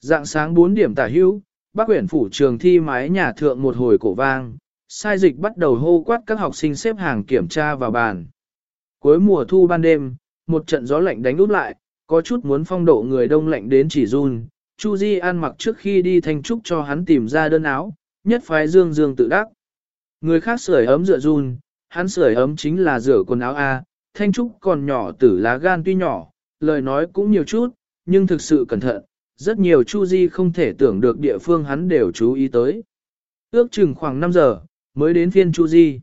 Dạng sáng 4 điểm tả hữu, bác quyển phủ trường thi mái nhà thượng một hồi cổ vang, sai dịch bắt đầu hô quát các học sinh xếp hàng kiểm tra vào bàn. Cuối mùa thu ban đêm, một trận gió lạnh đánh úp lại, có chút muốn phong độ người đông lạnh đến chỉ run. Chu Di ăn mặc trước khi đi thanh trúc cho hắn tìm ra đơn áo, nhất phái dương dương tự đắc. Người khác sưởi ấm dựa run, hắn sưởi ấm chính là rửa quần áo A, thanh trúc còn nhỏ tử lá gan tuy nhỏ, lời nói cũng nhiều chút, nhưng thực sự cẩn thận, rất nhiều Chu Di không thể tưởng được địa phương hắn đều chú ý tới. Ước chừng khoảng 5 giờ, mới đến phiên Chu Di.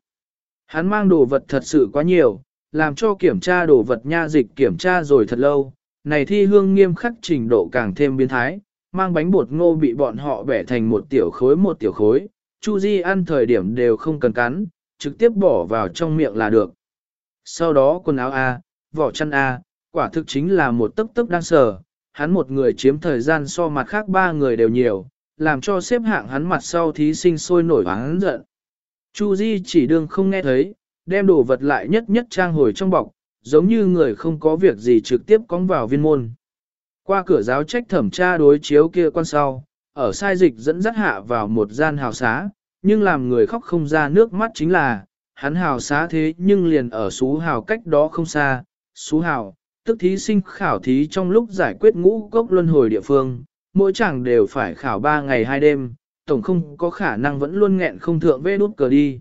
Hắn mang đồ vật thật sự quá nhiều, làm cho kiểm tra đồ vật nha dịch kiểm tra rồi thật lâu, này thi hương nghiêm khắc trình độ càng thêm biến thái, mang bánh bột ngô bị bọn họ bẻ thành một tiểu khối một tiểu khối, Chu Di ăn thời điểm đều không cần cắn, trực tiếp bỏ vào trong miệng là được. Sau đó quần áo A, vỏ chăn A, quả thực chính là một tấc tấc đang sờ, hắn một người chiếm thời gian so mặt khác ba người đều nhiều, làm cho xếp hạng hắn mặt sau thí sinh sôi nổi hắn giận. Chu Di chỉ đương không nghe thấy, đem đồ vật lại nhất nhất trang hồi trong bọc, giống như người không có việc gì trực tiếp cong vào viên môn. Qua cửa giáo trách thẩm tra đối chiếu kia quan sau, ở sai dịch dẫn dắt hạ vào một gian hào xá, nhưng làm người khóc không ra nước mắt chính là, hắn hào xá thế nhưng liền ở xú hào cách đó không xa, xú hào, tức thí sinh khảo thí trong lúc giải quyết ngũ cốc luân hồi địa phương, mỗi chàng đều phải khảo 3 ngày 2 đêm, tổng không có khả năng vẫn luôn nghẹn không thượng vê đút cờ đi.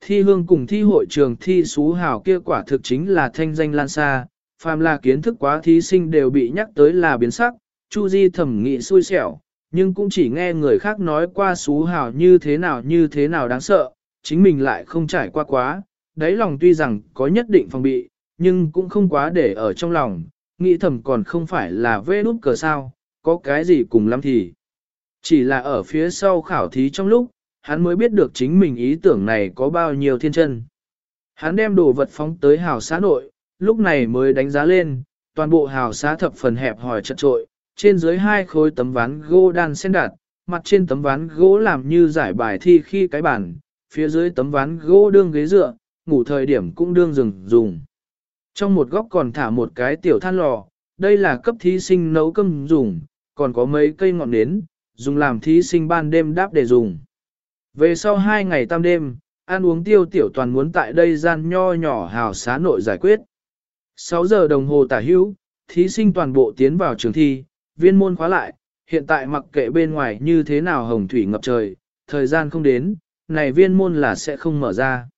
Thi hương cùng thi hội trường thi xú hào kia quả thực chính là thanh danh lan xa, phàm là kiến thức quá thí sinh đều bị nhắc tới là biến sắc, Chu Di thẩm nghị xui xẻo, nhưng cũng chỉ nghe người khác nói qua xú hào như thế nào như thế nào đáng sợ, chính mình lại không trải qua quá, đáy lòng tuy rằng có nhất định phòng bị, nhưng cũng không quá để ở trong lòng, nghĩ thầm còn không phải là vê đút cờ sao, có cái gì cùng lắm thì. Chỉ là ở phía sau khảo thí trong lúc, hắn mới biết được chính mình ý tưởng này có bao nhiêu thiên chân. Hắn đem đồ vật phóng tới hào xá nội, lúc này mới đánh giá lên, toàn bộ hào xá thập phần hẹp hỏi chật trội, trên dưới hai khối tấm ván gỗ đan xen đặt, mặt trên tấm ván gỗ làm như giải bài thi khi cái bản, phía dưới tấm ván gỗ đương ghế dựa, ngủ thời điểm cũng đương rừng dùng. Trong một góc còn thả một cái tiểu than lò, đây là cấp thí sinh nấu cơm dùng, còn có mấy cây ngọn nến, dùng làm thí sinh ban đêm đáp để dùng. Về sau hai ngày tam đêm, ăn uống tiêu tiểu toàn muốn tại đây gian nho nhỏ hào xá nội giải quyết. 6 giờ đồng hồ tả hữu, thí sinh toàn bộ tiến vào trường thi, viên môn khóa lại, hiện tại mặc kệ bên ngoài như thế nào hồng thủy ngập trời, thời gian không đến, này viên môn là sẽ không mở ra.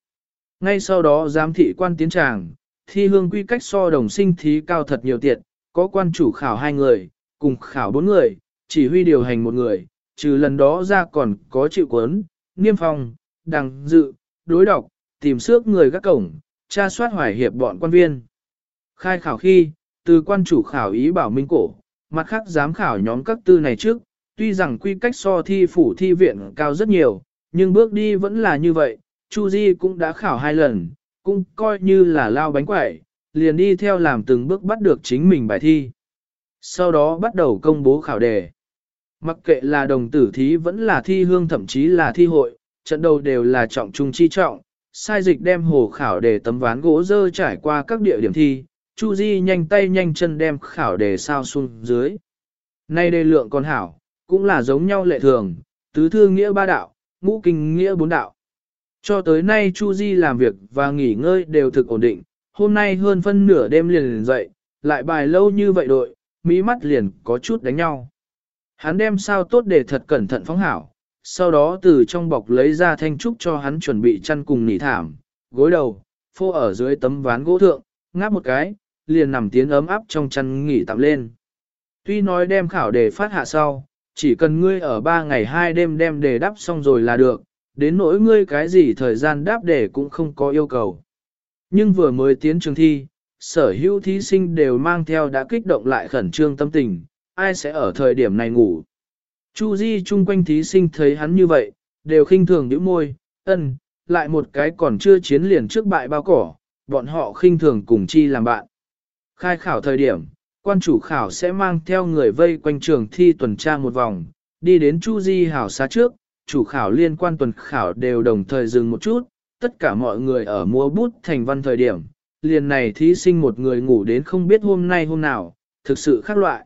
Ngay sau đó giám thị quan tiến tràng, thi hương quy cách so đồng sinh thí cao thật nhiều tiệt, có quan chủ khảo hai người, cùng khảo bốn người, chỉ huy điều hành một người, trừ lần đó ra còn có chịu quấn, niêm phong, đằng dự, đối đọc, tìm xước người các cổng, tra soát hoài hiệp bọn quan viên. Khai khảo khi, từ quan chủ khảo ý bảo minh cổ, mặt khác giám khảo nhóm các tư này trước, tuy rằng quy cách so thi phủ thi viện cao rất nhiều, nhưng bước đi vẫn là như vậy, Chu Di cũng đã khảo hai lần, cũng coi như là lao bánh quẩy, liền đi theo làm từng bước bắt được chính mình bài thi. Sau đó bắt đầu công bố khảo đề. Mặc kệ là đồng tử thí vẫn là thi hương thậm chí là thi hội, trận đầu đều là trọng trung chi trọng, sai dịch đem hồ khảo đề tấm ván gỗ dơ trải qua các địa điểm thi, Chu Di nhanh tay nhanh chân đem khảo đề sao xuống dưới. Nay đề lượng còn hảo, cũng là giống nhau lệ thường, tứ thư nghĩa ba đạo, ngũ kinh nghĩa bốn đạo. Cho tới nay Chu Di làm việc và nghỉ ngơi đều thực ổn định, hôm nay hơn phân nửa đêm liền, liền dậy, lại bài lâu như vậy đội, mỹ mắt liền có chút đánh nhau. Hắn đem sao tốt để thật cẩn thận phóng hảo, sau đó từ trong bọc lấy ra thanh trúc cho hắn chuẩn bị chăn cùng nỉ thảm, gối đầu, phô ở dưới tấm ván gỗ thượng, ngáp một cái, liền nằm tiến ấm áp trong chăn nghỉ tạm lên. Tuy nói đem khảo đề phát hạ sau, chỉ cần ngươi ở ba ngày hai đêm đem đề đáp xong rồi là được, đến nỗi ngươi cái gì thời gian đáp để cũng không có yêu cầu. Nhưng vừa mới tiến trường thi, sở hữu thí sinh đều mang theo đã kích động lại khẩn trương tâm tình, ai sẽ ở thời điểm này ngủ. Chu Di chung quanh thí sinh thấy hắn như vậy, đều khinh thường nhíu môi, ân, lại một cái còn chưa chiến liền trước bại bao cỏ, bọn họ khinh thường cùng chi làm bạn. Khai khảo thời điểm, quan chủ khảo sẽ mang theo người vây quanh trường thi tuần tra một vòng, đi đến Chu Di hảo xá trước, chủ khảo liên quan tuần khảo đều đồng thời dừng một chút, tất cả mọi người ở mua bút thành văn thời điểm, liền này thí sinh một người ngủ đến không biết hôm nay hôm nào, thực sự khác loại.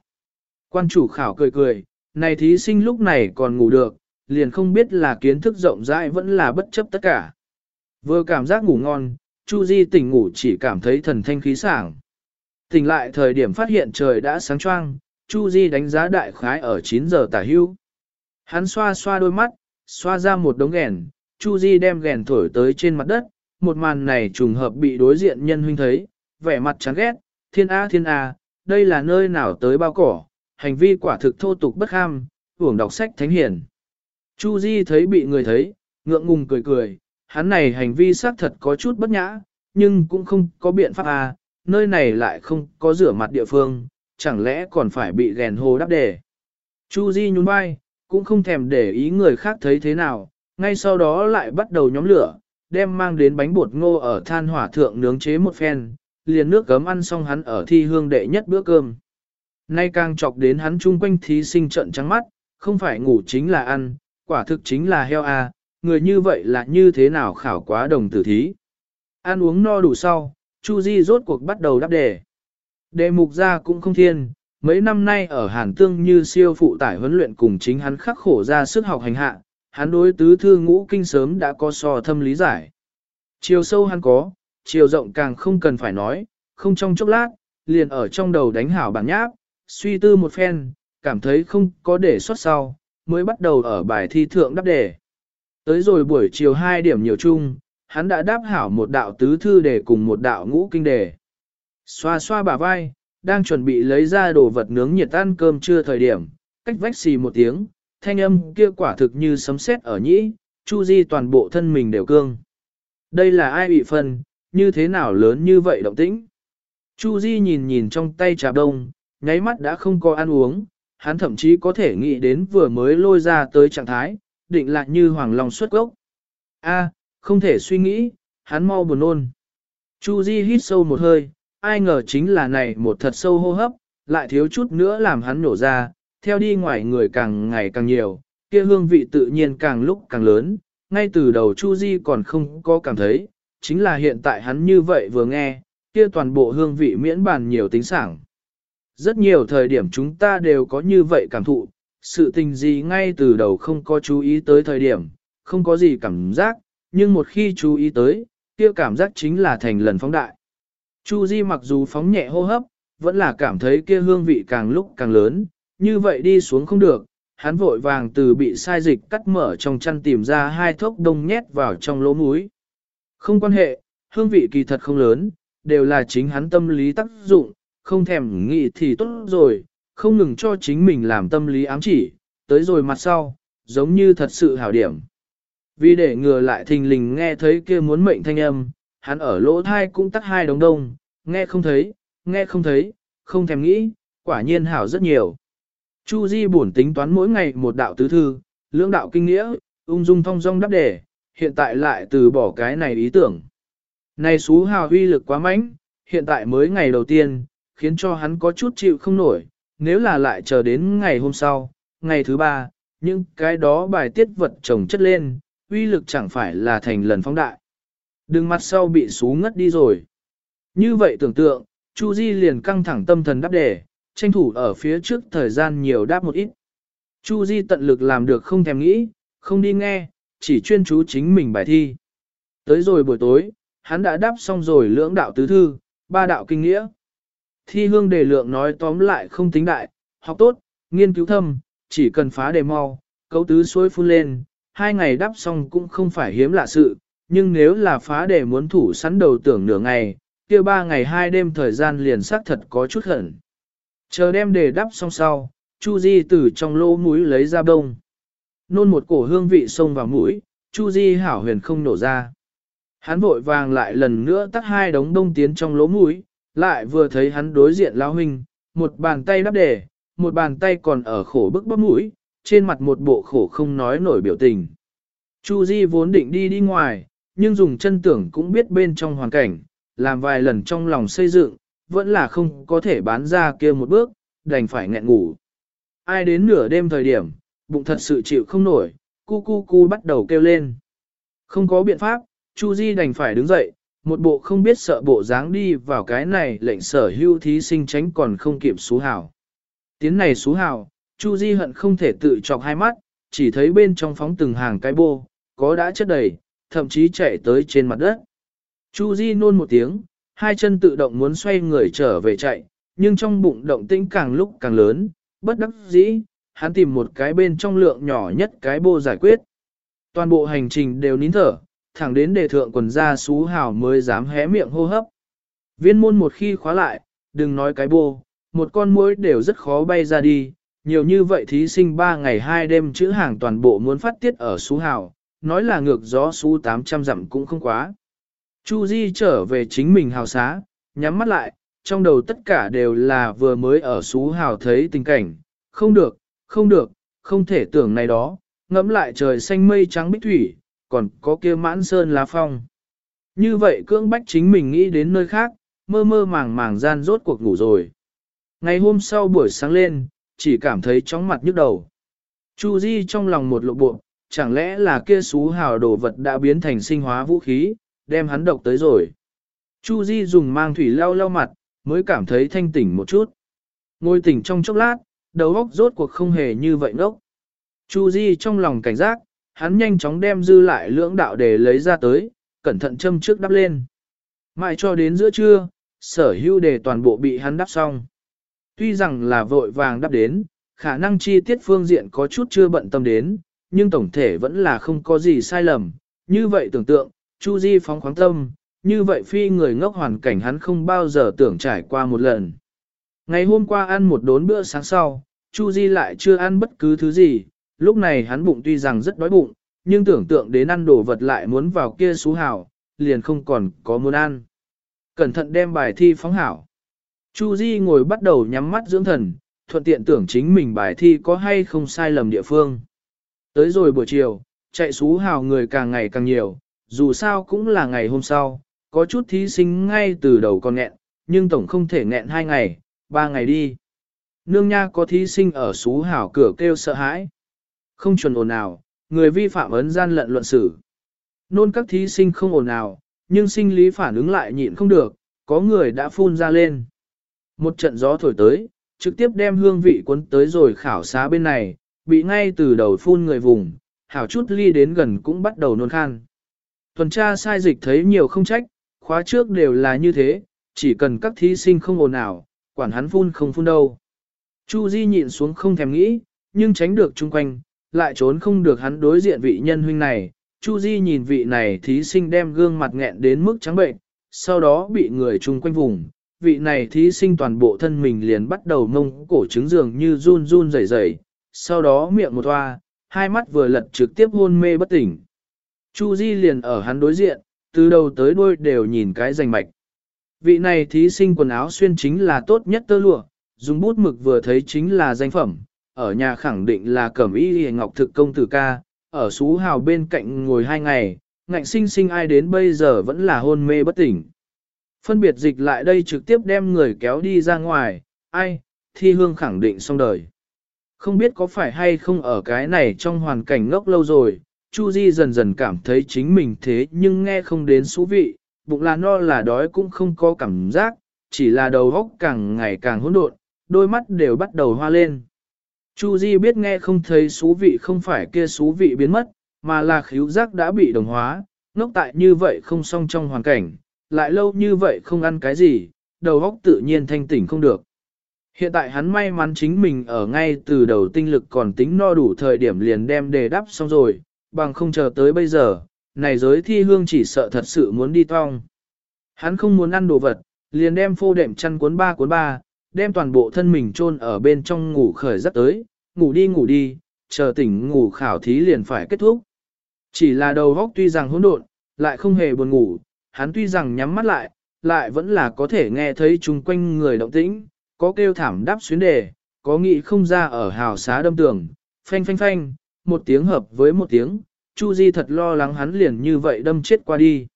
Quan chủ khảo cười cười, Này thí sinh lúc này còn ngủ được, liền không biết là kiến thức rộng rãi vẫn là bất chấp tất cả. Vừa cảm giác ngủ ngon, Chu Di tỉnh ngủ chỉ cảm thấy thần thanh khí sảng. Tỉnh lại thời điểm phát hiện trời đã sáng choang, Chu Di đánh giá đại khái ở 9 giờ tả hưu. Hắn xoa xoa đôi mắt, xoa ra một đống ghèn, Chu Di đem ghèn thổi tới trên mặt đất, một màn này trùng hợp bị đối diện nhân huynh thấy, vẻ mặt chán ghét, thiên a thiên a, đây là nơi nào tới bao cỏ, hành vi quả thực thô tục bất ham, hưởng đọc sách thánh hiền. Chu Di thấy bị người thấy, ngượng ngùng cười cười, hắn này hành vi xác thật có chút bất nhã, nhưng cũng không có biện pháp à, nơi này lại không có rửa mặt địa phương, chẳng lẽ còn phải bị gèn hồ đắp đề. Chu Di nhún vai, cũng không thèm để ý người khác thấy thế nào, ngay sau đó lại bắt đầu nhóm lửa, đem mang đến bánh bột ngô ở than hỏa thượng nướng chế một phen, liền nước gấm ăn xong hắn ở thi hương đệ nhất bữa cơm. Nay càng chọc đến hắn chung quanh thí sinh trận trắng mắt, không phải ngủ chính là ăn, quả thực chính là heo à, người như vậy là như thế nào khảo quá đồng tử thí. Ăn uống no đủ sau, Chu Di rốt cuộc bắt đầu đáp đề. Đề mục ra cũng không thiên, mấy năm nay ở Hàn Tương như siêu phụ tải huấn luyện cùng chính hắn khắc khổ ra sức học hành hạ, hắn đối tứ thư ngũ kinh sớm đã có so thâm lý giải. Chiều sâu hắn có, chiều rộng càng không cần phải nói, không trong chốc lát, liền ở trong đầu đánh hảo bản nháp, suy tư một phen, cảm thấy không có để xuất sau, mới bắt đầu ở bài thi thượng đáp đề. Tới rồi buổi chiều 2 điểm nhiều chung, hắn đã đáp hảo một đạo tứ thư đề cùng một đạo ngũ kinh đề. Xoa xoa bả vai, đang chuẩn bị lấy ra đồ vật nướng nhiệt ăn cơm trưa thời điểm, cách vách xì một tiếng, thanh âm kia quả thực như sấm sét ở nhĩ, Chu Di toàn bộ thân mình đều cương. Đây là ai bị phân, như thế nào lớn như vậy động tĩnh? Chu Di nhìn nhìn trong tay trà đông, nháy mắt đã không có ăn uống, hắn thậm chí có thể nghĩ đến vừa mới lôi ra tới trạng thái, định lại như hoàng long xuất gốc. A, không thể suy nghĩ, hắn mau buồn nôn. Chu Di hít sâu một hơi, ai ngờ chính là này một thật sâu hô hấp, lại thiếu chút nữa làm hắn nổ ra, theo đi ngoài người càng ngày càng nhiều, kia hương vị tự nhiên càng lúc càng lớn, ngay từ đầu Chu Di còn không có cảm thấy, chính là hiện tại hắn như vậy vừa nghe, kia toàn bộ hương vị miễn bàn nhiều tính sảng. Rất nhiều thời điểm chúng ta đều có như vậy cảm thụ, sự tình gì ngay từ đầu không có chú ý tới thời điểm, không có gì cảm giác, nhưng một khi chú ý tới, kia cảm giác chính là thành lần phóng đại. Chu Di mặc dù phóng nhẹ hô hấp, vẫn là cảm thấy kia hương vị càng lúc càng lớn, như vậy đi xuống không được, hắn vội vàng từ bị sai dịch cắt mở trong chăn tìm ra hai thốc đông nhét vào trong lỗ mũi. Không quan hệ, hương vị kỳ thật không lớn, đều là chính hắn tâm lý tác dụng, không thèm nghĩ thì tốt rồi, không ngừng cho chính mình làm tâm lý ám chỉ, tới rồi mặt sau, giống như thật sự hảo điểm. Vì để ngừa lại thình lình nghe thấy kia muốn mệnh thanh âm, hắn ở lỗ thai cũng tắt hai đống đông, nghe không thấy, nghe không thấy, không thèm nghĩ, quả nhiên hảo rất nhiều. Chu Di buồn tính toán mỗi ngày một đạo tứ thư, lưỡng đạo kinh nghĩa, ung dung thong dong đáp đề, hiện tại lại từ bỏ cái này ý tưởng. Này xú hào huy lực quá mạnh, hiện tại mới ngày đầu tiên, khiến cho hắn có chút chịu không nổi, nếu là lại chờ đến ngày hôm sau, ngày thứ ba, những cái đó bài tiết vật chồng chất lên, uy lực chẳng phải là thành lần phóng đại. Đừng mặt sau bị xú ngất đi rồi. Như vậy tưởng tượng, Chu Di liền căng thẳng tâm thần đáp đề, tranh thủ ở phía trước thời gian nhiều đáp một ít. Chu Di tận lực làm được không thèm nghĩ, không đi nghe, chỉ chuyên chú chính mình bài thi. Tới rồi buổi tối, hắn đã đáp xong rồi lưỡng đạo tứ thư, ba đạo kinh nghĩa. Thi hương đề lượng nói tóm lại không tính đại, học tốt, nghiên cứu thâm, chỉ cần phá đề mau, cấu tứ suối phun lên, hai ngày đáp xong cũng không phải hiếm lạ sự, nhưng nếu là phá đề muốn thủ sẵn đầu tưởng nửa ngày, kia ba ngày hai đêm thời gian liền xác thật có chút hận. Chờ đem đề đáp xong sau, Chu Di từ trong lỗ mũi lấy ra đông. Nôn một cổ hương vị xông vào mũi, Chu Di hảo huyền không nổ ra. Hắn vội vàng lại lần nữa tắt hai đống đông tiến trong lỗ mũi, lại vừa thấy hắn đối diện lão huynh, một bàn tay đắp đề, một bàn tay còn ở khổ bức bắp mũi, trên mặt một bộ khổ không nói nổi biểu tình. Chu Di vốn định đi đi ngoài, nhưng dùng chân tưởng cũng biết bên trong hoàn cảnh, làm vài lần trong lòng xây dựng, vẫn là không có thể bán ra kia một bước, đành phải nghẹn ngủ. Ai đến nửa đêm thời điểm, bụng thật sự chịu không nổi, cu cu cu bắt đầu kêu lên. Không có biện pháp, Chu Di đành phải đứng dậy, một bộ không biết sợ bộ dáng đi vào cái này lệnh sở hưu thí sinh tránh còn không kịp xú hào. Tiến này xú hào, Chu Di hận không thể tự chọc hai mắt, chỉ thấy bên trong phóng từng hàng cái bô, có đã chất đầy, thậm chí chạy tới trên mặt đất. Chu Di nôn một tiếng, hai chân tự động muốn xoay người trở về chạy, nhưng trong bụng động tĩnh càng lúc càng lớn, bất đắc dĩ, hắn tìm một cái bên trong lượng nhỏ nhất cái bô giải quyết. Toàn bộ hành trình đều nín thở, thẳng đến đề thượng quần ra xú hào mới dám hé miệng hô hấp. Viên môn một khi khóa lại, đừng nói cái bô, một con muỗi đều rất khó bay ra đi, nhiều như vậy thí sinh 3 ngày 2 đêm chữ hàng toàn bộ muốn phát tiết ở xú hào, nói là ngược gió xú 800 dặm cũng không quá. Chu Di trở về chính mình hào xá, nhắm mắt lại, trong đầu tất cả đều là vừa mới ở xú hào thấy tình cảnh, không được, không được, không thể tưởng này đó, ngẫm lại trời xanh mây trắng bích thủy, còn có kia mãn sơn lá phong. Như vậy cưỡng bách chính mình nghĩ đến nơi khác, mơ mơ màng màng gian rốt cuộc ngủ rồi. Ngày hôm sau buổi sáng lên, chỉ cảm thấy chóng mặt nhức đầu. Chu Di trong lòng một lộ bộ, chẳng lẽ là kia xú hào đồ vật đã biến thành sinh hóa vũ khí, đem hắn độc tới rồi. Chu Di dùng mang thủy lau lau mặt, mới cảm thấy thanh tỉnh một chút. Ngồi tỉnh trong chốc lát, đầu óc rốt cuộc không hề như vậy ngốc. Chu Di trong lòng cảnh giác, hắn nhanh chóng đem dư lại lưỡng đạo để lấy ra tới, cẩn thận châm trước đắp lên. Mãi cho đến giữa trưa, sở hữu đề toàn bộ bị hắn đắp xong. Tuy rằng là vội vàng đắp đến, khả năng chi tiết phương diện có chút chưa bận tâm đến, nhưng tổng thể vẫn là không có gì sai lầm. Như vậy tưởng tượng, Chu Di phóng khoáng tâm, như vậy phi người ngốc hoàn cảnh hắn không bao giờ tưởng trải qua một lần. Ngày hôm qua ăn một đốn bữa sáng sau, Chu Di lại chưa ăn bất cứ thứ gì, lúc này hắn bụng tuy rằng rất đói bụng, nhưng tưởng tượng đến ăn đồ vật lại muốn vào kia xú hảo, liền không còn có muốn ăn. Cẩn thận đem bài thi phóng hảo. Chu Di ngồi bắt đầu nhắm mắt dưỡng thần, thuận tiện tưởng chính mình bài thi có hay không sai lầm địa phương. Tới rồi buổi chiều, chạy xú hào người càng ngày càng nhiều, dù sao cũng là ngày hôm sau, có chút thí sinh ngay từ đầu còn nghẹn, nhưng tổng không thể nghẹn hai ngày, ba ngày đi. Nương nha có thí sinh ở xú hào cửa kêu sợ hãi. Không chuẩn ồn nào, người vi phạm ấn gian lận luận xử. Nôn các thí sinh không ồn nào, nhưng sinh lý phản ứng lại nhịn không được, có người đã phun ra lên. Một trận gió thổi tới, trực tiếp đem hương vị cuốn tới rồi khảo xá bên này, bị ngay từ đầu phun người vùng, hảo chút ly đến gần cũng bắt đầu nôn khan. Tuần tra sai dịch thấy nhiều không trách, khóa trước đều là như thế, chỉ cần các thí sinh không ồn ào, quản hắn phun không phun đâu. Chu Di nhịn xuống không thèm nghĩ, nhưng tránh được chung quanh, lại trốn không được hắn đối diện vị nhân huynh này. Chu Di nhìn vị này thí sinh đem gương mặt nghẹn đến mức trắng bệnh, sau đó bị người chung quanh vùng. Vị này thí sinh toàn bộ thân mình liền bắt đầu mông cổ trứng dường như run run rẩy rẩy, sau đó miệng một toa, hai mắt vừa lật trực tiếp hôn mê bất tỉnh. Chu Di liền ở hắn đối diện, từ đầu tới đuôi đều nhìn cái rành mạch. Vị này thí sinh quần áo xuyên chính là tốt nhất tơ lụa, dùng bút mực vừa thấy chính là danh phẩm, ở nhà khẳng định là cẩm y hề ngọc thực công tử ca, ở xú hào bên cạnh ngồi hai ngày, ngạnh sinh sinh ai đến bây giờ vẫn là hôn mê bất tỉnh. Phân biệt dịch lại đây trực tiếp đem người kéo đi ra ngoài, ai, thi hương khẳng định xong đời. Không biết có phải hay không ở cái này trong hoàn cảnh ngốc lâu rồi, Chu Di dần dần cảm thấy chính mình thế nhưng nghe không đến số vị, bụng là no là đói cũng không có cảm giác, chỉ là đầu óc càng ngày càng hỗn độn, đôi mắt đều bắt đầu hoa lên. Chu Di biết nghe không thấy số vị không phải kia số vị biến mất, mà là khíu giác đã bị đồng hóa, ngốc tại như vậy không xong trong hoàn cảnh, lại lâu như vậy không ăn cái gì, đầu óc tự nhiên thanh tỉnh không được. Hiện tại hắn may mắn chính mình ở ngay từ đầu tinh lực còn tính no đủ thời điểm liền đem đề đắp xong rồi, bằng không chờ tới bây giờ, này giới thi hương chỉ sợ thật sự muốn đi tong. Hắn không muốn ăn đồ vật, liền đem phô đệm chăn cuốn ba cuốn ba, đem toàn bộ thân mình chôn ở bên trong ngủ khởi rất tới, ngủ đi ngủ đi, chờ tỉnh ngủ khảo thí liền phải kết thúc. Chỉ là đầu góc tuy rằng hỗn độn, lại không hề buồn ngủ, hắn tuy rằng nhắm mắt lại, lại vẫn là có thể nghe thấy chung quanh người động tĩnh, có kêu thảm đáp xuyến đề, có nghĩ không ra ở hào xá đâm tường, phanh phanh phanh, một tiếng hợp với một tiếng, Chu Di thật lo lắng hắn liền như vậy đâm chết qua đi.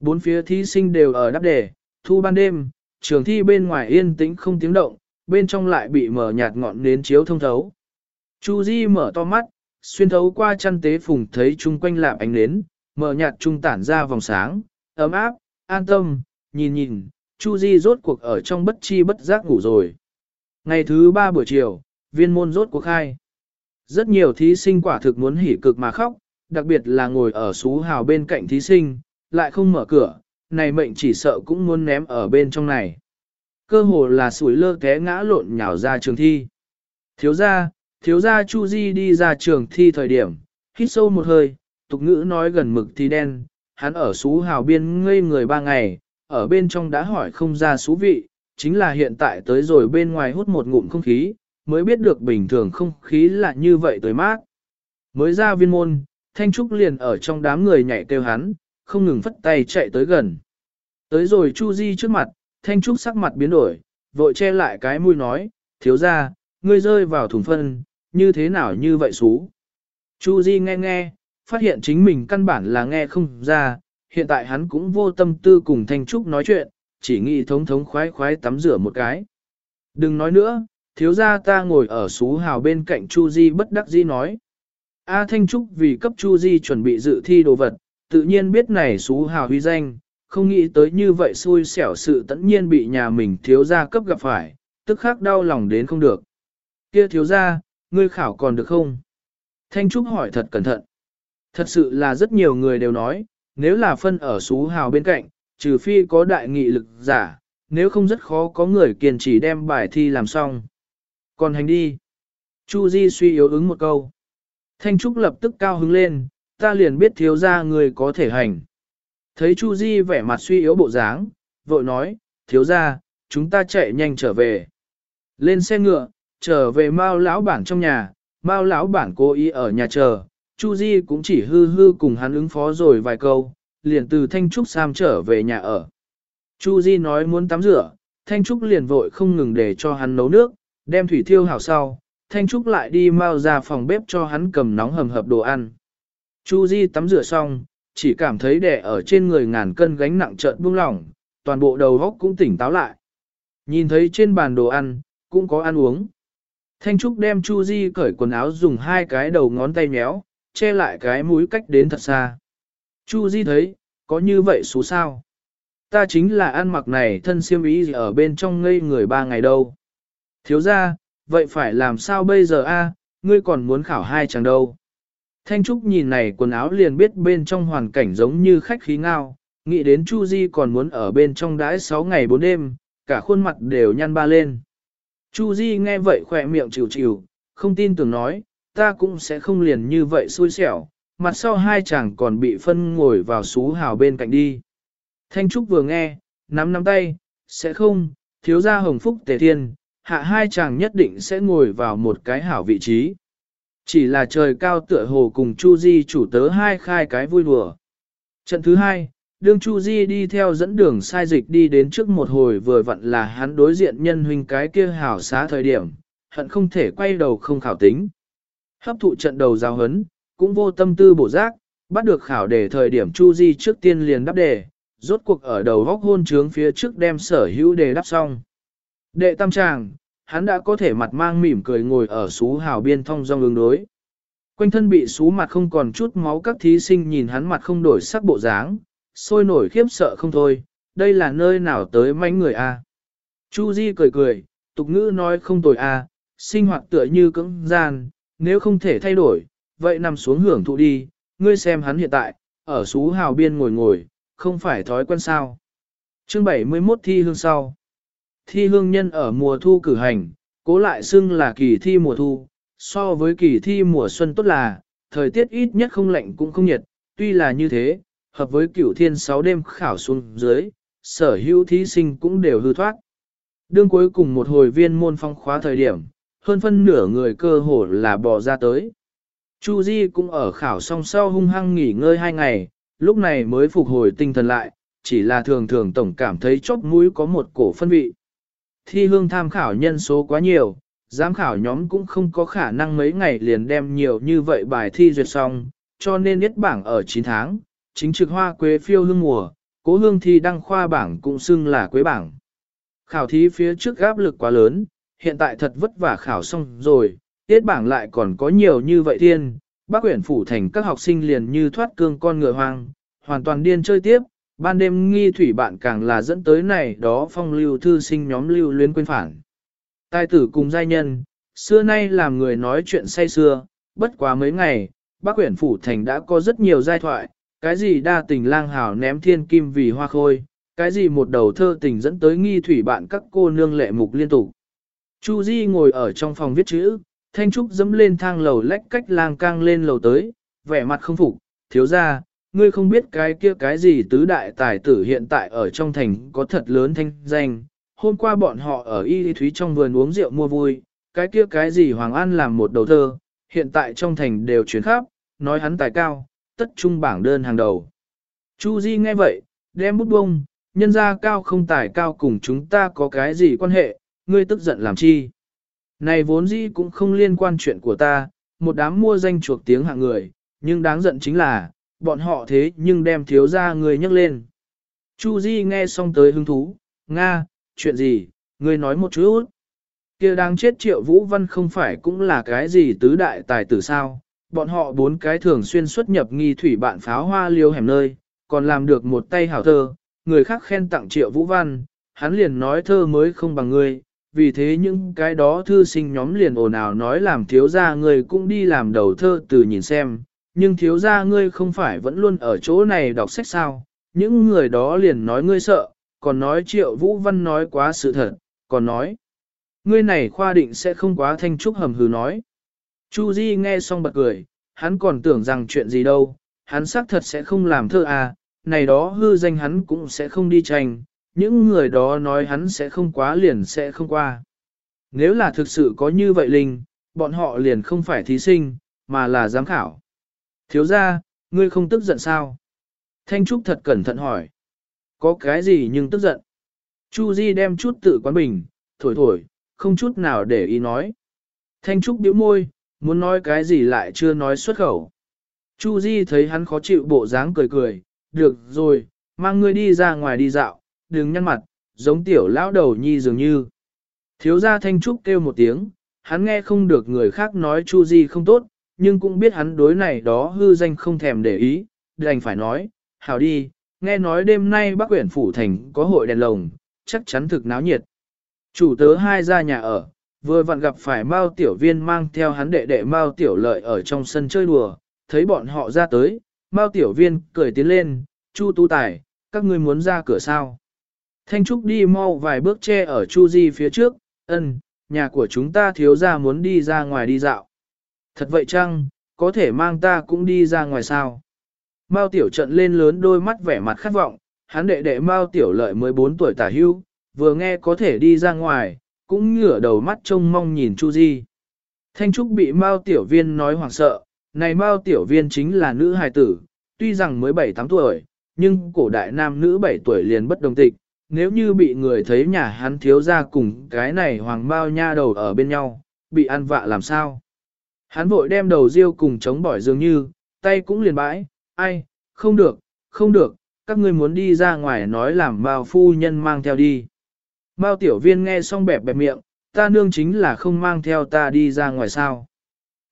Bốn phía thí sinh đều ở đáp đề, thu ban đêm, trường thi bên ngoài yên tĩnh không tiếng động, bên trong lại bị mở nhạt ngọn nến chiếu thông thấu. Chu Di mở to mắt, xuyên thấu qua chăn tế phùng thấy chung quanh lạm ánh nến, mở nhạt trung tản ra vòng sáng, ấm áp, an tâm, nhìn nhìn, Chu Di rốt cuộc ở trong bất chi bất giác ngủ rồi. Ngày thứ ba buổi chiều, viên môn rốt cuộc khai. Rất nhiều thí sinh quả thực muốn hỉ cực mà khóc, đặc biệt là ngồi ở xú hào bên cạnh thí sinh, lại không mở cửa, này mệnh chỉ sợ cũng muốn ném ở bên trong này. Cơ hồ là sủi lơ té ngã lộn nhào ra trường thi. Thiếu gia, thiếu gia Chu Di đi ra trường thi thời điểm, hít sâu một hơi, tục ngữ nói gần mực thì đen, hắn ở xú hào biên ngây người ba ngày, ở bên trong đã hỏi không ra xú vị, chính là hiện tại tới rồi bên ngoài hút một ngụm không khí, mới biết được bình thường không khí là như vậy tới mát. Mới ra viên môn, Thanh Trúc liền ở trong đám người nhảy kêu hắn, không ngừng phất tay chạy tới gần. Tới rồi Chu Di trước mặt, Thanh Trúc sắc mặt biến đổi, vội che lại cái mũi nói, thiếu gia ngươi rơi vào thùng phân, như thế nào như vậy xú. Chu Di nghe nghe, phát hiện chính mình căn bản là nghe không ra, hiện tại hắn cũng vô tâm tư cùng Thanh Trúc nói chuyện, chỉ nghĩ thống thống khoái khoái tắm rửa một cái. Đừng nói nữa, thiếu gia ta ngồi ở xú hào bên cạnh Chu Di bất đắc dĩ nói. A Thanh Trúc vì cấp Chu Di chuẩn bị dự thi đồ vật, tự nhiên biết này xú hào huy danh, không nghĩ tới như vậy xui xẻo sự tẫn nhiên bị nhà mình thiếu gia cấp gặp phải, tức khắc đau lòng đến không được. Kia thiếu gia, ngươi khảo còn được không? Thanh Trúc hỏi thật cẩn thận. Thật sự là rất nhiều người đều nói, nếu là phân ở xú hào bên cạnh, trừ phi có đại nghị lực giả, nếu không rất khó có người kiên trì đem bài thi làm xong. Còn hành đi. Chu Di suy yếu ứng một câu. Thanh Trúc lập tức cao hứng lên, ta liền biết thiếu gia người có thể hành. Thấy Chu Di vẻ mặt suy yếu bộ dáng, vội nói, thiếu gia, chúng ta chạy nhanh trở về. Lên xe ngựa, trở về Mao lão bản trong nhà, Mao lão bản cố ý ở nhà chờ, Chu Di cũng chỉ hư hư cùng hắn ứng phó rồi vài câu, liền từ Thanh Trúc Sam trở về nhà ở. Chu Di nói muốn tắm rửa, Thanh Trúc liền vội không ngừng để cho hắn nấu nước, đem thủy thiêu hảo sau, Thanh Trúc lại đi mau ra phòng bếp cho hắn cầm nóng hầm hập đồ ăn. Chu Di tắm rửa xong, chỉ cảm thấy đè ở trên người ngàn cân gánh nặng chợt buông lỏng, toàn bộ đầu óc cũng tỉnh táo lại. Nhìn thấy trên bàn đồ ăn, cũng có ăn uống. Thanh Trúc đem Chu Di cởi quần áo dùng hai cái đầu ngón tay méo, che lại cái mũi cách đến thật xa. Chu Di thấy, có như vậy số sao? Ta chính là ăn mặc này thân siêm ý gì ở bên trong ngây người ba ngày đâu. Thiếu ra, vậy phải làm sao bây giờ a? ngươi còn muốn khảo hai chàng đâu. Thanh Trúc nhìn này quần áo liền biết bên trong hoàn cảnh giống như khách khí ngao, nghĩ đến Chu Di còn muốn ở bên trong đãi 6 ngày 4 đêm, cả khuôn mặt đều nhăn ba lên. Chu Di nghe vậy khỏe miệng chịu chịu, không tin tưởng nói, ta cũng sẽ không liền như vậy xui xẻo, mặt sau hai chàng còn bị phân ngồi vào xú hào bên cạnh đi. Thanh Trúc vừa nghe, nắm nắm tay, sẽ không, thiếu gia hồng phúc tề thiên, hạ hai chàng nhất định sẽ ngồi vào một cái hảo vị trí. Chỉ là trời cao tựa hồ cùng Chu Di chủ tớ hai khai cái vui đùa. Trận thứ hai, đương Chu Di đi theo dẫn đường sai dịch đi đến trước một hồi vừa vặn là hắn đối diện nhân huynh cái kia hảo xá thời điểm, hận không thể quay đầu không khảo tính. Hấp thụ trận đầu giao hấn, cũng vô tâm tư bổ giác, bắt được khảo đề thời điểm Chu Di trước tiên liền đáp đề, rốt cuộc ở đầu góc hôn trướng phía trước đem sở hữu đề đáp xong. Đệ tam tràng, hắn đã có thể mặt mang mỉm cười ngồi ở xú hào biên thông dong ứng đối. Quanh thân bị xú mặt không còn chút máu các thí sinh nhìn hắn mặt không đổi sắc bộ dáng, sôi nổi khiếp sợ không thôi, đây là nơi nào tới mánh người a? Chu Di cười cười, tục ngữ nói không tồi a, sinh hoạt tựa như cưỡng gian, nếu không thể thay đổi, vậy nằm xuống hưởng thụ đi, ngươi xem hắn hiện tại, ở xú hào biên ngồi ngồi, không phải thói quen sao. Chương 71 thi hương sau. Thi hương nhân ở mùa thu cử hành, cố lại xưng là kỳ thi mùa thu, so với kỳ thi mùa xuân tốt là, thời tiết ít nhất không lạnh cũng không nhiệt, tuy là như thế, hợp với cửu thiên 6 đêm khảo xuống dưới, sở hữu thí sinh cũng đều hư thoát. Đương cuối cùng một hồi viên môn phong khóa thời điểm, hơn phân nửa người cơ hồ là bỏ ra tới. Chu Di cũng ở khảo xong sau hung hăng nghỉ ngơi hai ngày, lúc này mới phục hồi tinh thần lại, chỉ là thường thường tổng cảm thấy chóp mũi có một cổ phân vị. Thi hương tham khảo nhân số quá nhiều, giám khảo nhóm cũng không có khả năng mấy ngày liền đem nhiều như vậy bài thi duyệt xong, cho nên nhất bảng ở 9 tháng, chính trực hoa quế phiêu hương mùa, cố hương thi đăng khoa bảng cũng xưng là quế bảng. Khảo thí phía trước áp lực quá lớn, hiện tại thật vất vả khảo xong rồi, tiết bảng lại còn có nhiều như vậy thiên, bác quyển phủ thành các học sinh liền như thoát cương con ngựa hoang, hoàn toàn điên chơi tiếp, ban đêm nghi thủy bạn càng là dẫn tới này đó phong lưu thư sinh nhóm lưu luyến quên phản. Tài tử cùng giai nhân, Xưa nay làm người nói chuyện say xưa, bất quá mấy ngày, bác quyển phủ thành đã có rất nhiều giai thoại, cái gì đa tình lang hào ném thiên kim vì hoa khôi, cái gì một đầu thơ tình dẫn tới nghi thủy bạn các cô nương lệ mục liên tục. Chu Di ngồi ở trong phòng viết chữ, Thanh Trúc dẫm lên thang lầu lách cách lang cang lên lầu tới, vẻ mặt không phục, thiếu gia, ngươi không biết cái kia cái gì tứ đại tài tử hiện tại ở trong thành có thật lớn thanh danh. Hôm qua bọn họ ở Y Thúy trong vườn uống rượu mua vui, cái kia cái gì Hoàng An làm một đầu thơ, hiện tại trong thành đều chuyển khắp, nói hắn tài cao, tất trung bảng đơn hàng đầu. Chu Di nghe vậy, đem bút bông, nhân gia cao không tài cao cùng chúng ta có cái gì quan hệ, ngươi tức giận làm chi. Này vốn dĩ cũng không liên quan chuyện của ta, một đám mua danh chuộc tiếng hạng người, nhưng đáng giận chính là, bọn họ thế nhưng đem thiếu ra người nhắc lên. Chu Di nghe xong tới hứng thú, Nga, chuyện gì, ngươi nói một chút. kia đang chết triệu vũ văn không phải cũng là cái gì tứ đại tài tử sao, bọn họ bốn cái thường xuyên xuất nhập nghi thủy bạn pháo hoa liêu hẻm nơi, còn làm được một tay hảo thơ, người khác khen tặng triệu vũ văn, hắn liền nói thơ mới không bằng ngươi, vì thế những cái đó thư sinh nhóm liền ồn ào nói làm thiếu gia ngươi cũng đi làm đầu thơ từ nhìn xem, nhưng thiếu gia ngươi không phải vẫn luôn ở chỗ này đọc sách sao, những người đó liền nói ngươi sợ, còn nói triệu vũ văn nói quá sự thật, còn nói, ngươi này khoa định sẽ không quá thanh trúc hầm hừ nói. Chu Di nghe xong bật cười, hắn còn tưởng rằng chuyện gì đâu, hắn xác thật sẽ không làm thơ à, này đó hư danh hắn cũng sẽ không đi tranh, những người đó nói hắn sẽ không quá liền sẽ không qua. Nếu là thực sự có như vậy Linh, bọn họ liền không phải thí sinh, mà là giám khảo. Thiếu ra, ngươi không tức giận sao? Thanh Trúc thật cẩn thận hỏi. Có cái gì nhưng tức giận? Chu Di đem chút tự quán bình, thổi thổi, không chút nào để ý nói. Thanh Trúc bĩu môi, muốn nói cái gì lại chưa nói xuất khẩu. Chu Di thấy hắn khó chịu bộ dáng cười cười, được rồi, mang ngươi đi ra ngoài đi dạo, đừng nhăn mặt, giống tiểu lão đầu nhi dường như. Thiếu gia Thanh Trúc kêu một tiếng, hắn nghe không được người khác nói Chu Di không tốt, nhưng cũng biết hắn đối này đó hư danh không thèm để ý, đành phải nói, hảo đi, nghe nói đêm nay Bắc Quyển Phủ Thành có hội đèn lồng, chắc chắn thực náo nhiệt. Chủ tớ hai ra nhà ở, vừa vặn gặp phải Mao Tiểu Viên mang theo hắn đệ đệ Mao Tiểu Lợi ở trong sân chơi đùa, thấy bọn họ ra tới, Mao Tiểu Viên cười tiến lên, Chu Tu Tài, các ngươi muốn ra cửa sao? Thanh Trúc đi mau vài bước che ở Chu Di phía trước, ân, nhà của chúng ta thiếu gia muốn đi ra ngoài đi dạo. Thật vậy chăng, có thể mang ta cũng đi ra ngoài sao? Mao tiểu trận lên lớn đôi mắt vẻ mặt khát vọng, hắn đệ đệ Mao tiểu lợi 14 tuổi tả hưu, vừa nghe có thể đi ra ngoài, cũng ngửa đầu mắt trông mong nhìn Chu Di. Thanh Trúc bị Mao tiểu viên nói hoảng sợ, này Mao tiểu viên chính là nữ hài tử, tuy rằng mới 7-8 tuổi, nhưng cổ đại nam nữ 7 tuổi liền bất đồng tịch, nếu như bị người thấy nhà hắn thiếu ra cùng cái này hoàng bao nha đầu ở bên nhau, bị ăn vạ làm sao? Hắn vội đem đầu riêu cùng chống bỏi dường như, tay cũng liền bãi, ai, không được, không được, các ngươi muốn đi ra ngoài nói làm bao phu nhân mang theo đi. bao tiểu viên nghe xong bẹp bẹp miệng, ta nương chính là không mang theo ta đi ra ngoài sao.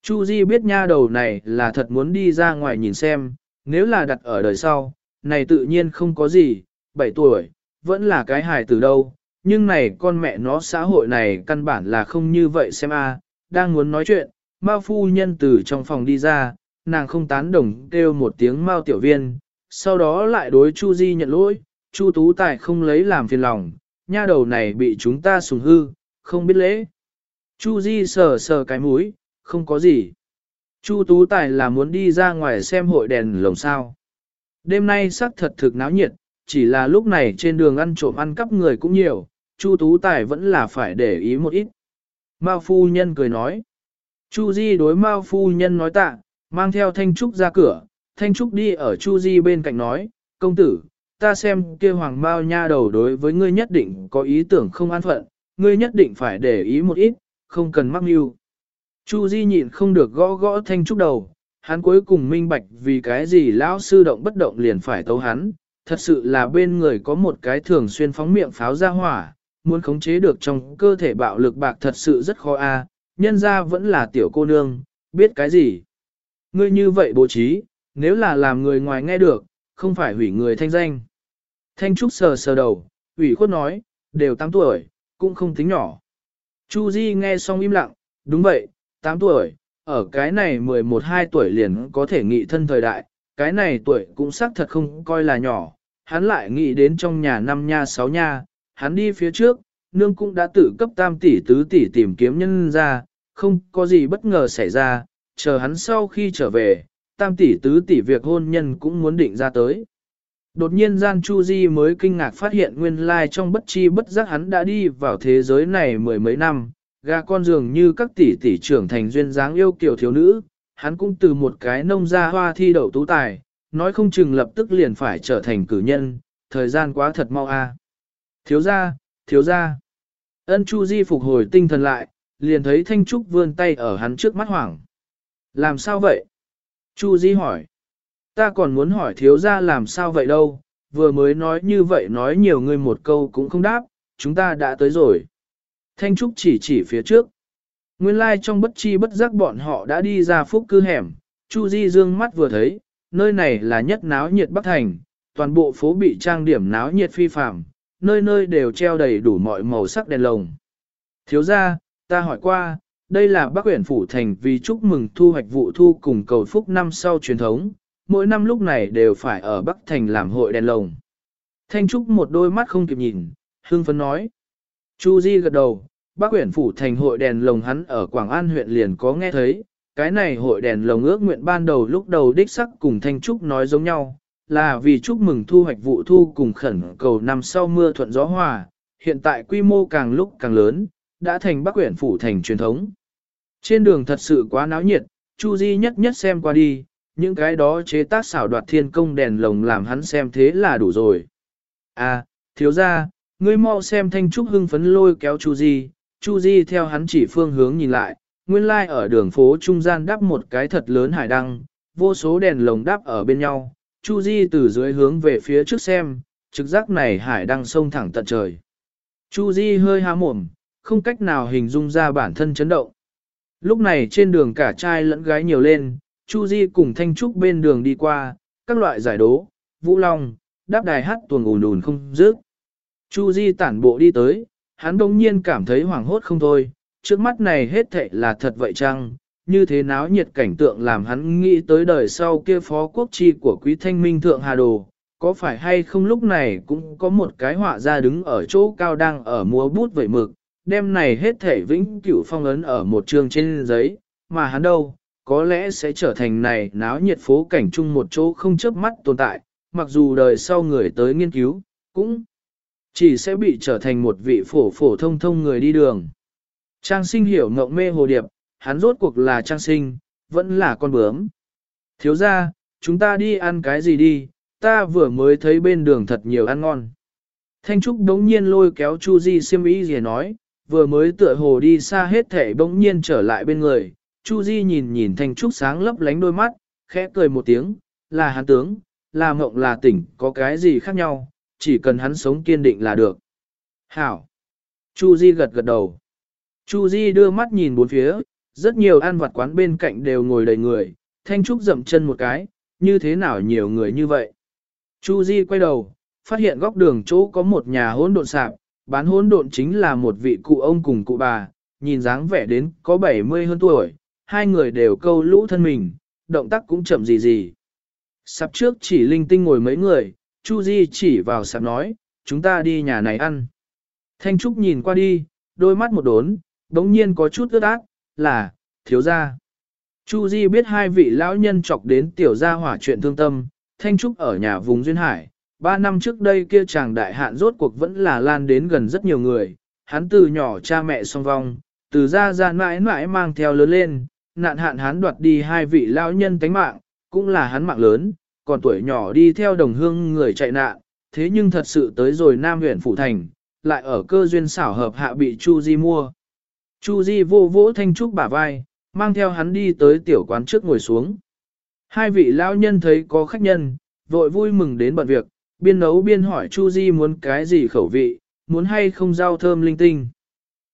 Chu Di biết nha đầu này là thật muốn đi ra ngoài nhìn xem, nếu là đặt ở đời sau, này tự nhiên không có gì, 7 tuổi, vẫn là cái hài từ đâu, nhưng này con mẹ nó xã hội này căn bản là không như vậy xem a, đang muốn nói chuyện, Mao phu nhân từ trong phòng đi ra, nàng không tán đồng kêu một tiếng Mao tiểu viên, sau đó lại đối Chu Di nhận lỗi, Chu Tú Tài không lấy làm phiền lòng, nha đầu này bị chúng ta sùng hư, không biết lễ. Chu Di sờ sờ cái mũi, không có gì. Chu Tú Tài là muốn đi ra ngoài xem hội đèn lồng sao. Đêm nay sắc thật thực náo nhiệt, chỉ là lúc này trên đường ăn trộm ăn cắp người cũng nhiều, Chu Tú Tài vẫn là phải để ý một ít. Mao phu nhân cười nói. Chu Di đối Mao phu nhân nói tạ, mang theo Thanh Trúc ra cửa, Thanh Trúc đi ở Chu Di bên cạnh nói, công tử, ta xem kia hoàng Mao nha đầu đối với ngươi nhất định có ý tưởng không an phận, ngươi nhất định phải để ý một ít, không cần mắc mưu. Chu Di nhịn không được gõ gõ Thanh Trúc đầu, hắn cuối cùng minh bạch vì cái gì lão sư động bất động liền phải tấu hắn, thật sự là bên người có một cái thường xuyên phóng miệng pháo ra hỏa, muốn khống chế được trong cơ thể bạo lực bạc thật sự rất khó a nhân ra vẫn là tiểu cô nương, biết cái gì. Ngươi như vậy bố trí, nếu là làm người ngoài nghe được, không phải hủy người thanh danh. Thanh Trúc sờ sờ đầu, ủy khuất nói, đều 8 tuổi, cũng không tính nhỏ. Chu Di nghe xong im lặng, Đúng vậy, 8 tuổi, ở cái này 11-12 tuổi liền có thể nghị thân thời đại, cái này tuổi cũng xác thật không coi là nhỏ, hắn lại nghĩ đến trong nhà năm nha sáu nha, hắn đi phía trước, nương cũng đã tự cấp tam tỷ tứ tỷ tìm kiếm nhân ra, không có gì bất ngờ xảy ra, chờ hắn sau khi trở về, tam tỷ tứ tỷ việc hôn nhân cũng muốn định ra tới. Đột nhiên gian Chu Di mới kinh ngạc phát hiện nguyên lai trong bất chi bất giác hắn đã đi vào thế giới này mười mấy năm, gà con dường như các tỷ tỷ trưởng thành duyên dáng yêu kiều thiếu nữ, hắn cũng từ một cái nông gia hoa thi đậu tú tài, nói không chừng lập tức liền phải trở thành cử nhân, thời gian quá thật mau a. À. Thiếu gia, thiếu gia. Ân Chu Di phục hồi tinh thần lại, liền thấy Thanh Trúc vươn tay ở hắn trước mắt hoảng. Làm sao vậy? Chu Di hỏi. Ta còn muốn hỏi thiếu gia làm sao vậy đâu, vừa mới nói như vậy nói nhiều người một câu cũng không đáp, chúng ta đã tới rồi. Thanh Trúc chỉ chỉ phía trước. Nguyên lai like trong bất chi bất giác bọn họ đã đi ra phúc cư hẻm, Chu Di dương mắt vừa thấy, nơi này là nhất náo nhiệt Bắc Thành, toàn bộ phố bị trang điểm náo nhiệt phi phàm, nơi nơi đều treo đầy đủ mọi màu sắc đèn lồng. Thiếu gia, ta hỏi qua, đây là Bắc huyện Phủ Thành vì chúc mừng thu hoạch vụ thu cùng cầu phúc năm sau truyền thống, mỗi năm lúc này đều phải ở Bắc Thành làm hội đèn lồng. Thanh Trúc một đôi mắt không kịp nhìn, hương phấn nói. Chu Di gật đầu, Bắc huyện Phủ Thành hội đèn lồng hắn ở Quảng An huyện liền có nghe thấy, cái này hội đèn lồng ước nguyện ban đầu lúc đầu đích sắc cùng Thanh Trúc nói giống nhau, là vì chúc mừng thu hoạch vụ thu cùng khẩn cầu năm sau mưa thuận gió hòa, hiện tại quy mô càng lúc càng lớn, đã thành Bắc huyện Phủ Thành truyền thống. Trên đường thật sự quá náo nhiệt, Chu Di nhất nhất xem qua đi, những cái đó chế tác xảo đoạt thiên công đèn lồng làm hắn xem thế là đủ rồi. À, thiếu gia, ngươi mau xem Thanh Trúc hưng phấn lôi kéo Chu Di, Chu Di theo hắn chỉ phương hướng nhìn lại, nguyên lai like ở đường phố trung gian đắp một cái thật lớn hải đăng, vô số đèn lồng đắp ở bên nhau, Chu Di từ dưới hướng về phía trước xem, trực giác này hải đăng sông thẳng tận trời. Chu Di hơi há mồm, không cách nào hình dung ra bản thân chấn động. Lúc này trên đường cả trai lẫn gái nhiều lên, Chu Di cùng Thanh Trúc bên đường đi qua, các loại giải đố, vũ long, đáp đài hát tuồng ùn ùn không dứt. Chu Di tản bộ đi tới, hắn đông nhiên cảm thấy hoảng hốt không thôi, trước mắt này hết thệ là thật vậy chăng, như thế náo nhiệt cảnh tượng làm hắn nghĩ tới đời sau kia phó quốc chi của quý thanh minh thượng hà đồ, có phải hay không lúc này cũng có một cái họa ra đứng ở chỗ cao đang ở múa bút vẩy mực, đêm này hết thể vĩnh cửu phong ấn ở một trường trên giấy, mà hắn đâu, có lẽ sẽ trở thành này náo nhiệt phố cảnh chung một chỗ không chớp mắt tồn tại, mặc dù đời sau người tới nghiên cứu, cũng chỉ sẽ bị trở thành một vị phổ phổ thông thông người đi đường. Trang sinh hiểu ngộng mê hồ điệp, hắn rốt cuộc là trang sinh, vẫn là con bướm. Thiếu ra, chúng ta đi ăn cái gì đi, ta vừa mới thấy bên đường thật nhiều ăn ngon. Thanh Trúc đống nhiên lôi kéo Chu Di siêm ý gì nói, vừa mới tựa hồ đi xa hết thể bỗng nhiên trở lại bên người. Chu Di nhìn nhìn Thanh Trúc sáng lấp lánh đôi mắt, khẽ cười một tiếng, là hắn tướng, là mộng là tỉnh, có cái gì khác nhau, chỉ cần hắn sống kiên định là được. Hảo! Chu Di gật gật đầu. Chu Di đưa mắt nhìn bốn phía, rất nhiều ăn vặt quán bên cạnh đều ngồi đầy người, Thanh Trúc dậm chân một cái, như thế nào nhiều người như vậy. Chu Di quay đầu, phát hiện góc đường chỗ có một nhà hỗn độn sạp, bán hỗn độn chính là một vị cụ ông cùng cụ bà, nhìn dáng vẻ đến có 70 hơn tuổi, hai người đều câu lũ thân mình, động tác cũng chậm gì gì. Sạp trước chỉ linh tinh ngồi mấy người, Chu Di chỉ vào sạp nói, chúng ta đi nhà này ăn. Thanh Trúc nhìn qua đi, đôi mắt một đốn, đống nhiên có chút ướt át, là, thiếu gia. Chu Di biết hai vị lão nhân chọc đến tiểu gia hỏa chuyện thương tâm, Thanh Trúc ở nhà vùng Duyên Hải. Ba năm trước đây kia chàng đại hạn rốt cuộc vẫn là lan đến gần rất nhiều người, hắn từ nhỏ cha mẹ song vong, từ gia gia mãi mãi mang theo lớn lên, nạn hạn hắn đoạt đi hai vị lão nhân tánh mạng, cũng là hắn mạng lớn, còn tuổi nhỏ đi theo đồng hương người chạy nạn, thế nhưng thật sự tới rồi Nam huyện Phủ Thành, lại ở cơ duyên xảo hợp hạ bị Chu Di mua. Chu Di vô vỗ Thanh Trúc bả vai, mang theo hắn đi tới tiểu quán trước ngồi xuống. Hai vị lão nhân thấy có khách nhân, vội vui mừng đến bận việc, biên nấu biên hỏi Chu Di muốn cái gì khẩu vị, muốn hay không rau thơm linh tinh.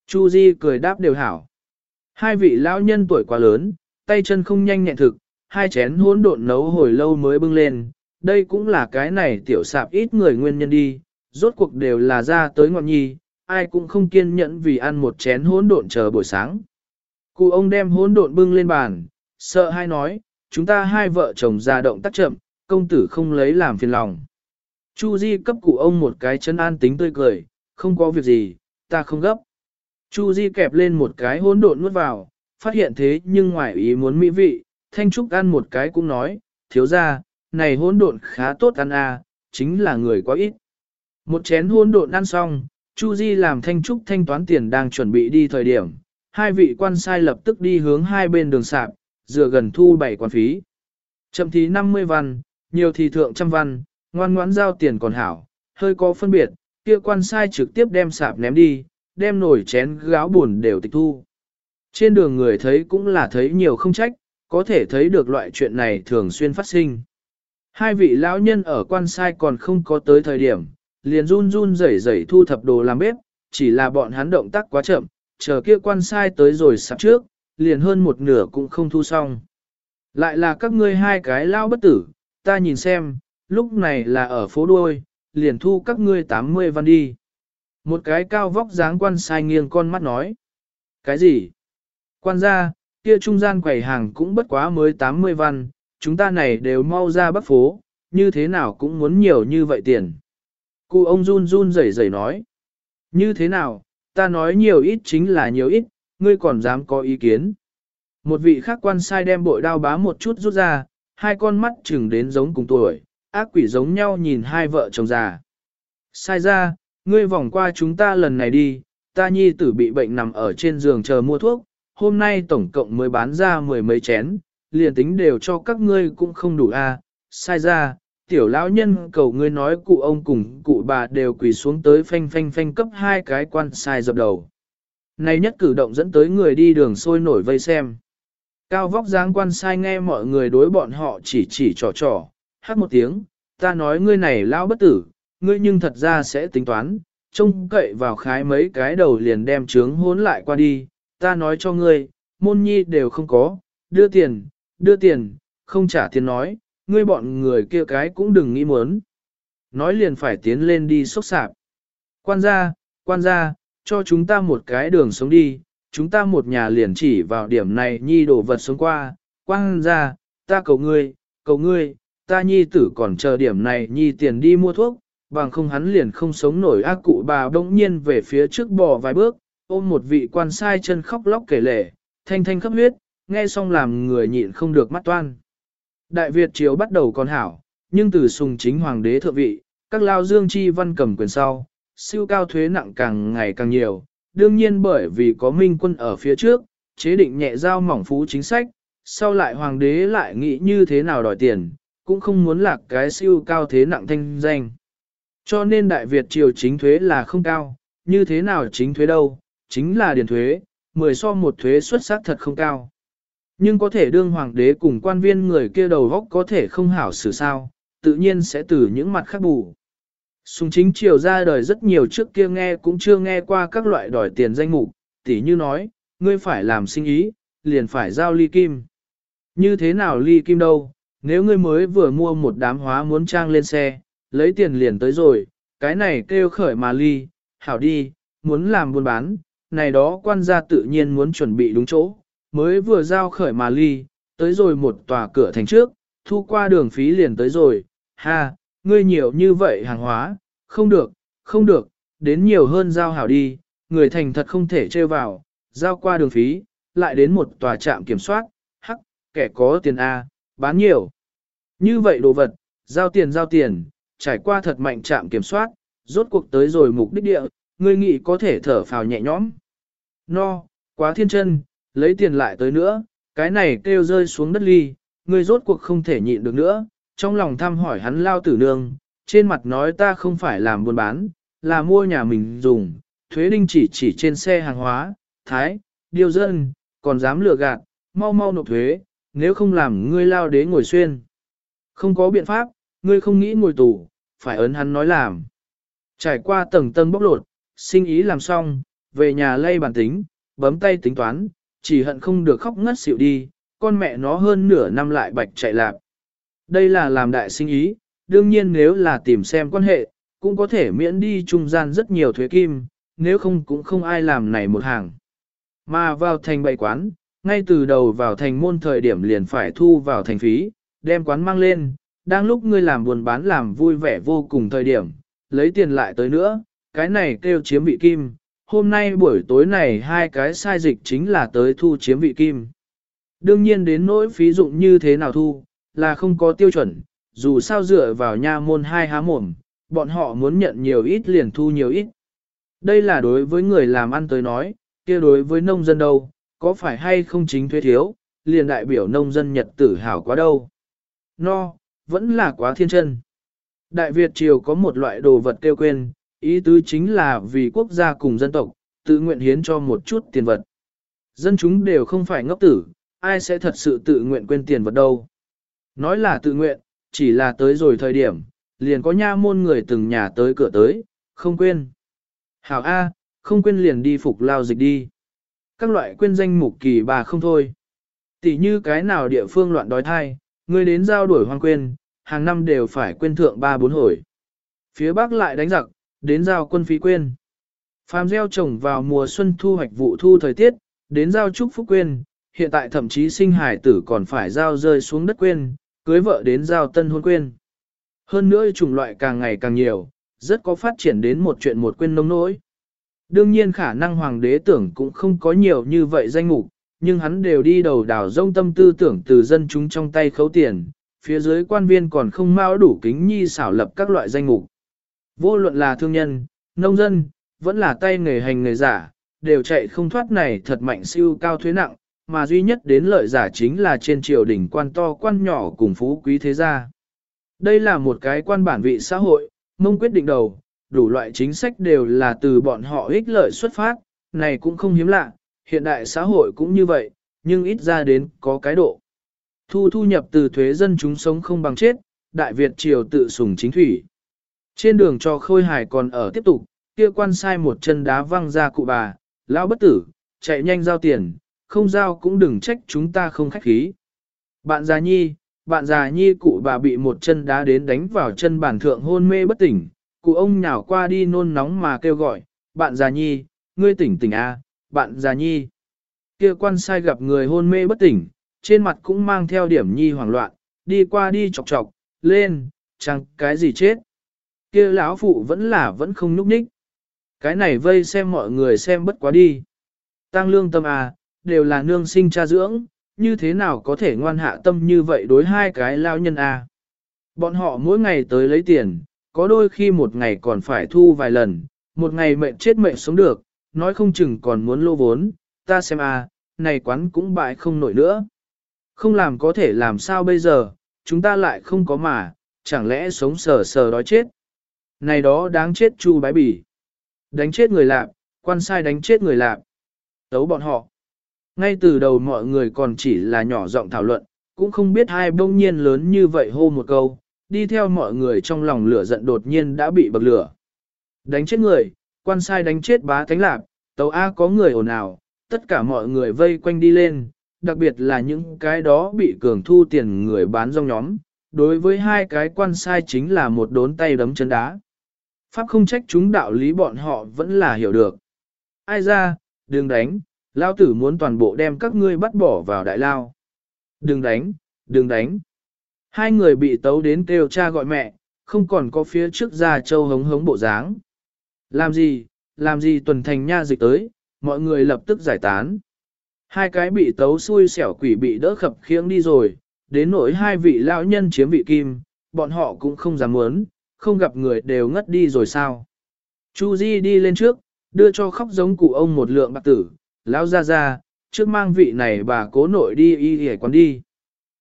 Chu Di cười đáp đều hảo. Hai vị lão nhân tuổi quá lớn, tay chân không nhanh nhẹn thực, hai chén hỗn độn nấu hồi lâu mới bưng lên, đây cũng là cái này tiểu sạp ít người nguyên nhân đi, rốt cuộc đều là ra tới ngọn nhi, ai cũng không kiên nhẫn vì ăn một chén hỗn độn chờ buổi sáng. Cụ ông đem hỗn độn bưng lên bàn, sợ hai nói, chúng ta hai vợ chồng ra động tác chậm, công tử không lấy làm phiền lòng. Chu Di cấp cụ ông một cái chân an tính tươi cười, không có việc gì, ta không gấp. Chu Di kẹp lên một cái hỗn độn nuốt vào, phát hiện thế nhưng ngoài ý muốn mỹ vị, Thanh Trúc ăn một cái cũng nói, thiếu gia, này hỗn độn khá tốt ăn à, chính là người quá ít. Một chén hỗn độn ăn xong, Chu Di làm Thanh Trúc thanh toán tiền đang chuẩn bị đi thời điểm, hai vị quan sai lập tức đi hướng hai bên đường sạp, dựa gần thu bảy quan phí. Chậm thì 50 văn, nhiều thì thượng trăm văn, ngoan ngoãn giao tiền còn hảo, hơi có phân biệt, kia quan sai trực tiếp đem sạp ném đi, đem nổi chén gáo buồn đều tịch thu. Trên đường người thấy cũng là thấy nhiều không trách, có thể thấy được loại chuyện này thường xuyên phát sinh. Hai vị lão nhân ở quan sai còn không có tới thời điểm, liền run run rẩy rẩy thu thập đồ làm bếp, chỉ là bọn hắn động tác quá chậm, chờ kia quan sai tới rồi sắp trước, liền hơn một nửa cũng không thu xong. Lại là các ngươi hai cái lao bất tử, ta nhìn xem, lúc này là ở phố đuôi, liền thu các ngươi 80 văn đi. Một cái cao vóc dáng quan sai nghiêng con mắt nói. Cái gì? Quan gia, kia trung gian quầy hàng cũng bất quá mới 80 văn, chúng ta này đều mau ra bắc phố, như thế nào cũng muốn nhiều như vậy tiền. Cụ ông run run rẩy rẩy nói. Như thế nào, ta nói nhiều ít chính là nhiều ít, ngươi còn dám có ý kiến. Một vị khác quan sai đem bội đao bá một chút rút ra, hai con mắt chừng đến giống cùng tuổi, ác quỷ giống nhau nhìn hai vợ chồng già. Sai ra, ngươi vòng qua chúng ta lần này đi, ta nhi tử bị bệnh nằm ở trên giường chờ mua thuốc, hôm nay tổng cộng mới bán ra mười mấy chén, liền tính đều cho các ngươi cũng không đủ a. sai ra, tiểu lão nhân cầu ngươi nói cụ ông cùng cụ bà đều quỳ xuống tới phanh phanh phanh cấp hai cái quan sai dập đầu. Này nhất cử động dẫn tới người đi đường sôi nổi vây xem. Cao vóc dáng quan sai nghe mọi người đối bọn họ chỉ chỉ trò trò, hát một tiếng, ta nói ngươi này lão bất tử, ngươi nhưng thật ra sẽ tính toán, trông cậy vào khái mấy cái đầu liền đem trướng hốn lại qua đi, ta nói cho ngươi, môn nhi đều không có, đưa tiền, đưa tiền, không trả tiền nói, ngươi bọn người kia cái cũng đừng nghĩ muốn. Nói liền phải tiến lên đi sốc sạp. Quan gia, quan gia, cho chúng ta một cái đường sống đi, chúng ta một nhà liền chỉ vào điểm này nhi đổ vật sống qua, quan gia, ta cầu ngươi, cầu ngươi, ta nhi tử còn chờ điểm này nhi tiền đi mua thuốc, bằng không hắn liền không sống nổi ác cụ bà bỗng nhiên về phía trước bò vài bước, ôm một vị quan sai chân khóc lóc kể lể, thanh thanh khắp huyết, nghe xong làm người nhịn không được mắt toan. Đại Việt triều bắt đầu còn hảo, nhưng từ sùng chính hoàng đế thượng vị, các lao dương chi văn cầm quyền sau, siêu cao thuế nặng càng ngày càng nhiều, đương nhiên bởi vì có minh quân ở phía trước, chế định nhẹ giao mỏng phú chính sách, sau lại hoàng đế lại nghĩ như thế nào đòi tiền, cũng không muốn lạc cái siêu cao thế nặng thanh danh. Cho nên Đại Việt triều chính thuế là không cao, như thế nào chính thuế đâu, chính là điền thuế, 10 so một thuế xuất sắc thật không cao. Nhưng có thể đương hoàng đế cùng quan viên người kia đầu góc có thể không hảo xử sao, tự nhiên sẽ từ những mặt khác bù. Sùng chính triều ra đời rất nhiều trước kia nghe cũng chưa nghe qua các loại đòi tiền danh mục, tỉ như nói, ngươi phải làm sinh ý, liền phải giao ly kim. Như thế nào ly kim đâu, nếu ngươi mới vừa mua một đám hóa muốn trang lên xe, lấy tiền liền tới rồi, cái này kêu khởi mà ly, hảo đi, muốn làm buôn bán, này đó quan gia tự nhiên muốn chuẩn bị đúng chỗ, mới vừa giao khởi mà ly, tới rồi một tòa cửa thành trước, thu qua đường phí liền tới rồi, ha, ngươi nhiều như vậy hàng hóa, không được, không được, đến nhiều hơn giao hảo đi, người thành thật không thể trêu vào, giao qua đường phí, lại đến một tòa trạm kiểm soát, hắc, kẻ có tiền A, bán nhiều. Như vậy đồ vật, giao tiền giao tiền, trải qua thật mạnh trạm kiểm soát, rốt cuộc tới rồi mục đích địa, ngươi nghĩ có thể thở phào nhẹ nhõm. No, quá thiên chân, lấy tiền lại tới nữa, cái này kêu rơi xuống đất ly, ngươi rốt cuộc không thể nhịn được nữa, trong lòng thăm hỏi hắn lao tử nương, trên mặt nói ta không phải làm buôn bán, là mua nhà mình dùng, thuế đinh chỉ chỉ trên xe hàng hóa, thái, điều dân, còn dám lừa gạt, mau mau nộp thuế, nếu không làm ngươi lao đế ngồi xuyên. Không có biện pháp, ngươi không nghĩ ngồi tù, phải ấn hắn nói làm. Trải qua tầng tầng bóc lột, sinh ý làm xong, về nhà lay bản tính, bấm tay tính toán, chỉ hận không được khóc ngất xỉu đi, con mẹ nó hơn nửa năm lại bạch chạy lạp. Đây là làm đại sinh ý, đương nhiên nếu là tìm xem quan hệ, cũng có thể miễn đi trung gian rất nhiều thuế kim, nếu không cũng không ai làm này một hàng. Mà vào thành bày quán, Ngay từ đầu vào thành môn thời điểm liền phải thu vào thành phí, đem quán mang lên, đang lúc ngươi làm buồn bán làm vui vẻ vô cùng thời điểm, lấy tiền lại tới nữa, cái này kêu chiếm vị kim. Hôm nay buổi tối này hai cái sai dịch chính là tới thu chiếm vị kim. Đương nhiên đến nỗi phí dụng như thế nào thu, là không có tiêu chuẩn, dù sao dựa vào nha môn hai há mồm, bọn họ muốn nhận nhiều ít liền thu nhiều ít. Đây là đối với người làm ăn tới nói, kia đối với nông dân đâu, có phải hay không chính thuế thiếu, liền đại biểu nông dân nhật tử hào quá đâu. No, vẫn là quá thiên chân. Đại Việt Triều có một loại đồ vật tiêu quên, ý tứ chính là vì quốc gia cùng dân tộc, tự nguyện hiến cho một chút tiền vật. Dân chúng đều không phải ngốc tử, ai sẽ thật sự tự nguyện quên tiền vật đâu. Nói là tự nguyện, chỉ là tới rồi thời điểm, liền có nha môn người từng nhà tới cửa tới, không quên. Hảo A, không quên liền đi phục lao dịch đi. Các loại quên danh mục kỳ bà không thôi. Tỷ như cái nào địa phương loạn đói thai, người đến giao đổi hoang quên, hàng năm đều phải quên thượng ba bốn hồi. Phía Bắc lại đánh giặc, đến giao quân phí quên. Phàm gieo trồng vào mùa xuân thu hoạch vụ thu thời tiết, đến giao trúc phúc quên, hiện tại thậm chí sinh hải tử còn phải giao rơi xuống đất quên, cưới vợ đến giao tân hôn quên. Hơn nữa chủng loại càng ngày càng nhiều, rất có phát triển đến một chuyện một quên nông nỗi. Đương nhiên khả năng hoàng đế tưởng cũng không có nhiều như vậy danh mục, nhưng hắn đều đi đầu đảo rông tâm tư tưởng từ dân chúng trong tay khấu tiền, phía dưới quan viên còn không mau đủ kính nhi xảo lập các loại danh mục. Vô luận là thương nhân, nông dân, vẫn là tay nghề hành nghề giả, đều chạy không thoát này thật mạnh siêu cao thuế nặng, mà duy nhất đến lợi giả chính là trên triều đỉnh quan to quan nhỏ cùng phú quý thế gia. Đây là một cái quan bản vị xã hội, mông quyết định đầu, đủ loại chính sách đều là từ bọn họ ích lợi xuất phát, này cũng không hiếm lạ, hiện đại xã hội cũng như vậy, nhưng ít ra đến có cái độ. Thu thu nhập từ thuế dân chúng sống không bằng chết, Đại Việt triều tự sùng chính thủy. Trên đường cho khôi hài còn ở tiếp tục, kia quan sai một chân đá văng ra cụ bà, lão bất tử, chạy nhanh giao tiền, không giao cũng đừng trách chúng ta không khách khí. Bạn già nhi, bạn già nhi cụ bà bị một chân đá đến đánh vào chân bản thượng hôn mê bất tỉnh, cụ ông nhào qua đi nôn nóng mà kêu gọi, bạn già nhi, ngươi tỉnh tỉnh a, à, bạn già nhi. Kia quan sai gặp người hôn mê bất tỉnh, trên mặt cũng mang theo điểm nhi hoảng loạn, đi qua đi chọc chọc, lên, chẳng cái gì chết. Kia lão phụ vẫn là vẫn không nhúc nhích. Cái này vây xem mọi người xem bất quá đi. Tăng lương tâm à, đều là nương sinh cha dưỡng, như thế nào có thể ngoan hạ tâm như vậy đối hai cái lao nhân à. Bọn họ mỗi ngày tới lấy tiền, có đôi khi một ngày còn phải thu vài lần, một ngày mệnh chết mệnh sống được, nói không chừng còn muốn lô vốn, ta xem à, này quán cũng bại không nổi nữa. Không làm có thể làm sao bây giờ, chúng ta lại không có mà, chẳng lẽ sống sờ sờ đói chết. Này đó đáng chết chu bái bỉ. Đánh chết người lạp, quan sai đánh chết người lạp. Tấu bọn họ. Ngay từ đầu mọi người còn chỉ là nhỏ giọng thảo luận, cũng không biết hai bông nhiên lớn như vậy hô một câu, đi theo mọi người trong lòng lửa giận đột nhiên đã bị bậc lửa. Đánh chết người, quan sai đánh chết bá thánh lạp, tàu A có người ồn ào, tất cả mọi người vây quanh đi lên, đặc biệt là những cái đó bị cường thu tiền người bán rong nhóm, đối với hai cái quan sai chính là một đốn tay đấm chân đá. Pháp không trách chúng đạo lý bọn họ vẫn là hiểu được. Ai ra, đừng đánh, lao tử muốn toàn bộ đem các ngươi bắt bỏ vào đại lao. Đừng đánh, đừng đánh. Hai người bị tấu đến kêu cha gọi mẹ, không còn có phía trước ra châu hống hống bộ dáng. Làm gì, làm gì tuần thành nha dịch tới, mọi người lập tức giải tán. Hai cái bị tấu xui xẻo quỷ bị đỡ khập khiễng đi rồi, đến nỗi hai vị lão nhân chiếm vị kim, bọn họ cũng không dám muốn, không gặp người đều ngất đi rồi sao. Chu Di đi lên trước, đưa cho khóc giống cụ ông một lượng bạc tử, lão ra ra, trước mang vị này bà cố nội đi y hề quán đi.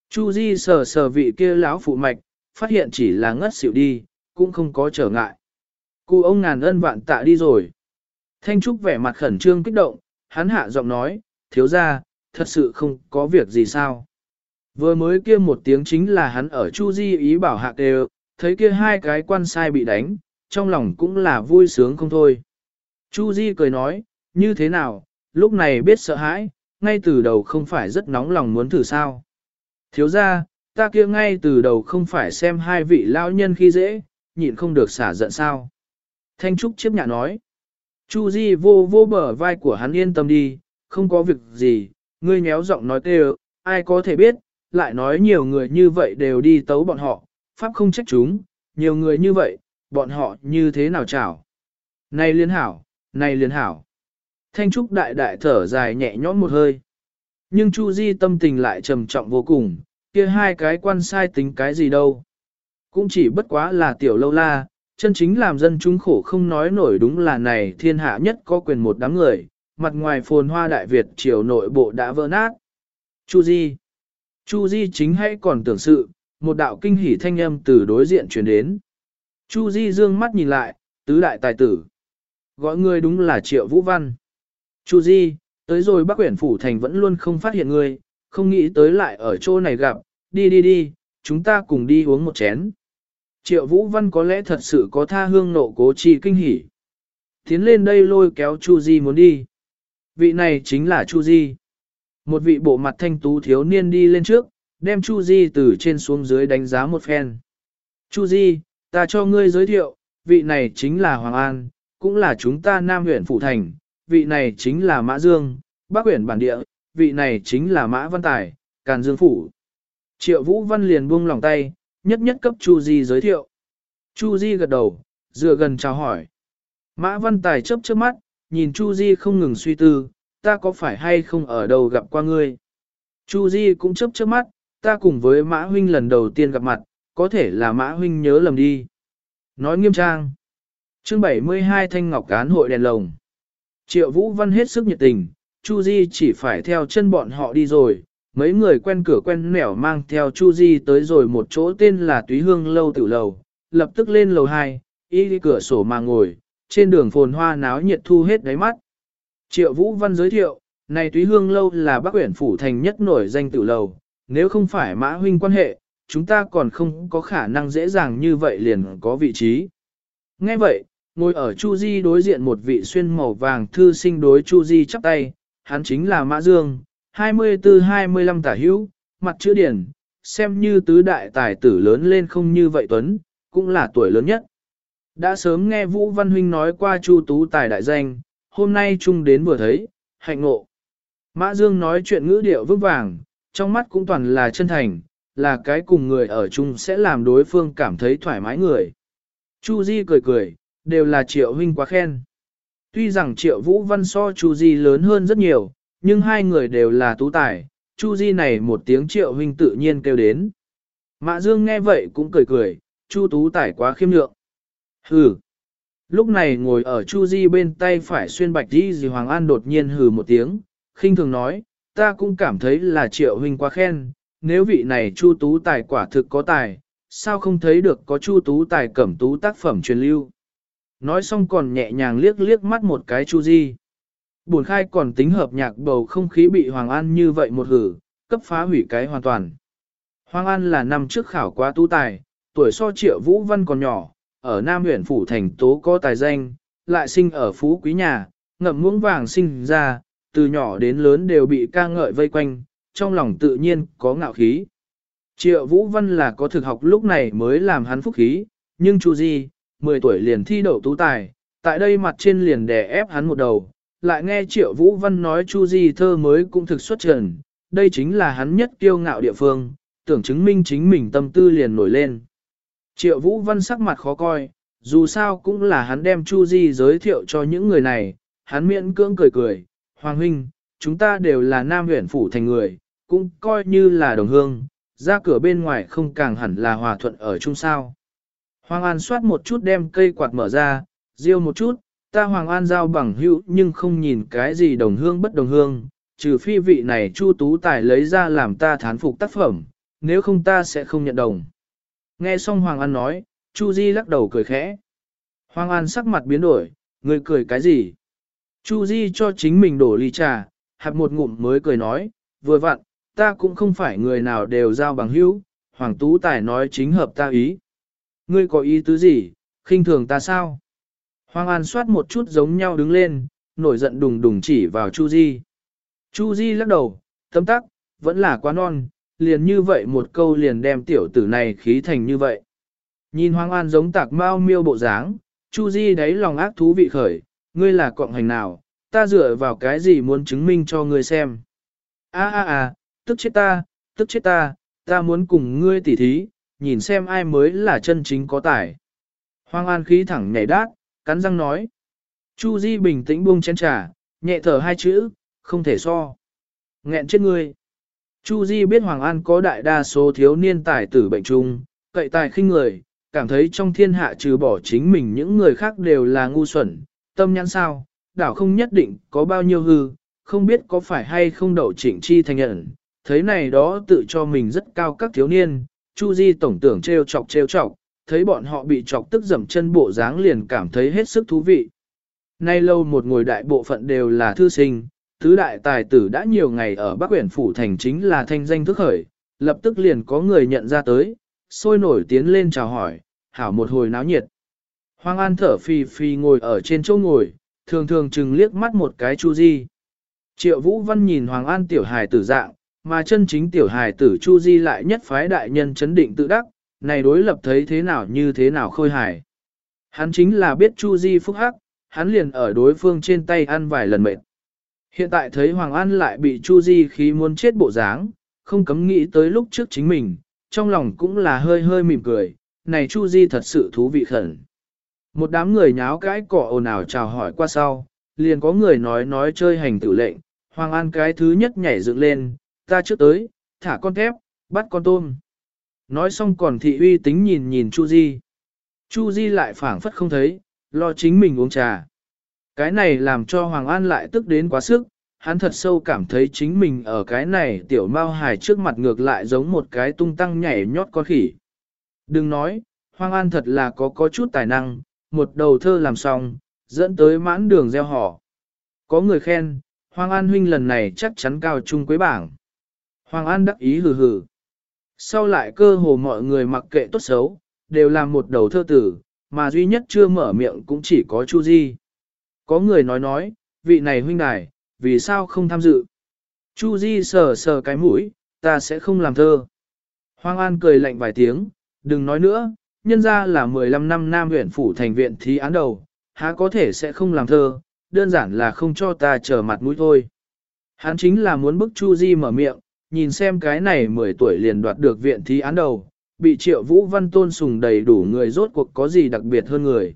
Chu Di sờ sờ vị kia lão phụ mạch, phát hiện chỉ là ngất xỉu đi, cũng không có trở ngại. Cụ ông ngàn ân vạn tạ đi rồi. Thanh Trúc vẻ mặt khẩn trương kích động, hắn hạ giọng nói, thiếu gia, thật sự không có việc gì sao. Vừa mới kia một tiếng chính là hắn ở Chu Di ý bảo hạ đều, thấy kia hai cái quan sai bị đánh, trong lòng cũng là vui sướng không thôi. Chu Di cười nói, như thế nào, lúc này biết sợ hãi, ngay từ đầu không phải rất nóng lòng muốn thử sao. Thiếu gia ta kia ngay từ đầu không phải xem hai vị lão nhân khi dễ, nhịn không được xả giận sao. Thanh Trúc chiếp nhạ nói. Chu Di vô vô bờ vai của hắn yên tâm đi, không có việc gì, ngươi nhéo giọng nói tê ai có thể biết, lại nói nhiều người như vậy đều đi tấu bọn họ, pháp không trách chúng, nhiều người như vậy, bọn họ như thế nào chảo. Này liên hảo, này liên hảo. Thanh Trúc đại đại thở dài nhẹ nhõm một hơi. Nhưng Chu Di tâm tình lại trầm trọng vô cùng, kia hai cái quan sai tính cái gì đâu. Cũng chỉ bất quá là tiểu lâu la, chân chính làm dân chúng khổ không nói nổi đúng là này thiên hạ nhất có quyền một đám người, mặt ngoài phồn hoa đại Việt triều nội bộ đã vỡ nát. Chu Di Chu Di chính hay còn tưởng sự, một đạo kinh hỉ thanh âm từ đối diện truyền đến. Chu Di dương mắt nhìn lại, tứ đại tài tử. Gọi ngươi đúng là Triệu Vũ Văn. Chu Di, tới rồi Bắc Quyển Phủ Thành vẫn luôn không phát hiện ngươi không nghĩ tới lại ở chỗ này gặp, đi đi đi, chúng ta cùng đi uống một chén. Triệu Vũ Văn có lẽ thật sự có tha hương nộ cố chi kinh hỉ. Tiến lên đây lôi kéo Chu Di muốn đi. Vị này chính là Chu Di. Một vị bộ mặt thanh tú thiếu niên đi lên trước, đem Chu Di từ trên xuống dưới đánh giá một phen. Chu Di, ta cho ngươi giới thiệu, vị này chính là Hoàng An, cũng là chúng ta Nam huyện Phủ Thành, vị này chính là Mã Dương, Bắc huyện Bản Địa, vị này chính là Mã Văn Tài, Càn Dương Phủ. Triệu Vũ Văn liền buông lòng tay, nhất nhất cấp Chu Di giới thiệu. Chu Di gật đầu, dựa gần chào hỏi. Mã Văn Tài chớp chớp mắt, nhìn Chu Di không ngừng suy tư, ta có phải hay không ở đâu gặp qua ngươi. Chu Di cũng chớp chớp mắt, ta cùng với Mã Huynh lần đầu tiên gặp mặt, có thể là Mã Huynh nhớ lầm đi. Nói nghiêm trang. Chương 72 Thanh Ngọc Cán hội đèn lồng. Triệu Vũ Văn hết sức nhiệt tình, Chu Di chỉ phải theo chân bọn họ đi rồi. Mấy người quen cửa quen nẻo mang theo Chu Di tới rồi một chỗ tên là Túy Hương Lâu Tử Lầu, lập tức lên lầu 2, y đi cửa sổ mà ngồi, trên đường phồn hoa náo nhiệt thu hết đáy mắt. Triệu Vũ Văn giới thiệu, này Túy Hương Lâu là Bắc Uyển Phủ Thành nhất nổi danh tử lầu, nếu không phải mã huynh quan hệ, chúng ta còn không có khả năng dễ dàng như vậy liền có vị trí. Nghe vậy, ngồi ở Chu Di đối diện một vị xuyên màu vàng thư sinh đối Chu Di chắp tay, hắn chính là Mã Dương, 24-25 tả hữu, mặt chữ điển, xem như tứ đại tài tử lớn lên không như vậy Tuấn, cũng là tuổi lớn nhất. Đã sớm nghe Vũ Văn Huynh nói qua Chu Tú tài đại danh, hôm nay chung đến vừa thấy, hạnh ngộ. Mã Dương nói chuyện ngữ điệu vững vàng, trong mắt cũng toàn là chân thành, là cái cùng người ở chung sẽ làm đối phương cảm thấy thoải mái người. Chu Di cười cười, đều là triệu huynh quá khen. Tuy rằng triệu vũ văn so Chu Di lớn hơn rất nhiều, nhưng hai người đều là tú tài, Chu Di này một tiếng triệu huynh tự nhiên kêu đến. Mã Dương nghe vậy cũng cười cười, Chu tú tài quá khiêm lượng. Hừ. Lúc này ngồi ở Chu Di bên tay phải xuyên bạch đi gì Hoàng An đột nhiên hừ một tiếng, khinh thường nói, ta cũng cảm thấy là triệu huynh quá khen, nếu vị này Chu Tú Tài quả thực có tài, sao không thấy được có Chu Tú Tài cẩm tú tác phẩm truyền lưu. Nói xong còn nhẹ nhàng liếc liếc mắt một cái Chu Di. Buồn khai còn tính hợp nhạc bầu không khí bị Hoàng An như vậy một hử, cấp phá hủy cái hoàn toàn. Hoàng An là năm trước khảo quá tú tài, tuổi so triệu Vũ Văn còn nhỏ, ở Nam huyện Phủ Thành Tố có tài danh, lại sinh ở Phú Quý Nhà, ngậm muỗng vàng sinh ra, từ nhỏ đến lớn đều bị ca ngợi vây quanh, trong lòng tự nhiên có ngạo khí. Triệu Vũ Văn là có thực học lúc này mới làm hắn phúc khí, nhưng Chu Di, 10 tuổi liền thi đậu tú tài, tại đây mặt trên liền đè ép hắn một đầu, lại nghe Triệu Vũ Văn nói Chu Di thơ mới cũng thực xuất trần, đây chính là hắn nhất kiêu ngạo địa phương, tưởng chứng minh chính mình tâm tư liền nổi lên. Triệu Vũ Văn sắc mặt khó coi, dù sao cũng là hắn đem Chu Di giới thiệu cho những người này, hắn miễn cưỡng cười cười, Hoàng huynh, chúng ta đều là nam huyện phủ thành người, cũng coi như là đồng hương, ra cửa bên ngoài không càng hẳn là hòa thuận ở chung sao. Hoàng An soát một chút đem cây quạt mở ra, riêu một chút, ta Hoàng An giao bằng hữu nhưng không nhìn cái gì đồng hương bất đồng hương, trừ phi vị này Chu Tú Tài lấy ra làm ta thán phục tác phẩm, nếu không ta sẽ không nhận đồng. Nghe xong Hoàng An nói, Chu Di lắc đầu cười khẽ. Hoàng An sắc mặt biến đổi, người cười cái gì? Chu Di cho chính mình đổ ly trà, hạp một ngụm mới cười nói, vừa vặn, ta cũng không phải người nào đều giao bằng hữu, Hoàng Tú Tài nói chính hợp ta ý. Ngươi có ý tứ gì, khinh thường ta sao? Hoàng An soát một chút giống nhau đứng lên, nổi giận đùng đùng chỉ vào Chu Di. Chu Di lắc đầu, tấm tắc, vẫn là quá non, liền như vậy một câu liền đem tiểu tử này khí thành như vậy. Nhìn Hoàng An giống tạc mau miêu bộ dáng, Chu Di đáy lòng ác thú vị khởi, ngươi là cộng hành nào, ta dựa vào cái gì muốn chứng minh cho ngươi xem. A a a, tức chết ta, tức chết ta, ta muốn cùng ngươi tỉ thí, nhìn xem ai mới là chân chính có tài. Hoàng An khí thẳng nhảy đát, cắn răng nói. Chu Di bình tĩnh buông chén trà, nhẹ thở hai chữ, không thể so. Nghẹn chết ngươi. Chu Di biết Hoàng An có đại đa số thiếu niên tài tử bệnh trung, cậy tài khinh người, cảm thấy trong thiên hạ trừ bỏ chính mình những người khác đều là ngu xuẩn, tâm nhãn sao, đảo không nhất định có bao nhiêu hư, không biết có phải hay không đậu chỉnh chi thành nhận, thấy này đó tự cho mình rất cao các thiếu niên, Chu Di tổng tưởng treo chọc treo chọc, thấy bọn họ bị chọc tức dầm chân bộ dáng liền cảm thấy hết sức thú vị. Nay lâu một ngồi đại bộ phận đều là thư sinh, tứ đại tài tử đã nhiều ngày ở Bắc Quyển Phủ Thành chính là thanh danh thức khởi, lập tức liền có người nhận ra tới, sôi nổi tiến lên chào hỏi, hảo một hồi náo nhiệt. Hoàng An thở phì phì ngồi ở trên chỗ ngồi, thường thường chừng liếc mắt một cái Chu Di. Triệu Vũ Văn nhìn Hoàng An tiểu hài tử dạng, mà chân chính tiểu hài tử Chu Di lại nhất phái đại nhân chấn định tự đắc, này đối lập thấy thế nào như thế nào khôi hài. Hắn chính là biết Chu Di phúc hắc, hắn liền ở đối phương trên tay ăn vài lần mệt. Hiện tại thấy Hoàng An lại bị Chu Di khí muốn chết bộ dáng, không cấm nghĩ tới lúc trước chính mình, trong lòng cũng là hơi hơi mỉm cười, này Chu Di thật sự thú vị khẩn. Một đám người nháo cãi cỏ ồn ào chào hỏi qua sau, liền có người nói nói chơi hành tử lệnh, Hoàng An cái thứ nhất nhảy dựng lên, ta trước tới, thả con thép, bắt con tôm. Nói xong còn thị uy tính nhìn nhìn Chu Di. Chu Di lại phảng phất không thấy, lo chính mình uống trà. Cái này làm cho Hoàng An lại tức đến quá sức, hắn thật sâu cảm thấy chính mình ở cái này tiểu mao hài trước mặt ngược lại giống một cái tung tăng nhảy nhót con khỉ. Đừng nói, Hoàng An thật là có có chút tài năng, một đầu thơ làm xong, dẫn tới mãn đường gieo họ. Có người khen, Hoàng An huynh lần này chắc chắn cao trung quế bảng. Hoàng An đắc ý hừ hừ. Sau lại cơ hồ mọi người mặc kệ tốt xấu, đều làm một đầu thơ tử, mà duy nhất chưa mở miệng cũng chỉ có Chu Di. Có người nói nói, vị này huynh đài, vì sao không tham dự? Chu Di sờ sờ cái mũi, ta sẽ không làm thơ. Hoàng An cười lạnh vài tiếng, đừng nói nữa, nhân ra là 15 năm Nam huyện phủ thành viện thí án đầu, há có thể sẽ không làm thơ, đơn giản là không cho ta trở mặt mũi thôi. Hắn chính là muốn bức Chu Di mở miệng, nhìn xem cái này 10 tuổi liền đoạt được viện thí án đầu, bị triệu vũ văn tôn sùng đầy đủ người rốt cuộc có gì đặc biệt hơn người.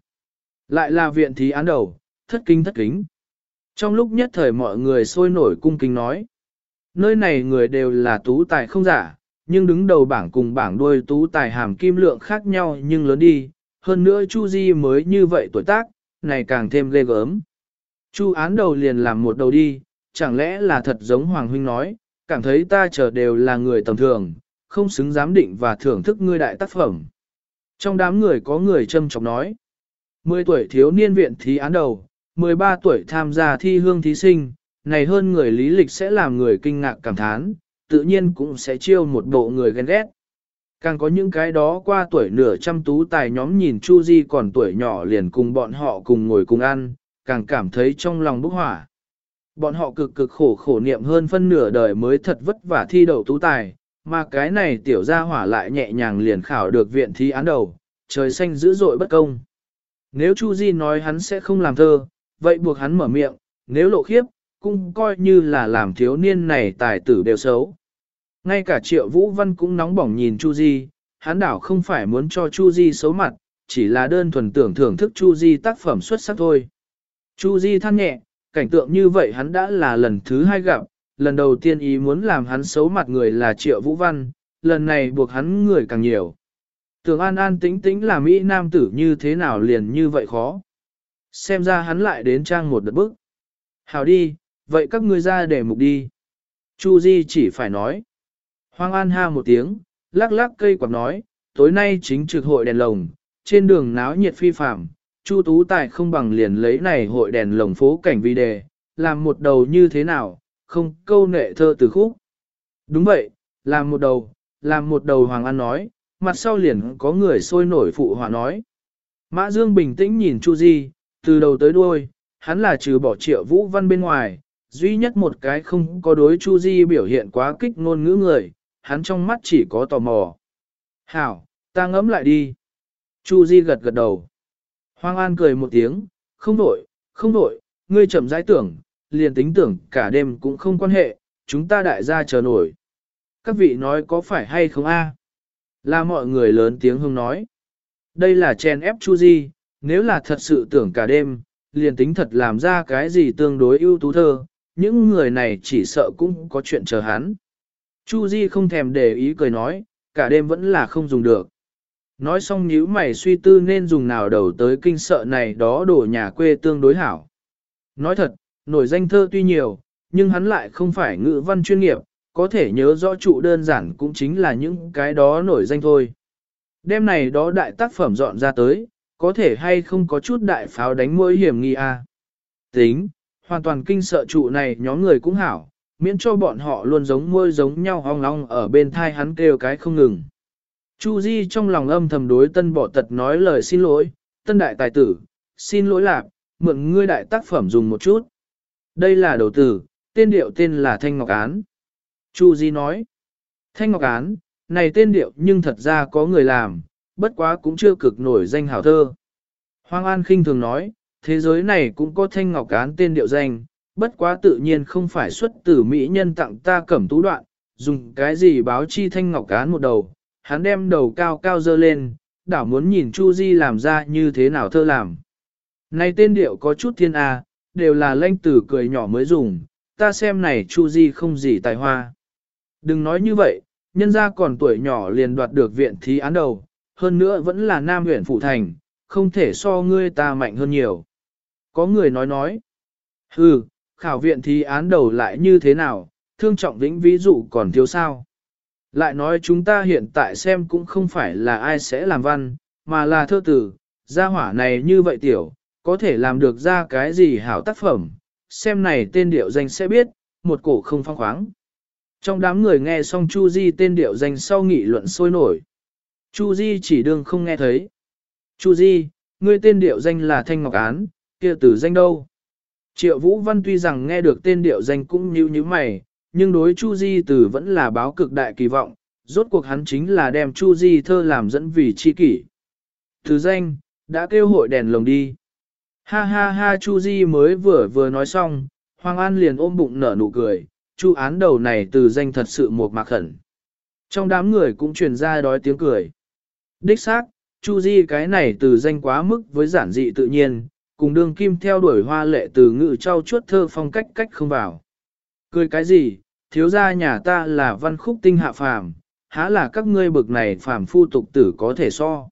Lại là viện thí án đầu, thất kinh thất kính. Trong lúc nhất thời mọi người sôi nổi cung kính nói, nơi này người đều là tú tài không giả, nhưng đứng đầu bảng cùng bảng đuôi tú tài hàm kim lượng khác nhau nhưng lớn đi, hơn nữa Chu Di mới như vậy tuổi tác, này càng thêm ghê gớm. Chu án đầu liền làm một đầu đi, chẳng lẽ là thật giống Hoàng Huynh nói, cảm thấy ta chờ đều là người tầm thường, không xứng giám định và thưởng thức ngươi đại tác phẩm. Trong đám người có người châm chọc nói, 10 tuổi thiếu niên viện thí án đầu, 13 tuổi tham gia thi hương thí sinh, này hơn người lý lịch sẽ làm người kinh ngạc cảm thán, tự nhiên cũng sẽ chiêu một bộ người ghen ghét. Càng có những cái đó qua tuổi nửa trăm tú tài nhóm nhìn Chu Di còn tuổi nhỏ liền cùng bọn họ cùng ngồi cùng ăn, càng cảm thấy trong lòng bốc hỏa. Bọn họ cực cực khổ khổ niệm hơn phân nửa đời mới thật vất vả thi đậu tú tài, mà cái này tiểu gia hỏa lại nhẹ nhàng liền khảo được viện thi án đầu, trời xanh dữ dội bất công. Nếu Chu Di nói hắn sẽ không làm thơ, vậy buộc hắn mở miệng, nếu lộ khiếp, cũng coi như là làm thiếu niên này tài tử đều xấu. Ngay cả triệu vũ văn cũng nóng bỏng nhìn Chu Di, hắn đảo không phải muốn cho Chu Di xấu mặt, chỉ là đơn thuần tưởng thưởng thức Chu Di tác phẩm xuất sắc thôi. Chu Di than nhẹ, cảnh tượng như vậy hắn đã là lần thứ hai gặp, lần đầu tiên ý muốn làm hắn xấu mặt người là triệu vũ văn, lần này buộc hắn người càng nhiều. Tưởng an an tĩnh tĩnh là Mỹ Nam tử như thế nào liền như vậy khó. Xem ra hắn lại đến trang một đợt bức. Hào đi, vậy các ngươi ra để mục đi. Chu Di chỉ phải nói. Hoàng An ha một tiếng, lắc lắc cây quạt nói, tối nay chính trực hội đèn lồng, trên đường náo nhiệt phi phạm, Chu Tú Tài không bằng liền lấy này hội đèn lồng phố cảnh vi đề, làm một đầu như thế nào, không câu nệ thơ từ khúc. Đúng vậy, làm một đầu, làm một đầu Hoàng An nói, mặt sau liền có người sôi nổi phụ hòa nói. Mã Dương bình tĩnh nhìn Chu Di, từ đầu tới đuôi, hắn là trừ bỏ triệu vũ văn bên ngoài, duy nhất một cái không có đối Chu Di biểu hiện quá kích ngôn ngữ người, hắn trong mắt chỉ có tò mò. Hảo, ta ngẫm lại đi. Chu Di gật gật đầu. hoang An cười một tiếng, không đổi, không đổi, ngươi chậm rãi tưởng, liền tính tưởng cả đêm cũng không quan hệ, chúng ta đại gia chờ nổi. Các vị nói có phải hay không a? Là mọi người lớn tiếng hưng nói. Đây là chen ép Chu Di, nếu là thật sự tưởng cả đêm, liền tính thật làm ra cái gì tương đối ưu tú thơ, những người này chỉ sợ cũng có chuyện chờ hắn. Chu Di không thèm để ý cười nói, cả đêm vẫn là không dùng được. Nói xong nhíu mày suy tư nên dùng nào đầu tới kinh sợ này đó đổ nhà quê tương đối hảo. Nói thật, nổi danh thơ tuy nhiều, nhưng hắn lại không phải ngữ văn chuyên nghiệp, có thể nhớ rõ trụ đơn giản cũng chính là những cái đó nổi danh thôi. Đêm này đó đại tác phẩm dọn ra tới, có thể hay không có chút đại pháo đánh mỗi hiểm nghi a à. Tính, hoàn toàn kinh sợ trụ này nhóm người cũng hảo, miễn cho bọn họ luôn giống môi giống nhau hong long ở bên thai hắn kêu cái không ngừng. Chu Di trong lòng âm thầm đối tân bỏ tật nói lời xin lỗi, tân đại tài tử, xin lỗi lạc, mượn ngươi đại tác phẩm dùng một chút. Đây là đầu tử, tên điệu tên là Thanh Ngọc Án. Chu Di nói, Thanh Ngọc Án, này tên điệu nhưng thật ra có người làm, bất quá cũng chưa cực nổi danh hảo thơ. Hoàng An khinh thường nói, thế giới này cũng có Thanh Ngọc Án tên điệu danh, bất quá tự nhiên không phải xuất từ mỹ nhân tặng ta cẩm tú đoạn, dùng cái gì báo chi Thanh Ngọc Án một đầu, hắn đem đầu cao cao dơ lên, đảo muốn nhìn Chu Di làm ra như thế nào thơ làm. Này tên điệu có chút thiên a, đều là lanh tử cười nhỏ mới dùng, ta xem này Chu Di không gì tài hoa. Đừng nói như vậy, nhân gia còn tuổi nhỏ liền đoạt được viện thí án đầu, hơn nữa vẫn là nam huyện phụ thành, không thể so ngươi ta mạnh hơn nhiều. Có người nói nói, hừ, khảo viện thì án đầu lại như thế nào, thương trọng vĩnh ví dụ còn thiếu sao. Lại nói chúng ta hiện tại xem cũng không phải là ai sẽ làm văn, mà là thơ tử, gia hỏa này như vậy tiểu, có thể làm được ra cái gì hảo tác phẩm, xem này tên điệu danh sẽ biết, một cổ không phong khoáng. Trong đám người nghe xong Chu Di tên điệu danh sau nghị luận sôi nổi. Chu Di chỉ đương không nghe thấy. Chu Di, ngươi tên điệu danh là Thanh Ngọc Án, kia từ danh đâu? Triệu Vũ Văn tuy rằng nghe được tên điệu danh cũng như như mày, nhưng đối Chu Di Tử vẫn là báo cực đại kỳ vọng, rốt cuộc hắn chính là đem Chu Di thơ làm dẫn vì chi kỷ. Từ danh, đã kêu hội đèn lồng đi. Ha ha ha Chu Di mới vừa vừa nói xong, Hoàng An liền ôm bụng nở nụ cười, Chu án đầu này từ danh thật sự một mạc khẩn. Trong đám người cũng truyền ra đói tiếng cười. Đích xác, Chu Di cái này từ danh quá mức với giản dị tự nhiên, cùng đương kim theo đuổi hoa lệ từ ngữ trao chuốt thơ phong cách cách không vào. Cười cái gì, thiếu gia nhà ta là văn khúc tinh hạ phàm, há là các ngươi bực này phàm phu tục tử có thể so.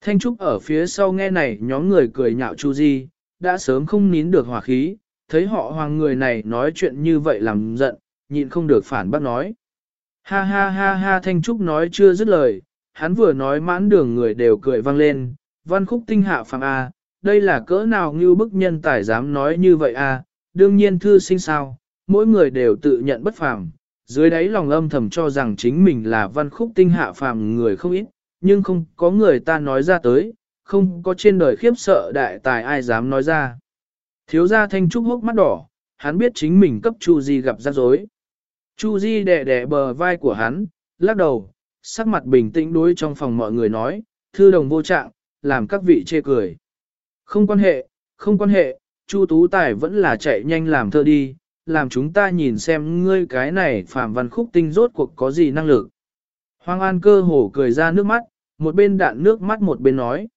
Thanh Trúc ở phía sau nghe này nhóm người cười nhạo Chu Di, đã sớm không nín được hỏa khí, thấy họ hoàng người này nói chuyện như vậy làm giận, nhịn không được phản bác nói. Ha ha ha ha Thanh Trúc nói chưa dứt lời, hắn vừa nói mãn đường người đều cười vang lên, văn khúc tinh hạ phàm A, đây là cỡ nào như bức nhân tài dám nói như vậy à? đương nhiên thư sinh sao, mỗi người đều tự nhận bất phàm, dưới đáy lòng âm thầm cho rằng chính mình là văn khúc tinh hạ phàm người không ít, nhưng không có người ta nói ra tới, không có trên đời khiếp sợ đại tài ai dám nói ra. Thiếu gia thanh trúc hốc mắt đỏ, hắn biết chính mình cấp Chu Di gặp rắc rối. Chu Di đè đè bờ vai của hắn, lắc đầu, sắc mặt bình tĩnh đối trong phòng mọi người nói, thư đồng vô trạng, làm các vị chê cười. Không quan hệ, không quan hệ, Chu Tú Tài vẫn là chạy nhanh làm thơ đi, làm chúng ta nhìn xem ngươi cái này phạm văn khúc tinh rốt cuộc có gì năng lực. Hoàng An cơ hồ cười ra nước mắt, một bên đạn nước mắt một bên nói.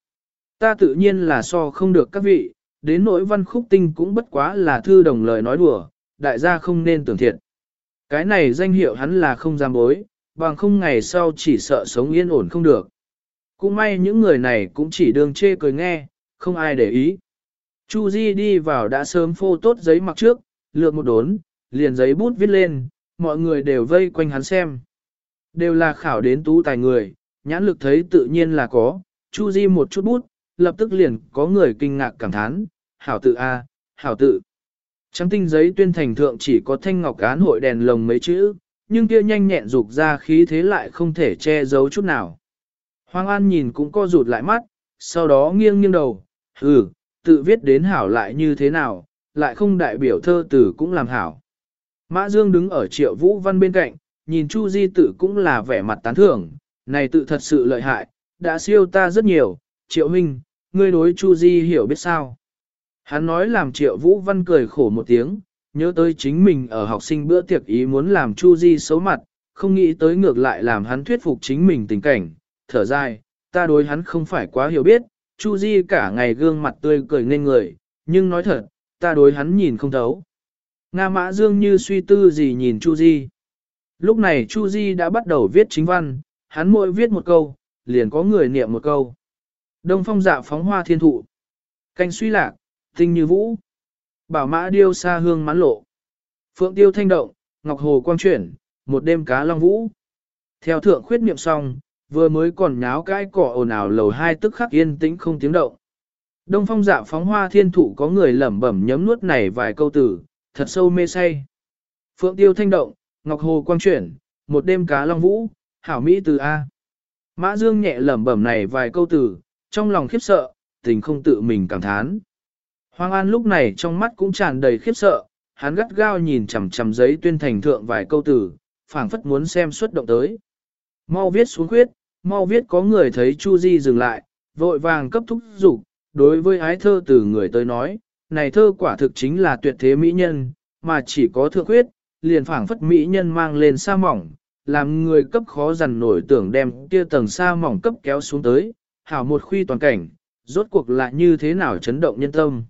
Ta tự nhiên là so không được các vị, đến nỗi văn khúc tinh cũng bất quá là thư đồng lời nói đùa, đại gia không nên tưởng thiệt. Cái này danh hiệu hắn là không dám bối, bằng không ngày sau chỉ sợ sống yên ổn không được. Cũng may những người này cũng chỉ đường chê cười nghe, không ai để ý. Chu Di đi vào đã sớm phô tốt giấy mặc trước, lượt một đốn, liền giấy bút viết lên, mọi người đều vây quanh hắn xem. Đều là khảo đến tú tài người, nhãn lực thấy tự nhiên là có, Chu Di một chút bút, lập tức liền có người kinh ngạc cảm thán, hảo tự A, hảo tự. Trắng tinh giấy tuyên thành thượng chỉ có thanh ngọc án hội đèn lồng mấy chữ, nhưng kia nhanh nhẹn rụt ra khí thế lại không thể che giấu chút nào. Hoàng An nhìn cũng co rụt lại mắt, sau đó nghiêng nghiêng đầu, ừ, tự viết đến hảo lại như thế nào, lại không đại biểu thơ tử cũng làm hảo. Mã Dương đứng ở triệu vũ văn bên cạnh, nhìn Chu Di tự cũng là vẻ mặt tán thưởng, này tự thật sự lợi hại, đã siêu ta rất nhiều, triệu huynh, ngươi đối Chu Di hiểu biết sao. Hắn nói làm triệu vũ văn cười khổ một tiếng, nhớ tới chính mình ở học sinh bữa tiệc ý muốn làm Chu Di xấu mặt, không nghĩ tới ngược lại làm hắn thuyết phục chính mình tình cảnh, thở dài, ta đối hắn không phải quá hiểu biết, Chu Di cả ngày gương mặt tươi cười nên người, nhưng nói thật, ta đối hắn nhìn không thấu. Nga Mã Dương như suy tư gì nhìn Chu Di. Lúc này Chu Di đã bắt đầu viết chính văn, hắn mỗi viết một câu, liền có người niệm một câu. Đông phong dạ phóng hoa thiên thụ. Canh suy lạc, tinh như vũ. Bảo mã điêu xa hương mãn lộ. Phượng tiêu thanh động, ngọc hồ quang chuyển, một đêm cá long vũ. Theo thượng khuyết niệm xong, vừa mới còn nháo cái cỏ ồn ào lầu hai tức khắc yên tĩnh không tiếng động. Đông phong dạ phóng hoa thiên thụ có người lẩm bẩm nhấm nuốt này vài câu tử, thật sâu mê say. Phượng tiêu thanh động, ngọc hồ quang chuyển, một đêm cá long vũ, hảo mỹ từ A. Mã Dương nhẹ lẩm bẩm này vài câu tử, trong lòng khiếp sợ, tình không tự mình cảm thán. Hoàng An lúc này trong mắt cũng tràn đầy khiếp sợ, hắn gắt gao nhìn chằm chằm giấy tuyên thành thượng vài câu tử, phảng phất muốn xem xuất động tới. Mau viết xuống khuyết, mau viết có người thấy Chu Di dừng lại, vội vàng cấp thúc dục đối với ái thơ từ người tới nói, này thơ quả thực chính là tuyệt thế mỹ nhân, mà chỉ có thượng huyết, liền phảng phất mỹ nhân mang lên sa mỏng, làm người cấp khó dằn nổi tưởng đem kia tầng sa mỏng cấp kéo xuống tới, hảo một khuy toàn cảnh, rốt cuộc lại như thế nào chấn động nhân tâm.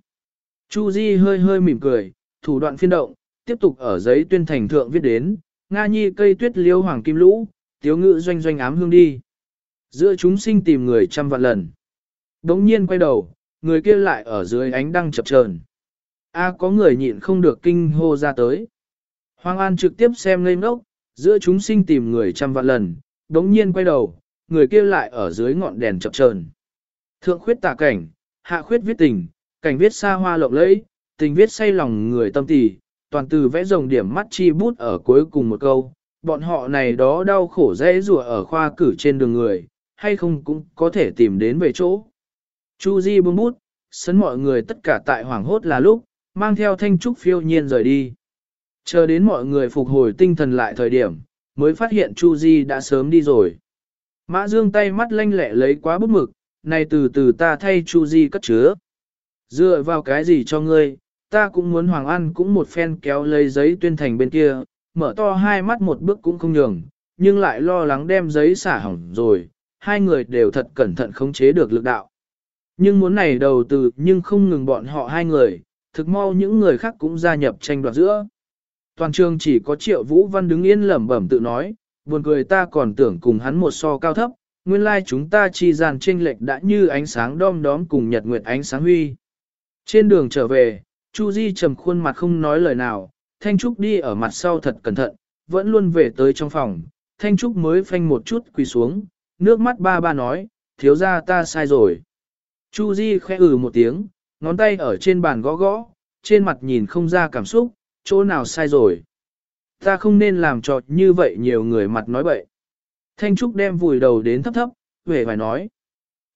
Chu Di hơi hơi mỉm cười, thủ đoạn phiên động, tiếp tục ở giấy tuyên thành thượng viết đến, Nga nhi cây tuyết liêu hoàng kim lũ, tiếu ngự doanh doanh ám hương đi. Giữa chúng sinh tìm người trăm vạn lần. Đống nhiên quay đầu, người kia lại ở dưới ánh đăng chập chờn. A có người nhịn không được kinh hô ra tới. Hoàng An trực tiếp xem lên ốc, giữa chúng sinh tìm người trăm vạn lần, đống nhiên quay đầu, người kia lại ở dưới ngọn đèn chập chờn. Thượng khuyết tả cảnh, hạ khuyết viết tình, cảnh viết xa hoa lộng lẫy, tình viết say lòng người tâm tỳ, toàn từ vẽ rồng điểm mắt chi bút ở cuối cùng một câu, bọn họ này đó đau khổ dễ rùa ở khoa cử trên đường người, hay không cũng có thể tìm đến về chỗ. Chu Di buông bút, sấn mọi người tất cả tại hoảng hốt là lúc, mang theo thanh trúc phiêu nhiên rời đi. Chờ đến mọi người phục hồi tinh thần lại thời điểm, mới phát hiện Chu Di đã sớm đi rồi. Mã Dương tay mắt lanh lẹ lấy quá bút mực, này từ từ ta thay Chu Di cất chứa. Dựa vào cái gì cho ngươi, ta cũng muốn Hoàng An cũng một phen kéo lấy giấy tuyên thành bên kia, mở to hai mắt một bước cũng không nhường, nhưng lại lo lắng đem giấy xả hỏng rồi, hai người đều thật cẩn thận khống chế được lực đạo. Nhưng muốn này đầu từ nhưng không ngừng bọn họ hai người, thực mau những người khác cũng gia nhập tranh đoạt giữa. Toàn trường chỉ có triệu vũ văn đứng yên lẩm bẩm tự nói, buồn cười ta còn tưởng cùng hắn một so cao thấp, nguyên lai chúng ta chi gian tranh lệch đã như ánh sáng đom đóm cùng nhật nguyệt ánh sáng huy. Trên đường trở về, Chu Di trầm khuôn mặt không nói lời nào, Thanh Trúc đi ở mặt sau thật cẩn thận, vẫn luôn về tới trong phòng, Thanh Trúc mới phanh một chút quỳ xuống, nước mắt ba ba nói, thiếu gia ta sai rồi. Chu Di khẽ ừ một tiếng, ngón tay ở trên bàn gõ gõ, trên mặt nhìn không ra cảm xúc, chỗ nào sai rồi. Ta không nên làm trò như vậy nhiều người mặt nói bậy. Thanh Trúc đem vùi đầu đến thấp thấp, về phải nói.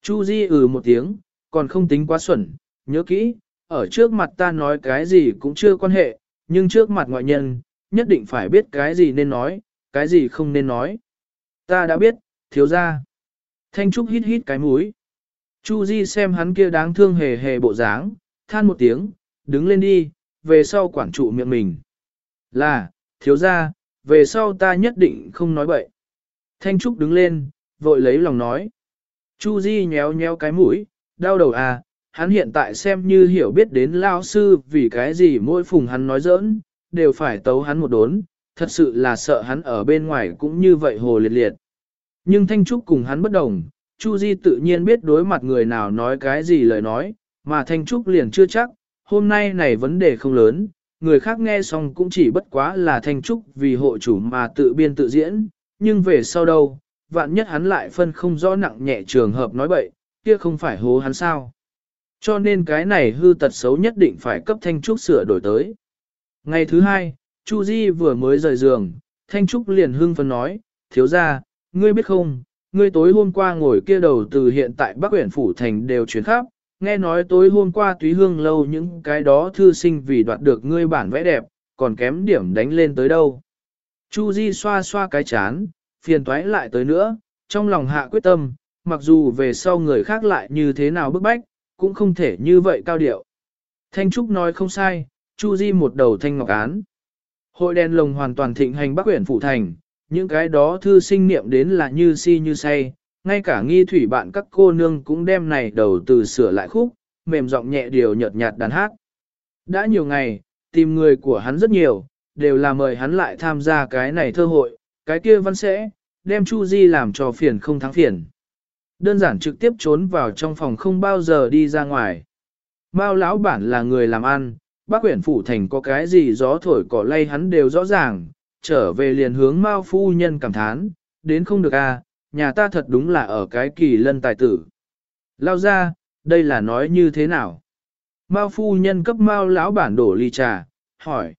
Chu Di ừ một tiếng, còn không tính quá xuẩn, nhớ kỹ, ở trước mặt ta nói cái gì cũng chưa quan hệ, nhưng trước mặt ngoại nhân, nhất định phải biết cái gì nên nói, cái gì không nên nói. Ta đã biết, thiếu ra. Thanh Trúc hít hít cái mũi. Chu Di xem hắn kia đáng thương hề hề bộ dáng, than một tiếng, đứng lên đi, về sau quản trụ miệng mình. Là, thiếu ra, về sau ta nhất định không nói bậy. Thanh Trúc đứng lên, vội lấy lòng nói. Chu Di nhéo nhéo cái mũi, đau đầu à, hắn hiện tại xem như hiểu biết đến lao sư vì cái gì mỗi phùng hắn nói giỡn, đều phải tấu hắn một đốn, thật sự là sợ hắn ở bên ngoài cũng như vậy hồ liệt liệt. Nhưng Thanh Trúc cùng hắn bất đồng, Chu Di tự nhiên biết đối mặt người nào nói cái gì lời nói, mà Thanh Trúc liền chưa chắc, hôm nay này vấn đề không lớn, người khác nghe xong cũng chỉ bất quá là Thanh Trúc vì hộ chủ mà tự biên tự diễn, nhưng về sau đâu, vạn nhất hắn lại phân không rõ nặng nhẹ trường hợp nói bậy, kia không phải hố hắn sao. Cho nên cái này hư tật xấu nhất định phải cấp Thanh Trúc sửa đổi tới. Ngày thứ hai, Chu Di vừa mới rời giường, Thanh Trúc liền hưng phấn nói, thiếu gia, ngươi biết không, ngươi tối hôm qua ngồi kia đầu từ hiện tại Bắc huyện Phủ Thành đều chuyển khắp, nghe nói tối hôm qua túy hương lâu những cái đó thư sinh vì đoạt được ngươi bản vẽ đẹp, còn kém điểm đánh lên tới đâu. Chu Di xoa xoa cái chán, phiền toái lại tới nữa, trong lòng hạ quyết tâm, mặc dù về sau người khác lại như thế nào bức bách, cũng không thể như vậy cao điệu. Thanh Trúc nói không sai, Chu Di một đầu thanh ngọc án. Hội đèn lồng hoàn toàn thịnh hành Bắc huyện phủ thành, những cái đó thư sinh niệm đến là như si như say, ngay cả nghi thủy bạn các cô nương cũng đem này đầu từ sửa lại khúc, mềm giọng nhẹ điều nhợt nhạt đàn hát. Đã nhiều ngày, tìm người của hắn rất nhiều, đều là mời hắn lại tham gia cái này thơ hội, cái kia văn sẽ, đem Chu Di làm cho phiền không thắng phiền. Đơn giản trực tiếp trốn vào trong phòng không bao giờ đi ra ngoài. Mao lão bản là người làm ăn, bác quyển phủ thành có cái gì gió thổi cỏ lay hắn đều rõ ràng, trở về liền hướng Mao phu nhân cảm thán, đến không được a, nhà ta thật đúng là ở cái kỳ lân tài tử. Lao ra, đây là nói như thế nào? Mao phu nhân cấp Mao lão bản đổ ly trà, hỏi.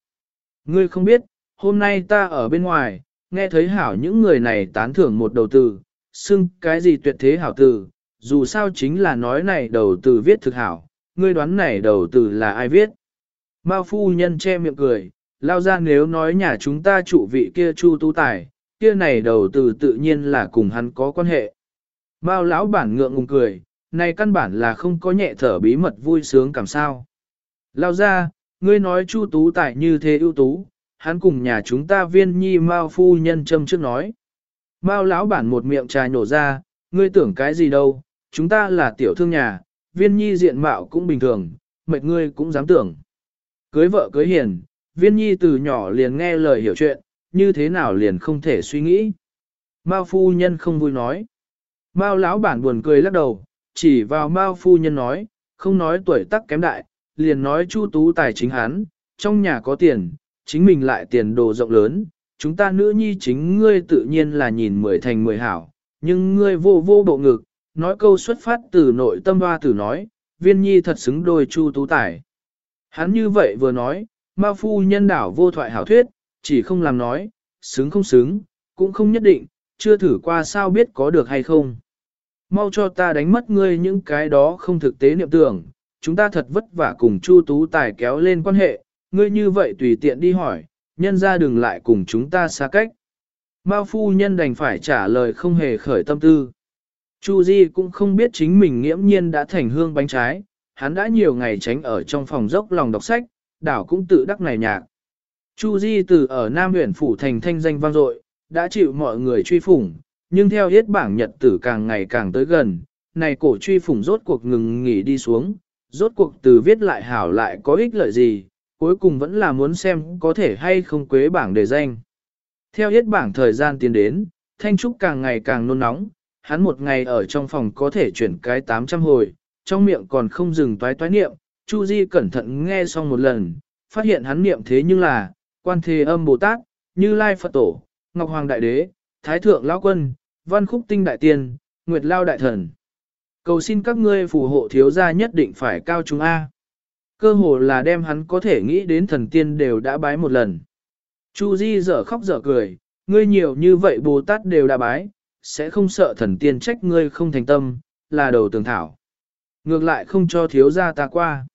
Ngươi không biết, hôm nay ta ở bên ngoài, nghe thấy hảo những người này tán thưởng một đầu từ, xưng cái gì tuyệt thế hảo từ, dù sao chính là nói này đầu từ viết thực hảo, ngươi đoán này đầu từ là ai viết. Mao phu nhân che miệng cười, lao ra nếu nói nhà chúng ta trụ vị kia chu tu tài, kia này đầu từ tự nhiên là cùng hắn có quan hệ. Mao lão bản ngượng ngùng cười, này căn bản là không có nhẹ thở bí mật vui sướng cảm sao. Lao ra, ngươi nói chu tú tài như thế ưu tú, hắn cùng nhà chúng ta viên nhi Mao phu nhân châm trước nói. Mao lão bản một miệng trà nổ ra, ngươi tưởng cái gì đâu, chúng ta là tiểu thương nhà, viên nhi diện mạo cũng bình thường, mệt ngươi cũng dám tưởng. Cưới vợ cưới hiền, viên nhi từ nhỏ liền nghe lời hiểu chuyện, như thế nào liền không thể suy nghĩ. Mao phu nhân không vui nói. Mao lão bản buồn cười lắc đầu, chỉ vào Mao phu nhân nói, không nói tuổi tác kém đại, liền nói chu tú tài chính hắn, trong nhà có tiền, chính mình lại tiền đồ rộng lớn, chúng ta nữ nhi chính ngươi tự nhiên là nhìn mười thành mười hảo, nhưng ngươi vô vô bộ ngực, nói câu xuất phát từ nội tâm hoa tử nói, viên nhi thật xứng đôi chu tú tài. Hắn như vậy vừa nói, ma phu nhân đảo vô thoại hảo thuyết, chỉ không làm nói, xứng không xứng, cũng không nhất định, chưa thử qua sao biết có được hay không. Mau cho ta đánh mất ngươi những cái đó không thực tế niệm tưởng, chúng ta thật vất vả cùng Chu Tú Tài kéo lên quan hệ, ngươi như vậy tùy tiện đi hỏi, nhân ra đừng lại cùng chúng ta xa cách. Mao phu nhân đành phải trả lời không hề khởi tâm tư. Chu Di cũng không biết chính mình nghiễm nhiên đã thành hương bánh trái, hắn đã nhiều ngày tránh ở trong phòng dốc lòng đọc sách, đảo cũng tự đắc này nhạc. Chu Di từ ở Nam huyện Phủ Thành thanh danh vang dội, đã chịu mọi người truy phủng, nhưng theo hết bảng nhật tử càng ngày càng tới gần, này cổ truy phủng rốt cuộc ngừng nghỉ đi xuống, rốt cuộc từ viết lại hảo lại có ích lợi gì, cuối cùng vẫn là muốn xem có thể hay không quế bảng đề danh. Theo hết bảng thời gian tiến đến, Thanh Trúc càng ngày càng nôn nóng, hắn một ngày ở trong phòng có thể chuyển cái 800 hồi, trong miệng còn không dừng toái toái niệm, Chu Di cẩn thận nghe xong một lần, phát hiện hắn niệm thế nhưng là, quan thế âm Bồ Tát, Như Lai Phật Tổ, Ngọc Hoàng Đại Đế, Thái Thượng Lão Quân, Văn Khúc Tinh Đại Tiên, Nguyệt Lao Đại Thần. Cầu xin các ngươi phù hộ thiếu gia nhất định phải cao chúng A. Cơ hồ là đem hắn có thể nghĩ đến thần tiên đều đã bái một lần. Chu Di dở khóc dở cười, ngươi nhiều như vậy Bồ Tát đều đã bái, sẽ không sợ thần tiên trách ngươi không thành tâm, là đầu tường thảo. Ngược lại không cho thiếu gia ta qua.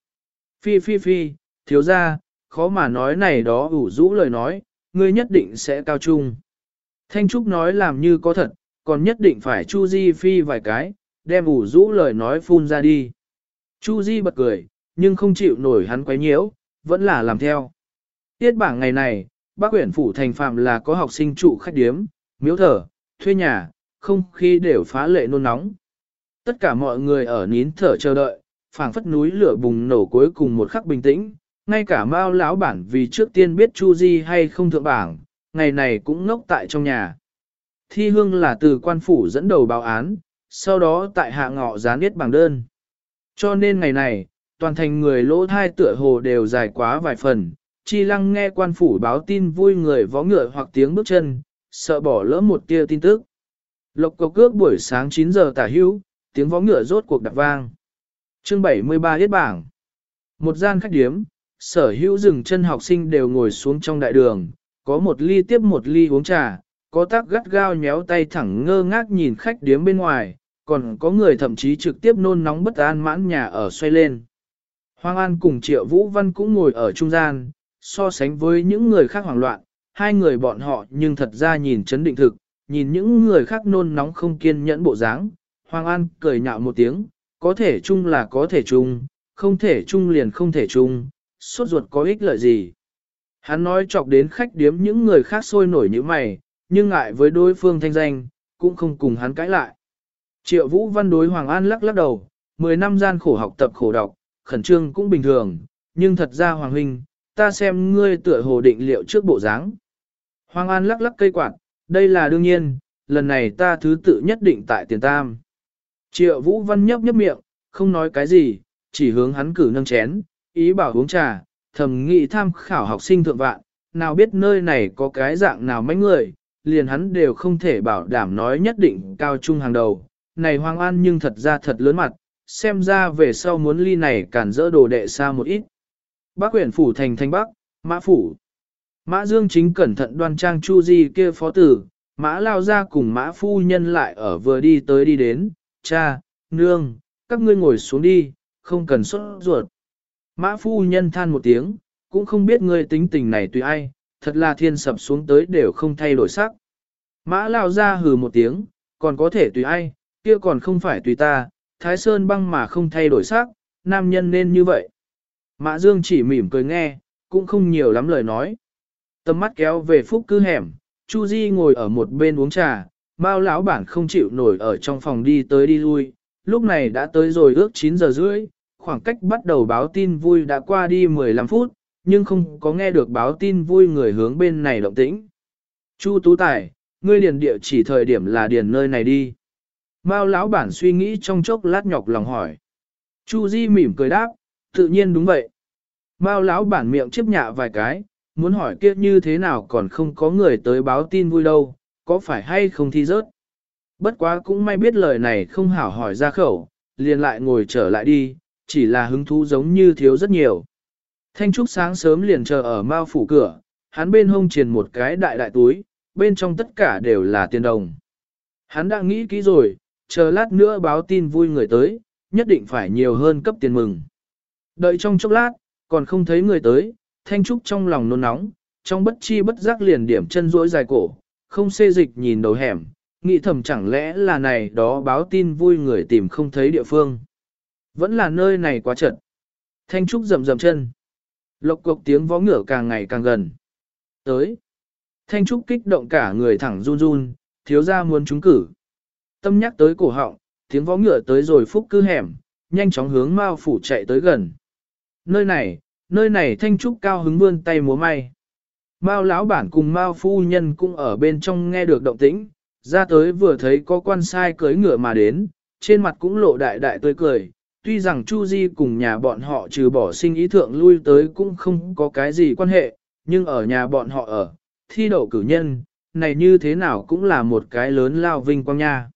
Phi phi phi, thiếu gia, khó mà nói này đó ủ rũ lời nói, ngươi nhất định sẽ cao trung. Thanh Trúc nói làm như có thật, còn nhất định phải Chu Di phi vài cái, đem ủ rũ lời nói phun ra đi. Chu Di bật cười, nhưng không chịu nổi hắn quấy nhiễu, vẫn là làm theo. Tiết bảng ngày này, bác quyển phủ thành phạm là có học sinh trụ khách điếm, miếu thở, thuê nhà, không khí đều phá lệ nôn nóng. Tất cả mọi người ở nín thở chờ đợi, phảng phất núi lửa bùng nổ cuối cùng một khắc bình tĩnh, ngay cả Mao lão bản vì trước tiên biết Chu Di hay không thượng bảng, ngày này cũng ngốc tại trong nhà. Thi hương là từ quan phủ dẫn đầu báo án, sau đó tại hạ ngọ gián biết bảng đơn. Cho nên ngày này, toàn thành người lỗ thai tựa hồ đều dài quá vài phần, chi lăng nghe quan phủ báo tin vui người vó ngựa hoặc tiếng bước chân, sợ bỏ lỡ một tia tin tức. Lộc cầu cước buổi sáng 9 giờ tả hữu, tiếng vó ngựa rốt cuộc đặt vang. Chương 73 hết bảng. Một gian khách điếm, sở hữu rừng chân học sinh đều ngồi xuống trong đại đường, có một ly tiếp một ly uống trà, có tác gắt gao nhéo tay thẳng ngơ ngác nhìn khách điếm bên ngoài, còn có người thậm chí trực tiếp nôn nóng bất an mãn nhà ở xoay lên. Hoàng An cùng Triệu Vũ Văn cũng ngồi ở trung gian, so sánh với những người khác hoảng loạn, hai người bọn họ nhưng thật ra nhìn chấn định thực, nhìn những người khác nôn nóng không kiên nhẫn bộ dáng. Hoàng An cười nhạo một tiếng, có thể chung là có thể chung, không thể chung liền không thể chung, suốt ruột có ích lợi gì. Hắn nói chọc đến khách điếm những người khác sôi nổi như mày, nhưng ngại với đối phương thanh danh, cũng không cùng hắn cãi lại. Triệu Vũ Văn đối Hoàng An lắc lắc đầu, 10 năm gian khổ học tập khổ đọc, khẩn trương cũng bình thường, nhưng thật ra Hoàng Huynh, ta xem ngươi tựa hồ định liệu trước bộ dáng. Hoàng An lắc lắc cây quạt, đây là đương nhiên, lần này ta thứ tự nhất định tại tiền tam. Triệu Vũ Văn nhấp nhấp miệng, không nói cái gì, chỉ hướng hắn cử nâng chén, ý bảo uống trà, thầm nghị tham khảo học sinh thượng vạn, nào biết nơi này có cái dạng nào mấy người, liền hắn đều không thể bảo đảm nói nhất định cao trung hàng đầu. Này Hoàng An nhưng thật ra thật lớn mặt, xem ra về sau muốn ly này cản dỡ đồ đệ xa một ít. Bác huyện phủ thành thanh bắc, mã phủ. Mã Dương chính cẩn thận đoan trang chu di kia phó tử, mã lao ra cùng mã phu nhân lại ở vừa đi tới đi đến, cha, nương, các ngươi ngồi xuống đi, không cần xuất ruột. Mã phu nhân than một tiếng, cũng không biết ngươi tính tình này tùy ai, thật là thiên sập xuống tới đều không thay đổi sắc. Mã lao ra hừ một tiếng, còn có thể tùy ai, kia còn không phải tùy ta, thái sơn băng mà không thay đổi sắc, nam nhân nên như vậy. Mã Dương chỉ mỉm cười nghe, cũng không nhiều lắm lời nói. Tầm mắt kéo về phúc cứ hẻm, Chu Di ngồi ở một bên uống trà, Mao lão bản không chịu nổi ở trong phòng đi tới đi lui, lúc này đã tới rồi ước 9 giờ rưỡi, khoảng cách bắt đầu báo tin vui đã qua đi 15 phút, nhưng không có nghe được báo tin vui người hướng bên này động tĩnh. Chu Tú Tài, ngươi điền địa chỉ thời điểm là điền nơi này đi. Mao lão bản suy nghĩ trong chốc lát nhọc lòng hỏi. Chu Di mỉm cười đáp, tự nhiên đúng vậy. Mao lão bản miệng chấp nhạ vài cái, muốn hỏi kia như thế nào còn không có người tới báo tin vui đâu, có phải hay không thi rớt. Bất quá cũng may biết lời này không hảo hỏi ra khẩu, liền lại ngồi trở lại đi, chỉ là hứng thú giống như thiếu rất nhiều. Thanh Trúc sáng sớm liền chờ ở mao phủ cửa, hắn bên hông truyền một cái đại đại túi, bên trong tất cả đều là tiền đồng. Hắn đã nghĩ kỹ rồi, chờ lát nữa báo tin vui người tới, nhất định phải nhiều hơn cấp tiền mừng. Đợi trong chốc lát, còn không thấy người tới, Thanh Trúc trong lòng nôn nóng, trong bất chi bất giác liền điểm chân rỗi dài cổ, không xê dịch nhìn đầu hẻm, nghĩ thầm chẳng lẽ là này đó báo tin vui người tìm không thấy địa phương. Vẫn là nơi này quá trật. Thanh Trúc rầm rầm chân. Lộc cục tiếng vó ngựa càng ngày càng gần. Tới. Thanh Trúc kích động cả người thẳng run run, thiếu ra muốn trúng cử. Tâm nhắc tới cổ họng, tiếng vó ngựa tới rồi phúc cư hẻm, nhanh chóng hướng Mao phủ chạy tới gần. Nơi này, nơi này Thanh Trúc cao hứng vươn tay múa may. Mao lão bản cùng Mao phu nhân cũng ở bên trong nghe được động tĩnh, ra tới vừa thấy có quan sai cưới ngựa mà đến, trên mặt cũng lộ đại đại tươi cười. Tuy rằng Chu Di cùng nhà bọn họ trừ bỏ sinh ý thượng lui tới cũng không có cái gì quan hệ, nhưng ở nhà bọn họ ở, thi đậu cử nhân, này như thế nào cũng là một cái lớn lao vinh quang nha.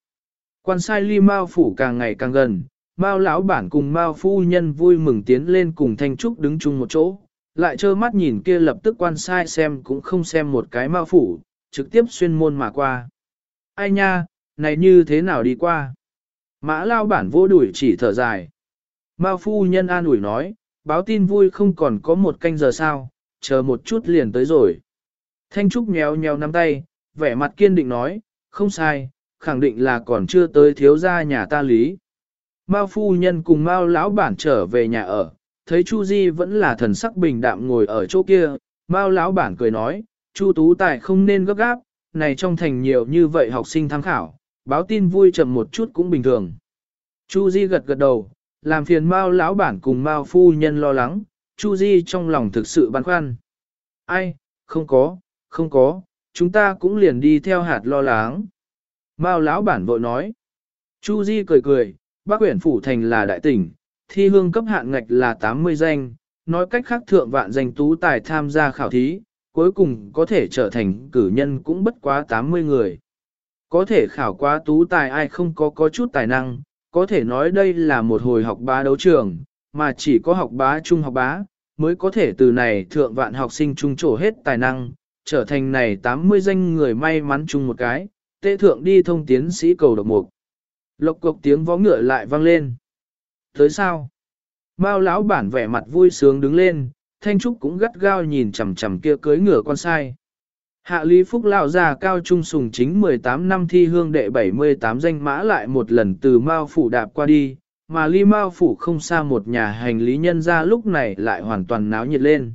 Quan sai ly Mao phủ càng ngày càng gần, Mao lão bản cùng Mao phu nhân vui mừng tiến lên cùng Thanh Trúc đứng chung một chỗ, lại trơ mắt nhìn kia lập tức quan sai xem cũng không xem một cái Mao phủ, trực tiếp xuyên môn mà qua. Ai nha, này như thế nào đi qua? Mã lao bản vô đuổi chỉ thở dài. Mao phu nhân an ủi nói, báo tin vui không còn có một canh giờ sao, chờ một chút liền tới rồi. Thanh Trúc nhéo nhéo nắm tay, vẻ mặt kiên định nói, không sai, khẳng định là còn chưa tới thiếu gia nhà ta lý. Mao phu nhân cùng Mao lão bản trở về nhà ở, thấy Chu Di vẫn là thần sắc bình đạm ngồi ở chỗ kia, Mao lão bản cười nói, Chu Tú Tài không nên gấp gáp, này trong thành nhiều như vậy học sinh tham khảo, báo tin vui chậm một chút cũng bình thường. Chu Di gật gật đầu, làm phiền Mao lão bản cùng Mao phu nhân lo lắng, Chu Di trong lòng thực sự băn khoăn. Ai, không có, không có, chúng ta cũng liền đi theo hạt lo lắng. Mao lão bản vội nói. Chu Di cười cười, Bắc huyện phủ thành là đại tỉnh, thi hương cấp hạn ngạch là 80 danh, nói cách khác thượng vạn danh tú tài tham gia khảo thí, cuối cùng có thể trở thành cử nhân cũng bất quá 80 người. Có thể khảo quá tú tài ai không có có chút tài năng, có thể nói đây là một hồi học bá đấu trường, mà chỉ có học bá trung học bá, mới có thể từ này thượng vạn học sinh trung trổ hết tài năng, trở thành này 80 danh người may mắn chung một cái, tệ thượng đi thông tiến sĩ cầu độc mục. Lộc cục tiếng vó ngựa lại vang lên. Tới sao? Mao lão bản vẻ mặt vui sướng đứng lên, Thanh Trúc cũng gắt gao nhìn chằm chằm kia cưới ngựa con sai. Hạ Lý Phúc lão già cao trung sùng chính 18 năm thi hương đệ 78 danh mã lại một lần từ Mao phủ đạp qua đi, mà lý mao phủ không xa một nhà hành lý nhân ra lúc này lại hoàn toàn náo nhiệt lên.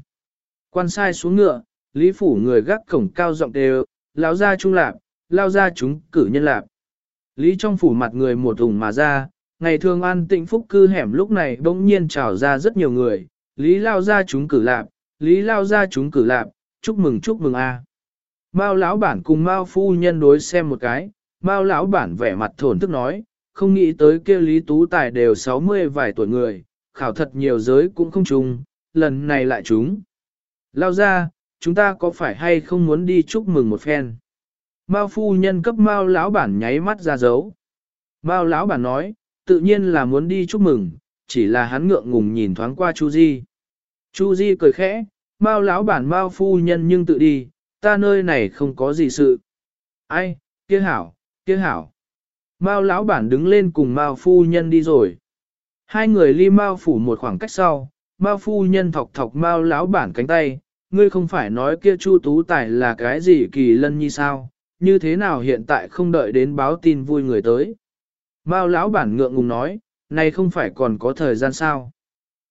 Quan sai xuống ngựa, lý phủ người gác cổng cao giọng đều, lão gia trung lạp, lao ra chúng cử nhân lạp. Lý trong phủ mặt người một ủng mà ra, ngày thường an tịnh phúc cư hẻm lúc này bỗng nhiên trào ra rất nhiều người, Lý lao ra chúng cử lạp, Lý lao ra chúng cử lạp, chúc mừng chúc mừng a. Mao lão bản cùng Mao phu nhân đối xem một cái, Mao lão bản vẻ mặt thổn thức nói, không nghĩ tới kia Lý Tú Tài đều 60 vài tuổi người, khảo thật nhiều giới cũng không trùng, lần này lại chúng. Lao ra, chúng ta có phải hay không muốn đi chúc mừng một phen? Mao phu nhân cấp Mao lão bản nháy mắt ra dấu. Mao lão bản nói, tự nhiên là muốn đi chúc mừng, chỉ là hắn ngượng ngùng nhìn thoáng qua Chu Di. Chu Di cười khẽ, Mao lão bản Mao phu nhân nhưng tự đi, ta nơi này không có gì sự. Ai, kia hảo, kia hảo. Mao lão bản đứng lên cùng Mao phu nhân đi rồi. Hai người ly Mao phủ một khoảng cách sau, Mao phu nhân thọc thọc Mao lão bản cánh tay, ngươi không phải nói kia Chu Tú Tài là cái gì kỳ lân như sao, như thế nào hiện tại không đợi đến báo tin vui người tới. Mao lão bản ngượng ngùng nói, này không phải còn có thời gian sao.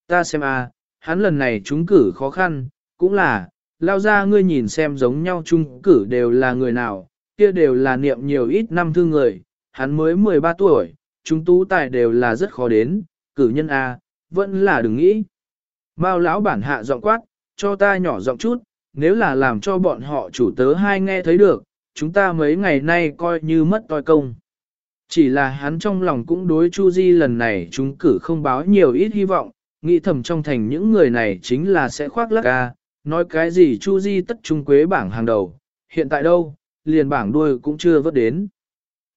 Ta xem a, hắn lần này trúng cử khó khăn, cũng là, lao ra ngươi nhìn xem giống nhau trúng cử đều là người nào, kia đều là niệm nhiều ít năm thương người, hắn mới 13 tuổi, chúng tú tài đều là rất khó đến, cử nhân A, vẫn là đừng nghĩ. Mao lão bản hạ giọng quát, cho ta nhỏ giọng chút, nếu là làm cho bọn họ chủ tớ hai nghe thấy được, chúng ta mấy ngày nay coi như mất toi công. Chỉ là hắn trong lòng cũng đối Chu Di lần này chúng cử không báo nhiều ít hy vọng, nghĩ thầm trong thành những người này chính là sẽ khoác lác ca, nói cái gì Chu Di tất trung quế bảng hàng đầu, hiện tại đâu, liền bảng đuôi cũng chưa vớt đến.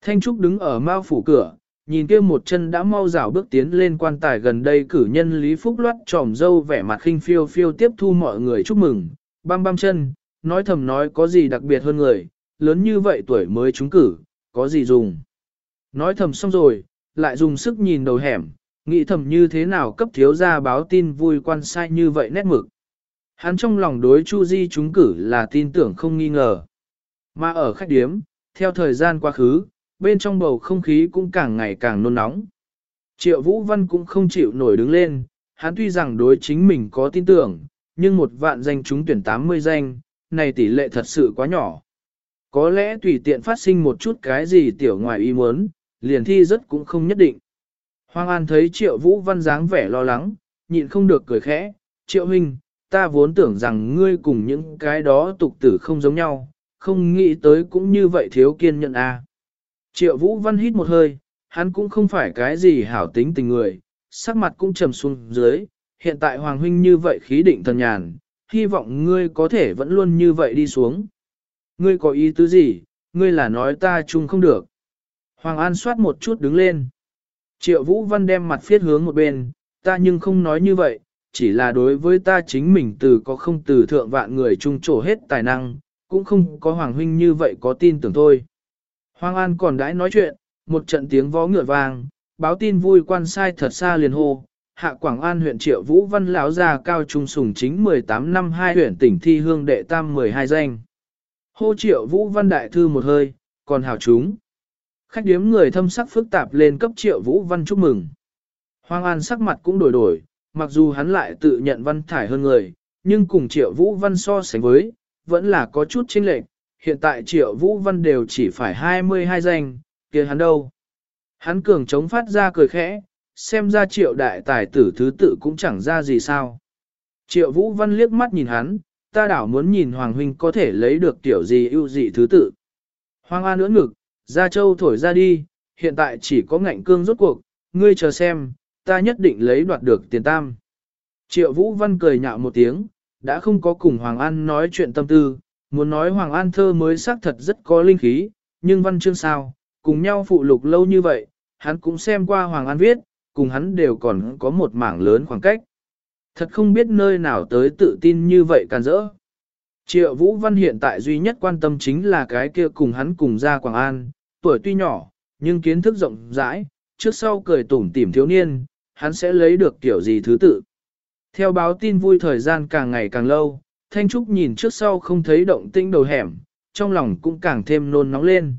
Thanh Trúc đứng ở mao phủ cửa, nhìn kia một chân đã mau rảo bước tiến lên quan tài gần đây cử nhân Lý Phúc loát tròm dâu vẻ mặt khinh phiêu phiêu tiếp thu mọi người chúc mừng, băm băm chân, nói thầm nói có gì đặc biệt hơn người, lớn như vậy tuổi mới trúng cử, có gì dùng. Nói thầm xong rồi, lại dùng sức nhìn đầu hẻm, nghĩ thầm như thế nào cấp thiếu gia báo tin vui quan sai như vậy nét mực. Hắn trong lòng đối Chu Di chúng cử là tin tưởng không nghi ngờ. Mà ở khách điếm, theo thời gian quá khứ, bên trong bầu không khí cũng càng ngày càng nôn nóng. Triệu Vũ Văn cũng không chịu nổi đứng lên, hắn tuy rằng đối chính mình có tin tưởng, nhưng một vạn danh chúng tuyển 80 danh, này tỷ lệ thật sự quá nhỏ. Có lẽ tùy tiện phát sinh một chút cái gì tiểu ngoài ý muốn, liền thi rất cũng không nhất định. Hoàng An thấy Triệu Vũ Văn dáng vẻ lo lắng, nhịn không được cười khẽ, Triệu Huynh, ta vốn tưởng rằng ngươi cùng những cái đó tục tử không giống nhau, không nghĩ tới cũng như vậy thiếu kiên nhẫn a. À. Triệu Vũ Văn hít một hơi, hắn cũng không phải cái gì hảo tính tình người, sắc mặt cũng trầm xuống dưới, hiện tại Hoàng Huynh như vậy khí định thần nhàn, hy vọng ngươi có thể vẫn luôn như vậy đi xuống. Ngươi có ý tứ gì, ngươi là nói ta chung không được. Hoàng An soát một chút đứng lên. Triệu Vũ Văn đem mặt phiết hướng một bên, ta nhưng không nói như vậy, chỉ là đối với ta chính mình từ có không từ thượng vạn người trung trổ hết tài năng, cũng không có Hoàng Huynh như vậy có tin tưởng thôi. Hoàng An còn đãi nói chuyện, một trận tiếng vó ngựa vang, báo tin vui quan sai thật xa liền hô. Hạ Quảng An huyện Triệu Vũ Văn lão già cao trung sùng chính 18 năm hai huyện tỉnh thi hương đệ tam 12 danh. Hô Triệu Vũ Văn đại thư một hơi, còn hảo chúng. Khách điếm người thâm sắc phức tạp lên cấp Triệu Vũ Văn chúc mừng. Hoàng An sắc mặt cũng đổi đổi, mặc dù hắn lại tự nhận văn thải hơn người, nhưng cùng Triệu Vũ Văn so sánh với, vẫn là có chút chênh lệch, hiện tại triệu vũ văn đều chỉ phải 22 danh, kia hắn đâu. Hắn cường chống phát ra cười khẽ, xem ra triệu đại tài tử thứ tự cũng chẳng ra gì sao. Triệu vũ văn liếc mắt nhìn hắn, ta đảo muốn nhìn Hoàng Huynh có thể lấy được tiểu gì ưu dị thứ tự. Hoàng An ưỡn ngực, ra châu thổi ra đi, hiện tại chỉ có ngạnh cương rốt cuộc, ngươi chờ xem, ta nhất định lấy đoạt được tiền tam. Triệu Vũ Văn cười nhạo một tiếng, đã không có cùng Hoàng An nói chuyện tâm tư, muốn nói Hoàng An thơ mới xác thật rất có linh khí, nhưng văn chương sao, cùng nhau phụ lục lâu như vậy, hắn cũng xem qua Hoàng An viết, cùng hắn đều còn có một mảng lớn khoảng cách. Thật không biết nơi nào tới tự tin như vậy càn rỡ. Triệu Vũ Văn hiện tại duy nhất quan tâm chính là cái kia cùng hắn cùng ra Quảng An, tuổi tuy nhỏ, nhưng kiến thức rộng rãi, trước sau cười tủm tỉm thiếu niên, hắn sẽ lấy được kiểu gì thứ tự. Theo báo tin vui thời gian càng ngày càng lâu, Thanh Trúc nhìn trước sau không thấy động tĩnh đầu hẻm, trong lòng cũng càng thêm nôn nóng lên.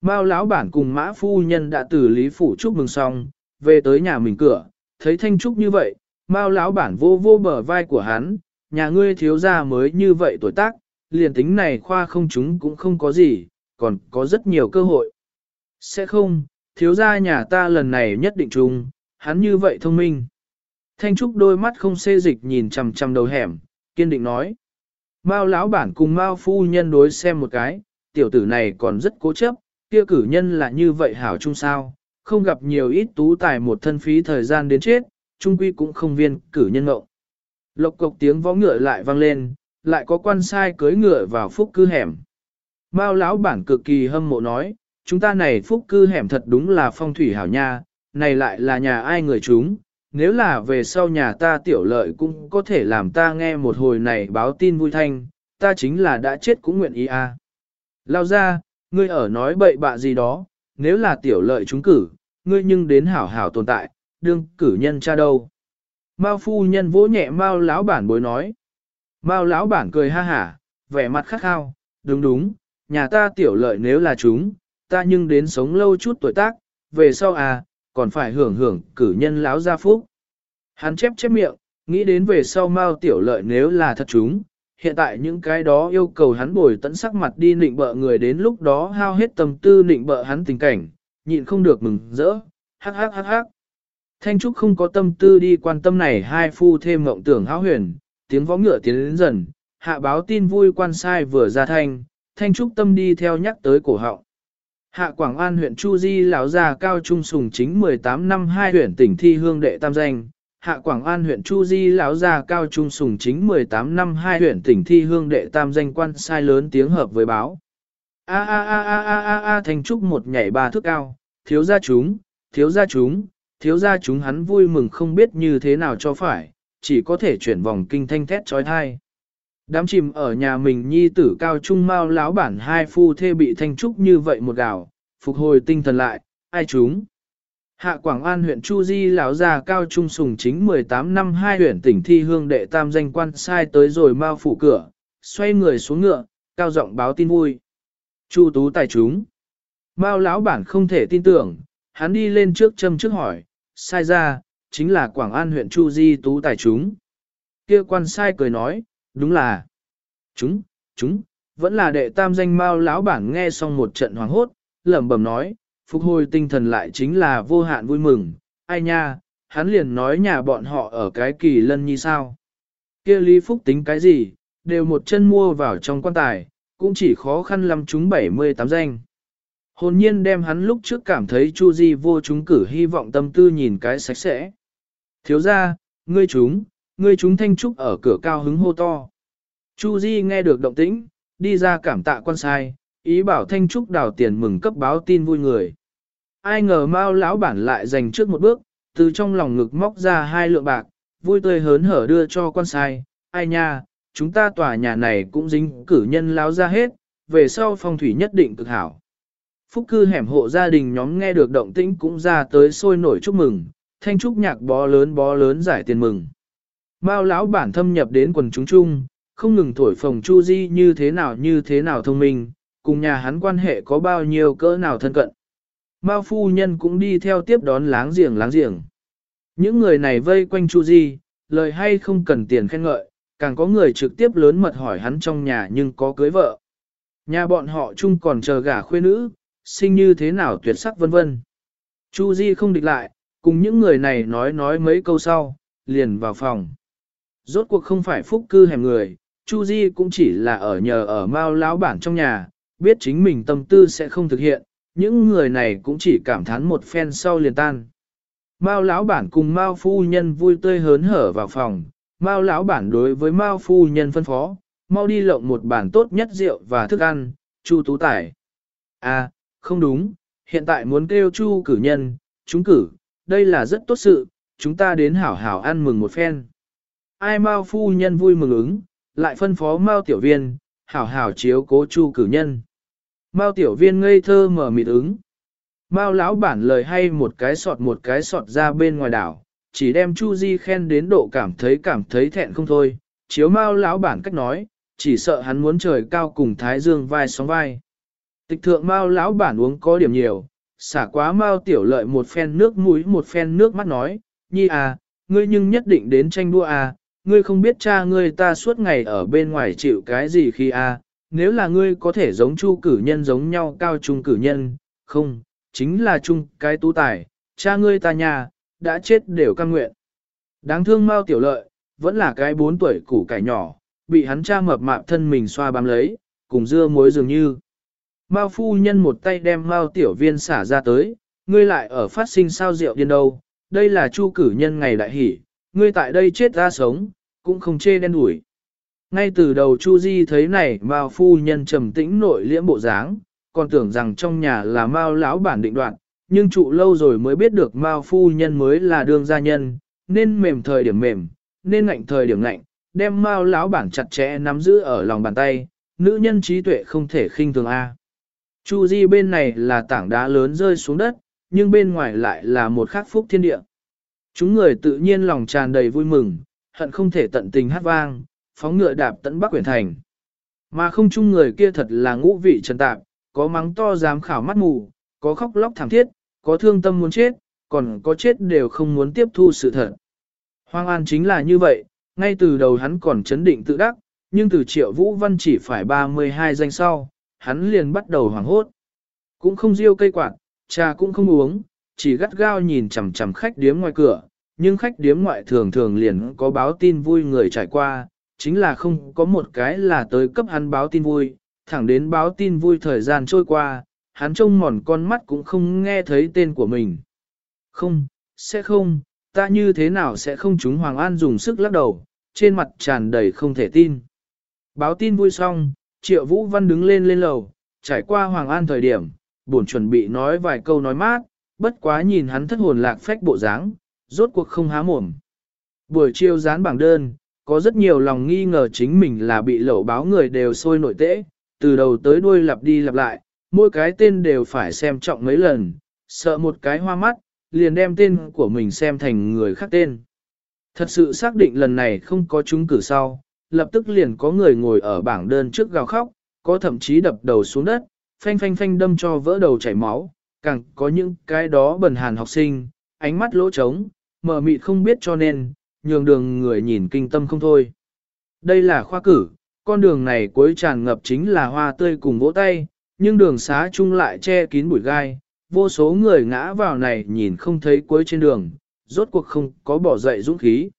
Mao lão bản cùng mã phu nhân đã từ Lý Phủ chúc mừng xong, về tới nhà mình cửa, thấy Thanh Trúc như vậy, Mao lão bản vô vô bờ vai của hắn, nhà ngươi thiếu gia mới như vậy tuổi tác, liền tính này khoa không chúng cũng không có gì, còn có rất nhiều cơ hội. Sẽ không, thiếu gia nhà ta lần này nhất định trùng, hắn như vậy thông minh. Thanh Trúc đôi mắt không xê dịch nhìn chằm chằm đầu hẻm, kiên định nói. Mao lão bản cùng Mao phu nhân đối xem một cái, tiểu tử này còn rất cố chấp, kia cử nhân là như vậy hảo chung sao, không gặp nhiều ít tú tài một thân phí thời gian đến chết, trung quy cũng không viên cử nhân ngộ. Lộc cộc tiếng võ ngựa lại vang lên, lại có quan sai cưới ngựa vào phúc cư hẻm. Mao lão bản cực kỳ hâm mộ nói, chúng ta này phúc cư hẻm thật đúng là phong thủy hảo nha, này lại là nhà ai người chúng, nếu là về sau nhà ta tiểu lợi cũng có thể làm ta nghe một hồi này báo tin vui thanh, ta chính là đã chết cũng nguyện ý a. À. Lao ra, ngươi ở nói bậy bạ gì đó, nếu là tiểu lợi chúng cử, ngươi nhưng đến hảo hảo tồn tại, đương cử nhân cha đâu. Mao phu nhân vỗ nhẹ Mao lão bản bối nói. Mao lão bản cười ha hả, vẻ mặt khắc khao, đúng đúng, nhà ta tiểu lợi nếu là chúng, ta nhưng đến sống lâu chút tuổi tác, về sau à, còn phải hưởng hưởng cử nhân lão gia phúc. Hắn chép chép miệng, nghĩ đến về sau Mao tiểu lợi nếu là thật chúng, hiện tại những cái đó yêu cầu hắn bồi tận sắc mặt đi nịnh bợ người đến lúc đó hao hết tâm tư nịnh bợ hắn tình cảnh, nhịn không được mừng rỡ, hắc hắc hắc hắc. Thanh Trúc không có tâm tư đi quan tâm này hai phu thêm mộng tưởng háo huyền, tiếng võ ngựa tiến đến dần, hạ báo tin vui quan sai vừa ra thanh, Thanh Trúc tâm đi theo nhắc tới cổ họng. Hạ Quảng An huyện Chu Di lão già cao trung sùng chính 18 năm hai huyện tỉnh thi hương đệ tam danh. Hạ Quảng An huyện Chu Di lão già cao trung sùng chính 18 năm hai huyện tỉnh thi hương đệ tam danh quan sai lớn tiếng hợp với báo. A a a a a a a Thanh Trúc một nhảy ba thước cao, thiếu gia chúng, thiếu gia chúng, thiếu gia chúng hắn vui mừng không biết như thế nào cho phải, chỉ có thể chuyển vòng kinh thanh thét trói thai. Đám chìm ở nhà mình nhi tử cao trung mau láo bản hai phu thê bị thanh trúc như vậy một gạo, phục hồi tinh thần lại, ai chúng. Hạ Quảng An huyện Chu Di lão già cao trung sùng chính 18 năm hai huyện tỉnh thi hương đệ tam danh quan sai tới rồi mau phủ cửa, xoay người xuống ngựa, cao giọng báo tin vui. Chu tú tài chúng. Mao lão bản không thể tin tưởng, hắn đi lên trước châm trước hỏi, sai ra, chính là Quảng An huyện Chu Di tú tài chúng. Kia quan sai cười nói, đúng là, chúng, chúng, vẫn là đệ tam danh Mao lão bản nghe xong một trận hoàng hốt, lẩm bẩm nói, phục hồi tinh thần lại chính là vô hạn vui mừng, ai nha, hắn liền nói nhà bọn họ ở cái kỳ lân như sao. Kia Lý Phúc tính cái gì, đều một chân mua vào trong quan tài, cũng chỉ khó khăn lắm chúng 78 danh. Hồn nhiên đem hắn lúc trước cảm thấy Chu Di vô chúng cử hy vọng tâm tư nhìn cái sạch sẽ. Thiếu gia, ngươi chúng, ngươi chúng thanh trúc ở cửa cao hứng hô to. Chu Di nghe được động tĩnh, đi ra cảm tạ quan sai, ý bảo thanh trúc đào tiền mừng cấp báo tin vui người. Ai ngờ Mao lão bản lại dành trước một bước, từ trong lòng ngực móc ra hai lượng bạc, vui tươi hớn hở đưa cho quan sai, ai nha, chúng ta tòa nhà này cũng dính cử nhân láo ra hết, về sau phong thủy nhất định cực hảo. Phúc cư hẻm hộ gia đình nhóm nghe được động tĩnh cũng ra tới sôi nổi chúc mừng, thanh trúc nhạc bó lớn bó lớn giải tiền mừng. Mao lão bản thâm nhập đến quần chúng chung, không ngừng thổi phồng Chu Di như thế nào như thế nào thông minh, cùng nhà hắn quan hệ có bao nhiêu cỡ nào thân cận. Mao phu nhân cũng đi theo tiếp đón láng giềng láng giềng. Những người này vây quanh Chu Di, lời hay không cần tiền khen ngợi, càng có người trực tiếp lớn mật hỏi hắn trong nhà nhưng có cưới vợ. Nhà bọn họ chung còn chờ gả khuê nữ, sinh như thế nào tuyệt sắc vân vân. Chu Di không địch lại, cùng những người này nói nói mấy câu sau, liền vào phòng. Rốt cuộc không phải phúc cư hẻm người, Chu Di cũng chỉ là ở nhờ ở Mao lão bản trong nhà, biết chính mình tâm tư sẽ không thực hiện, những người này cũng chỉ cảm thán một phen sau liền tan. Mao lão bản cùng Mao phu nhân vui tươi hớn hở vào phòng, Mao lão bản đối với Mao phu nhân phân phó, mau đi lộng một bản tốt nhất rượu và thức ăn, Chu Tú tài. À, không đúng, hiện tại muốn kêu Chu cử nhân, chúng cử, đây là rất tốt sự, chúng ta đến hảo hảo ăn mừng một phen. Ai mau phu nhân vui mừng ứng, lại phân phó Mao tiểu viên, hảo hảo chiếu cố Chu cử nhân. Mao tiểu viên ngây thơ mở mịt ứng. Mao lão bản lời hay một cái sọt một cái sọt ra bên ngoài đảo, chỉ đem Chu Di khen đến độ cảm thấy cảm thấy thẹn không thôi. Chiếu Mao lão bản cách nói, chỉ sợ hắn muốn trời cao cùng Thái Dương vai sóng vai. Tịch thượng Mao lão bản uống có điểm nhiều, xả quá mau tiểu lợi một phen nước mũi một phen nước mắt nói, nhi à, ngươi nhưng nhất định đến tranh đua à, ngươi không biết cha ngươi ta suốt ngày ở bên ngoài chịu cái gì khi à, nếu là ngươi có thể giống chu cử nhân giống nhau cao trung cử nhân, không, chính là chung cái tú tài, cha ngươi ta nhà, đã chết đều căng nguyện. Đáng thương mau tiểu lợi, vẫn là cái bốn tuổi củ cải nhỏ, bị hắn cha mập mạp thân mình xoa bám lấy, cùng dưa muối dường như. Mao phu nhân một tay đem Mao tiểu viên xả ra tới, ngươi lại ở phát sinh sao rượu điên đâu, đây là chu cử nhân ngày đại hỷ, ngươi tại đây chết ra sống, cũng không chê đen đuổi. Ngay từ đầu Chu Di thấy này Mao phu nhân trầm tĩnh nội liễm bộ dáng, còn tưởng rằng trong nhà là Mao lão bản định đoạn, nhưng trụ lâu rồi mới biết được Mao phu nhân mới là đương gia nhân, nên mềm thời điểm mềm, nên ngạnh thời điểm ngạnh, đem Mao lão bản chặt chẽ nắm giữ ở lòng bàn tay, nữ nhân trí tuệ không thể khinh thường a. Chu Di bên này là tảng đá lớn rơi xuống đất, nhưng bên ngoài lại là một khắc phúc thiên địa. Chúng người tự nhiên lòng tràn đầy vui mừng, hận không thể tận tình hát vang, phóng ngựa đạp tận Bắc Quyển Thành. Mà không chung người kia thật là ngũ vị trần tạp, có mắng to dám khảo mắt mù, có khóc lóc thảm thiết, có thương tâm muốn chết, còn có chết đều không muốn tiếp thu sự thật. Hoang An chính là như vậy, ngay từ đầu hắn còn chấn định tự đắc, nhưng từ triệu vũ văn chỉ phải 32 danh sau, hắn liền bắt đầu hoảng hốt. Cũng không riêu cây quạt, trà cũng không uống, chỉ gắt gao nhìn chằm chằm khách điếm ngoài cửa, nhưng khách điếm ngoại thường thường liền có báo tin vui người trải qua, chính là không có một cái là tới cấp hắn báo tin vui, thẳng đến báo tin vui thời gian trôi qua, hắn trông mòn con mắt cũng không nghe thấy tên của mình. Không, sẽ không, ta như thế nào sẽ không chúng Hoàng An dùng sức lắc đầu, trên mặt tràn đầy không thể tin. Báo tin vui xong, Triệu Vũ Văn đứng lên lên lầu, trải qua Hoàng An thời điểm, buồn chuẩn bị nói vài câu nói mát, bất quá nhìn hắn thất hồn lạc phách bộ dáng, rốt cuộc không há mồm. Buổi chiều dán bảng đơn, có rất nhiều lòng nghi ngờ chính mình là bị lẩu báo người đều sôi nổi tễ, từ đầu tới đuôi lặp đi lặp lại, mỗi cái tên đều phải xem trọng mấy lần, sợ một cái hoa mắt, liền đem tên của mình xem thành người khác tên. Thật sự xác định lần này không có chúng cử sau, lập tức liền có người ngồi ở bảng đơn trước gào khóc, có thậm chí đập đầu xuống đất, phanh phanh phanh đâm cho vỡ đầu chảy máu, càng có những cái đó bần hàn học sinh, ánh mắt lỗ trống, mờ mịt không biết cho nên, nhường đường người nhìn kinh tâm không thôi. Đây là khoa cử, con đường này cuối tràn ngập chính là hoa tươi cùng vỗ tay, nhưng đường xá chung lại che kín bụi gai, vô số người ngã vào này nhìn không thấy cuối trên đường, rốt cuộc không có bỏ dậy dũng khí.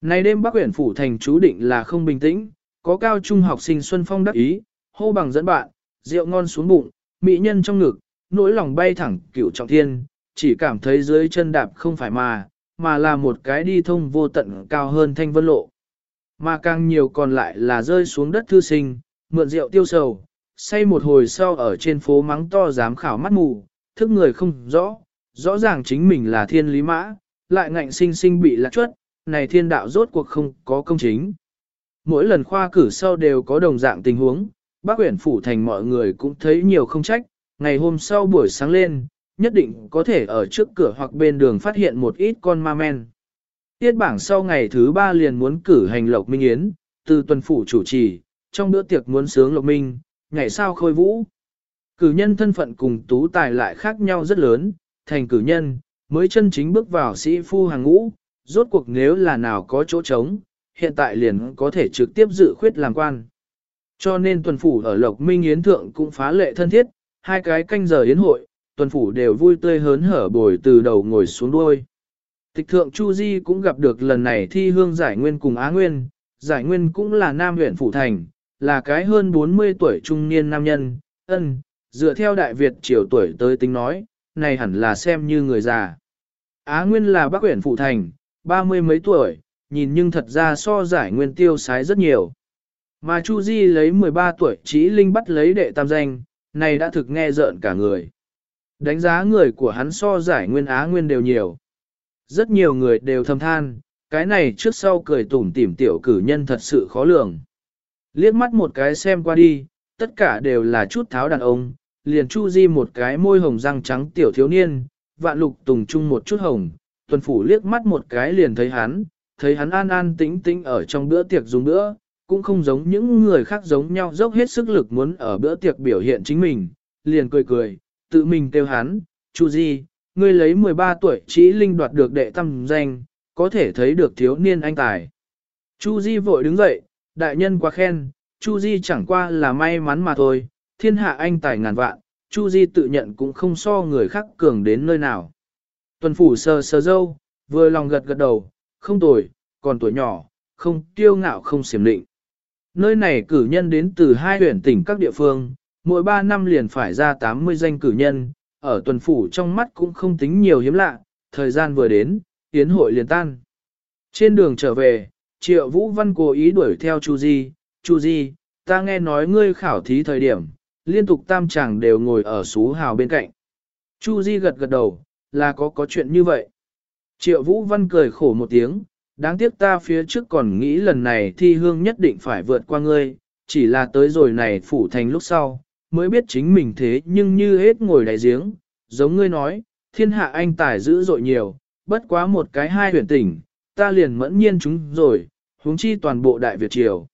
Này đêm Bắc huyện phủ thành chú định là không bình tĩnh, có cao trung học sinh Xuân Phong đắc ý, hô bằng dẫn bạn, rượu ngon xuống bụng, mỹ nhân trong ngực, nỗi lòng bay thẳng cửu trọng thiên, chỉ cảm thấy dưới chân đạp không phải mà, mà là một cái đi thông vô tận cao hơn thanh vân lộ. Mà càng nhiều còn lại là rơi xuống đất thư sinh, mượn rượu tiêu sầu, say một hồi sau ở trên phố mắng to dám khảo mắt mù, thức người không rõ, rõ ràng chính mình là thiên lý mã, lại ngạnh sinh sinh bị lạc chuất, này thiên đạo rốt cuộc không có công chính. Mỗi lần khoa cử sau đều có đồng dạng tình huống, bác huyện phủ thành mọi người cũng thấy nhiều không trách, ngày hôm sau buổi sáng lên, nhất định có thể ở trước cửa hoặc bên đường phát hiện một ít con ma men. Tiết bảng sau ngày thứ ba liền muốn cử hành Lộc Minh Yến, từ tuần phủ chủ trì, trong bữa tiệc muốn sướng Lộc Minh, ngày sau khôi vũ. Cử nhân thân phận cùng tú tài lại khác nhau rất lớn, thành cử nhân, mới chân chính bước vào sĩ phu hàng ngũ, rốt cuộc nếu là nào có chỗ trống, hiện tại liền có thể trực tiếp dự khuyết làm quan. Cho nên tuần phủ ở Lộc Minh Yến Thượng cũng phá lệ thân thiết, hai cái canh giờ yến hội, tuần phủ đều vui tươi hớn hở bồi từ đầu ngồi xuống đuôi. Tịch thượng Chu Di cũng gặp được lần này thi hương giải nguyên cùng Á Nguyên, giải nguyên cũng là nam huyện phủ thành, là cái hơn 40 tuổi trung niên nam nhân, ân, dựa theo đại Việt triều tuổi tới tính nói, này hẳn là xem như người già. Á Nguyên là bắc huyện phủ thành, ba mươi mấy tuổi, nhìn nhưng thật ra so giải nguyên tiêu sái rất nhiều. Mà Chu Di lấy 13 tuổi chỉ linh bắt lấy đệ tam danh, này đã thực nghe rợn cả người. Đánh giá người của hắn so giải nguyên á nguyên đều nhiều. Rất nhiều người đều thầm than, cái này trước sau cười tủm tỉm tiểu cử nhân thật sự khó lường. Liếc mắt một cái xem qua đi, tất cả đều là chút tháo đàn ông, liền chu di một cái môi hồng răng trắng tiểu thiếu niên, vạn lục tùng chung một chút hồng, tuần phủ liếc mắt một cái liền thấy hắn, thấy hắn an an tĩnh tĩnh ở trong bữa tiệc dùng bữa, cũng không giống những người khác giống nhau dốc hết sức lực muốn ở bữa tiệc biểu hiện chính mình, liền cười cười, tự mình kêu hắn, Chu Di, ngươi lấy 13 tuổi chỉ linh đoạt được đệ tâm danh, có thể thấy được thiếu niên anh tài. Chu Di vội đứng dậy, đại nhân quá khen, Chu Di chẳng qua là may mắn mà thôi, thiên hạ anh tài ngàn vạn, Chu Di tự nhận cũng không so người khác cường đến nơi nào. Tuần phủ sờ sờ dâu, vừa lòng gật gật đầu, không tuổi, còn tuổi nhỏ, không kiêu ngạo không xiểm định. Nơi này cử nhân đến từ hai huyện tỉnh các địa phương, mỗi 3 năm liền phải ra 80 danh cử nhân, ở tuần phủ trong mắt cũng không tính nhiều hiếm lạ, thời gian vừa đến, tiến hội liền tan. Trên đường trở về, Triệu Vũ Văn cố ý đuổi theo Chu Di, Chu Di, ta nghe nói ngươi khảo thí thời điểm, liên tục tam chàng đều ngồi ở xú hào bên cạnh. Chu Di gật gật đầu, là có có chuyện như vậy. Triệu Vũ Văn cười khổ một tiếng, đáng tiếc ta phía trước còn nghĩ lần này thi hương nhất định phải vượt qua ngươi, chỉ là tới rồi này phủ thành lúc sau, mới biết chính mình thế nhưng như hết ngồi đại giếng, giống ngươi nói, thiên hạ anh tài dữ dội nhiều, bất quá một cái hai huyền tỉnh, ta liền mẫn nhiên chúng rồi, huống chi toàn bộ đại Việt Triều.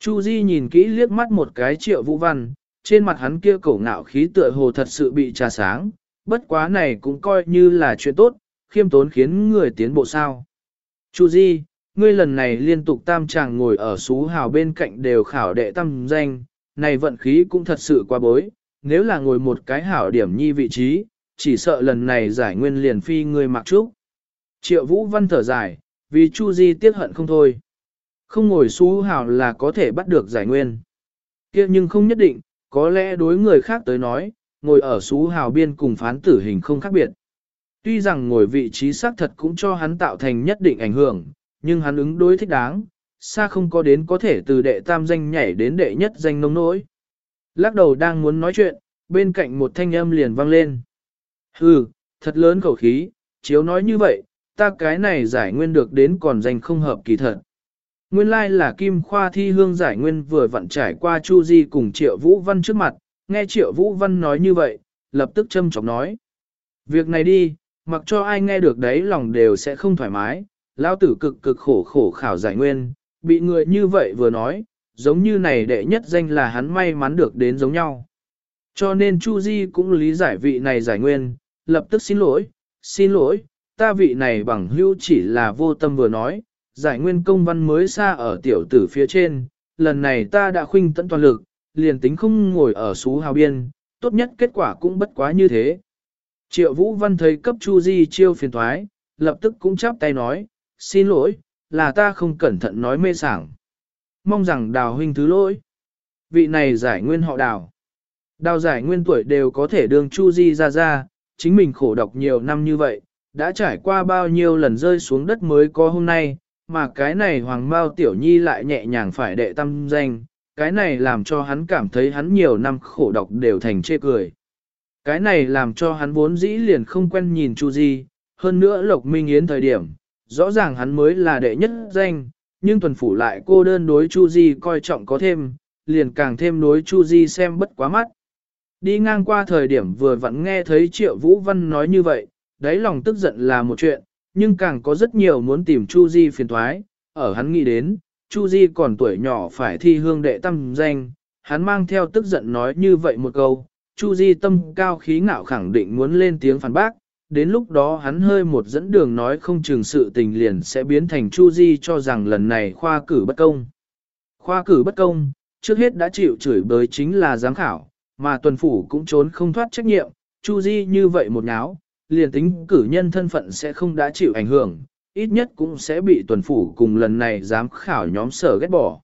Chu Di nhìn kỹ liếc mắt một cái triệu vũ văn, trên mặt hắn kia cổ ngạo khí tựa hồ thật sự bị trà sáng, bất quá này cũng coi như là chuyện tốt, khiêm tốn khiến người tiến bộ sao. Chu Di, ngươi lần này liên tục tam chàng ngồi ở xú hào bên cạnh đều khảo đệ tam danh, này vận khí cũng thật sự quá bối, nếu là ngồi một cái hảo điểm nhi vị trí, chỉ sợ lần này giải nguyên liền phi ngươi mặc trúc. Triệu Vũ Văn thở dài, vì Chu Di tiếc hận không thôi. Không ngồi xú hào là có thể bắt được giải nguyên. kia nhưng không nhất định, có lẽ đối người khác tới nói, ngồi ở xú hào biên cùng phán tử hình không khác biệt. Tuy rằng ngồi vị trí xác thật cũng cho hắn tạo thành nhất định ảnh hưởng, nhưng hắn ứng đối thích đáng, xa không có đến có thể từ đệ tam danh nhảy đến đệ nhất danh nông nỗi. Lắc đầu đang muốn nói chuyện, bên cạnh một thanh âm liền vang lên. Hừ, thật lớn khẩu khí, chiếu nói như vậy, ta cái này giải nguyên được đến còn danh không hợp kỳ thật. Nguyên lai like là Kim Khoa thi hương giải nguyên vừa vặn trải qua Chu Di cùng Triệu Vũ Văn trước mặt, nghe Triệu Vũ Văn nói như vậy, lập tức châm chọc nói. Việc này đi, mặc cho ai nghe được đấy lòng đều sẽ không thoải mái, lao tử cực cực khổ khổ khảo giải nguyên, bị người như vậy vừa nói, giống như này đệ nhất danh là hắn may mắn được đến giống nhau. Cho nên Chu Di cũng lý giải vị này giải nguyên, lập tức xin lỗi, xin lỗi, ta vị này bằng hữu chỉ là vô tâm vừa nói, giải nguyên công văn mới xa ở tiểu tử phía trên, lần này ta đã khuynh tận toàn lực, liền tính không ngồi ở xú hào biên, tốt nhất kết quả cũng bất quá như thế. Triệu Vũ Văn thấy cấp Chu Di chiêu phiền thoái, lập tức cũng chắp tay nói, xin lỗi, là ta không cẩn thận nói mê sảng. Mong rằng đào huynh thứ lỗi. Vị này giải nguyên họ đào. Đào giải nguyên tuổi đều có thể đường Chu Di ra ra, chính mình khổ độc nhiều năm như vậy, đã trải qua bao nhiêu lần rơi xuống đất mới có hôm nay, mà cái này Hoàng bao Tiểu Nhi lại nhẹ nhàng phải đệ tâm danh, cái này làm cho hắn cảm thấy hắn nhiều năm khổ độc đều thành chê cười. Cái này làm cho hắn vốn dĩ liền không quen nhìn Chu Di, hơn nữa Lộc Minh Yến thời điểm, rõ ràng hắn mới là đệ nhất danh, nhưng tuần phủ lại cô đơn đối Chu Di coi trọng có thêm, liền càng thêm đối Chu Di xem bất quá mắt. Đi ngang qua thời điểm vừa vặn nghe thấy Triệu Vũ Văn nói như vậy, đáy lòng tức giận là một chuyện, nhưng càng có rất nhiều muốn tìm Chu Di phiền toái, ở hắn nghĩ đến, Chu Di còn tuổi nhỏ phải thi hương đệ tâm danh, hắn mang theo tức giận nói như vậy một câu, Chu Di tâm cao khí ngạo khẳng định muốn lên tiếng phản bác, đến lúc đó hắn hơi một dẫn đường nói không chừng sự tình liền sẽ biến thành Chu Di cho rằng lần này khoa cử bất công. Khoa cử bất công, trước hết đã chịu chửi bới chính là giám khảo, mà tuần phủ cũng trốn không thoát trách nhiệm, Chu Di như vậy một náo, liền tính cử nhân thân phận sẽ không đã chịu ảnh hưởng, ít nhất cũng sẽ bị tuần phủ cùng lần này giám khảo nhóm sở ghét bỏ.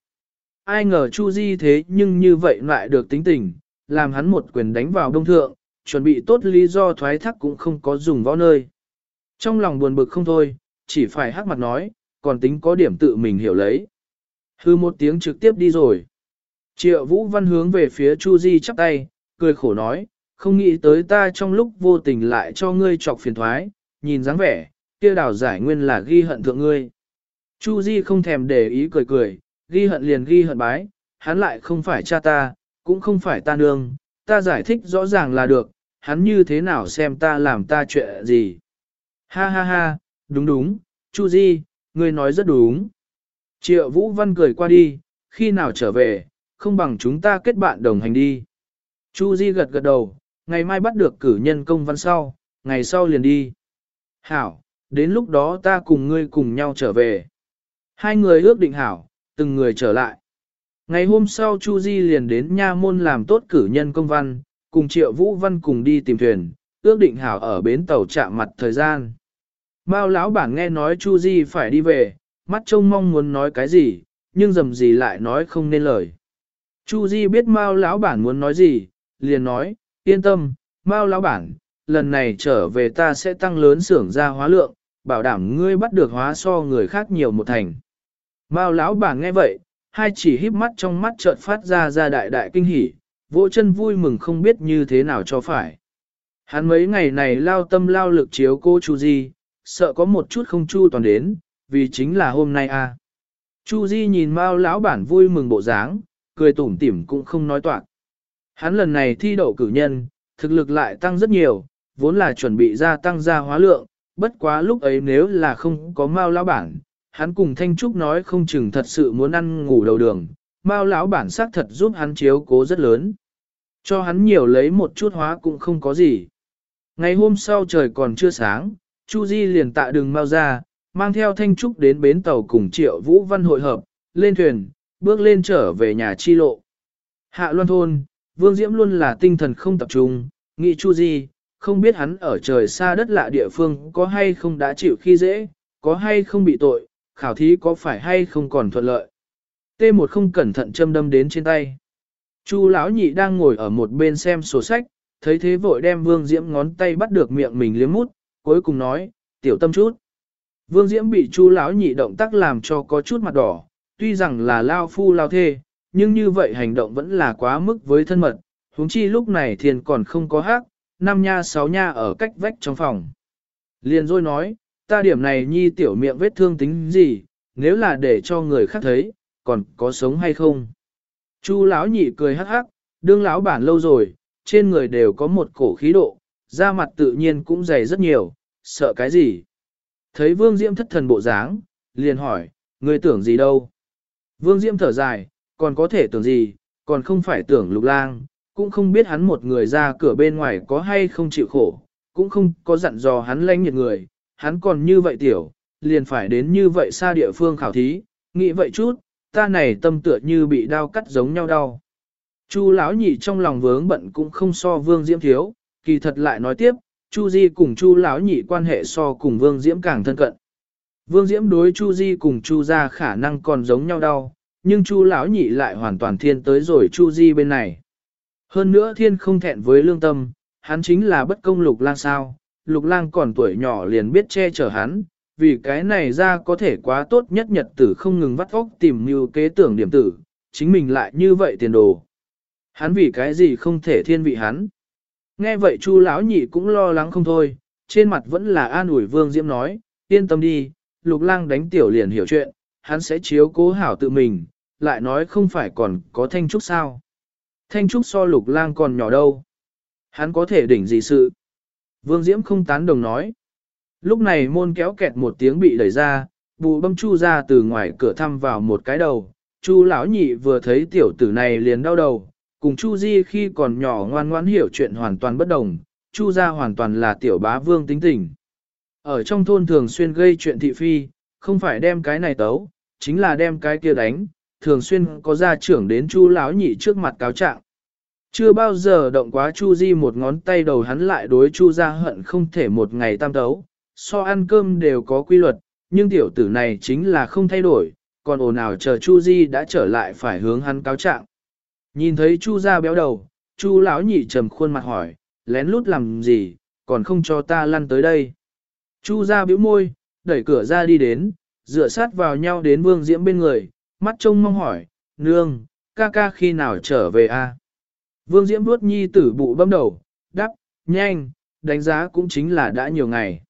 Ai ngờ Chu Di thế nhưng như vậy lại được tính tình, làm hắn một quyền đánh vào đông thượng, chuẩn bị tốt lý do thoái thác cũng không có dùng võ nơi. Trong lòng buồn bực không thôi, chỉ phải hắc mặt nói, còn tính có điểm tự mình hiểu lấy. Hư một tiếng trực tiếp đi rồi. Triệu Vũ Văn hướng về phía Chu Di chắp tay, cười khổ nói, không nghĩ tới ta trong lúc vô tình lại cho ngươi chọc phiền thoái, nhìn dáng vẻ, kia đào giải nguyên là ghi hận thượng ngươi. Chu Di không thèm để ý cười cười, ghi hận liền ghi hận bái, hắn lại không phải cha ta, cũng không phải ta nương, ta giải thích rõ ràng là được, hắn như thế nào xem ta làm ta chuyện gì. Ha ha ha, đúng đúng, Chu Di, ngươi nói rất đúng. Triệu Vũ Văn cười qua đi, khi nào trở về, không bằng chúng ta kết bạn đồng hành đi. Chu Di gật gật đầu, ngày mai bắt được cử nhân công văn sau, ngày sau liền đi. Hảo, đến lúc đó ta cùng ngươi cùng nhau trở về. Hai người ước định hảo, từng người trở lại. Ngày hôm sau Chu Di liền đến nha môn làm tốt cử nhân công văn, cùng Triệu Vũ Văn cùng đi tìm thuyền, ước định hảo ở bến tàu chạm mặt thời gian. Mao lão bản nghe nói Chu Di phải đi về, mắt trông mong muốn nói cái gì, nhưng dầm gì lại nói không nên lời. Chu Di biết Mao lão bản muốn nói gì, liền nói, yên tâm, Mao lão bản, lần này trở về ta sẽ tăng lớn xưởng ra hóa lượng, bảo đảm ngươi bắt được hóa so người khác nhiều một thành. Mao lão bản nghe vậy, hai chỉ híp mắt trong mắt chợt phát ra ra đại đại kinh hỉ, vỗ chân vui mừng không biết như thế nào cho phải. Hắn mấy ngày này lao tâm lao lực chiếu cô Chu Di, sợ có một chút không chu toàn đến, vì chính là hôm nay a. À. Chu Di nhìn Mao lão bản vui mừng bộ dáng, cười tủm tỉm cũng không nói toạc. Hắn lần này thi đậu cử nhân, thực lực lại tăng rất nhiều, vốn là chuẩn bị gia tăng gia hóa lượng, bất quá lúc ấy nếu là không có Mao lão bản, hắn cùng Thanh Trúc nói không chừng thật sự muốn ăn ngủ đầu đường, Mao lão bản xác thật giúp hắn chiếu cố rất lớn. Cho hắn nhiều lấy một chút hóa cũng không có gì. Ngày hôm sau trời còn chưa sáng, Chu Di liền tạ đường Mao ra, mang theo Thanh Trúc đến bến tàu cùng Triệu Vũ Văn hội hợp, lên thuyền, bước lên trở về nhà chi lộ. Hạ Loan Thôn, Vương Diễm luôn là tinh thần không tập trung, nghĩ Chu Di, không biết hắn ở trời xa đất lạ địa phương có hay không đã chịu khi dễ, có hay không bị tội, khảo thí có phải hay không còn thuận lợi. T1 không cẩn thận châm đâm đến trên tay. Chu lão nhị đang ngồi ở một bên xem sổ sách, thấy thế vội đem Vương Diễm ngón tay bắt được miệng mình liếm mút, cuối cùng nói, tiểu tâm chút. Vương Diễm bị Chu lão nhị động tác làm cho có chút mặt đỏ, tuy rằng là lao phu lao thê, nhưng như vậy hành động vẫn là quá mức với thân mật, huống chi lúc này thiền còn không có hắc năm nha sáu nha ở cách vách trong phòng. Liền rồi nói, ta điểm này nhi tiểu miệng vết thương tính gì, nếu là để cho người khác thấy, còn có sống hay không? Chu lão nhị cười hắc hắc, đương lão bản lâu rồi, trên người đều có một cổ khí độ, da mặt tự nhiên cũng dày rất nhiều, sợ cái gì? Thấy Vương Diễm thất thần bộ dáng, liền hỏi, ngươi tưởng gì đâu? Vương Diễm thở dài, còn có thể tưởng gì, còn không phải tưởng lục lang, cũng không biết hắn một người ra cửa bên ngoài có hay không chịu khổ, cũng không có dặn dò hắn lanh nhiệt người, hắn còn như vậy tiểu, liền phải đến như vậy xa địa phương khảo thí, nghĩ vậy chút, ta này tâm tựa như bị đau cắt giống nhau đau. Chu lão nhị trong lòng vướng bận cũng không so Vương Diễm thiếu, kỳ thật lại nói tiếp, Chu Di cùng Chu lão nhị quan hệ so cùng Vương Diễm càng thân cận. Vương Diễm đối Chu Di cùng Chu gia khả năng còn giống nhau đau, nhưng Chu lão nhị lại hoàn toàn thiên tới rồi Chu Di bên này. Hơn nữa thiên không thẹn với lương tâm, hắn chính là bất công lục lang sao, lục lang còn tuổi nhỏ liền biết che chở hắn, vì cái này ra có thể quá tốt nhất nhật tử không ngừng vắt óc tìm mưu kế tưởng điểm tử, chính mình lại như vậy tiền đồ. Hắn vì cái gì không thể thiên vị hắn. Nghe vậy Chu lão nhị cũng lo lắng không thôi, trên mặt vẫn là an ủi Vương Diễm nói, yên tâm đi, lục lang đánh tiểu liền hiểu chuyện, hắn sẽ chiếu cố hảo tự mình, lại nói không phải còn có thanh trúc sao. Thanh trúc so lục lang còn nhỏ đâu. Hắn có thể đỉnh gì sự. Vương Diễm không tán đồng nói. Lúc này môn kéo kẹt một tiếng bị đẩy ra, bù bâm chu ra từ ngoài cửa thăm vào một cái đầu. Chu lão nhị vừa thấy tiểu tử này liền đau đầu, cùng Chu Di khi còn nhỏ ngoan ngoãn hiểu chuyện hoàn toàn bất đồng, Chu gia hoàn toàn là tiểu bá vương tính tình. Ở trong thôn thường xuyên gây chuyện thị phi, không phải đem cái này tấu, chính là đem cái kia đánh, thường xuyên có gia trưởng đến Chu lão nhị trước mặt cáo trạng. Chưa bao giờ động quá Chu Di một ngón tay đầu hắn lại đối Chu gia hận không thể một ngày tam tấu, so ăn cơm đều có quy luật, nhưng tiểu tử này chính là không thay đổi, còn ồn ào chờ Chu Di đã trở lại phải hướng hắn cáo trạng. Nhìn thấy Chu gia béo đầu, Chu lão nhị trầm khuôn mặt hỏi, lén lút làm gì, còn không cho ta lăn tới đây. Chu gia bĩu môi, đẩy cửa ra đi đến, dựa sát vào nhau đến Vương Diễm bên người, mắt trông mong hỏi, nương, ca ca khi nào trở về a? Vương Diễm vuốt nhi tử bụ bấm đầu, đáp, nhanh, đánh giá cũng chính là đã nhiều ngày.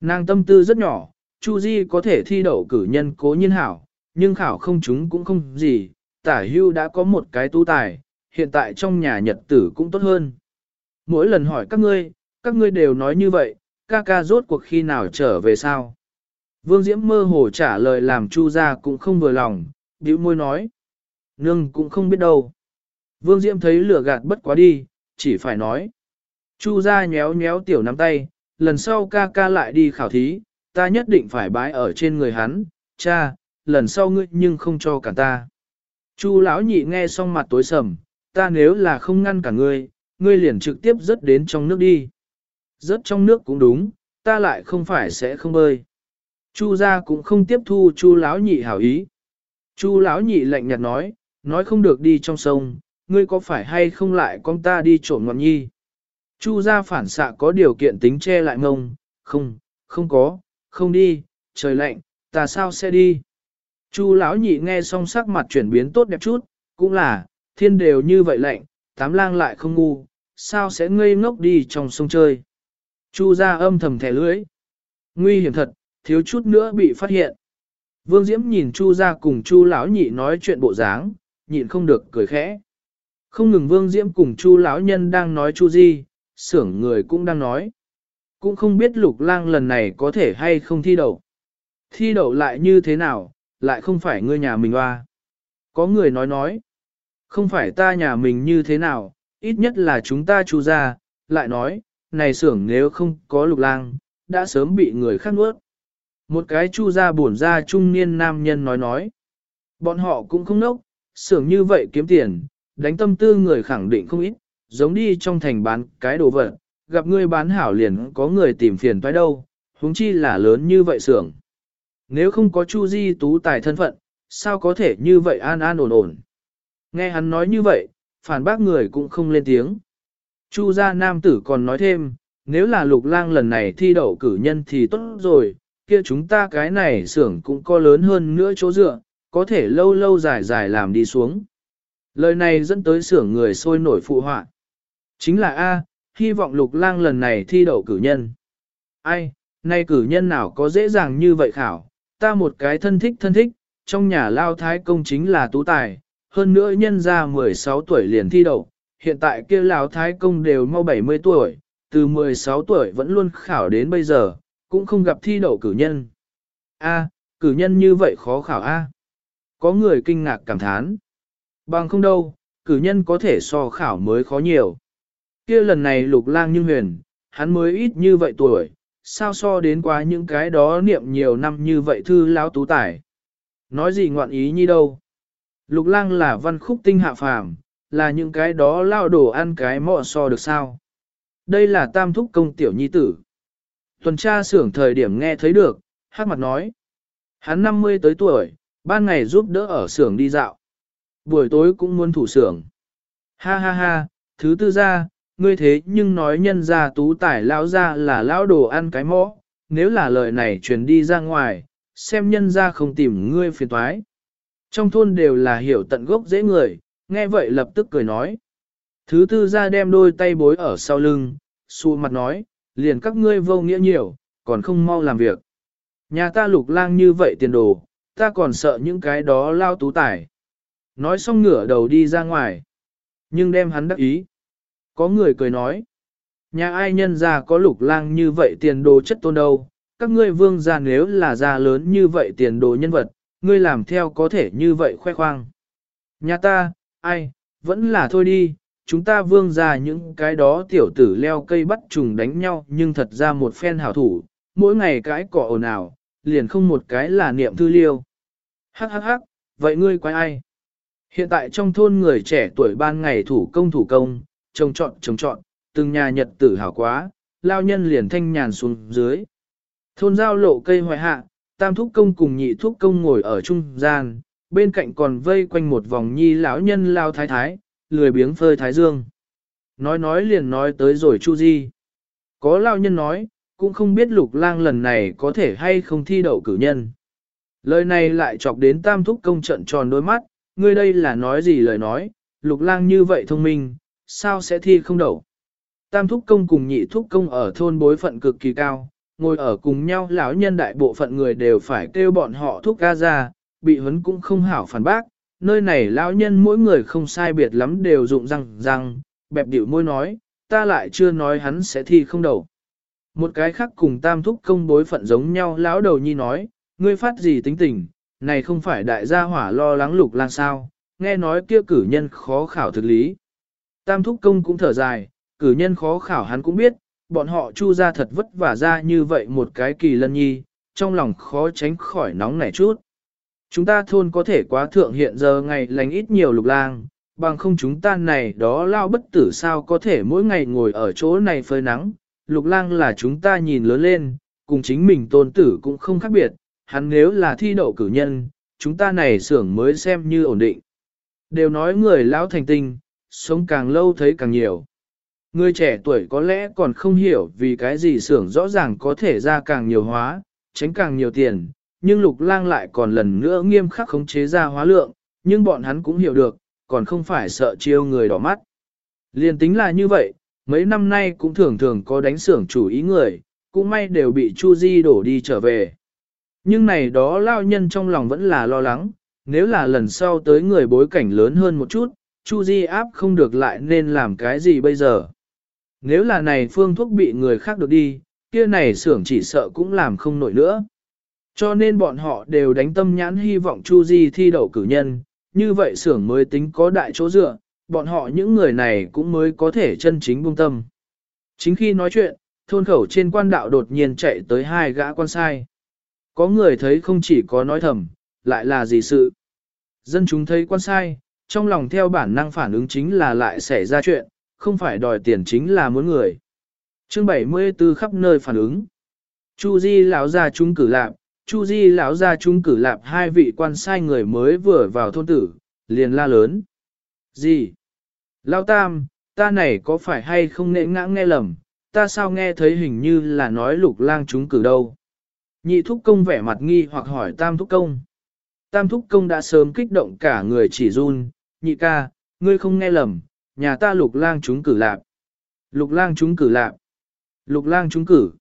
Nàng tâm tư rất nhỏ, Chu Di có thể thi đậu cử nhân cố nhiên hảo, nhưng khảo không chúng cũng không gì, tả hưu đã có một cái tu tài, hiện tại trong nhà nhật tử cũng tốt hơn. Mỗi lần hỏi các ngươi, các ngươi đều nói như vậy, ca ca rốt cuộc khi nào trở về sao? Vương Diễm mơ hồ trả lời làm Chu gia cũng không vừa lòng, bĩu môi nói. Nương cũng không biết đâu. Vương Diễm thấy lửa gạt bất quá đi, chỉ phải nói. Chu gia nhéo nhéo tiểu nắm tay, lần sau ca ca lại đi khảo thí, ta nhất định phải bái ở trên người hắn, cha, lần sau ngươi nhưng không cho cả ta. Chu lão nhị nghe xong mặt tối sầm, ta nếu là không ngăn cả ngươi, ngươi liền trực tiếp rớt đến trong nước đi. Rớt trong nước cũng đúng, ta lại không phải sẽ không bơi. Chu gia cũng không tiếp thu Chu lão nhị hảo ý. Chu lão nhị lạnh nhạt nói, nói không được đi trong sông, ngươi có phải hay không lại con ta đi trộm ngọn nhi. Chu gia phản xạ có điều kiện tính che lại ngông, không, không có, không đi, trời lạnh, ta sao sẽ đi. Chu lão nhị nghe xong sắc mặt chuyển biến tốt đẹp chút, cũng là, thiên đều như vậy lạnh, tám lang lại không ngu, sao sẽ ngây ngốc đi trong sông chơi. Chu ra âm thầm thẻ lưới. Nguy hiểm thật, thiếu chút nữa bị phát hiện. Vương Diễm nhìn Chu ra cùng Chu lão nhị nói chuyện bộ dáng, nhịn không được cười khẽ. Không ngừng Vương Diễm cùng Chu lão nhân đang nói Chu Di, sưởng người cũng đang nói. Cũng không biết Lục Lang lần này có thể hay không thi đậu. Thi đậu lại như thế nào, lại không phải ngươi nhà mình hoa. Có người nói nói, không phải ta nhà mình như thế nào, ít nhất là chúng ta chu gia, lại nói, này sưởng nếu không có lục lang, đã sớm bị người khác nuốt. Một cái chu ra buồn ra trung niên nam nhân nói nói, bọn họ cũng không nốc, xưởng như vậy kiếm tiền, đánh tâm tư người khẳng định không ít, giống đi trong thành bán cái đồ vật, gặp người bán hảo liền có người tìm phiền toái đâu, huống chi là lớn như vậy xưởng. Nếu không có Chu Di tú tài thân phận, sao có thể như vậy an an ổn ổn. Nghe hắn nói như vậy, phản bác người cũng không lên tiếng. Chu gia nam tử còn nói thêm, nếu là lục lang lần này thi đậu cử nhân thì tốt rồi, kia chúng ta cái này xưởng cũng có lớn hơn nữa chỗ dựa, có thể lâu lâu dài dài làm đi xuống. Lời này dẫn tới xưởng người sôi nổi phụ họa. Chính là A, hy vọng lục lang lần này thi đậu cử nhân. Ai, nay cử nhân nào có dễ dàng như vậy khảo, ta một cái thân thích thân thích, trong nhà lao thái công chính là tú tài, hơn nữa nhân ra 16 tuổi liền thi đậu, hiện tại kia lao thái công đều mau 70 tuổi, từ 16 tuổi vẫn luôn khảo đến bây giờ, cũng không gặp thi đậu cử nhân. A, cử nhân như vậy khó khảo A. Có người kinh ngạc cảm thán. Bằng không đâu, cử nhân có thể so khảo mới khó nhiều. Kia lần này lục lang nhưng huyền, hắn mới ít như vậy tuổi, sao so đến quá những cái đó niệm nhiều năm như vậy thư lão tú tài. Nói gì ngoạn ý như đâu. Lục lang là văn khúc tinh hạ phàm, là những cái đó lao đổ ăn cái mọ so được sao. Đây là tam thúc công tiểu nhi tử. Tuần tra xưởng thời điểm nghe thấy được, hát mặt nói. Hắn 50 tới tuổi, ban ngày giúp đỡ ở xưởng đi dạo. Buổi tối cũng muốn thủ xưởng. Ha ha ha, thứ tư ra, ngươi thế nhưng nói nhân gia tú tải lão ra là lão đồ ăn cái mõ, nếu là lời này truyền đi ra ngoài, xem nhân gia không tìm ngươi phiền toái. Trong thôn đều là hiểu tận gốc dễ người, nghe vậy lập tức cười nói. Thứ tư ra đem đôi tay bối ở sau lưng, xua mặt nói, liền các ngươi vô nghĩa nhiều, còn không mau làm việc. Nhà ta lục lang như vậy tiền đồ, ta còn sợ những cái đó lao tú tải. Nói xong ngửa đầu đi ra ngoài. Nhưng đem hắn đắc ý. Có người cười nói, nhà ai nhân ra có lục lang như vậy tiền đồ chất tôn đâu, các ngươi vương gia nếu là gia lớn như vậy tiền đồ nhân vật, ngươi làm theo có thể như vậy khoe khoang. Nhà ta, ai, vẫn là thôi đi, chúng ta vương ra những cái đó tiểu tử leo cây bắt trùng đánh nhau nhưng thật ra một phen hảo thủ, mỗi ngày cái cỏ ồn ào, liền không một cái là niệm thư liêu. Hắc hắc hắc, vậy ngươi quái ai? Hiện tại trong thôn người trẻ tuổi ban ngày thủ công thủ công, trồng trọn trồng trọn, từng nhà nhật tử hảo quá, lao nhân liền thanh nhàn xuống dưới. Thôn giao lộ cây hoài hạ, tam thúc công cùng nhị thúc công ngồi ở trung gian, bên cạnh còn vây quanh một vòng nhi lão nhân lao thái thái, lười biếng phơi thái dương. Nói nói liền nói tới rồi chu di. Có lao nhân nói, cũng không biết lục lang lần này có thể hay không thi đậu cử nhân. Lời này lại chọc đến tam thúc công trận tròn đôi mắt, ngươi đây là nói gì lời nói, lục lang như vậy thông minh, sao sẽ thi không đậu. Tam thúc công cùng nhị thúc công ở thôn bối phận cực kỳ cao, ngồi ở cùng nhau lão nhân đại bộ phận người đều phải kêu bọn họ thúc ca ra, bị huấn cũng không hảo phản bác, nơi này lão nhân mỗi người không sai biệt lắm đều dụng răng răng, bẹp điệu môi nói, ta lại chưa nói hắn sẽ thi không đậu. Một cái khác cùng tam thúc công bối phận giống nhau lão đầu nhi nói, ngươi phát gì tính tình, này không phải đại gia hỏa lo lắng lục lang sao, nghe nói kia cử nhân khó khảo thực lý. Tam thúc công cũng thở dài, cử nhân khó khảo hắn cũng biết, bọn họ chu ra thật vất vả ra như vậy một cái kỳ lân nhi, trong lòng khó tránh khỏi nóng nảy chút. Chúng ta thôn có thể quá thượng hiện giờ ngày lành ít nhiều lục lang, bằng không chúng ta này đó lao bất tử sao có thể mỗi ngày ngồi ở chỗ này phơi nắng. Lục lang là chúng ta nhìn lớn lên, cùng chính mình tôn tử cũng không khác biệt, hắn nếu là thi đậu cử nhân, chúng ta này xưởng mới xem như ổn định. Đều nói người lão thành tinh, sống càng lâu thấy càng nhiều. Người trẻ tuổi có lẽ còn không hiểu vì cái gì xưởng rõ ràng có thể ra càng nhiều hóa, tránh càng nhiều tiền, nhưng lục lang lại còn lần nữa nghiêm khắc khống chế ra hóa lượng, nhưng bọn hắn cũng hiểu được, còn không phải sợ chiêu người đỏ mắt. Liên tính là như vậy, mấy năm nay cũng thường thường có đánh xưởng chủ ý người, cũng may đều bị Chu Di đổ đi trở về. Nhưng này đó lao nhân trong lòng vẫn là lo lắng, nếu là lần sau tới người bối cảnh lớn hơn một chút, Chu Di áp không được lại nên làm cái gì bây giờ. Nếu là này phương thuốc bị người khác được đi, kia này xưởng chỉ sợ cũng làm không nổi nữa. Cho nên bọn họ đều đánh tâm nhãn hy vọng Chu Di thi đậu cử nhân, như vậy xưởng mới tính có đại chỗ dựa, bọn họ những người này cũng mới có thể chân chính buông tâm. Chính khi nói chuyện, thôn khẩu trên quan đạo đột nhiên chạy tới hai gã quan sai. Có người thấy không chỉ có nói thầm, lại là gì sự. Dân chúng thấy quan sai, trong lòng theo bản năng phản ứng chính là lại xảy ra chuyện, không phải đòi tiền chính là muốn người. Chương 74 khắp nơi phản ứng. Chu Di lão gia chúng cử lạp, Chu Di lão gia chúng cử lạp hai vị quan sai người mới vừa vào thôn tử, liền la lớn. Gì? Lão Tam, ta này có phải hay không nệ ngã nghe lầm, ta sao nghe thấy hình như là nói lục lang chúng cử đâu. Nhị thúc công vẻ mặt nghi hoặc hỏi tam thúc công. Tam thúc công đã sớm kích động cả người chỉ run, nhị ca, ngươi không nghe lầm, nhà ta lục lang chúng cử lạp. Lục lang chúng cử lạp. Lục lang chúng cử.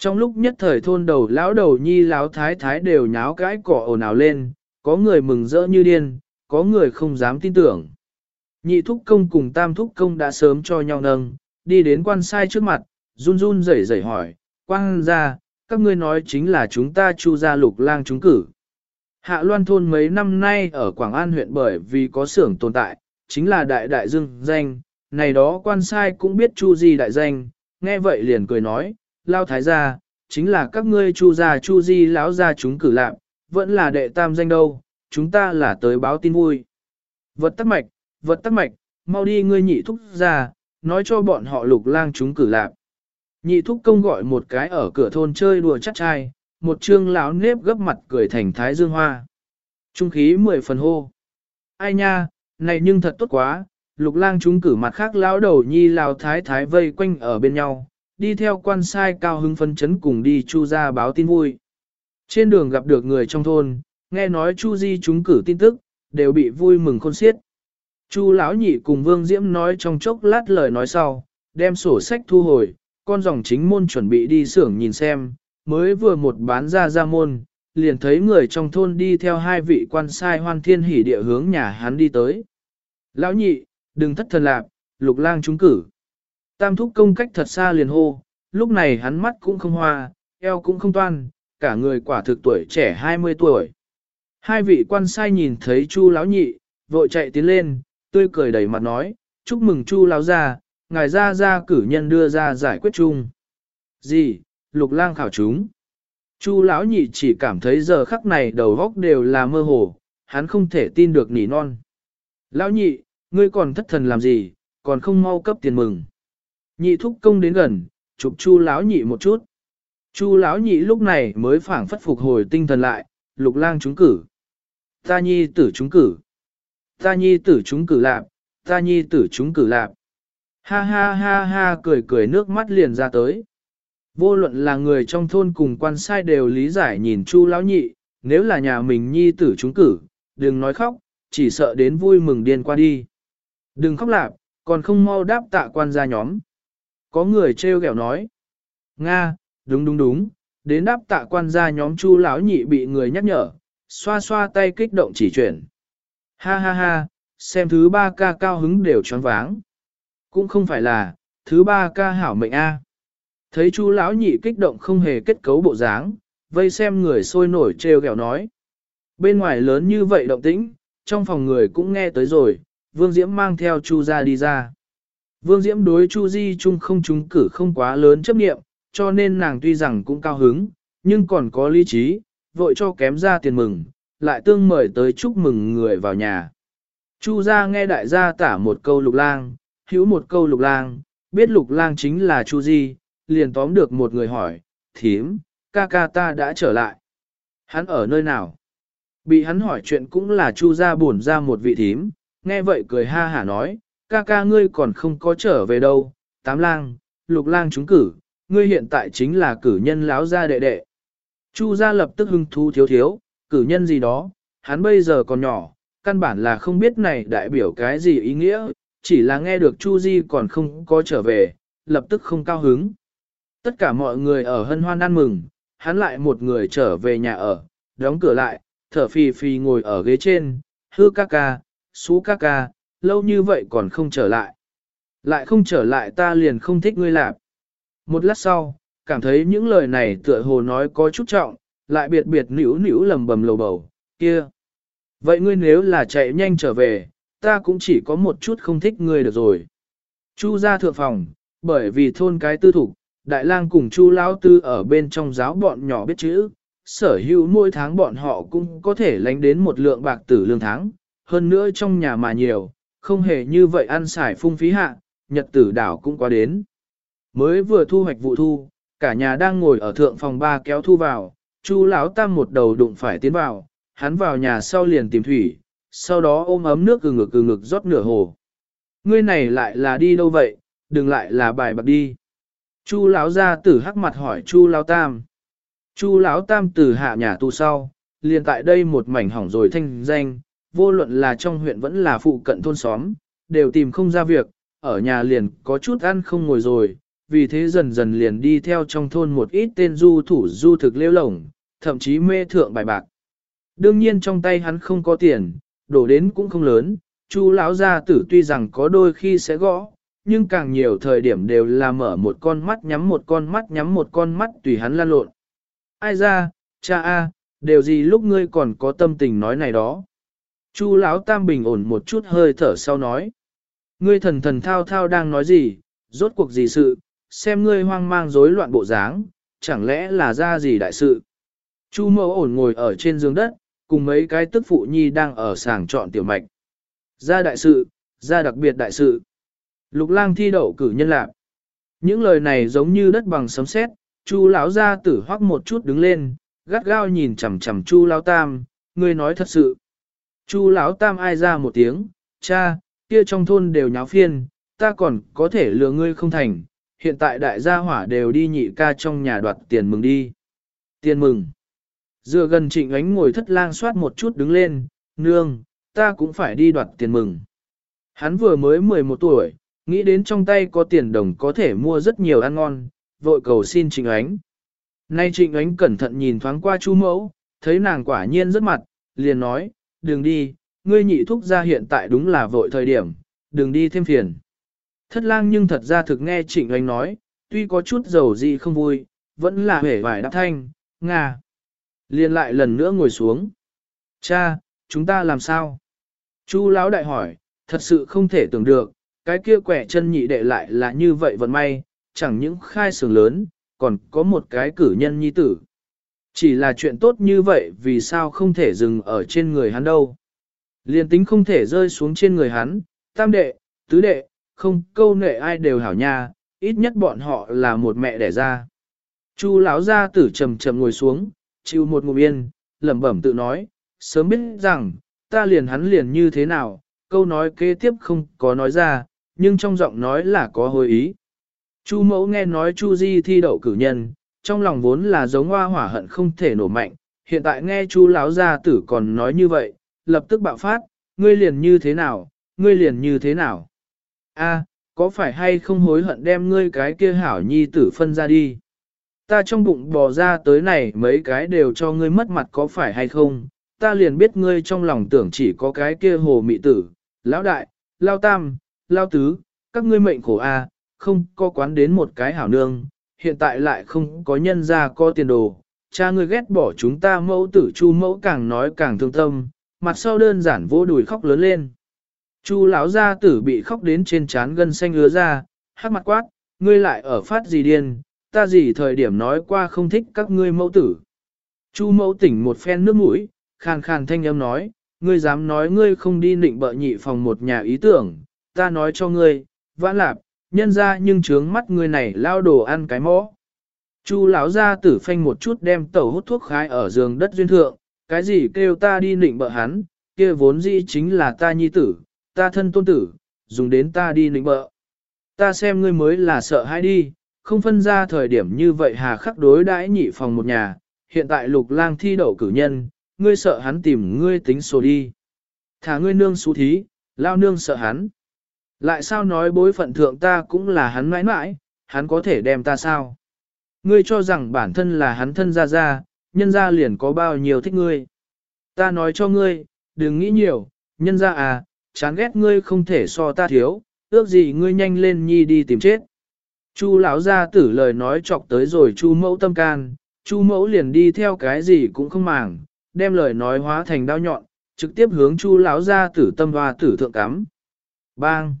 Trong lúc nhất thời thôn đầu lão đầu nhi lão thái thái đều nháo cái cỏ ồn ào lên, có người mừng rỡ như điên, có người không dám tin tưởng. Nhị thúc công cùng tam thúc công đã sớm cho nhau nâng, đi đến quan sai trước mặt, run run rẩy rẩy hỏi, quan ra, các ngươi nói chính là chúng ta chu gia lục lang chúng cử. Hạ loan thôn mấy năm nay ở Quảng An huyện bởi vì có xưởng tồn tại, chính là đại đại dương danh, này đó quan sai cũng biết chu gì đại danh, nghe vậy liền cười nói, lao thái gia, chính là các ngươi chu gia chu di lão gia chúng cử lạm, vẫn là đệ tam danh đâu, chúng ta là tới báo tin vui. Vật tắc mạch, vật tắc mạch, mau đi ngươi nhị thúc ra, nói cho bọn họ lục lang chúng cử lạc. Nhị thúc công gọi một cái ở cửa thôn chơi đùa chắc trai, một trương lão nếp gấp mặt cười thành thái dương hoa. Trung khí mười phần hô. Ai nha, này nhưng thật tốt quá, lục lang chúng cử mặt khác lão đầu nhi lão thái thái vây quanh ở bên nhau, đi theo quan sai cao Hưng phân chấn cùng đi chu ra báo tin vui. Trên đường gặp được người trong thôn, nghe nói chu di chúng cử tin tức, đều bị vui mừng khôn xiết. Chu lão nhị cùng Vương Diễm nói trong chốc lát lời nói sau, đem sổ sách thu hồi, con dòng chính môn chuẩn bị đi xưởng nhìn xem, mới vừa một bán ra ra môn, liền thấy người trong thôn đi theo hai vị quan sai hoan thiên hỉ địa hướng nhà hắn đi tới. Lão nhị, đừng thất thần lạc, lục lang trúng cử. Tam thúc công cách thật xa liền hô, lúc này hắn mắt cũng không hoa, eo cũng không toan, cả người quả thực tuổi trẻ 20 tuổi. Hai vị quan sai nhìn thấy chu lão nhị, vội chạy tiến lên, tươi cười đầy mặt nói, chúc mừng chu lão gia, ngài ra ra cử nhân đưa ra giải quyết chung. Gì, lục lang khảo chúng. Chu lão nhị chỉ cảm thấy giờ khắc này đầu góc đều là mơ hồ, hắn không thể tin được nỉ non. Lão nhị, ngươi còn thất thần làm gì, còn không mau cấp tiền mừng. Nhị thúc công đến gần, chụp chu lão nhị một chút. Chu lão nhị lúc này mới phảng phất phục hồi tinh thần lại, lục lang chúng cử. Ta nhi tử chúng cử. Ta nhi tử chúng cử lạp, ta nhi tử chúng cử lạp. Ha ha ha ha cười cười nước mắt liền ra tới. Vô luận là người trong thôn cùng quan sai đều lý giải nhìn Chu lão nhị, nếu là nhà mình nhi tử chúng cử, đừng nói khóc, chỉ sợ đến vui mừng điên qua đi. Đừng khóc lạp, còn không mau đáp tạ quan gia nhóm. Có người treo gẹo nói. Nga, đúng đúng đúng, đến đáp tạ quan gia nhóm Chu lão nhị bị người nhắc nhở, xoa xoa tay kích động chỉ chuyển. Ha ha ha, xem thứ ba ca cao hứng đều choáng váng. Cũng không phải là, thứ ba ca hảo mệnh A. Thấy chú lão nhị kích động không hề kết cấu bộ dáng, vây xem người sôi nổi treo gẹo nói. Bên ngoài lớn như vậy động tĩnh, trong phòng người cũng nghe tới rồi, Vương Diễm mang theo Chu ra đi ra. Vương Diễm đối Chu Di Trung không trúng cử không quá lớn chấp nghiệm, cho nên nàng tuy rằng cũng cao hứng, nhưng còn có lý trí, vội cho kém ra tiền mừng, lại tương mời tới chúc mừng người vào nhà. Chu gia nghe đại gia tả một câu lục lang, hữu một câu lục lang, biết lục lang chính là Chu Di, liền tóm được một người hỏi, thím, ca ca ta đã trở lại. Hắn ở nơi nào? Bị hắn hỏi chuyện cũng là Chu gia buồn ra một vị thím, nghe vậy cười ha hả nói, ca ca ngươi còn không có trở về đâu, tám lang, lục lang trúng cử, ngươi hiện tại chính là cử nhân láo gia đệ đệ. Chu gia lập tức hưng thú thiếu thiếu, cử nhân gì đó, hắn bây giờ còn nhỏ, căn bản là không biết này đại biểu cái gì ý nghĩa, chỉ là nghe được Chu Di còn không có trở về, lập tức không cao hứng. Tất cả mọi người ở hân hoan ăn mừng, hắn lại một người trở về nhà ở, đóng cửa lại, thở phì phì ngồi ở ghế trên, hư ca ca, xú ca ca, lâu như vậy còn không trở lại. Lại không trở lại ta liền không thích ngươi lạp. Một lát sau, cảm thấy những lời này tựa hồ nói có chút trọng, lại biệt biệt nỉu nỉu lầm bầm lầu bầu, kia. Vậy ngươi nếu là chạy nhanh trở về, ta cũng chỉ có một chút không thích ngươi được rồi. Chu ra thượng phòng, bởi vì thôn cái tư thủ, đại lang cùng chu lão tư ở bên trong giáo bọn nhỏ biết chữ, sở hữu mỗi tháng bọn họ cũng có thể lánh đến một lượng bạc tử lương tháng, hơn nữa trong nhà mà nhiều, không hề như vậy ăn xài phung phí hạ, nhật tử đảo cũng qua đến. Mới vừa thu hoạch vụ thu, cả nhà đang ngồi ở thượng phòng ba kéo thu vào, chu lão tam một đầu đụng phải tiến vào, hắn vào nhà sau liền tìm thủy, sau đó ôm ấm nước từ ngực từ ngực rót nửa hồ. Ngươi này lại là đi đâu vậy, đừng lại là bài bạc đi. Chu lão ra tử hắc mặt hỏi Chu lão tam. Chu lão tam từ hạ nhà tu sau, liền tại đây một mảnh hỏng rồi thanh danh, vô luận là trong huyện vẫn là phụ cận thôn xóm, đều tìm không ra việc, ở nhà liền có chút ăn không ngồi rồi, vì thế dần dần liền đi theo trong thôn một ít tên du thủ du thực lêu lổng, thậm chí mê thượng bài bạc. Đương nhiên trong tay hắn không có tiền, đổ đến cũng không lớn, chu lão gia tử tuy rằng có đôi khi sẽ gõ, nhưng càng nhiều thời điểm đều là mở một con mắt nhắm một con mắt nhắm một con mắt tùy hắn lan lộn. Ai ra, cha a, đều gì lúc ngươi còn có tâm tình nói này đó. Chu lão tam bình ổn một chút hơi thở sau nói. Ngươi thần thần thao thao đang nói gì, rốt cuộc gì sự, xem ngươi hoang mang rối loạn bộ dáng, chẳng lẽ là ra gì đại sự. Chu mẫu ổn ngồi ở trên giường đất, cùng mấy cái tức phụ nhi đang ở sàng chọn tiểu mạch. Ra đại sự, ra đặc biệt đại sự. Lục lang thi đậu cử nhân lạc. Những lời này giống như đất bằng sấm sét, Chu lão gia tử hoắc một chút đứng lên, gắt gao nhìn chằm chằm Chu lão tam, ngươi nói thật sự. Chu lão tam ai ra một tiếng, cha, kia trong thôn đều nháo phiên, ta còn có thể lừa ngươi không thành, hiện tại đại gia hỏa đều đi nhị ca trong nhà đoạt tiền mừng đi. Tiền mừng. Dựa gần trịnh ánh ngồi thất lang soát một chút đứng lên, nương, ta cũng phải đi đoạt tiền mừng. Hắn vừa mới 11 tuổi, nghĩ đến trong tay có tiền đồng có thể mua rất nhiều ăn ngon, vội cầu xin trịnh ánh. Nay trịnh ánh cẩn thận nhìn thoáng qua chu mẫu, thấy nàng quả nhiên rất mặt, liền nói, đừng đi, ngươi nhị thúc ra hiện tại đúng là vội thời điểm, đừng đi thêm phiền. Thất lang nhưng thật ra thực nghe trịnh anh nói, tuy có chút dầu gì không vui, vẫn là hể vải đáp thanh, ngà. Liên lại lần nữa ngồi xuống. Cha, chúng ta làm sao? Chu lão đại hỏi, thật sự không thể tưởng được, cái kia quẻ chân nhị đệ lại là như vậy vận may, chẳng những khai sường lớn, còn có một cái cử nhân nhi tử. Chỉ là chuyện tốt như vậy vì sao không thể dừng ở trên người hắn đâu. Liên tính không thể rơi xuống trên người hắn, tam đệ, tứ đệ, không câu nệ ai đều hảo nha, ít nhất bọn họ là một mẹ đẻ ra. Chu lão gia tử trầm trầm ngồi xuống, chịu một ngụm yên, lẩm bẩm tự nói, sớm biết rằng, ta liền hắn liền như thế nào, câu nói kế tiếp không có nói ra, nhưng trong giọng nói là có hồi ý. Chu mẫu nghe nói Chu Di thi đậu cử nhân, trong lòng vốn là giống hoa hỏa hận không thể nổ mạnh, hiện tại nghe chú lão gia tử còn nói như vậy, lập tức bạo phát, ngươi liền như thế nào, ngươi liền như thế nào. A, có phải hay không hối hận đem ngươi cái kia hảo nhi tử phân ra đi? Ta trong bụng bò ra tới này mấy cái đều cho ngươi mất mặt có phải hay không? Ta liền biết ngươi trong lòng tưởng chỉ có cái kia hồ mị tử, lão đại, lao tam, lao tứ, các ngươi mệnh khổ a, không có quán đến một cái hảo nương, hiện tại lại không có nhân ra có tiền đồ. Cha ngươi ghét bỏ chúng ta mẫu tử chu mẫu càng nói càng thương tâm, mặt sau đơn giản vô đùi khóc lớn lên. Chu lão gia tử bị khóc đến trên trán gân xanh ứa ra, hắc mặt quát, ngươi lại ở phát gì điên, ta gì thời điểm nói qua không thích các ngươi mẫu tử. Chu mẫu tỉnh một phen nước mũi, khàn khàn thanh âm nói, ngươi dám nói ngươi không đi nịnh bợ nhị phòng một nhà ý tưởng, ta nói cho ngươi, vãn lạp, nhân ra nhưng trướng mắt người này lao đồ ăn cái mõ. Chu lão ra tử phanh một chút đem tẩu hút thuốc khái ở giường đất duyên thượng, cái gì kêu ta đi nịnh bợ hắn, kia vốn dĩ chính là ta nhi tử, ta thân tôn tử, dùng đến ta đi nịnh bợ. Ta xem ngươi mới là sợ hãi đi, không phân ra thời điểm như vậy hà khắc đối đãi nhị phòng một nhà, hiện tại lục lang thi đậu cử nhân, ngươi sợ hắn tìm ngươi tính sổ đi. Thả ngươi nương xú thí, lao nương sợ hắn. Lại sao nói bối phận thượng ta cũng là hắn mãi mãi, hắn có thể đem ta sao? Ngươi cho rằng bản thân là hắn thân ra ra, nhân ra liền có bao nhiêu thích ngươi. Ta nói cho ngươi, đừng nghĩ nhiều, nhân ra à, chán ghét ngươi không thể so ta thiếu, ước gì ngươi nhanh lên nhi đi tìm chết. Chu lão gia tử lời nói chọc tới rồi chu mẫu tâm can, chu mẫu liền đi theo cái gì cũng không màng, đem lời nói hóa thành đao nhọn, trực tiếp hướng chu lão gia tử tâm hoa tử thượng cắm. Bang!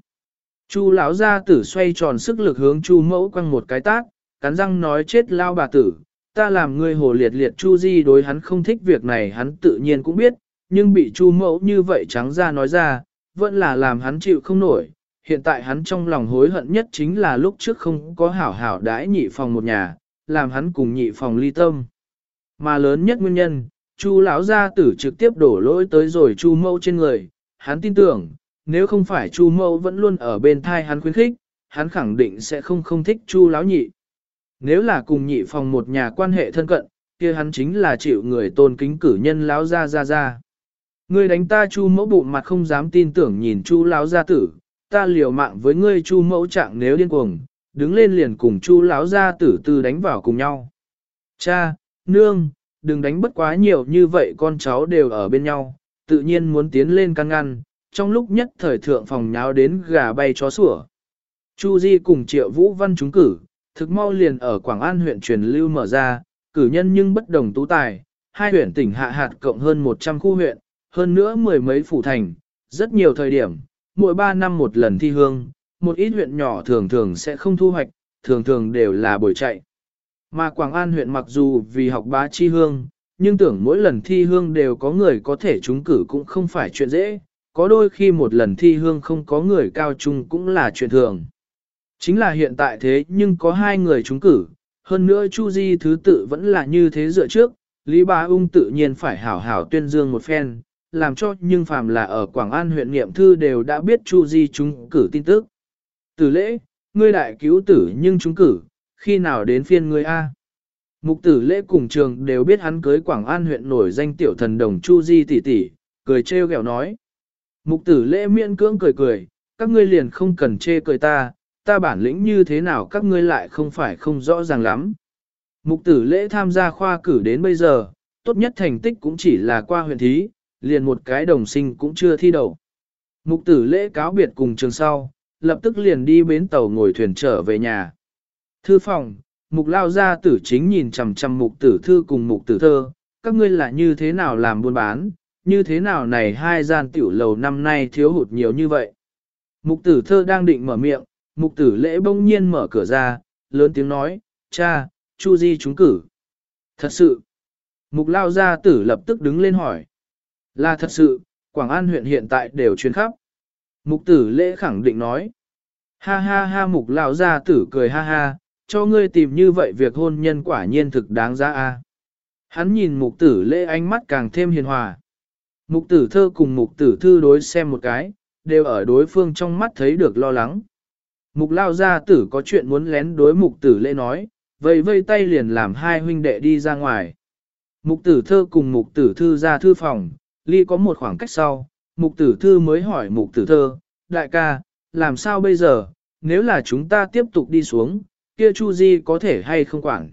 Chu lão gia tử xoay tròn sức lực hướng chu mẫu quăng một cái tác, cắn răng nói chết lao bà tử, ta làm ngươi hồ liệt liệt chu di đối hắn không thích việc này hắn tự nhiên cũng biết, nhưng bị chu mẫu như vậy trắng ra nói ra, vẫn là làm hắn chịu không nổi. Hiện tại hắn trong lòng hối hận nhất chính là lúc trước không có hảo hảo đãi nhị phòng một nhà, làm hắn cùng nhị phòng ly tâm. Mà lớn nhất nguyên nhân, Chu lão gia tử trực tiếp đổ lỗi tới rồi Chu Mẫu trên người, hắn tin tưởng, nếu không phải Chu Mẫu vẫn luôn ở bên thai hắn khuyến khích, hắn khẳng định sẽ không không thích Chu lão nhị. Nếu là cùng nhị phòng một nhà quan hệ thân cận, kia hắn chính là chịu người tôn kính cử nhân lão gia gia gia. Ngươi đánh ta Chu Mẫu bụng mặt không dám tin tưởng nhìn Chu lão gia tử, ta liều mạng với ngươi Chu Mẫu trạng nếu điên cuồng, đứng lên liền cùng Chu lão gia tử từ đánh vào cùng nhau. Cha, nương, đừng đánh bất quá nhiều như vậy con cháu đều ở bên nhau, tự nhiên muốn tiến lên căn ngăn, trong lúc nhất thời thượng phòng nháo đến gà bay chó sủa. Chu Di cùng Triệu Vũ Văn trúng cử, thực mau liền ở Quảng An huyện truyền lưu mở ra, cử nhân nhưng bất đồng tú tài, hai huyện tỉnh hạ hạt cộng hơn 100 khu huyện, hơn nữa mười mấy phủ thành, rất nhiều thời điểm, mỗi 3 năm một lần thi hương, một ít huyện nhỏ thường thường sẽ không thu hoạch, thường thường đều là buổi chạy. Mà Quảng An huyện mặc dù vì học bá chi hương, nhưng tưởng mỗi lần thi hương đều có người có thể trúng cử cũng không phải chuyện dễ, có đôi khi một lần thi hương không có người cao trung cũng là chuyện thường. Chính là hiện tại thế nhưng có hai người trúng cử, hơn nữa Chu Di thứ tự vẫn là như thế dựa trước, Lý Bá Ung tự nhiên phải hảo hảo tuyên dương một phen, làm cho nhưng phàm là ở Quảng An huyện Niệm Thư đều đã biết Chu Di trúng cử tin tức. Tử lễ, ngươi đại cứu tử nhưng trúng cử, khi nào đến phiên ngươi A. Mục tử lễ cùng trường đều biết hắn cưới Quảng An huyện nổi danh tiểu thần đồng Chu Di tỷ tỷ, cười trêu ghẹo nói. Mục tử lễ miễn cưỡng cười cười, các ngươi liền không cần chê cười ta, ta bản lĩnh như thế nào các ngươi lại không phải không rõ ràng lắm. Mục tử lễ tham gia khoa cử đến bây giờ, tốt nhất thành tích cũng chỉ là qua huyện thí, liền một cái đồng sinh cũng chưa thi đậu. Mục tử lễ cáo biệt cùng trường sau, lập tức liền đi bến tàu ngồi thuyền trở về nhà. Thư phòng, mục lao gia tử chính nhìn chằm chằm mục tử thư cùng mục tử thơ, các ngươi là như thế nào làm buôn bán, như thế nào này hai gian tiểu lầu năm nay thiếu hụt nhiều như vậy. Mục tử thơ đang định mở miệng, mục tử lễ bỗng nhiên mở cửa ra, lớn tiếng nói, cha, Chu Di chúng cử. Thật sự, mục lao gia tử lập tức đứng lên hỏi. Là thật sự, Quảng An huyện hiện tại đều chuyên khắp. Mục tử lễ khẳng định nói. Ha ha ha mục lao gia tử cười ha ha, cho ngươi tìm như vậy việc hôn nhân quả nhiên thực đáng giá a. Hắn nhìn mục tử lễ ánh mắt càng thêm hiền hòa. Mục tử thơ cùng mục tử thư đối xem một cái, đều ở đối phương trong mắt thấy được lo lắng. Mục lao gia tử có chuyện muốn lén đối mục tử lễ nói, vậy vây tay liền làm hai huynh đệ đi ra ngoài. Mục tử thơ cùng mục tử thư ra thư phòng, ly có một khoảng cách sau, mục tử thư mới hỏi mục tử thơ, đại ca, làm sao bây giờ, nếu là chúng ta tiếp tục đi xuống, kia Chu Di có thể hay không quản.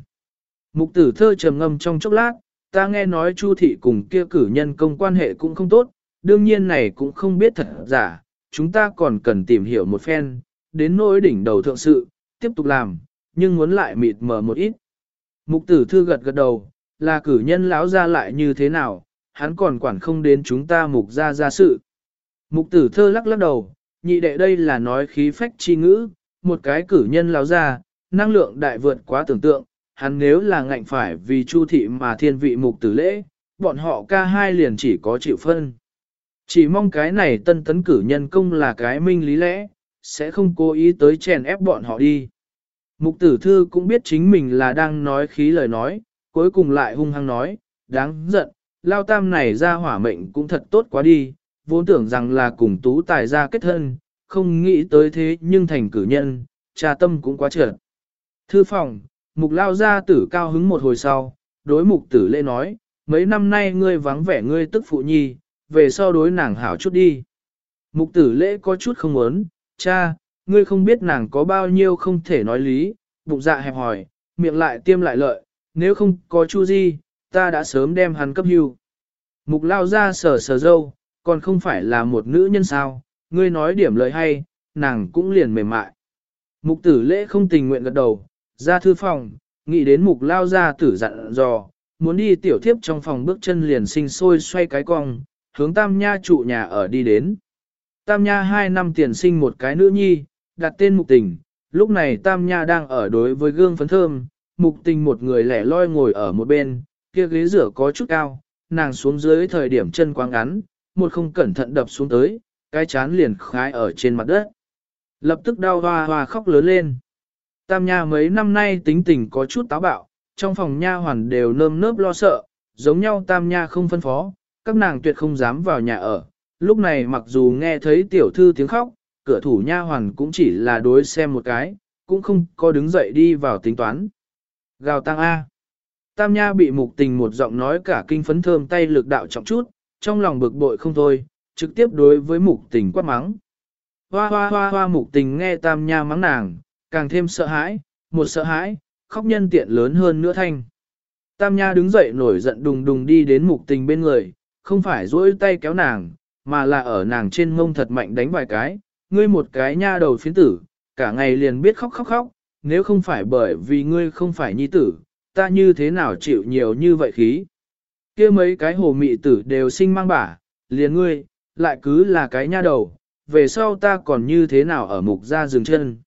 Mục tử thơ trầm ngâm trong chốc lát, ta nghe nói Chu thị cùng kia cử nhân công quan hệ cũng không tốt, đương nhiên này cũng không biết thật giả, chúng ta còn cần tìm hiểu một phen, đến nỗi đỉnh đầu thượng sự, tiếp tục làm, nhưng muốn lại mịt mờ một ít. Mục tử thư gật gật đầu, là cử nhân lão ra lại như thế nào, hắn còn quản không đến chúng ta mục ra ra sự. Mục tử thơ lắc lắc đầu, nhị đệ đây là nói khí phách chi ngữ, một cái cử nhân lão ra, năng lượng đại vượt quá tưởng tượng, hắn nếu là ngạnh phải vì chu thị mà thiên vị mục tử lễ, bọn họ ca hai liền chỉ có chịu phân. Chỉ mong cái này tân tấn cử nhân công là cái minh lý lẽ, sẽ không cố ý tới chèn ép bọn họ đi. Mục tử thư cũng biết chính mình là đang nói khí lời nói, cuối cùng lại hung hăng nói, đáng giận, lao tam này ra hỏa mệnh cũng thật tốt quá đi, vốn tưởng rằng là cùng tú tài ra kết thân, không nghĩ tới thế nhưng thành cử nhân, trà tâm cũng quá trượt. Thư phòng, mục lao ra tử cao hứng một hồi sau, đối mục tử lễ nói, mấy năm nay ngươi vắng vẻ ngươi tức phụ nhi, về sau đối nàng hảo chút đi. Mục tử lễ có chút không muốn, cha, ngươi không biết nàng có bao nhiêu không thể nói lý, bụng dạ hẹp hỏi, miệng lại tiêm lại lợi, nếu không có chu di, ta đã sớm đem hắn cấp hưu. Mục lao ra sờ sờ dâu, còn không phải là một nữ nhân sao, ngươi nói điểm lời hay, nàng cũng liền mềm mại. Mục tử lễ không tình nguyện gật đầu, ra thư phòng, nghĩ đến mục lao ra tử dặn dò, muốn đi tiểu thiếp trong phòng bước chân liền sinh sôi xoay cái cong, hướng tam nha trụ nhà ở đi đến. Tam nha hai năm tiền sinh một cái nữ nhi, đặt tên mục tình, lúc này tam nha đang ở đối với gương phấn thơm, mục tình một người lẻ loi ngồi ở một bên, kia ghế rửa có chút cao, nàng xuống dưới thời điểm chân quá ngắn, một không cẩn thận đập xuống tới, cái chán liền khái ở trên mặt đất. Lập tức đau hoa hoa khóc lớn lên. Tam nha mấy năm nay tính tình có chút táo bạo, trong phòng nha hoàn đều nơm nớp lo sợ, giống nhau tam nha không phân phó, các nàng tuyệt không dám vào nhà ở. Lúc này mặc dù nghe thấy tiểu thư tiếng khóc, cửa thủ nha hoàn cũng chỉ là đối xem một cái, cũng không có đứng dậy đi vào tính toán. Gào tăng A. Tam nha bị mục tình một giọng nói cả kinh phấn thơm tay lực đạo trọng chút, trong lòng bực bội không thôi, trực tiếp đối với mục tình quát mắng. Hoa hoa hoa hoa mục tình nghe tam nha mắng nàng, càng thêm sợ hãi, một sợ hãi, khóc nhân tiện lớn hơn nữa thanh. Tam nha đứng dậy nổi giận đùng đùng đi đến mục tình bên người, không phải duỗi tay kéo nàng, mà là ở nàng trên mông thật mạnh đánh vài cái, ngươi một cái nha đầu phiến tử, cả ngày liền biết khóc khóc khóc, nếu không phải bởi vì ngươi không phải nhi tử, ta như thế nào chịu nhiều như vậy khí. kia mấy cái hồ mị tử đều sinh mang bả, liền ngươi, lại cứ là cái nha đầu, về sau ta còn như thế nào ở mục ra dừng chân.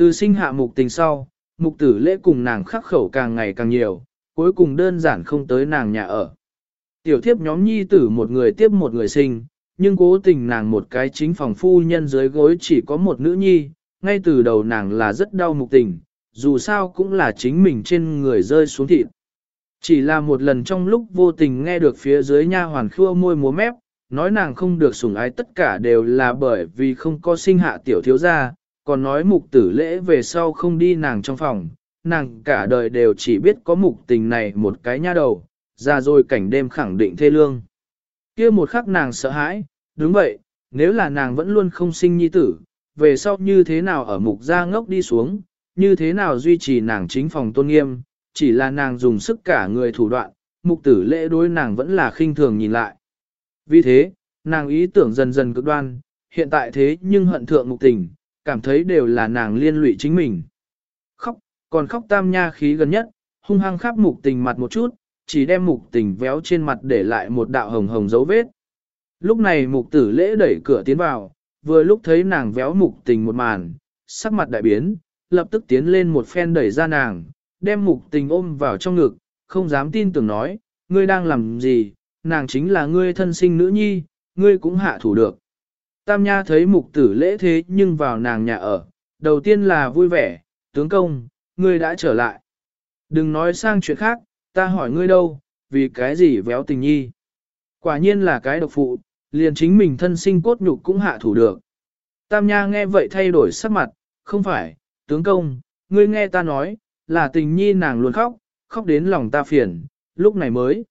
Từ sinh hạ mục tình sau, mục tử lễ cùng nàng khắc khẩu càng ngày càng nhiều, cuối cùng đơn giản không tới nàng nhà ở. Tiểu thiếp nhóm nhi tử một người tiếp một người sinh, nhưng cố tình nàng một cái chính phòng phu nhân dưới gối chỉ có một nữ nhi, ngay từ đầu nàng là rất đau mục tình, dù sao cũng là chính mình trên người rơi xuống thịt. Chỉ là một lần trong lúc vô tình nghe được phía dưới nha hoàn khua môi múa mép, nói nàng không được sủng ái tất cả đều là bởi vì không có sinh hạ tiểu thiếu gia, còn nói mục tử lễ về sau không đi nàng trong phòng, nàng cả đời đều chỉ biết có mục tình này một cái nha đầu, ra rồi cảnh đêm khẳng định thê lương. kia một khắc nàng sợ hãi, đúng vậy, nếu là nàng vẫn luôn không sinh nhi tử, về sau như thế nào ở mục gia ngốc đi xuống, như thế nào duy trì nàng chính phòng tôn nghiêm, chỉ là nàng dùng sức cả người thủ đoạn, mục tử lễ đối nàng vẫn là khinh thường nhìn lại. Vì thế, nàng ý tưởng dần dần cực đoan, hiện tại thế nhưng hận thượng mục tình, cảm thấy đều là nàng liên lụy chính mình. Khóc, còn khóc tam nha khí gần nhất, hung hăng khắp mục tình mặt một chút, chỉ đem mục tình véo trên mặt để lại một đạo hồng hồng dấu vết. Lúc này mục tử lễ đẩy cửa tiến vào, vừa lúc thấy nàng véo mục tình một màn, sắc mặt đại biến, lập tức tiến lên một phen đẩy ra nàng, đem mục tình ôm vào trong ngực, không dám tin tưởng nói, ngươi đang làm gì, nàng chính là ngươi thân sinh nữ nhi, ngươi cũng hạ thủ được. Tam Nha thấy mục tử lễ thế nhưng vào nàng nhà ở, đầu tiên là vui vẻ, tướng công, ngươi đã trở lại. Đừng nói sang chuyện khác, ta hỏi ngươi đâu, vì cái gì véo tình nhi. Quả nhiên là cái độc phụ, liền chính mình thân sinh cốt nhục cũng hạ thủ được. Tam Nha nghe vậy thay đổi sắc mặt, không phải, tướng công, ngươi nghe ta nói, là tình nhi nàng luôn khóc, khóc đến lòng ta phiền, lúc này mới.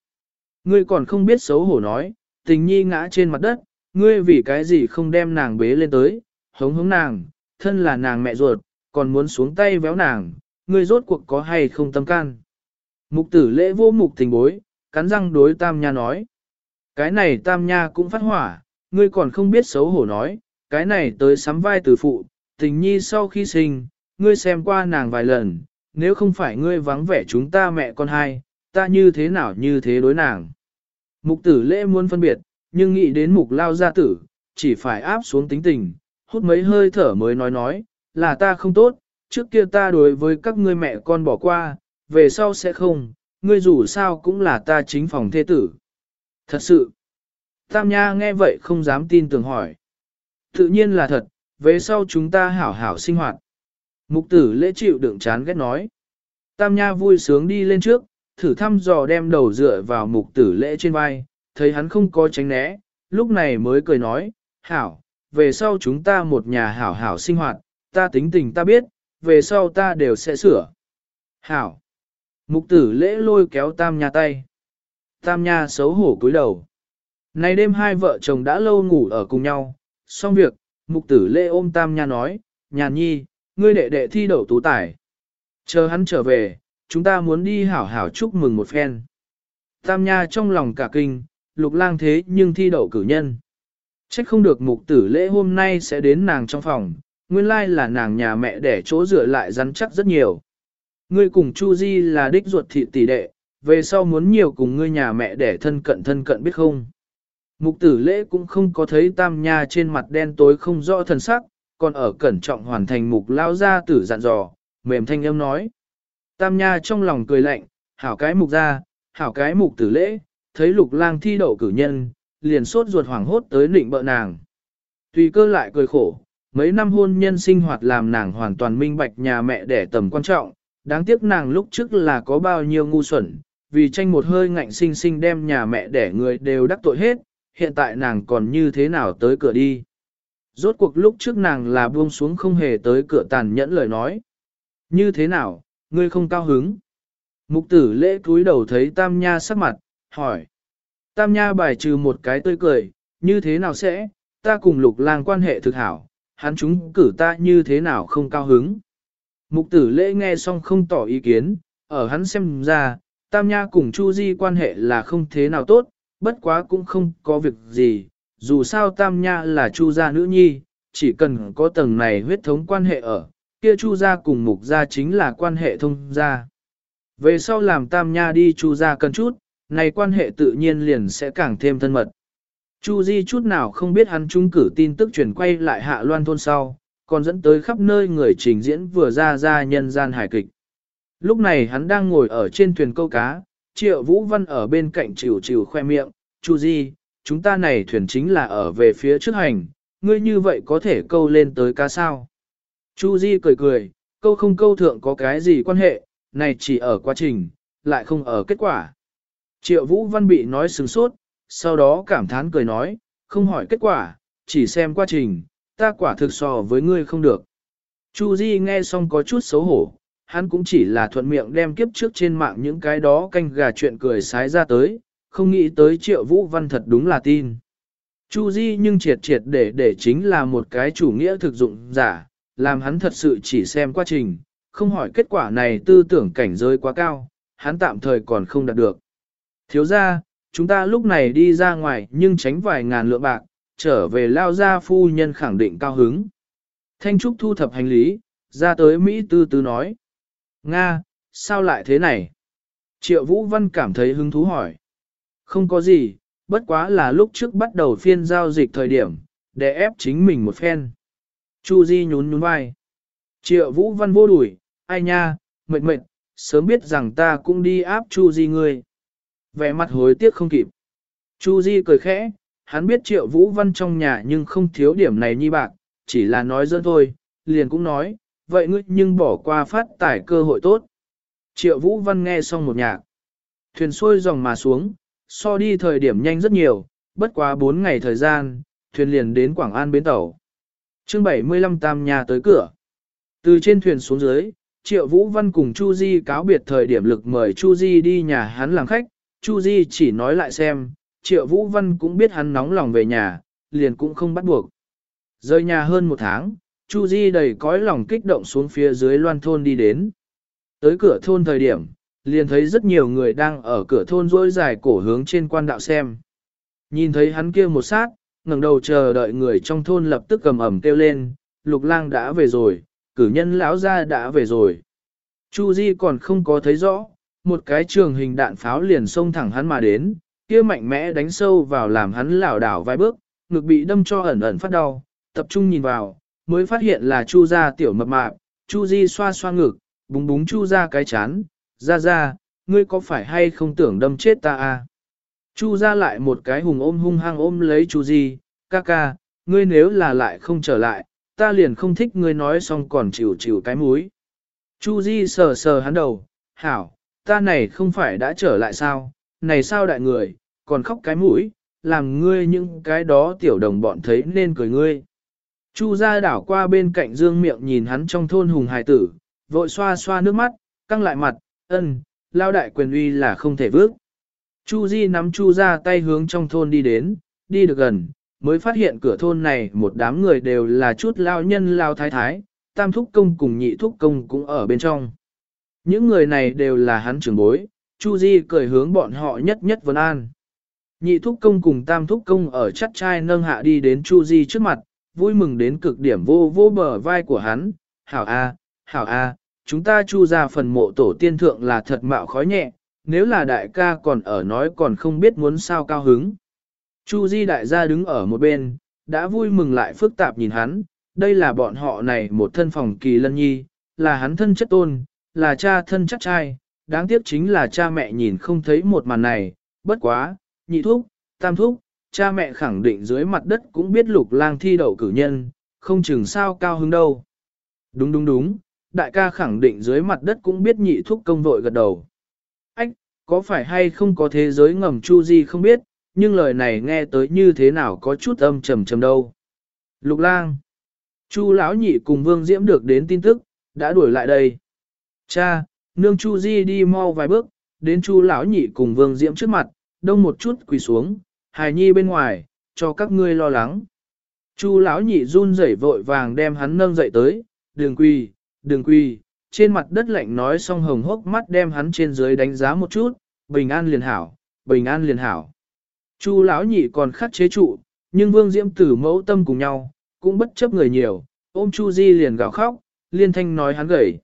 Ngươi còn không biết xấu hổ nói, tình nhi ngã trên mặt đất, ngươi vì cái gì không đem nàng bế lên tới, hống hống nàng, thân là nàng mẹ ruột, còn muốn xuống tay véo nàng, ngươi rốt cuộc có hay không tâm can. Mục tử lễ vô mục tình bối, cắn răng đối tam nha nói. Cái này tam nha cũng phát hỏa, ngươi còn không biết xấu hổ nói, cái này tới sắm vai từ phụ, tình nhi sau khi sinh, ngươi xem qua nàng vài lần, nếu không phải ngươi vắng vẻ chúng ta mẹ con hai, ta như thế nào như thế đối nàng. Mục tử lễ muốn phân biệt, nhưng nghĩ đến mục lao gia tử, chỉ phải áp xuống tính tình, hút mấy hơi thở mới nói nói, là ta không tốt, trước kia ta đối với các ngươi mẹ con bỏ qua, về sau sẽ không, ngươi dù sao cũng là ta chính phòng thê tử. Thật sự, Tam Nha nghe vậy không dám tin tưởng hỏi. Tự nhiên là thật, về sau chúng ta hảo hảo sinh hoạt. Mục tử lễ chịu đựng chán ghét nói. Tam Nha vui sướng đi lên trước, thử thăm dò đem đầu dựa vào mục tử lễ trên vai, thấy hắn không có tránh né, lúc này mới cười nói, hảo, về sau chúng ta một nhà hảo hảo sinh hoạt, ta tính tình ta biết, về sau ta đều sẽ sửa. Hảo. Mục tử lễ lôi kéo tam nha tay. Tam nha xấu hổ cúi đầu. Nay đêm hai vợ chồng đã lâu ngủ ở cùng nhau, xong việc, mục tử lễ ôm tam nha nói, nhàn nhi, ngươi đệ đệ thi đậu tú tài. Chờ hắn trở về, chúng ta muốn đi hảo hảo chúc mừng một phen. Tam nha trong lòng cả kinh, lục lang thế nhưng thi đậu cử nhân. Trách không được mục tử lễ hôm nay sẽ đến nàng trong phòng, nguyên lai là nàng nhà mẹ để chỗ rửa lại rắn chắc rất nhiều. Ngươi cùng Chu Di là đích ruột thị tỷ đệ, về sau muốn nhiều cùng ngươi nhà mẹ để thân cận thân cận biết không. Mục tử lễ cũng không có thấy tam nha trên mặt đen tối không rõ thần sắc, còn ở cẩn trọng hoàn thành mục lao ra tử dặn dò, mềm thanh âm nói. Tam nha trong lòng cười lạnh, hảo cái mục ra, hảo cái mục tử lễ, thấy lục lang thi đậu cử nhân, liền sốt ruột hoảng hốt tới định bợ nàng. Tùy cơ lại cười khổ, mấy năm hôn nhân sinh hoạt làm nàng hoàn toàn minh bạch nhà mẹ đẻ tầm quan trọng, đáng tiếc nàng lúc trước là có bao nhiêu ngu xuẩn, vì tranh một hơi ngạnh sinh sinh đem nhà mẹ đẻ người đều đắc tội hết, hiện tại nàng còn như thế nào tới cửa đi. Rốt cuộc lúc trước nàng là buông xuống không hề tới cửa tàn nhẫn lời nói. Như thế nào, ngươi không cao hứng? Mục tử lễ cúi đầu thấy tam nha sắc mặt, hỏi. Tam nha bài trừ một cái tươi cười, như thế nào sẽ, ta cùng lục lang quan hệ thực hảo, hắn chúng cử ta như thế nào không cao hứng. Mục tử lễ nghe xong không tỏ ý kiến, ở hắn xem ra, Tam Nha cùng Chu Di quan hệ là không thế nào tốt, bất quá cũng không có việc gì, dù sao Tam Nha là Chu gia nữ nhi, chỉ cần có tầng này huyết thống quan hệ ở, kia Chu gia cùng Mục gia chính là quan hệ thông gia. Về sau làm Tam Nha đi Chu gia cần chút, này quan hệ tự nhiên liền sẽ càng thêm thân mật. Chu Di chút nào không biết hắn trung cử tin tức truyền quay lại hạ loan thôn sau, còn dẫn tới khắp nơi người trình diễn vừa ra ra nhân gian hài kịch. Lúc này hắn đang ngồi ở trên thuyền câu cá, triệu vũ văn ở bên cạnh chịu chịu khoe miệng, Chu Di, chúng ta này thuyền chính là ở về phía trước hành, ngươi như vậy có thể câu lên tới cá sao. Chu Di cười cười, câu không câu thượng có cái gì quan hệ, này chỉ ở quá trình, lại không ở kết quả. Triệu Vũ Văn bị nói sừng sốt, sau đó cảm thán cười nói, không hỏi kết quả, chỉ xem quá trình, ta quả thực so với ngươi không được. Chu Di nghe xong có chút xấu hổ, hắn cũng chỉ là thuận miệng đem kiếp trước trên mạng những cái đó canh gà chuyện cười sái ra tới, không nghĩ tới triệu vũ văn thật đúng là tin. Chu Di nhưng triệt triệt để để chính là một cái chủ nghĩa thực dụng giả, làm hắn thật sự chỉ xem quá trình, không hỏi kết quả này tư tưởng cảnh giới quá cao, hắn tạm thời còn không đạt được. Thiếu ra, chúng ta lúc này đi ra ngoài nhưng tránh vài ngàn lượng bạc, trở về lao ra phu nhân khẳng định cao hứng. Thanh Trúc thu thập hành lý, ra tới Mỹ tư tư nói. Nga, sao lại thế này? Triệu Vũ Văn cảm thấy hứng thú hỏi. Không có gì, bất quá là lúc trước bắt đầu phiên giao dịch thời điểm, để ép chính mình một phen. Chu Di nhún nhún vai. Triệu Vũ Văn vô đuổi, ai nha, mệt mệt, sớm biết rằng ta cũng đi áp Chu Di ngươi. Vẻ mặt hối tiếc không kịp. Chu Di cười khẽ, hắn biết triệu vũ văn trong nhà nhưng không thiếu điểm này nhi bạc, chỉ là nói dân thôi, liền cũng nói, vậy ngươi nhưng bỏ qua phát tải cơ hội tốt. Triệu vũ văn nghe xong một nhạc, thuyền xuôi dòng mà xuống, so đi thời điểm nhanh rất nhiều, bất quá 4 ngày thời gian, thuyền liền đến Quảng An bến tàu. chương 75 tam nhà tới cửa. Từ trên thuyền xuống dưới, Triệu Vũ Văn cùng Chu Di cáo biệt thời điểm lực mời Chu Di đi nhà hắn làm khách, Chu Di chỉ nói lại xem, Triệu Vũ Văn cũng biết hắn nóng lòng về nhà, liền cũng không bắt buộc. Rời nhà hơn một tháng, Chu Di đầy cõi lòng kích động xuống phía dưới loan thôn đi đến. Tới cửa thôn thời điểm, liền thấy rất nhiều người đang ở cửa thôn rỗi dài cổ hướng trên quan đạo xem. Nhìn thấy hắn kia một sát, ngẩng đầu chờ đợi người trong thôn lập tức cầm ẩm kêu lên, lục lang đã về rồi, cử nhân lão gia đã về rồi. Chu Di còn không có thấy rõ, một cái trường hình đạn pháo liền xông thẳng hắn mà đến, kia mạnh mẽ đánh sâu vào làm hắn lảo đảo vài bước, ngực bị đâm cho ẩn ẩn phát đau, tập trung nhìn vào, mới phát hiện là Chu gia tiểu mập mạp, Chu Di xoa xoa ngực, búng búng Chu gia cái chán, ra ra, ngươi có phải hay không tưởng đâm chết ta à? Chu gia lại một cái hùng ôm hung hăng ôm lấy Chu Di, ca ca, ngươi nếu là lại không trở lại, ta liền không thích ngươi nói xong còn chịu chịu cái mũi. Chu Di sờ sờ hắn đầu, hảo, ta này không phải đã trở lại sao, này sao đại người, còn khóc cái mũi, làm ngươi những cái đó tiểu đồng bọn thấy nên cười ngươi. Chu gia đảo qua bên cạnh dương miệng nhìn hắn trong thôn hùng hài tử, vội xoa xoa nước mắt, căng lại mặt, ân, lao đại quyền uy là không thể vước. Chu Di nắm Chu gia tay hướng trong thôn đi đến, đi được gần, mới phát hiện cửa thôn này một đám người đều là chút lao nhân lao thái thái, tam thúc công cùng nhị thúc công cũng ở bên trong. Những người này đều là hắn trưởng bối, Chu Di cười hướng bọn họ nhất nhất vấn an. Nhị thúc công cùng tam thúc công ở chắt trai nâng hạ đi đến Chu Di trước mặt, vui mừng đến cực điểm vô vô bờ vai của hắn. Hảo A, Hảo A, chúng ta chu ra phần mộ tổ tiên thượng là thật mạo khói nhẹ, nếu là đại ca còn ở nói còn không biết muốn sao cao hứng. Chu Di đại gia đứng ở một bên, đã vui mừng lại phức tạp nhìn hắn, đây là bọn họ này một thân phòng kỳ lân nhi, là hắn thân chất tôn, là cha thân chắc trai, đáng tiếc chính là cha mẹ nhìn không thấy một màn này, bất quá, nhị thúc, tam thúc, cha mẹ khẳng định dưới mặt đất cũng biết lục lang thi đậu cử nhân, không chừng sao cao hứng đâu. Đúng đúng đúng, đại ca khẳng định dưới mặt đất cũng biết nhị thúc công vội gật đầu. Ách, có phải hay không có thế giới ngầm chu gì không biết, nhưng lời này nghe tới như thế nào có chút âm trầm trầm đâu. Lục lang, chu lão nhị cùng vương diễm được đến tin tức, đã đuổi lại đây. Cha, nương chu di đi mau vài bước, đến chu lão nhị cùng vương diễm trước mặt, đông một chút quỳ xuống, hài nhi bên ngoài, cho các ngươi lo lắng. Chu lão nhị run rẩy vội vàng đem hắn nâng dậy tới, đường quỳ, đường quỳ, trên mặt đất lạnh nói xong hồng hốc mắt đem hắn trên dưới đánh giá một chút, bình an liền hảo, bình an liền hảo. Chu lão nhị còn khắc chế trụ, nhưng vương diễm tử mẫu tâm cùng nhau, cũng bất chấp người nhiều, ôm Chu Di liền gào khóc, liên thanh nói hắn gầy.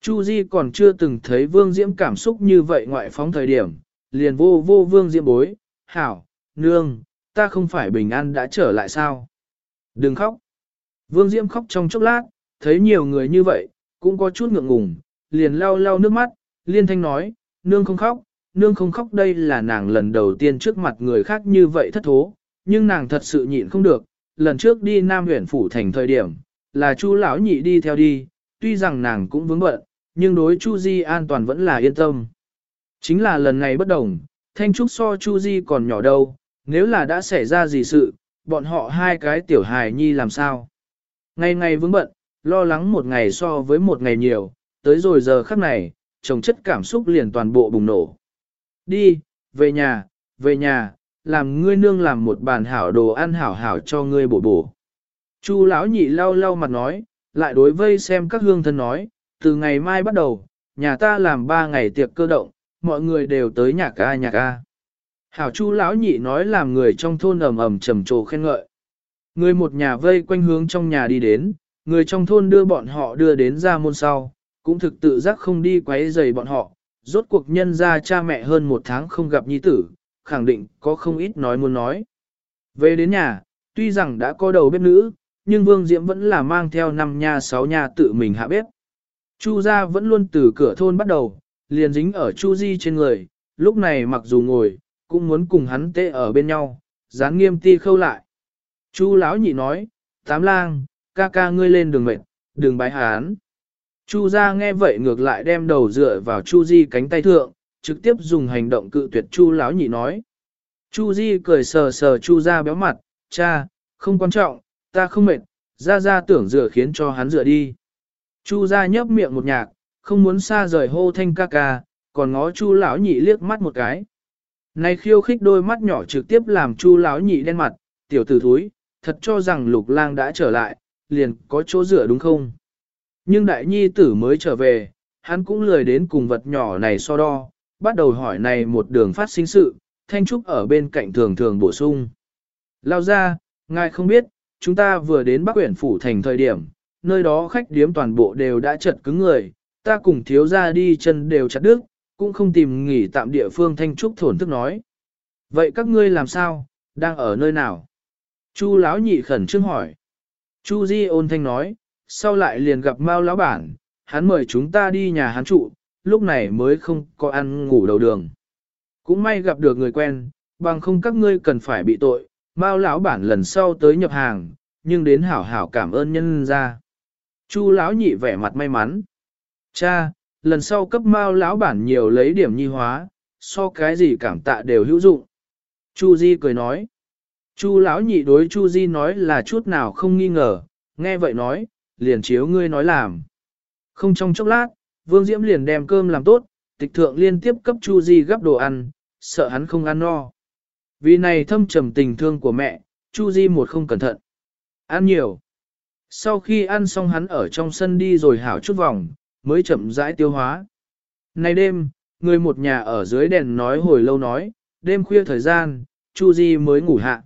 Chu Di còn chưa từng thấy vương diễm cảm xúc như vậy ngoại phóng thời điểm, liền vô vô vương diễm bối, hảo, nương, ta không phải bình an đã trở lại sao? Đừng khóc. Vương Diễm khóc trong chốc lát, thấy nhiều người như vậy, cũng có chút ngượng ngùng, liền lau lau nước mắt, liên thanh nói, nương không khóc, nương không khóc đây là nàng lần đầu tiên trước mặt người khác như vậy thất thố, nhưng nàng thật sự nhịn không được, lần trước đi Nam huyện phủ thành thời điểm, là chu lão nhị đi theo đi, tuy rằng nàng cũng vướng bận, nhưng đối chu Di an toàn vẫn là yên tâm. Chính là lần này bất đồng, Thanh Trúc so chu Di còn nhỏ đâu, nếu là đã xảy ra gì sự, bọn họ hai cái tiểu hài nhi làm sao? Ngày ngày vướng bận, lo lắng một ngày so với một ngày nhiều, tới rồi giờ khắc này, chồng chất cảm xúc liền toàn bộ bùng nổ. Đi, về nhà, về nhà, làm ngươi nương làm một bàn hảo đồ ăn hảo hảo cho ngươi bổ bổ. Chu lão nhị lau lau mặt nói, lại đối vây xem các hương thân nói, từ ngày mai bắt đầu, nhà ta làm ba ngày tiệc cơ động, mọi người đều tới nhà ca nhà ca. Hảo Chu lão nhị nói làm người trong thôn ầm ầm trầm trồ khen ngợi. Người một nhà vây quanh hướng trong nhà đi đến, người trong thôn đưa bọn họ đưa đến ra môn sau, cũng thực tự giác không đi quấy rầy bọn họ. Rốt cuộc nhân ra cha mẹ hơn một tháng không gặp nhi tử, khẳng định có không ít nói muốn nói. Về đến nhà, tuy rằng đã có đầu bếp nữ, nhưng Vương Diễm vẫn là mang theo năm nha sáu nha tự mình hạ bếp. Chu gia vẫn luôn từ cửa thôn bắt đầu, liền dính ở Chu Di trên người, lúc này mặc dù ngồi, cũng muốn cùng hắn tê ở bên nhau, dán nghiêm ti khâu lại. Chu lão nhị nói, tám lang, ca ca ngươi lên đường mệt, đường bái hán. Chu Gia nghe vậy ngược lại đem đầu dựa vào Chu Di cánh tay thượng, trực tiếp dùng hành động cự tuyệt Chu lão nhị nói. Chu Di cười sờ sờ Chu Gia béo mặt, cha, không quan trọng, ta không mệt, ra ra tưởng dựa khiến cho hắn dựa đi. Chu ra nhấp miệng một nhạc, không muốn xa rời hô thanh ca ca, còn ngó Chu lão nhị liếc mắt một cái. Này khiêu khích đôi mắt nhỏ trực tiếp làm chu lão nhị đen mặt, tiểu tử thúi, thật cho rằng lục lang đã trở lại, liền có chỗ dựa đúng không? Nhưng đại nhi tử mới trở về, hắn cũng lười đến cùng vật nhỏ này so đo, bắt đầu hỏi này một đường phát sinh sự, thanh trúc ở bên cạnh thường thường bổ sung. Lao ra, ngài không biết, chúng ta vừa đến Bắc Uyển Phủ thành thời điểm, nơi đó khách điếm toàn bộ đều đã chật cứng người, ta cùng thiếu ra đi chân đều chặt đứt, cũng không tìm nghỉ tạm địa phương Thanh Trúc thổn thức nói. Vậy các ngươi làm sao, đang ở nơi nào? Chu lão nhị khẩn trương hỏi. Chu Di ôn thanh nói, sau lại liền gặp Mao lão bản, hắn mời chúng ta đi nhà hắn trụ, lúc này mới không có ăn ngủ đầu đường. Cũng may gặp được người quen, bằng không các ngươi cần phải bị tội, Mao lão bản lần sau tới nhập hàng, nhưng đến hảo hảo cảm ơn nhân ra. Chu lão nhị vẻ mặt may mắn. Cha, lần sau cấp Mao lão bản nhiều lấy điểm nhi hóa, so cái gì cảm tạ đều hữu dụng. Chu Di cười nói. Chu lão nhị đối Chu Di nói là chút nào không nghi ngờ, nghe vậy nói, liền chiếu ngươi nói làm. Không trong chốc lát, Vương Diễm liền đem cơm làm tốt, tịch thượng liên tiếp cấp Chu Di gấp đồ ăn, sợ hắn không ăn no. Vì này thâm trầm tình thương của mẹ, Chu Di một không cẩn thận. Ăn nhiều. Sau khi ăn xong hắn ở trong sân đi rồi hảo chút vòng, mới chậm rãi tiêu hóa. Nay đêm, người một nhà ở dưới đèn nói hồi lâu nói, đêm khuya thời gian, Chu Di mới ngủ hạ.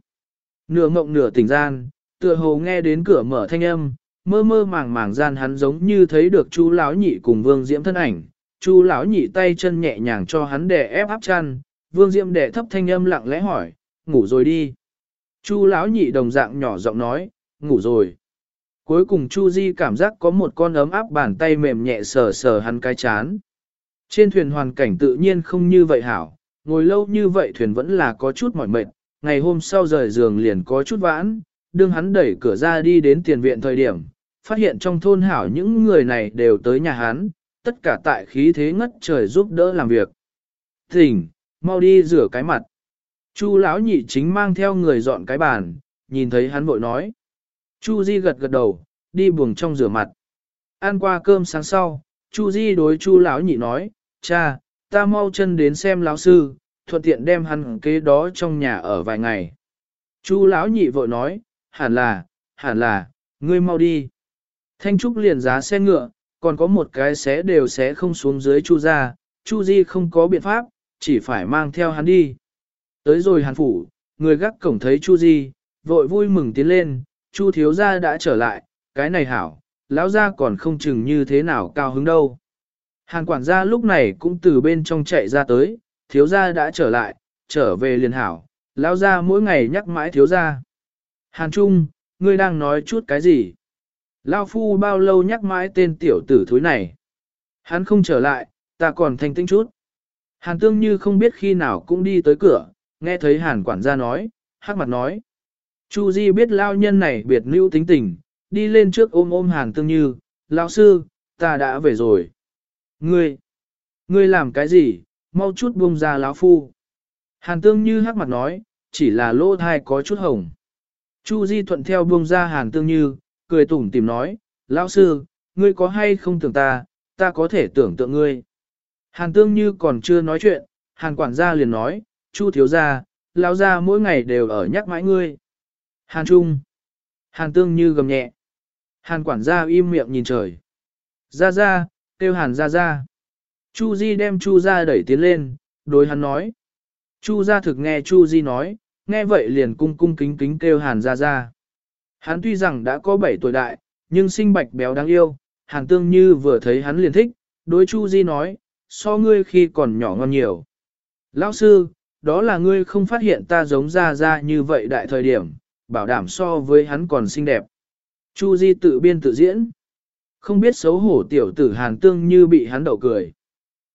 Nửa ngộng nửa tỉnh gian, tựa hồ nghe đến cửa mở thanh âm, mơ mơ màng màng gian hắn giống như thấy được Chu lão nhị cùng Vương Diễm thân ảnh. Chu lão nhị tay chân nhẹ nhàng cho hắn đè ép áp chăn, Vương Diễm đè thấp thanh âm lặng lẽ hỏi, ngủ rồi đi. Chu lão nhị đồng dạng nhỏ giọng nói, ngủ rồi. Cuối cùng Chu Di cảm giác có một con ấm áp bàn tay mềm nhẹ sờ sờ hắn cái chán. Trên thuyền hoàn cảnh tự nhiên không như vậy hảo, ngồi lâu như vậy thuyền vẫn là có chút mỏi mệt, ngày hôm sau rời giường liền có chút vãn, đương hắn đẩy cửa ra đi đến tiền viện thời điểm, phát hiện trong thôn hảo những người này đều tới nhà hắn, tất cả tại khí thế ngất trời giúp đỡ làm việc. Thỉnh, mau đi rửa cái mặt. Chu lão nhị chính mang theo người dọn cái bàn, nhìn thấy hắn vội nói. Chu Di gật gật đầu, đi buồng trong rửa mặt. Ăn qua cơm sáng sau, Chu Di đối Chu lão nhị nói, cha, ta mau chân đến xem lão sư, thuận tiện đem hắn kế đó trong nhà ở vài ngày. Chu lão nhị vội nói, hẳn là, hẳn là, ngươi mau đi. Thanh Trúc liền giá xe ngựa, còn có một cái xé đều xé không xuống dưới Chu gia. Chu Di không có biện pháp, chỉ phải mang theo hắn đi. Tới rồi hàn phủ, người gác cổng thấy Chu Di, vội vui mừng tiến lên, Chu thiếu gia đã trở lại, cái này hảo, lão gia còn không chừng như thế nào cao hứng đâu. Hàn quản gia lúc này cũng từ bên trong chạy ra tới, thiếu gia đã trở lại, trở về liền hảo, lão gia mỗi ngày nhắc mãi thiếu gia. Hàn Trung, ngươi đang nói chút cái gì? Lão phu bao lâu nhắc mãi tên tiểu tử thúi này? Hắn không trở lại, ta còn thanh tĩnh chút. Hàn tương như không biết khi nào cũng đi tới cửa, nghe thấy hàn quản gia nói, hắc mặt nói. Chu Di biết lao nhân này biệt lưu tính tình, đi lên trước ôm ôm hàn tương như, lão sư, ta đã về rồi. Ngươi, ngươi làm cái gì, mau chút buông ra lão phu. Hàn tương như hắc mặt nói, chỉ là lỗ thai có chút hồng. Chu Di thuận theo buông ra hàn tương như, cười tủm tỉm nói, lão sư, ngươi có hay không tưởng ta, ta có thể tưởng tượng ngươi. Hàn tương như còn chưa nói chuyện, hàn quản gia liền nói, chu thiếu gia, lão gia mỗi ngày đều ở nhắc mãi ngươi. Hàn trung, hàn tương như gầm nhẹ. Hàn quản gia im miệng nhìn trời. Ra ra, kêu hàn ra ra. Chu Di đem Chu ra đẩy tiến lên, đối hắn nói. Chu ra thực nghe Chu Di nói, nghe vậy liền cung cung kính kính kêu hàn ra ra. Hắn tuy rằng đã có 7 tuổi đại, nhưng sinh bạch béo đáng yêu, hàn tương như vừa thấy hắn liền thích, đối Chu Di nói, so ngươi khi còn nhỏ ngon nhiều. Lão sư, đó là ngươi không phát hiện ta giống ra ra như vậy đại thời điểm, bảo đảm so với hắn còn xinh đẹp. Chu Di tự biên tự diễn. Không biết xấu hổ tiểu tử hàn tương như bị hắn đậu cười.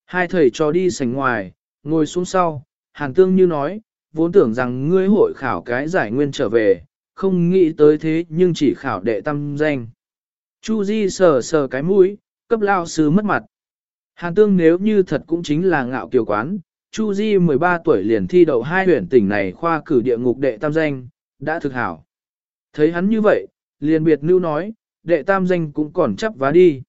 Hai thầy cho đi sành ngoài, ngồi xuống sau, hàn tương như nói, vốn tưởng rằng ngươi hội khảo cái giải nguyên trở về, không nghĩ tới thế nhưng chỉ khảo đệ tâm danh. Chu Di sờ sờ cái mũi, cấp lao sư mất mặt. Hàn tương nếu như thật cũng chính là ngạo kiều quán, Chu Di 13 tuổi liền thi đậu hai huyện tỉnh này khoa cử địa ngục đệ tam danh, đã thực hảo. Thấy hắn như vậy, liền biệt lưu nói, đệ tam danh cũng còn chấp vá đi.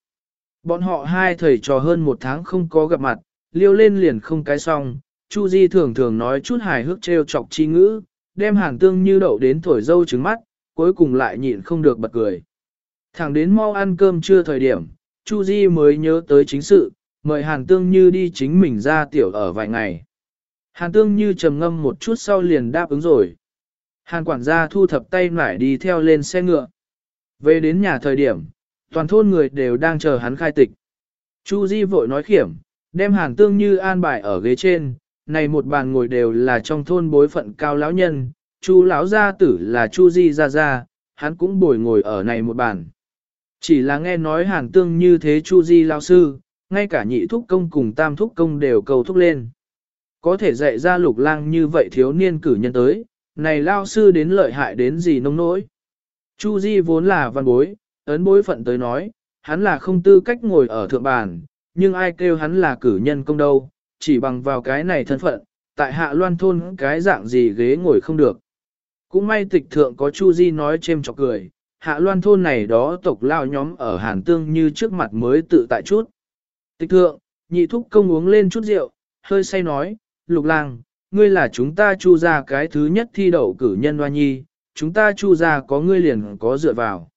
Bọn họ hai thầy trò hơn một tháng không có gặp mặt, liêu lên liền không cái xong, Chu Di thường thường nói chút hài hước trêu chọc chi ngữ, đem hàn tương như đậu đến thổi dâu trứng mắt, cuối cùng lại nhịn không được bật cười. Thẳng đến mau ăn cơm trưa thời điểm, Chu Di mới nhớ tới chính sự, mời hàn tương như đi chính mình ra tiểu ở vài ngày. Hàn tương như trầm ngâm một chút sau liền đáp ứng rồi. Hàn quản gia thu thập tay nải đi theo lên xe ngựa. Về đến nhà thời điểm, toàn thôn người đều đang chờ hắn khai tịch. Chu Di vội nói khiểm, đem hàn tương như an bài ở ghế trên, này một bàn ngồi đều là trong thôn bối phận cao lão nhân, Chu lão gia tử là Chu Di gia gia, hắn cũng bồi ngồi ở này một bàn. Chỉ là nghe nói hàn tương như thế Chu Di lão sư, ngay cả nhị thúc công cùng tam thúc công đều cầu thúc lên. Có thể dạy ra lục lang như vậy thiếu niên cử nhân tới, này lao sư đến lợi hại đến gì nông nỗi. Chu Di vốn là văn bối, ấn bối phận tới nói, hắn là không tư cách ngồi ở thượng bàn, nhưng ai kêu hắn là cử nhân công đâu, chỉ bằng vào cái này thân phận, tại hạ loan thôn cái dạng gì ghế ngồi không được. Cũng may tịch thượng có Chu Di nói chêm chọc cười, hạ loan thôn này đó tộc lao nhóm ở Hàn Tương như trước mặt mới tự tại chút. Tịch thượng, nhị thúc công uống lên chút rượu, hơi say nói, lục lang, ngươi là chúng ta chu ra cái thứ nhất thi đậu cử nhân hoa nhi, chúng ta chu ra có ngươi liền có dựa vào.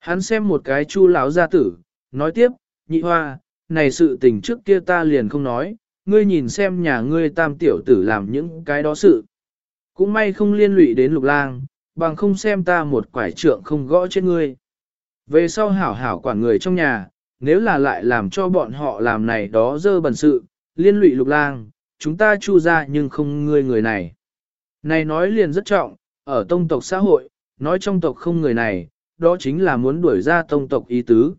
Hắn xem một cái chu lão gia tử, nói tiếp, nhị hoa, này sự tình trước kia ta liền không nói, ngươi nhìn xem nhà ngươi tam tiểu tử làm những cái đó sự. Cũng may không liên lụy đến lục lang, bằng không xem ta một quải trượng không gõ chết ngươi. Về sau hảo hảo quản người trong nhà, nếu là lại làm cho bọn họ làm này đó dơ bẩn sự, liên lụy lục lang, chúng ta chu ra nhưng không ngươi người này. Này nói liền rất trọng, ở tông tộc xã hội, nói trong tộc không người này, đó chính là muốn đuổi ra tông tộc ý tứ.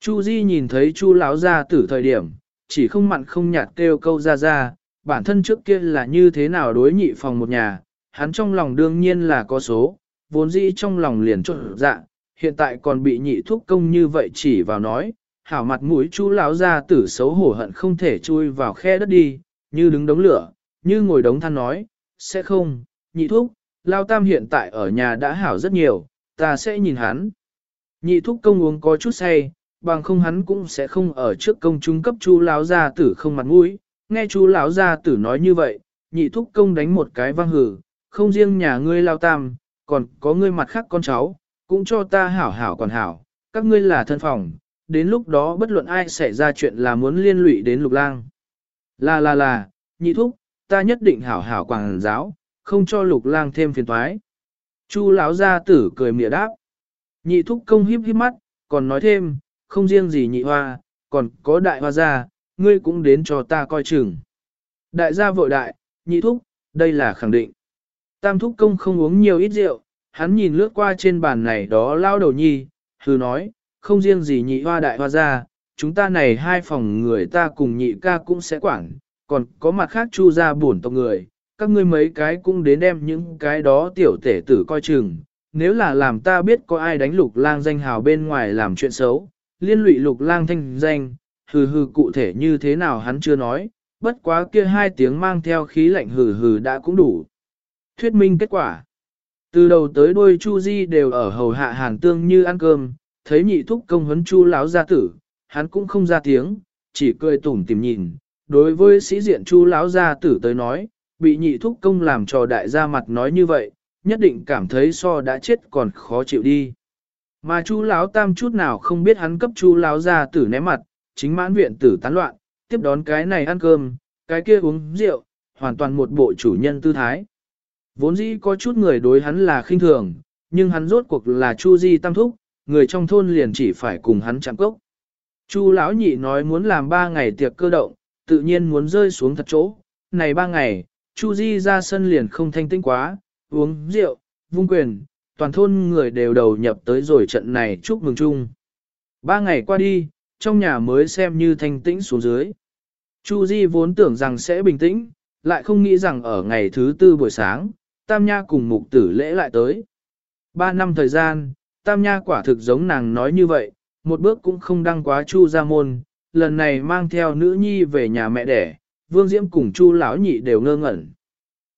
Chu Di nhìn thấy Chu lão gia tử thời điểm, chỉ không mặn không nhạt kêu câu ra ra, bản thân trước kia là như thế nào đối nhị phòng một nhà, hắn trong lòng đương nhiên là có số, vốn dĩ trong lòng liền trộn dạ, hiện tại còn bị nhị thúc công như vậy chỉ vào nói, hảo mặt mũi Chu lão gia tử xấu hổ hận không thể chui vào khe đất đi, như đứng đống lửa, như ngồi đống than nói, sẽ không, nhị thúc, lao tam hiện tại ở nhà đã hảo rất nhiều, ta sẽ nhìn hắn. Nhị thúc công uống có chút say, bằng không hắn cũng sẽ không ở trước công chúng cấp chu lão gia tử không mặt mũi. Nghe chu lão gia tử nói như vậy, nhị thúc công đánh một cái vang hử, không riêng nhà ngươi lao tam, còn có ngươi mặt khác con cháu, cũng cho ta hảo hảo còn hảo, các ngươi là thân phòng, đến lúc đó bất luận ai xảy ra chuyện là muốn liên lụy đến lục lang. Là là là, nhị thúc, ta nhất định hảo hảo quảng giáo, không cho lục lang thêm phiền toái. Chu lão gia tử cười mỉa đáp. Nhị thúc công híp híp mắt, còn nói thêm, không riêng gì nhị hoa, còn có đại hoa gia, ngươi cũng đến cho ta coi chừng. Đại gia vội đại, nhị thúc, đây là khẳng định. Tam thúc công không uống nhiều ít rượu, hắn nhìn lướt qua trên bàn này đó lao đầu nhi, hư nói, không riêng gì nhị hoa đại hoa gia, chúng ta này hai phòng người ta cùng nhị ca cũng sẽ quản, còn có mặt khác chu ra bổn tộc người, các ngươi mấy cái cũng đến đem những cái đó tiểu tể tử coi chừng, nếu là làm ta biết có ai đánh lục lang danh hào bên ngoài làm chuyện xấu, liên lụy lục lang thanh danh, hừ hừ cụ thể như thế nào hắn chưa nói, bất quá kia hai tiếng mang theo khí lạnh hừ hừ đã cũng đủ. Thuyết minh kết quả. Từ đầu tới đuôi Chu Di đều ở hầu hạ hàn tương như ăn cơm, thấy nhị thúc công huấn Chu lão gia tử, hắn cũng không ra tiếng, chỉ cười tủm tìm nhìn. Đối với sĩ diện Chu lão gia tử tới nói, bị nhị thúc công làm trò đại gia mặt nói như vậy, nhất định cảm thấy so đã chết còn khó chịu đi. Mà chu lão tam chút nào không biết hắn cấp chu lão gia tử ném mặt, chính mãn viện tử tán loạn, tiếp đón cái này ăn cơm, cái kia uống rượu, hoàn toàn một bộ chủ nhân tư thái. Vốn dĩ có chút người đối hắn là khinh thường, nhưng hắn rốt cuộc là chu di tam thúc, người trong thôn liền chỉ phải cùng hắn chạm cốc. Chu lão nhị nói muốn làm ba ngày tiệc cơ động, tự nhiên muốn rơi xuống thật chỗ. Này ba ngày, Chu Di ra sân liền không thanh tinh quá, uống rượu, vung quyền, toàn thôn người đều đầu nhập tới rồi trận này chúc mừng chung. Ba ngày qua đi, trong nhà mới xem như thanh tĩnh xuống dưới. Chu Di vốn tưởng rằng sẽ bình tĩnh, lại không nghĩ rằng ở ngày thứ tư buổi sáng, Tam Nha cùng mục tử lễ lại tới. Ba năm thời gian, Tam Nha quả thực giống nàng nói như vậy, một bước cũng không đăng quá Chu ra môn, lần này mang theo nữ nhi về nhà mẹ đẻ, Vương Diễm cùng Chu lão nhị đều ngơ ngẩn.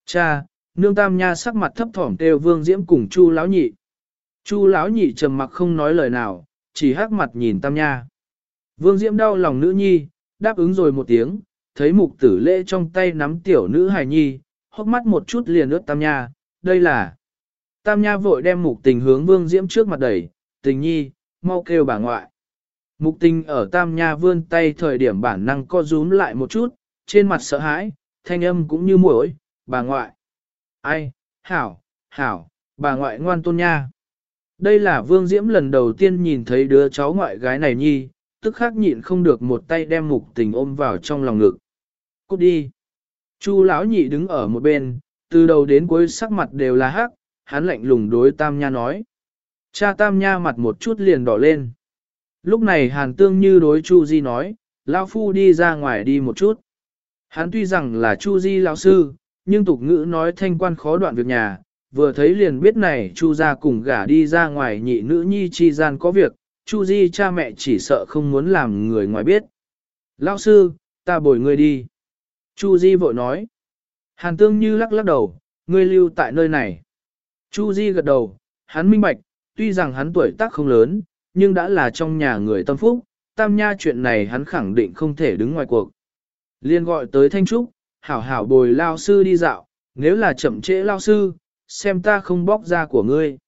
Cha, nương Tam Nha sắc mặt thấp thỏm kêu Vương Diễm cùng Chu lão nhị. Chu lão nhị trầm mặc không nói lời nào, chỉ hắc mặt nhìn Tam Nha. Vương Diễm đau lòng nữ nhi, đáp ứng rồi một tiếng, thấy mục tử lễ trong tay nắm tiểu nữ hài nhi, hốc mắt một chút liền ướt Tam Nha, đây là. Tam Nha vội đem mục tình hướng Vương Diễm trước mặt đẩy, tình nhi, mau kêu bà ngoại. Mục tình ở Tam Nha vươn tay thời điểm bản năng co rúm lại một chút, trên mặt sợ hãi, thanh âm cũng như muội, bà ngoại. Ai, hảo, hảo, bà ngoại ngoan tôn nha. Đây là Vương Diễm lần đầu tiên nhìn thấy đứa cháu ngoại gái này nhi, tức khắc nhịn không được một tay đem mục tình ôm vào trong lòng ngực. Cút đi. Chu lão nhị đứng ở một bên, từ đầu đến cuối sắc mặt đều là hắc, hắn lạnh lùng đối Tam Nha nói. Cha Tam Nha mặt một chút liền đỏ lên. Lúc này Hàn Tương như đối Chu Di nói, Lão Phu đi ra ngoài đi một chút. Hắn tuy rằng là Chu Di lão sư, nhưng tục ngữ nói thanh quan khó đoạn việc nhà, vừa thấy liền biết này Chu gia cùng gả đi ra ngoài nhị nữ nhi chi gian có việc, Chu Di cha mẹ chỉ sợ không muốn làm người ngoài biết. Lão sư, ta bồi ngươi đi. Chu Di vội nói. Hàn Tương Như lắc lắc đầu, ngươi lưu tại nơi này. Chu Di gật đầu, hắn minh bạch, tuy rằng hắn tuổi tác không lớn, nhưng đã là trong nhà người tâm phúc, tam nha chuyện này hắn khẳng định không thể đứng ngoài cuộc. Liên gọi tới Thanh Trúc, hảo hảo bồi lao sư đi dạo, nếu là chậm trễ lao sư, xem ta không bóc ra của ngươi.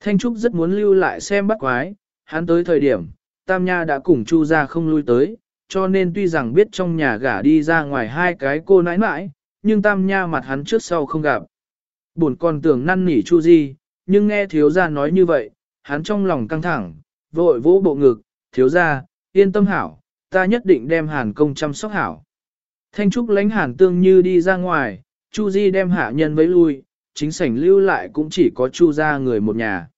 Thanh Trúc rất muốn lưu lại xem bắt quái, hắn tới thời điểm, Tam Nha đã cùng Chu ra không lui tới, cho nên tuy rằng biết trong nhà gả đi ra ngoài hai cái cô nãi nãi, nhưng Tam Nha mặt hắn trước sau không gặp. Buồn còn tưởng năn nỉ Chu Di, nhưng nghe thiếu gia nói như vậy, hắn trong lòng căng thẳng, vội vỗ bộ ngực, thiếu gia, yên tâm hảo, ta nhất định đem hàn công chăm sóc hảo. Thanh Trúc lánh hàn tương như đi ra ngoài, Chu Di đem hạ nhân với lui, chính sảnh lưu lại cũng chỉ có Chu gia người một nhà.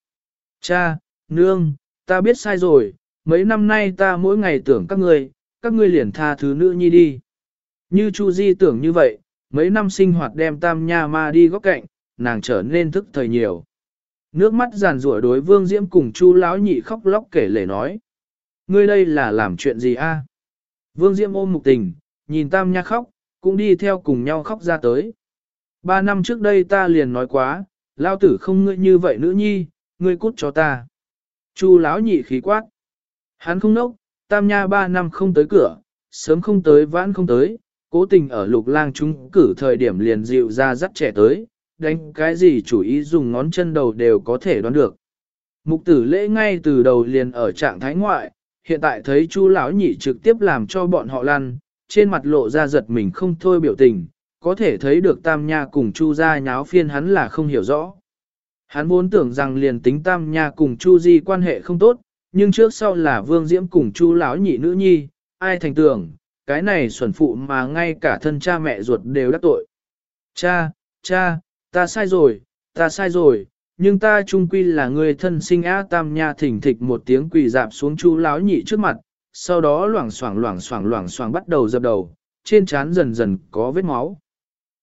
Cha, nương, ta biết sai rồi, mấy năm nay ta mỗi ngày tưởng các ngươi, các ngươi liền tha thứ nữ nhi đi. Như Chu Di tưởng như vậy, mấy năm sinh hoạt đem tam nha ma đi góc cạnh, nàng trở nên thức thời nhiều. Nước mắt giàn rủa đối vương diễm cùng Chu lão nhị khóc lóc kể lể nói. Ngươi đây là làm chuyện gì a? Vương diễm ôm mục tình, nhìn tam nha khóc, cũng đi theo cùng nhau khóc ra tới. Ba năm trước đây ta liền nói quá, lao tử không ngươi như vậy nữ nhi, ngươi cút cho ta. Chu lão nhị khí quát. Hắn không nốc, tam nha ba năm không tới cửa, sớm không tới vãn không tới, cố tình ở lục lang chúng cử thời điểm liền dịu ra dắt trẻ tới, đánh cái gì chủ ý dùng ngón chân đầu đều có thể đoán được. Mục tử lễ ngay từ đầu liền ở trạng thái ngoại, hiện tại thấy chu lão nhị trực tiếp làm cho bọn họ lăn, trên mặt lộ ra giật mình không thôi biểu tình, có thể thấy được tam nha cùng chu gia nháo phiên hắn là không hiểu rõ. Hắn vốn tưởng rằng liền tính tam nha cùng chu di quan hệ không tốt, nhưng trước sau là vương diễm cùng chu lão nhị nữ nhi, ai thành tưởng, cái này xuẩn phụ mà ngay cả thân cha mẹ ruột đều đắc tội. Cha, cha, ta sai rồi, ta sai rồi, nhưng ta trung quy là người thân sinh á tam nha thỉnh thịch một tiếng quỳ dạp xuống chu lão nhị trước mặt, sau đó loảng xoảng loảng xoảng loảng xoảng bắt đầu dập đầu, trên trán dần dần có vết máu.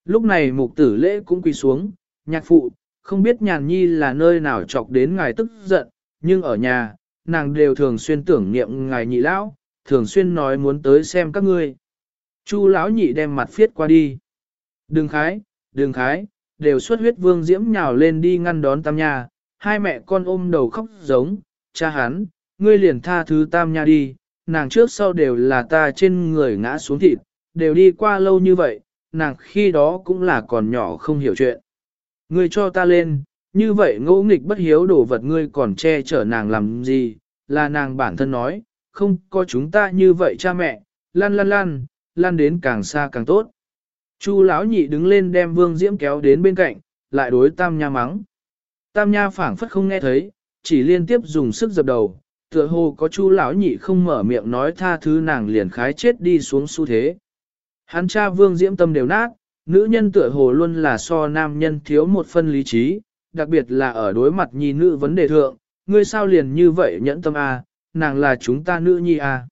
Lúc này mục tử lễ cũng quỳ xuống, nhạc phụ, không biết nhàn nhi là nơi nào chọc đến ngài tức giận, nhưng ở nhà, nàng đều thường xuyên tưởng niệm ngài nhị lão, thường xuyên nói muốn tới xem các ngươi. Chu lão nhị đem mặt phiết qua đi. Đừng khái, đừng khái, đều xuất huyết vương diễm nhào lên đi ngăn đón tam nha, hai mẹ con ôm đầu khóc giống, cha hắn, ngươi liền tha thứ tam nha đi, nàng trước sau đều là ta trên người ngã xuống thịt, đều đi qua lâu như vậy, nàng khi đó cũng là còn nhỏ không hiểu chuyện. Ngươi cho ta lên, như vậy ngỗ nghịch bất hiếu đổ vật ngươi còn che chở nàng làm gì, là nàng bản thân nói, không có chúng ta như vậy cha mẹ, lăn lăn lăn, lăn đến càng xa càng tốt. Chu lão nhị đứng lên đem Vương Diễm kéo đến bên cạnh, lại đối Tam Nha mắng. Tam Nha phảng phất không nghe thấy, chỉ liên tiếp dùng sức dập đầu, tựa hồ có Chu lão nhị không mở miệng nói tha thứ nàng liền khái chết đi xuống xu thế. Hắn cha Vương Diễm tâm đều nát, nữ nhân tựa hồ luôn là so nam nhân thiếu một phân lý trí, đặc biệt là ở đối mặt nhi nữ vấn đề thượng, ngươi sao liền như vậy nhẫn tâm a, nàng là chúng ta nữ nhi a.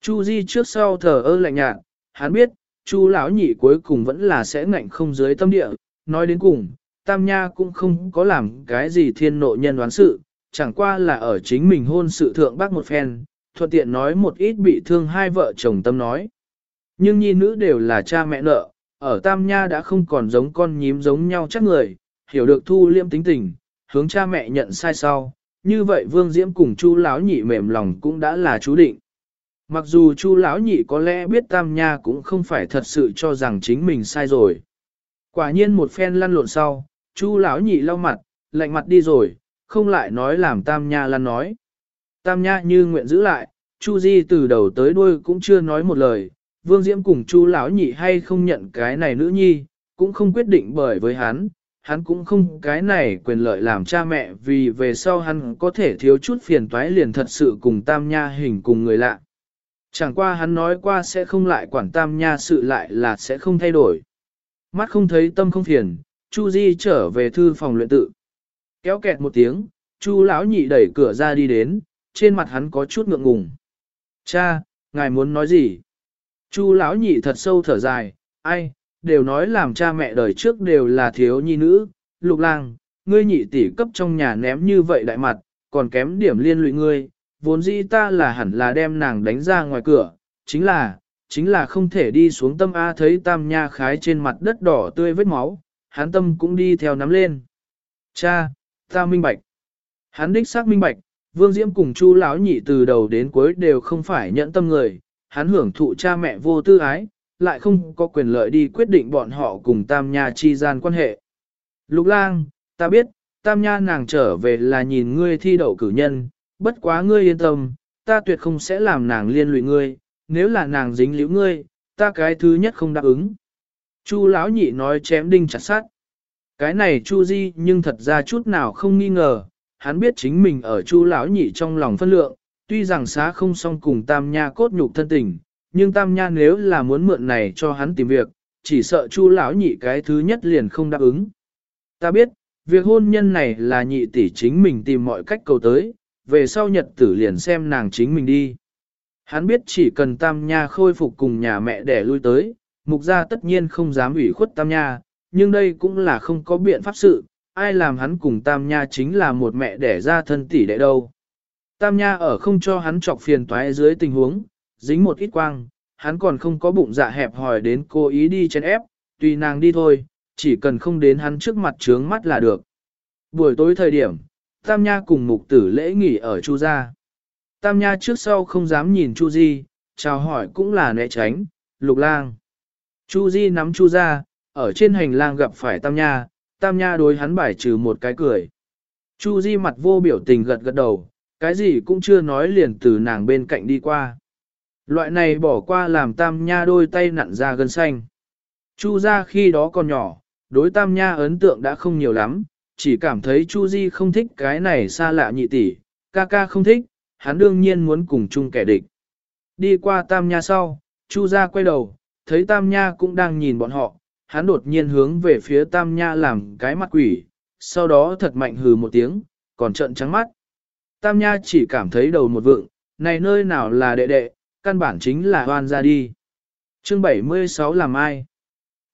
Chu Di trước sau thở ơ lạnh nhạt, hắn biết, Chu lão nhị cuối cùng vẫn là sẽ ngạnh không dưới tâm địa, nói đến cùng, Tam Nha cũng không có làm cái gì thiên nộ nhân đoán sự, chẳng qua là ở chính mình hôn sự thượng bác một phen, thuận tiện nói một ít bị thương hai vợ chồng tâm nói. Nhưng nhi nữ đều là cha mẹ nợ, ở Tam Nha đã không còn giống con nhím giống nhau chắc người, hiểu được thu liêm tính tình, hướng cha mẹ nhận sai sau, như vậy Vương Diễm cùng Chu lão nhị mềm lòng cũng đã là chú định. Mặc dù Chu lão nhị có lẽ biết Tam Nha cũng không phải thật sự cho rằng chính mình sai rồi. Quả nhiên một phen lăn lộn sau, Chu lão nhị lau mặt, lạnh mặt đi rồi, không lại nói làm Tam Nha lăn nói. Tam Nha như nguyện giữ lại, Chu Di từ đầu tới đuôi cũng chưa nói một lời, Vương Diễm cùng Chu lão nhị hay không nhận cái này nữ nhi, cũng không quyết định bởi với hắn, hắn cũng không cái này quyền lợi làm cha mẹ vì về sau hắn có thể thiếu chút phiền toái liền thật sự cùng Tam Nha hình cùng người lạ. Chẳng qua hắn nói qua sẽ không lại quản tam nha sự lại là sẽ không thay đổi. Mắt không thấy tâm không phiền, Chu Di trở về thư phòng luyện tự. Kéo kẹt một tiếng, Chu lão nhị đẩy cửa ra đi đến, trên mặt hắn có chút ngượng ngùng. Cha, ngài muốn nói gì? Chu lão nhị thật sâu thở dài, ai, đều nói làm cha mẹ đời trước đều là thiếu nhi nữ, lục lang, ngươi nhị tỷ cấp trong nhà ném như vậy đại mặt, còn kém điểm liên lụy ngươi, vốn dĩ ta là hẳn là đem nàng đánh ra ngoài cửa, chính là, chính là không thể đi xuống tâm A thấy tam nha khái trên mặt đất đỏ tươi vết máu, hắn tâm cũng đi theo nắm lên. Cha, ta minh bạch. Hắn đích xác minh bạch, Vương Diễm cùng Chu lão nhị từ đầu đến cuối đều không phải nhẫn tâm người, hắn hưởng thụ cha mẹ vô tư ái, lại không có quyền lợi đi quyết định bọn họ cùng Tam Nha chi gian quan hệ. Lục lang, ta biết, Tam Nha nàng trở về là nhìn ngươi thi đậu cử nhân, bất quá ngươi yên tâm, ta tuyệt không sẽ làm nàng liên lụy ngươi, nếu là nàng dính liễu ngươi, ta cái thứ nhất không đáp ứng. Chu lão nhị nói chém đinh chặt sát. Cái này Chu Di nhưng thật ra chút nào không nghi ngờ, hắn biết chính mình ở Chu lão nhị trong lòng phân lượng, tuy rằng xá không xong cùng Tam Nha cốt nhục thân tình, nhưng Tam Nha nếu là muốn mượn này cho hắn tìm việc, chỉ sợ Chu lão nhị cái thứ nhất liền không đáp ứng. Ta biết, việc hôn nhân này là nhị tỷ chính mình tìm mọi cách cầu tới, về sau nhật tử liền xem nàng chính mình đi. Hắn biết chỉ cần Tam Nha khôi phục cùng nhà mẹ để lui tới, mục gia tất nhiên không dám ủy khuất Tam Nha, nhưng đây cũng là không có biện pháp sự, ai làm hắn cùng Tam Nha chính là một mẹ đẻ ra thân tỷ đệ đâu. Tam Nha ở không cho hắn trọc phiền toái dưới tình huống, dính một ít quang, hắn còn không có bụng dạ hẹp hòi đến cô ý đi chen ép, tùy nàng đi thôi, chỉ cần không đến hắn trước mặt trướng mắt là được. Buổi tối thời điểm, Tam Nha cùng mục tử lễ nghỉ ở Chu gia. Tam Nha trước sau không dám nhìn Chu Di, chào hỏi cũng là né tránh, lục lang. Chu Di nắm Chu gia, ở trên hành lang gặp phải Tam Nha, Tam Nha đối hắn bài trừ một cái cười. Chu Di mặt vô biểu tình gật gật đầu, cái gì cũng chưa nói liền từ nàng bên cạnh đi qua. Loại này bỏ qua làm Tam Nha đôi tay nặn ra gân xanh. Chu gia khi đó còn nhỏ, đối Tam Nha ấn tượng đã không nhiều lắm, chỉ cảm thấy Chu Di không thích cái này xa lạ nhị tỷ, ca ca không thích, hắn đương nhiên muốn cùng chung kẻ địch. Đi qua Tam Nha sau, Chu gia quay đầu, thấy Tam Nha cũng đang nhìn bọn họ, hắn đột nhiên hướng về phía Tam Nha làm cái mặt quỷ, sau đó thật mạnh hừ một tiếng, còn trợn trắng mắt. Tam Nha chỉ cảm thấy đầu một vượng, này nơi nào là đệ đệ, căn bản chính là hoan ra đi. Chương 76 làm ai?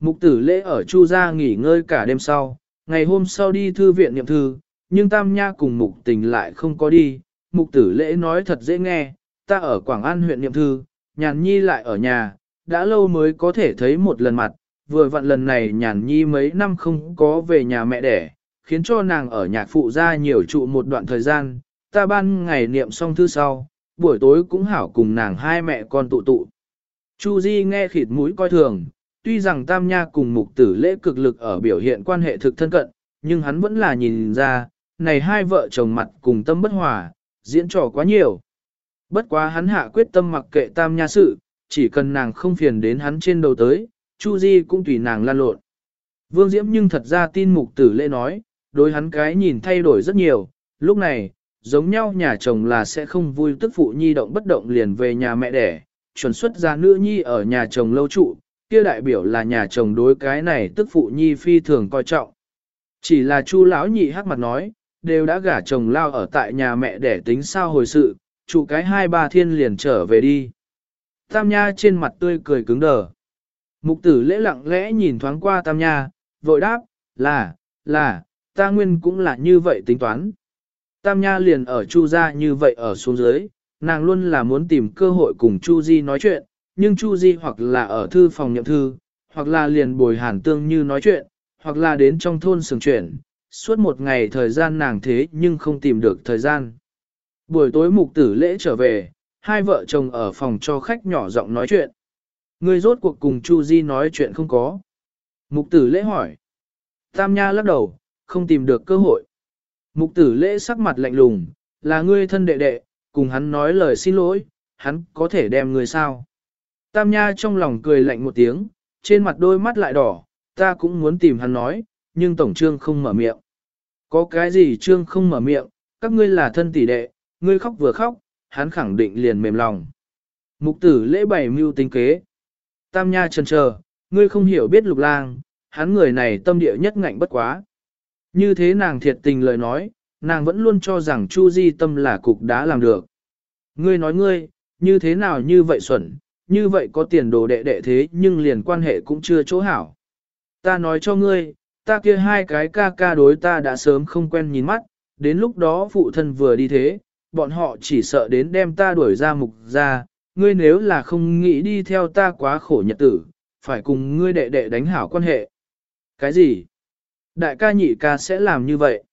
Mục tử lễ ở Chu gia nghỉ ngơi cả đêm sau, ngày hôm sau đi thư viện niệm thư, nhưng Tam Nha cùng mục tình lại không có đi. Mục tử lễ nói thật dễ nghe, ta ở Quảng An huyện niệm thư, nhàn nhi lại ở nhà, đã lâu mới có thể thấy một lần mặt, vừa vặn lần này nhàn nhi mấy năm không có về nhà mẹ đẻ, khiến cho nàng ở nhạc phụ ra nhiều trụ một đoạn thời gian, ta ban ngày niệm xong thư sau, buổi tối cũng hảo cùng nàng hai mẹ con tụ tụ. Chu Di nghe khịt mũi coi thường, tuy rằng Tam Nha cùng mục tử lễ cực lực ở biểu hiện quan hệ thực thân cận, nhưng hắn vẫn là nhìn ra, này hai vợ chồng mặt cùng tâm bất hòa, diễn trò quá nhiều. Bất quá hắn hạ quyết tâm mặc kệ Tam Nha sự, chỉ cần nàng không phiền đến hắn trên đầu tới, Chu Di cũng tùy nàng lan lộn. Vương Diễm nhưng thật ra tin mục tử lễ nói, đối hắn cái nhìn thay đổi rất nhiều, lúc này, giống nhau nhà chồng là sẽ không vui tức phụ nhi động bất động liền về nhà mẹ đẻ, chuẩn xuất ra nữ nhi ở nhà chồng lâu trụ, kia đại biểu là nhà chồng đối cái này tức phụ nhi phi thường coi trọng. Chỉ là chu lão nhị hắc mặt nói, đều đã gả chồng lao ở tại nhà mẹ để tính sao hồi sự, trụ cái hai ba thiên liền trở về đi. Tam Nha trên mặt tươi cười cứng đờ. Mục tử lễ lặng lẽ nhìn thoáng qua Tam Nha, vội đáp, là, là, ta nguyên cũng là như vậy tính toán. Tam Nha liền ở Chu ra như vậy ở xuống dưới, nàng luôn là muốn tìm cơ hội cùng Chu Di nói chuyện, nhưng Chu Di hoặc là ở thư phòng nhậm thư, hoặc là liền bồi hàn tương như nói chuyện, hoặc là đến trong thôn sừng chuyển, suốt một ngày thời gian nàng thế nhưng không tìm được thời gian. Buổi tối mục tử lễ trở về, hai vợ chồng ở phòng cho khách nhỏ giọng nói chuyện. Người rốt cuộc cùng Chu Di nói chuyện không có. Mục tử lễ hỏi. Tam Nha lắc đầu, không tìm được cơ hội. Mục tử lễ sắc mặt lạnh lùng, là ngươi thân đệ đệ, cùng hắn nói lời xin lỗi, hắn có thể đem người sao. Tam Nha trong lòng cười lạnh một tiếng, trên mặt đôi mắt lại đỏ, ta cũng muốn tìm hắn nói, nhưng tổng trương không mở miệng. Có cái gì trương không mở miệng, các ngươi là thân tỷ đệ, ngươi khóc vừa khóc, hắn khẳng định liền mềm lòng. Mục tử lễ bảy mưu tính kế. Tam Nha chần chờ, ngươi không hiểu biết lục lang, hắn người này tâm địa nhất ngạnh bất quá. Như thế nàng thiệt tình lời nói, nàng vẫn luôn cho rằng Chu Di tâm là cục đã làm được. Ngươi nói ngươi, như thế nào như vậy xuẩn, như vậy có tiền đồ đệ đệ thế nhưng liền quan hệ cũng chưa chỗ hảo. Ta nói cho ngươi, ta kia hai cái ca ca đối ta đã sớm không quen nhìn mắt, đến lúc đó phụ thân vừa đi thế, bọn họ chỉ sợ đến đem ta đuổi ra mục ra, ngươi nếu là không nghĩ đi theo ta quá khổ nhật tử, phải cùng ngươi đệ đệ đánh hảo quan hệ. Cái gì? Đại ca nhị ca sẽ làm như vậy.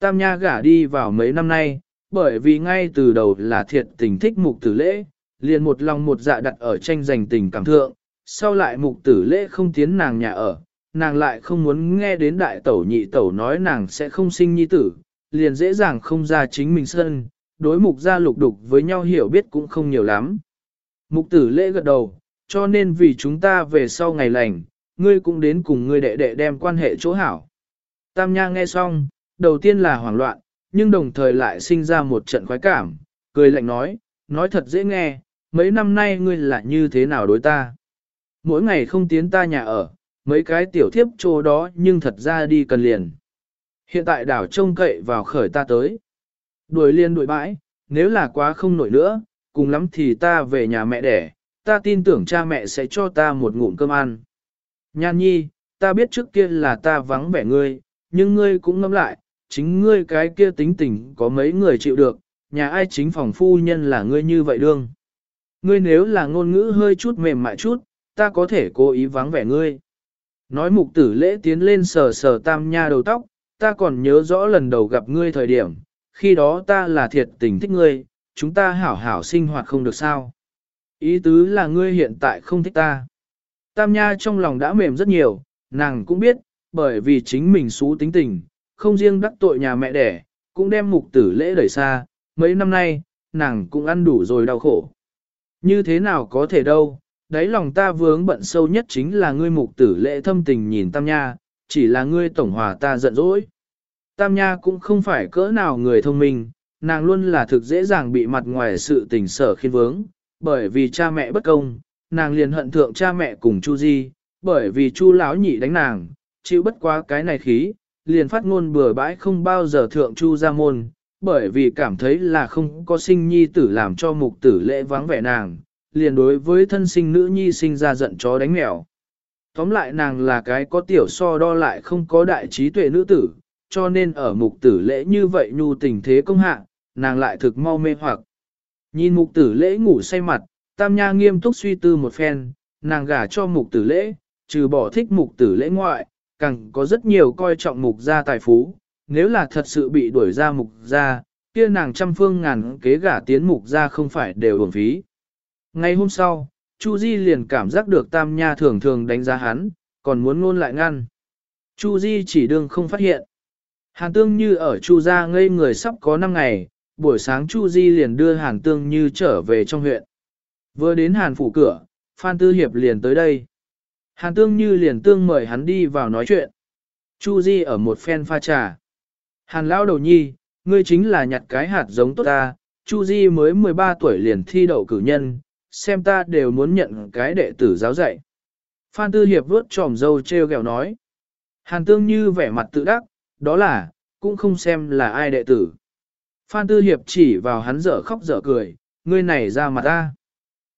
Tam Nha gả đi vào mấy năm nay, bởi vì ngay từ đầu là thiệt tình thích mục tử lễ, liền một lòng một dạ đặt ở tranh giành tình cảm thượng, sau lại mục tử lễ không tiến nàng nhà ở, nàng lại không muốn nghe đến đại tẩu nhị tẩu nói nàng sẽ không sinh nhi tử, liền dễ dàng không ra chính mình sân, đối mục ra lục đục với nhau hiểu biết cũng không nhiều lắm. Mục tử lễ gật đầu, cho nên vì chúng ta về sau ngày lành, ngươi cũng đến cùng ngươi đệ đệ đem quan hệ chỗ hảo. Tam Nha nghe xong, đầu tiên là hoảng loạn, nhưng đồng thời lại sinh ra một trận khoái cảm, cười lạnh nói, nói thật dễ nghe, mấy năm nay ngươi là như thế nào đối ta. Mỗi ngày không tiến ta nhà ở, mấy cái tiểu thiếp chỗ đó nhưng thật ra đi cần liền. Hiện tại đảo trông cậy vào khởi ta tới. Đuổi liên đuổi bãi, nếu là quá không nổi nữa, cùng lắm thì ta về nhà mẹ đẻ, ta tin tưởng cha mẹ sẽ cho ta một ngụm cơm ăn. Nhan nhi, ta biết trước kia là ta vắng vẻ ngươi, nhưng ngươi cũng ngẫm lại, chính ngươi cái kia tính tình có mấy người chịu được, nhà ai chính phòng phu nhân là ngươi như vậy đương. Ngươi nếu là ngôn ngữ hơi chút mềm mại chút, ta có thể cố ý vắng vẻ ngươi. Nói mục tử lễ tiến lên sờ sờ tam nha đầu tóc, ta còn nhớ rõ lần đầu gặp ngươi thời điểm, khi đó ta là thiệt tình thích ngươi, chúng ta hảo hảo sinh hoạt không được sao. Ý tứ là ngươi hiện tại không thích ta. Tam Nha trong lòng đã mềm rất nhiều, nàng cũng biết, bởi vì chính mình xú tính tình, không riêng đắc tội nhà mẹ đẻ, cũng đem mục tử lễ đẩy xa, mấy năm nay, nàng cũng ăn đủ rồi đau khổ. Như thế nào có thể đâu, đáy lòng ta vướng bận sâu nhất chính là ngươi mục tử lệ thâm tình nhìn Tam Nha, chỉ là ngươi tổng hòa ta giận dỗi. Tam Nha cũng không phải cỡ nào người thông minh, nàng luôn là thực dễ dàng bị mặt ngoài sự tình sở khiên vướng, bởi vì cha mẹ bất công, nàng liền hận thượng cha mẹ cùng Chu Di, bởi vì Chu lão nhị đánh nàng, chịu bất quá cái này khí, liền phát ngôn bừa bãi không bao giờ thượng Chu gia môn, bởi vì cảm thấy là không có sinh nhi tử làm cho mục tử lễ vắng vẻ nàng, liền đối với thân sinh nữ nhi sinh ra giận chó đánh mèo. Tóm lại nàng là cái có tiểu so đo lại không có đại trí tuệ nữ tử, cho nên ở mục tử lễ như vậy nhu tình thế công hạ, nàng lại thực mau mê hoặc. Nhìn mục tử lễ ngủ say mặt, tam nha nghiêm túc suy tư một phen, nàng gả cho mục tử lễ, trừ bỏ thích mục tử lễ ngoại, càng có rất nhiều coi trọng mục gia tài phú, nếu là thật sự bị đuổi ra mục gia, kia nàng trăm phương ngàn kế gả tiến mục gia không phải đều uổng phí. Ngày hôm sau, Chu Di liền cảm giác được Tam Nha thường thường đánh giá hắn, còn muốn ngôn lại ngăn. Chu Di chỉ đương không phát hiện. Hàn Tương Như ở Chu gia ngây người sắp có 5 ngày, buổi sáng Chu Di liền đưa Hàn Tương Như trở về trong huyện. Vừa đến Hàn phủ cửa, Phan Tư Hiệp liền tới đây. Hàn Tương Như liền tương mời hắn đi vào nói chuyện. Chu Di ở một phen pha trà. Hàn lão đầu nhi, ngươi chính là nhặt cái hạt giống tốt ta, Chu Di mới 13 tuổi liền thi đậu cử nhân, xem ta đều muốn nhận cái đệ tử giáo dạy. Phan Tư Hiệp vuốt tròm dâu treo gẹo nói. Hàn Tương Như vẻ mặt tự đắc, đó là, cũng không xem là ai đệ tử. Phan Tư Hiệp chỉ vào hắn dở khóc dở cười, ngươi này ra mặt ta.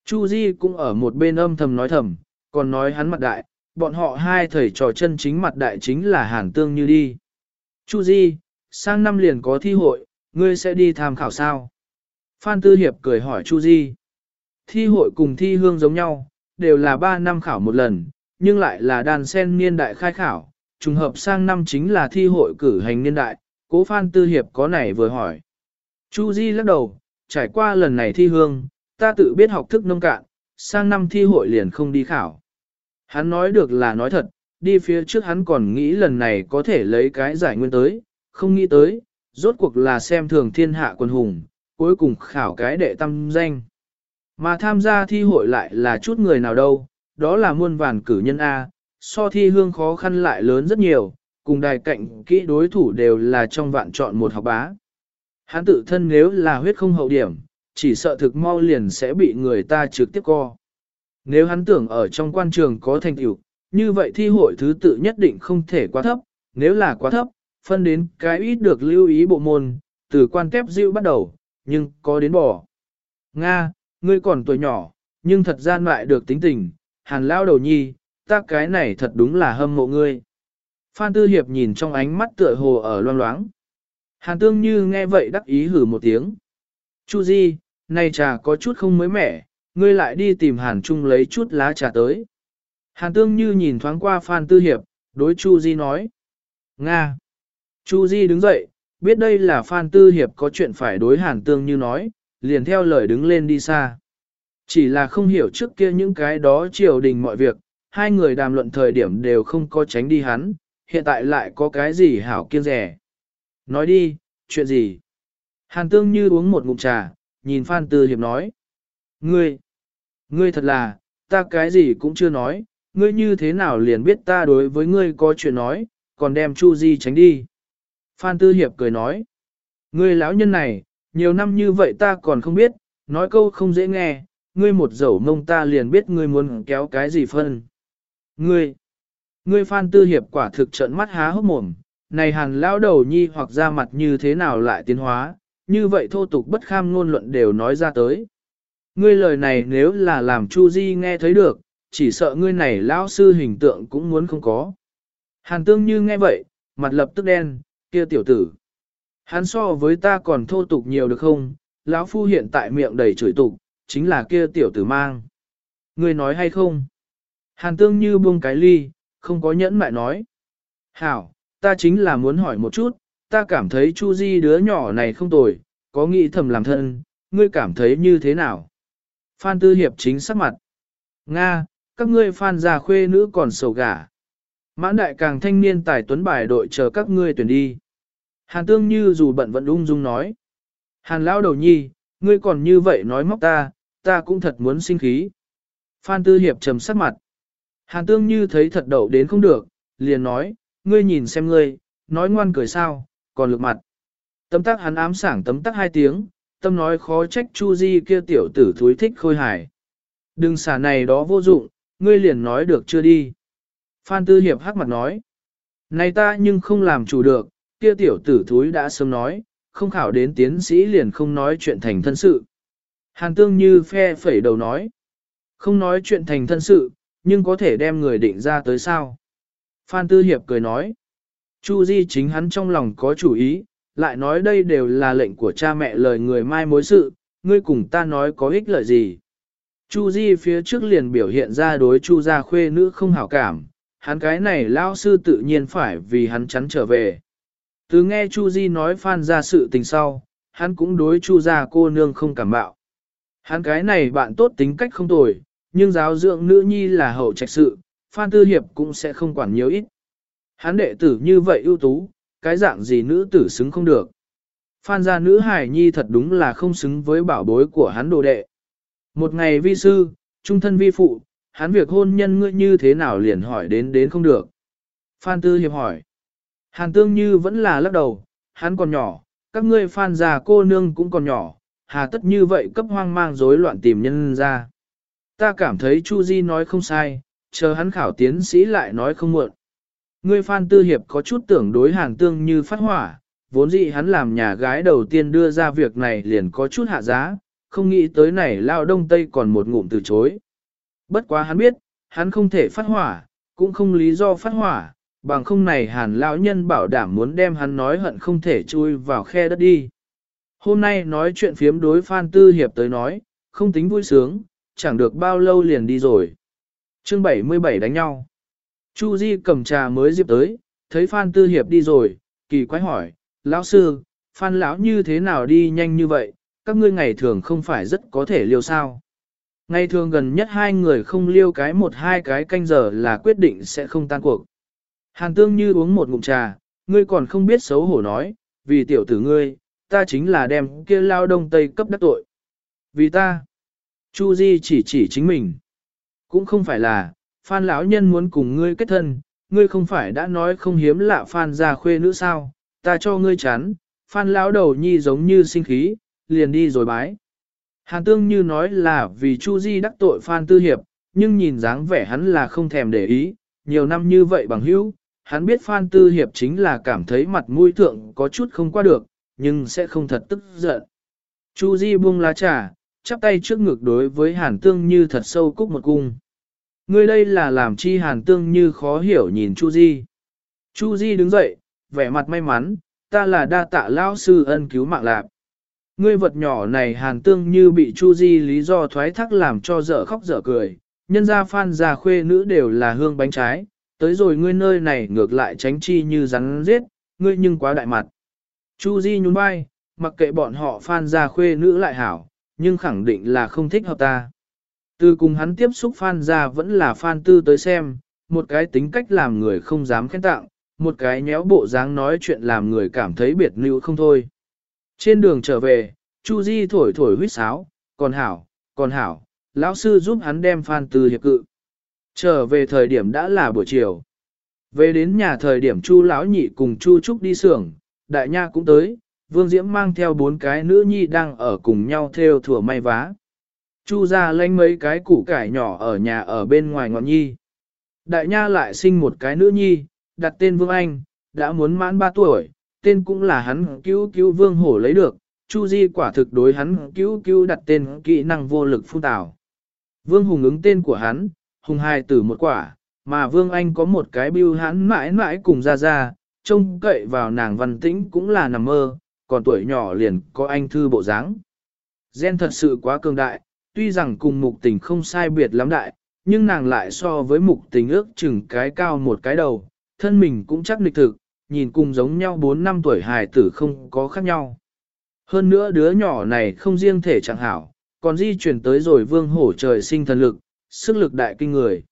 Chu Di cũng ở một bên âm thầm nói thầm, còn nói hắn mặt đại, bọn họ hai thầy trò chân chính mặt đại chính là Hàn Tương Như đi. Chu Di, sang năm liền có thi hội, ngươi sẽ đi tham khảo sao? Phan Tư Hiệp cười hỏi Chu Di. Thi hội cùng thi hương giống nhau, đều là 3 năm khảo một lần, nhưng lại là đàn sen niên đại khai khảo, trùng hợp sang năm chính là thi hội cử hành niên đại, cố Phan Tư Hiệp có này vừa hỏi. Chu Di lắc đầu, trải qua lần này thi hương, ta tự biết học thức nông cạn, sang năm thi hội liền không đi khảo. Hắn nói được là nói thật, đi phía trước hắn còn nghĩ lần này có thể lấy cái giải nguyên tới, không nghĩ tới, rốt cuộc là xem thường thiên hạ quân hùng, cuối cùng khảo cái đệ tâm danh. Mà tham gia thi hội lại là chút người nào đâu, đó là muôn vàn cử nhân A, so thi hương khó khăn lại lớn rất nhiều, cùng đài cạnh kỹ đối thủ đều là trong vạn chọn một học bá. Hắn tự thân nếu là huyết không hậu điểm, chỉ sợ thực mau liền sẽ bị người ta trực tiếp co. Nếu hắn tưởng ở trong quan trường có thành tựu, như vậy thi hội thứ tự nhất định không thể quá thấp, nếu là quá thấp, phân đến cái ít được lưu ý bộ môn, từ quan tép dịu bắt đầu, nhưng có đến bỏ. Nga, ngươi còn tuổi nhỏ, nhưng thật gian lại được tính tình, hàn lao đầu nhi, ta cái này thật đúng là hâm mộ ngươi. Phan Tư Hiệp nhìn trong ánh mắt tựa hồ ở loang loáng. Hàn tương như nghe vậy đắc ý hử một tiếng. Chu Di, này trà có chút không mới mẻ, ngươi lại đi tìm Hàn Trung lấy chút lá trà tới. Hàn tương như nhìn thoáng qua Phan Tư Hiệp, đối Chu Di nói. Nga. Chu Di đứng dậy, biết đây là Phan Tư Hiệp có chuyện phải đối Hàn tương như nói, liền theo lời đứng lên đi xa. Chỉ là không hiểu trước kia những cái đó triều đình mọi việc, hai người đàm luận thời điểm đều không có tránh đi hắn, hiện tại lại có cái gì hảo kiêng rẻ. Nói đi, chuyện gì? Hàn tương như uống một ngụm trà, nhìn Phan Tư Hiệp nói. Ngươi, ngươi thật là, ta cái gì cũng chưa nói, ngươi như thế nào liền biết ta đối với ngươi có chuyện nói, còn đem Chu Di tránh đi. Phan Tư Hiệp cười nói. Ngươi lão nhân này, nhiều năm như vậy ta còn không biết, nói câu không dễ nghe, ngươi một dẫu mông ta liền biết ngươi muốn kéo cái gì phân. Ngươi, ngươi Phan Tư Hiệp quả thực trợn mắt há hốc mồm, này hàn lão đầu nhi hoặc ra mặt như thế nào lại tiến hóa, như vậy thô tục bất kham ngôn luận đều nói ra tới. Ngươi lời này nếu là làm Chu Di nghe thấy được, chỉ sợ ngươi này lão sư hình tượng cũng muốn không có. Hàn tương như nghe vậy, mặt lập tức đen, kia tiểu tử. Hắn so với ta còn thô tục nhiều được không, lão phu hiện tại miệng đầy chửi tục, chính là kia tiểu tử mang. Ngươi nói hay không? Hàn tương như buông cái ly, không có nhẫn mại nói. Hảo, ta chính là muốn hỏi một chút, ta cảm thấy Chu Di đứa nhỏ này không tồi, có nghĩ thầm làm thân, ngươi cảm thấy như thế nào? Phan Tư Hiệp chính sắc mặt. Nga, các ngươi phan già khuê nữ còn sầu gả. Mãn đại càng thanh niên tài tuấn bài đội chờ các ngươi tuyển đi. Hàn tương như dù bận vẫn ung dung nói. Hàn lão đầu nhi, ngươi còn như vậy nói móc ta, ta cũng thật muốn sinh khí. Phan Tư Hiệp trầm sắc mặt. Hàn tương như thấy thật đậu đến không được, liền nói, ngươi nhìn xem ngươi, nói ngoan cười sao, còn lực mặt. Tấm tắc hắn ám sảng tấm tắc hai tiếng, tâm nói khó trách Chu Di kia tiểu tử thúi thích khôi hài. Đừng xả này đó vô dụng, ngươi liền nói được chưa đi. Phan Tư Hiệp hắc mặt nói. Này ta nhưng không làm chủ được, kia tiểu tử thúi đã sớm nói, không khảo đến tiến sĩ liền không nói chuyện thành thân sự. Hàn tương như phe phẩy đầu nói. Không nói chuyện thành thân sự, nhưng có thể đem người định ra tới sao. Phan Tư Hiệp cười nói. Chu Di chính hắn trong lòng có chủ ý, lại nói đây đều là lệnh của cha mẹ lời người mai mối sự, ngươi cùng ta nói có ích lợi gì. Chu Di phía trước liền biểu hiện ra đối Chu gia khuê nữ không hảo cảm, hắn cái này lao sư tự nhiên phải vì hắn chắn trở về. Từ nghe Chu Di nói phan ra sự tình sau, hắn cũng đối Chu gia cô nương không cảm bạo. Hắn cái này bạn tốt tính cách không tồi, nhưng giáo dưỡng nữ nhi là hậu trạch sự, Phan Tư Hiệp cũng sẽ không quản nhiều ít. Hắn đệ tử như vậy ưu tú, cái dạng gì nữ tử xứng không được. Phan gia nữ hải nhi thật đúng là không xứng với bảo bối của hắn đồ đệ. Một ngày vi sư, trung thân vi phụ, hắn việc hôn nhân ngươi như thế nào liền hỏi đến đến không được. Phan Tư Hiệp hỏi. Hàn Tương Như vẫn là lắc đầu, hắn còn nhỏ, các ngươi phan già cô nương cũng còn nhỏ, hà tất như vậy cấp hoang mang rối loạn tìm nhân ra. Ta cảm thấy Chu Di nói không sai, chờ hắn khảo tiến sĩ lại nói không muộn. Ngươi Phan Tư Hiệp có chút tưởng đối Hàn Tương Như phát hỏa, vốn dĩ hắn làm nhà gái đầu tiên đưa ra việc này liền có chút hạ giá, không nghĩ tới này lao đông tây còn một ngụm từ chối. Bất quá hắn biết, hắn không thể phát hỏa, cũng không lý do phát hỏa, bằng không này hàn lão nhân bảo đảm muốn đem hắn nói hận không thể chui vào khe đất đi. Hôm nay nói chuyện phiếm đối Phan Tư Hiệp tới nói, không tính vui sướng, chẳng được bao lâu liền đi rồi. chương 77 đánh nhau. Chu Di cầm trà mới diệp tới, thấy Phan Tư Hiệp đi rồi, kỳ quái hỏi, lão sư, Phan lão như thế nào đi nhanh như vậy, các ngươi ngày thường không phải rất có thể liều sao. Ngày thường gần nhất hai người không liêu cái một hai cái canh giờ là quyết định sẽ không tan cuộc. Hàn tương như uống một ngụm trà, ngươi còn không biết xấu hổ nói, vì tiểu tử ngươi, ta chính là đem kia lao đông tây cấp đắc tội. Vì ta, Chu Di chỉ chỉ chính mình. Cũng không phải là, Phan lão nhân muốn cùng ngươi kết thân, ngươi không phải đã nói không hiếm lạ Phan gia khuê nữ sao, ta cho ngươi chán, Phan lão đầu nhi giống như sinh khí, liền đi rồi bái. Hàn tương như nói là vì Chu Di đắc tội Phan Tư Hiệp, nhưng nhìn dáng vẻ hắn là không thèm để ý, nhiều năm như vậy bằng hữu, hắn biết Phan Tư Hiệp chính là cảm thấy mặt mũi thượng có chút không qua được, nhưng sẽ không thật tức giận. Chu Di buông lá trà, chắp tay trước ngực đối với Hàn Tương Như thật sâu cúc một cung. Ngươi đây là làm chi Hàn Tương Như khó hiểu nhìn Chu Di. Chu Di đứng dậy, vẻ mặt may mắn, ta là đa tạ lão sư ân cứu mạng lạc. Ngươi vật nhỏ này Hàn Tương Như bị Chu Di lý do thoái thác làm cho dở khóc dở cười, nhân gia phan già khuê nữ đều là hương bánh trái, tới rồi ngươi nơi này ngược lại tránh chi như rắn giết, ngươi nhưng quá đại mặt. Chu Di nhún vai, mặc kệ bọn họ phan gia khuê nữ lại hảo, nhưng khẳng định là không thích hợp ta. Từ cùng hắn tiếp xúc phan gia vẫn là phan tư tới xem, một cái tính cách làm người không dám khen tặng, một cái nhéo bộ dáng nói chuyện làm người cảm thấy biệt nữ không thôi. Trên đường trở về, Chu Di thổi thổi huýt sáo, còn hảo, còn hảo, lão sư giúp hắn đem phan tư hiệp cự. Trở về thời điểm đã là buổi chiều. Về đến nhà thời điểm Chu lão nhị cùng Chu Trúc đi xưởng, đại nha cũng tới, Vương Diễm mang theo bốn cái nữ nhi đang ở cùng nhau theo thừa may vá. Chu ra lanh mấy cái củ cải nhỏ ở nhà ở bên ngoài ngọn nhi. Đại nha lại sinh một cái nữ nhi, đặt tên Vương Anh, đã muốn mãn 3 tuổi, tên cũng là hắn cứu cứu Vương Hổ lấy được. Chu Di quả thực đối hắn cứu cứu đặt tên kỹ năng vô lực phun tào. Vương Hùng ứng tên của hắn, Hùng hai tử một quả, mà Vương Anh có một cái bưu hắn mãi mãi cùng ra ra, trông cậy vào nàng văn tĩnh cũng là nằm mơ, còn tuổi nhỏ liền có anh thư bộ dáng. Gen thật sự quá cường đại, tuy rằng cùng mục tình không sai biệt lắm đại, nhưng nàng lại so với mục tình ước chừng cái cao một cái đầu, thân mình cũng chắc lịch thực, nhìn cùng giống nhau 4 năm tuổi hài tử không có khác nhau. Hơn nữa đứa nhỏ này không riêng thể chẳng hảo, còn di chuyển tới rồi vương hổ trời sinh thần lực, sức lực đại kinh người.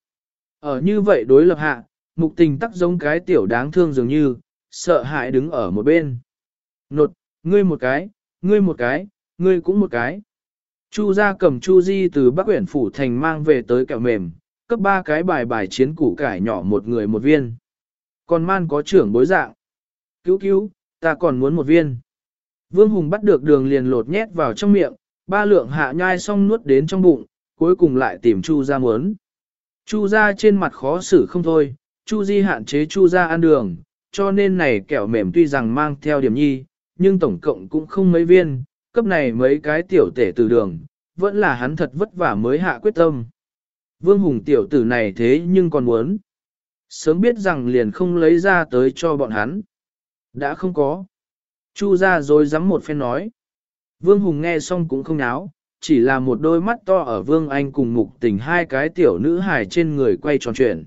Ở như vậy đối lập hạ, mục tình tắc giống cái tiểu đáng thương dường như, sợ hãi đứng ở một bên. Nột, ngươi một cái, ngươi một cái, ngươi cũng một cái. Chu ra cầm Chu Di từ Bắc Uyển Phủ Thành mang về tới kẹo mềm, cấp ba cái bài bài chiến củ cải nhỏ một người một viên. Còn man có trưởng bối dạng. Cứu cứu, ta còn muốn một viên. Vương Hùng bắt được đường liền lột nhét vào trong miệng, ba lượng hạ nhai xong nuốt đến trong bụng, cuối cùng lại tìm Chu ra muốn. Chu ra trên mặt khó xử không thôi, Chu Di hạn chế Chu ra ăn đường, cho nên này kẹo mềm tuy rằng mang theo điểm nhi, nhưng tổng cộng cũng không mấy viên, cấp này mấy cái tiểu tể từ đường, vẫn là hắn thật vất vả mới hạ quyết tâm. Vương Hùng tiểu tử này thế nhưng còn muốn. Sớm biết rằng liền không lấy ra tới cho bọn hắn. Đã không có. Chu ra rồi dám một phen nói. Vương Hùng nghe xong cũng không náo, chỉ là một đôi mắt to ở Vương Anh cùng mục tình hai cái tiểu nữ hài trên người quay tròn chuyển.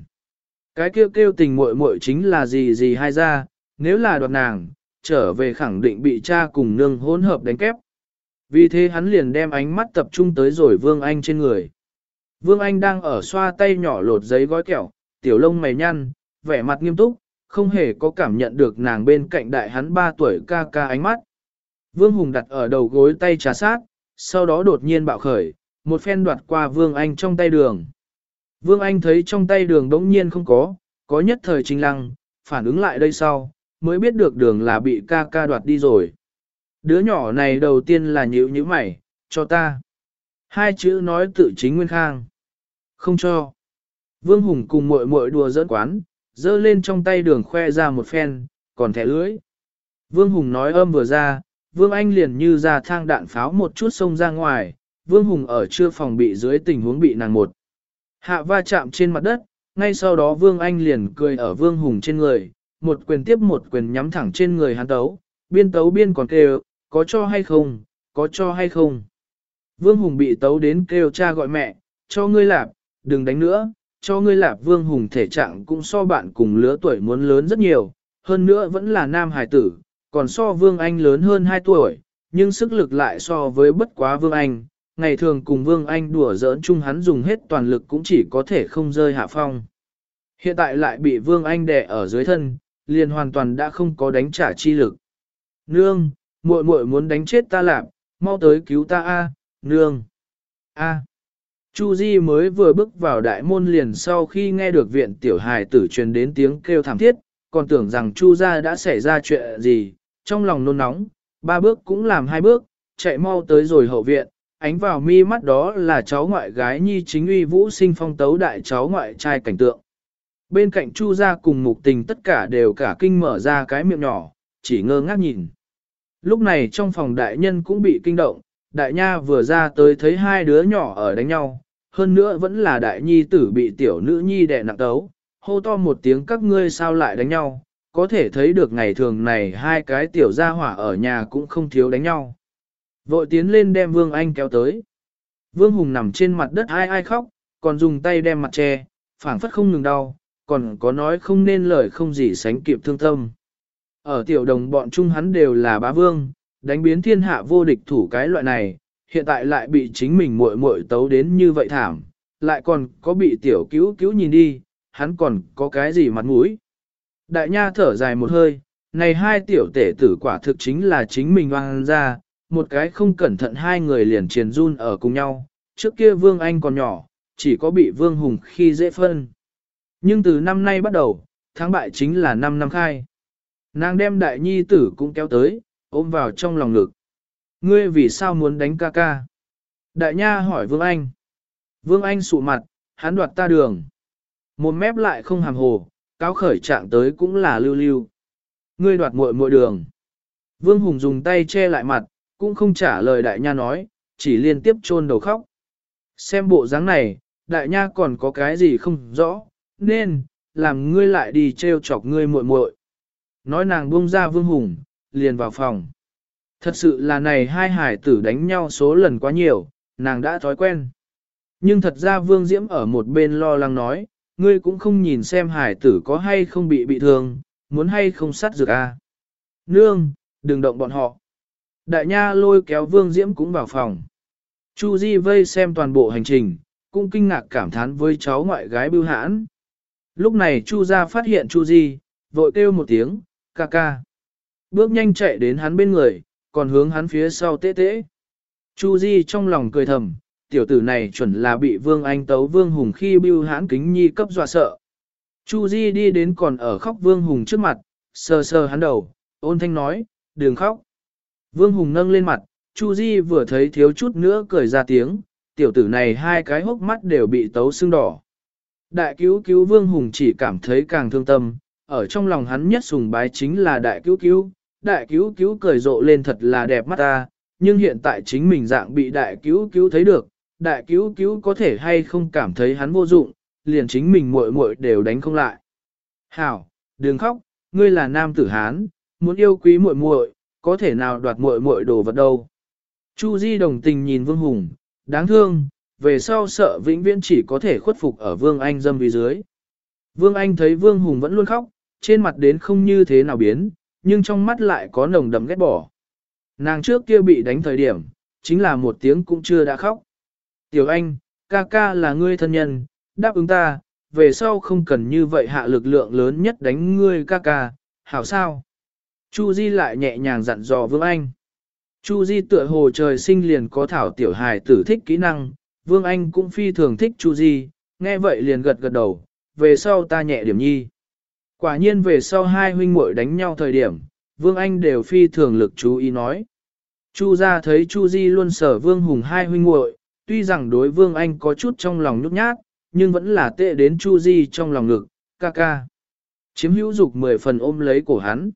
Cái kêu kêu tình muội muội chính là gì gì hai ra, nếu là đoạt nàng, trở về khẳng định bị cha cùng nương hỗn hợp đánh kép. Vì thế hắn liền đem ánh mắt tập trung tới rồi Vương Anh trên người. Vương Anh đang ở xoa tay nhỏ lột giấy gói kẹo, tiểu lông mày nhăn, vẻ mặt nghiêm túc, không hề có cảm nhận được nàng bên cạnh đại hắn 3 tuổi ca ca ánh mắt. Vương Hùng đặt ở đầu gối tay trà sát, sau đó đột nhiên bạo khởi, một phen đoạt qua Vương Anh trong tay đường. Vương Anh thấy trong tay đường đống nhiên không có, có nhất thời trình lăng, phản ứng lại đây sau, mới biết được đường là bị ca ca đoạt đi rồi. Đứa nhỏ này đầu tiên là nhữ nhữ mày, cho ta. Hai chữ nói tự chính nguyên khang. Không cho. Vương Hùng cùng muội muội đùa giỡn quán, dơ lên trong tay đường khoe ra một phen, còn thẻ lưới. Vương Hùng nói âm vừa ra, Vương Anh liền như ra thang đạn pháo một chút xông ra ngoài, Vương Hùng ở chưa phòng bị dưới tình huống bị nàng một. Hạ va chạm trên mặt đất, ngay sau đó Vương Anh liền cười ở Vương Hùng trên người, một quyền tiếp một quyền nhắm thẳng trên người hắn tấu, biên tấu biên còn kêu, có cho hay không, có cho hay không. Vương Hùng bị tấu đến kêu cha gọi mẹ, cho ngươi lạp, đừng đánh nữa, cho ngươi lạp Vương Hùng thể trạng cũng so bạn cùng lứa tuổi muốn lớn rất nhiều, hơn nữa vẫn là nam hài tử, còn so Vương Anh lớn hơn 2 tuổi, nhưng sức lực lại so với bất quá Vương Anh, ngày thường cùng Vương Anh đùa giỡn chung hắn dùng hết toàn lực cũng chỉ có thể không rơi hạ phong. Hiện tại lại bị Vương Anh đè ở dưới thân, liền hoàn toàn đã không có đánh trả chi lực. Nương, muội muội muốn đánh chết ta làm, mau tới cứu ta a, nương. A. Chu Di mới vừa bước vào đại môn liền sau khi nghe được viện tiểu hài tử truyền đến tiếng kêu thảm thiết, còn tưởng rằng Chu gia đã xảy ra chuyện gì, trong lòng nôn nóng, ba bước cũng làm hai bước, chạy mau tới rồi hậu viện, ánh vào mi mắt đó là cháu ngoại gái nhi chính uy vũ sinh phong tấu đại cháu ngoại trai cảnh tượng. bên cạnh Chu gia cùng mục tình tất cả đều cả kinh mở ra cái miệng nhỏ, chỉ ngơ ngác nhìn. Lúc này trong phòng đại nhân cũng bị kinh động, đại nha vừa ra tới thấy hai đứa nhỏ ở đánh nhau, hơn nữa vẫn là đại nhi tử bị tiểu nữ nhi đè nặng tấu, hô to một tiếng các ngươi sao lại đánh nhau, có thể thấy được ngày thường này hai cái tiểu gia hỏa ở nhà cũng không thiếu đánh nhau. Vội tiến lên đem Vương Anh kéo tới. Vương Hùng nằm trên mặt đất ai ai khóc, còn dùng tay đem mặt che, phảng phất không ngừng đau, còn có nói không nên lời không gì sánh kịp thương tâm. Ở tiểu đồng bọn chung hắn đều là bá vương, đánh biến thiên hạ vô địch thủ cái loại này, hiện tại lại bị chính mình muội muội tấu đến như vậy thảm, lại còn có bị tiểu cứu cứu nhìn đi, hắn còn có cái gì mặt mũi. Đại nha thở dài một hơi, này hai tiểu tể tử quả thực chính là chính mình oan ra, một cái không cẩn thận hai người liền triền run ở cùng nhau, trước kia Vương Anh còn nhỏ, chỉ có bị Vương Hùng khi dễ phân. Nhưng từ năm nay bắt đầu, tháng bại chính là năm năm khai. Nàng đem đại nhi tử cũng kéo tới, ôm vào trong lòng ngực. Ngươi vì sao muốn đánh ca ca? Đại nha hỏi Vương Anh. Vương Anh sụ mặt, hắn đoạt ta đường. Một mép lại không hàm hồ, cáo khởi trạng tới cũng là lưu lưu. Ngươi đoạt muội muội đường. Vương Hùng dùng tay che lại mặt, cũng không trả lời đại nha nói, chỉ liên tiếp chôn đầu khóc. Xem bộ dáng này, đại nha còn có cái gì không rõ, nên, làm ngươi lại đi treo chọc ngươi muội muội. Nói nàng buông ra Vương Hùng, liền vào phòng. Thật sự là này hai hải tử đánh nhau số lần quá nhiều, nàng đã thói quen. Nhưng thật ra Vương Diễm ở một bên lo lắng nói, ngươi cũng không nhìn xem hải tử có hay không bị bị thương, muốn hay không sát dược a. À. Nương, đừng động bọn họ. Đại nha lôi kéo Vương Diễm cũng vào phòng. Chu Di vây xem toàn bộ hành trình, cũng kinh ngạc cảm thán với cháu ngoại gái bưu hãn. Lúc này Chu gia phát hiện Chu Di, vội kêu một tiếng, ca ca. Bước nhanh chạy đến hắn bên người, còn hướng hắn phía sau tê tê. Chu Di trong lòng cười thầm, tiểu tử này chuẩn là bị Vương Anh tấu Vương Hùng khi bưu hãn kính nhi cấp dọa sợ. Chu Di đi đến còn ở khóc Vương Hùng trước mặt, sờ sờ hắn đầu, ôn thanh nói, đừng khóc. Vương Hùng nâng lên mặt, Chu Di vừa thấy thiếu chút nữa cười ra tiếng, tiểu tử này hai cái hốc mắt đều bị tấu sưng đỏ. Đại cứu cứu Vương Hùng chỉ cảm thấy càng thương tâm, ở trong lòng hắn nhất sùng bái chính là đại cứu cứu, đại cứu cứu cười rộ lên thật là đẹp mắt ta, nhưng hiện tại chính mình dạng bị đại cứu cứu thấy được, đại cứu cứu có thể hay không cảm thấy hắn vô dụng, liền chính mình muội muội đều đánh không lại. Hảo, đừng khóc, ngươi là nam tử Hán, muốn yêu quý muội muội, có thể nào đoạt muội muội đồ vật đâu. Chu Di đồng tình nhìn Vương Hùng, đáng thương, về sau sợ vĩnh viễn chỉ có thể khuất phục ở Vương Anh dâm vì dưới. Vương Anh thấy Vương Hùng vẫn luôn khóc, trên mặt đến không như thế nào biến, nhưng trong mắt lại có nồng đậm ghét bỏ. Nàng trước kia bị đánh thời điểm, chính là một tiếng cũng chưa đã khóc. Tiểu Anh, ca ca là ngươi thân nhân, đáp ứng ta, về sau không cần như vậy hạ lực lượng lớn nhất đánh ngươi ca ca, hảo sao? Chu Di lại nhẹ nhàng dặn dò Vương Anh. Chu Di tựa hồ trời sinh liền có thảo tiểu hài tử thích kỹ năng, Vương Anh cũng phi thường thích Chu Di, nghe vậy liền gật gật đầu, về sau ta nhẹ điểm nhi. Quả nhiên về sau hai huynh muội đánh nhau thời điểm, Vương Anh đều phi thường lực chú ý nói. Chu gia thấy Chu Di luôn sở Vương Hùng hai huynh muội, tuy rằng đối Vương Anh có chút trong lòng nhút nhát, nhưng vẫn là tệ đến Chu Di trong lòng ngực, ca ca. Chiếm hữu dục mười phần ôm lấy cổ hắn.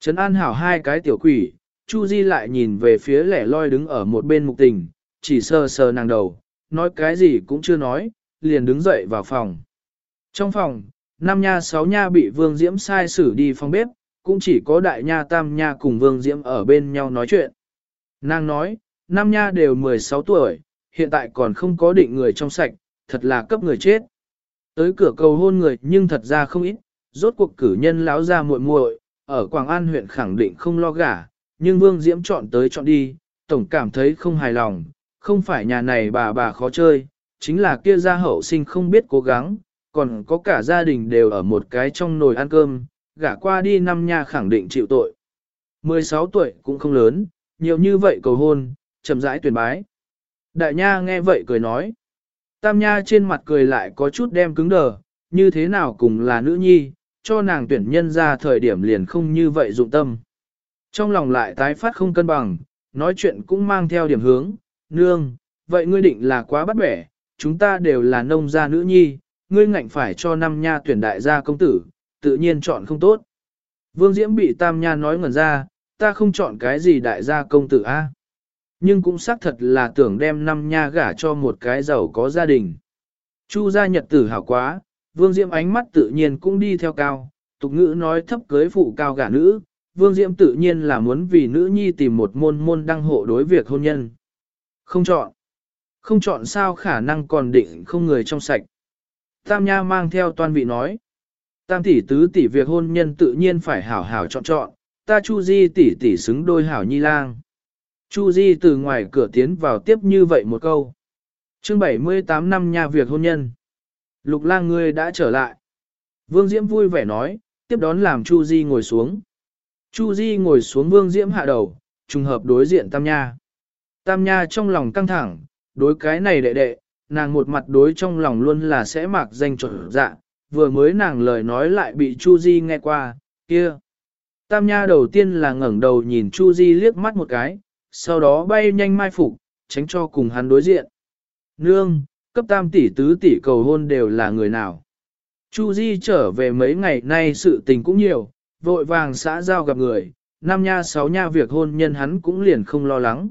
Trấn an hảo hai cái tiểu quỷ, Chu Di lại nhìn về phía lẻ loi đứng ở một bên mục tình, chỉ sờ sờ nàng đầu, nói cái gì cũng chưa nói, liền đứng dậy vào phòng. Trong phòng, năm nha sáu nha bị Vương Diễm sai xử đi phòng bếp, cũng chỉ có đại nha tam nha cùng Vương Diễm ở bên nhau nói chuyện. Nàng nói, năm nha đều 16 tuổi, hiện tại còn không có định người trong sạch, thật là cấp người chết. Tới cửa cầu hôn người nhưng thật ra không ít, rốt cuộc cử nhân láo ra muội muội, ở Quảng An huyện khẳng định không lo gả, nhưng Vương Diễm chọn tới chọn đi, tổng cảm thấy không hài lòng, không phải nhà này bà bà khó chơi, chính là kia gia hậu sinh không biết cố gắng, còn có cả gia đình đều ở một cái trong nồi ăn cơm, gả qua đi năm nha khẳng định chịu tội. 16 tuổi cũng không lớn, nhiều như vậy cầu hôn, chậm rãi tuyển bái. Đại nha nghe vậy cười nói. Tam nha trên mặt cười lại có chút đem cứng đờ, như thế nào cùng là nữ nhi, cho nàng tuyển nhân ra thời điểm liền không như vậy dụng tâm. Trong lòng lại tái phát không cân bằng, nói chuyện cũng mang theo điểm hướng, nương, vậy ngươi định là quá bắt bẻ, chúng ta đều là nông gia nữ nhi, ngươi ngạnh phải cho năm nha tuyển đại gia công tử, tự nhiên chọn không tốt. Vương Diễm bị tam nha nói ngẩn ra, ta không chọn cái gì đại gia công tử a. Nhưng cũng xác thật là tưởng đem năm nha gả cho một cái giàu có gia đình. Chu gia nhật tử hảo quá, Vương Diễm ánh mắt tự nhiên cũng đi theo cao, tục ngữ nói thấp cưới phụ cao gả nữ, Vương Diễm tự nhiên là muốn vì nữ nhi tìm một môn môn đăng hộ đối việc hôn nhân. Không chọn. Không chọn sao khả năng còn định không người trong sạch. Tam Nha mang theo toàn vị nói. Tam tỷ tứ tỷ việc hôn nhân tự nhiên phải hảo hảo chọn chọn, ta Chu Di tỷ tỷ xứng đôi hảo nhi lang. Chu Di từ ngoài cửa tiến vào tiếp như vậy một câu. Chương 78 năm nha việc hôn nhân. Lục lang ngươi đã trở lại. Vương Diễm vui vẻ nói, tiếp đón làm Chu Di ngồi xuống. Chu Di ngồi xuống Vương Diễm hạ đầu, trùng hợp đối diện Tam Nha. Tam Nha trong lòng căng thẳng, đối cái này đệ đệ, nàng một mặt đối trong lòng luôn là sẽ mặc danh trộn dạ, vừa mới nàng lời nói lại bị Chu Di nghe qua, kia. Tam Nha đầu tiên là ngẩng đầu nhìn Chu Di liếc mắt một cái, sau đó bay nhanh mai phục, tránh cho cùng hắn đối diện. Nương, cấp tam tỷ tứ tỷ cầu hôn đều là người nào? Chu Di trở về mấy ngày nay sự tình cũng nhiều, vội vàng xã giao gặp người, năm nha sáu nha việc hôn nhân hắn cũng liền không lo lắng.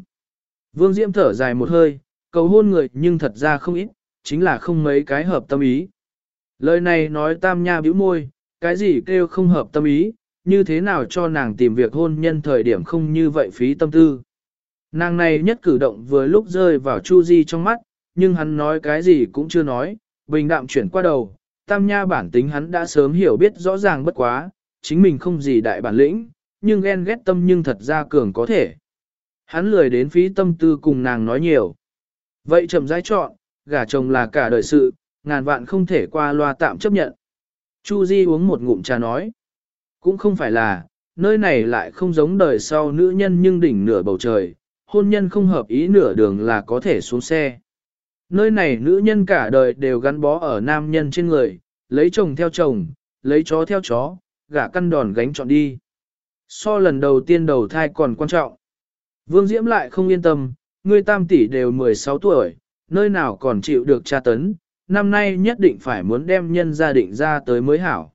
Vương Diễm thở dài một hơi, cầu hôn người nhưng thật ra không ít, chính là không mấy cái hợp tâm ý. Lời này nói tam nha bĩu môi, cái gì kêu không hợp tâm ý, như thế nào cho nàng tìm việc hôn nhân thời điểm không như vậy phí tâm tư. Nàng này nhất cử động vừa lúc rơi vào Chu Di trong mắt, nhưng hắn nói cái gì cũng chưa nói, bình đạm chuyển qua đầu, tam nha bản tính hắn đã sớm hiểu biết rõ ràng bất quá, chính mình không gì đại bản lĩnh, nhưng ghen ghét tâm nhưng thật ra cường có thể. Hắn lười đến phí tâm tư cùng nàng nói nhiều. Vậy chậm rãi chọn, gả chồng là cả đời sự, ngàn vạn không thể qua loa tạm chấp nhận. Chu Di uống một ngụm trà nói. Cũng không phải là, nơi này lại không giống đời sau nữ nhân nhưng đỉnh nửa bầu trời, hôn nhân không hợp ý nửa đường là có thể xuống xe. Nơi này nữ nhân cả đời đều gắn bó ở nam nhân trên người, lấy chồng theo chồng, lấy chó theo chó, gả căn đòn gánh chọn đi. So lần đầu tiên đầu thai còn quan trọng. Vương Diễm lại không yên tâm, ngươi tam tỷ đều 16 tuổi, nơi nào còn chịu được tra tấn, năm nay nhất định phải muốn đem nhân gia định ra tới mới hảo.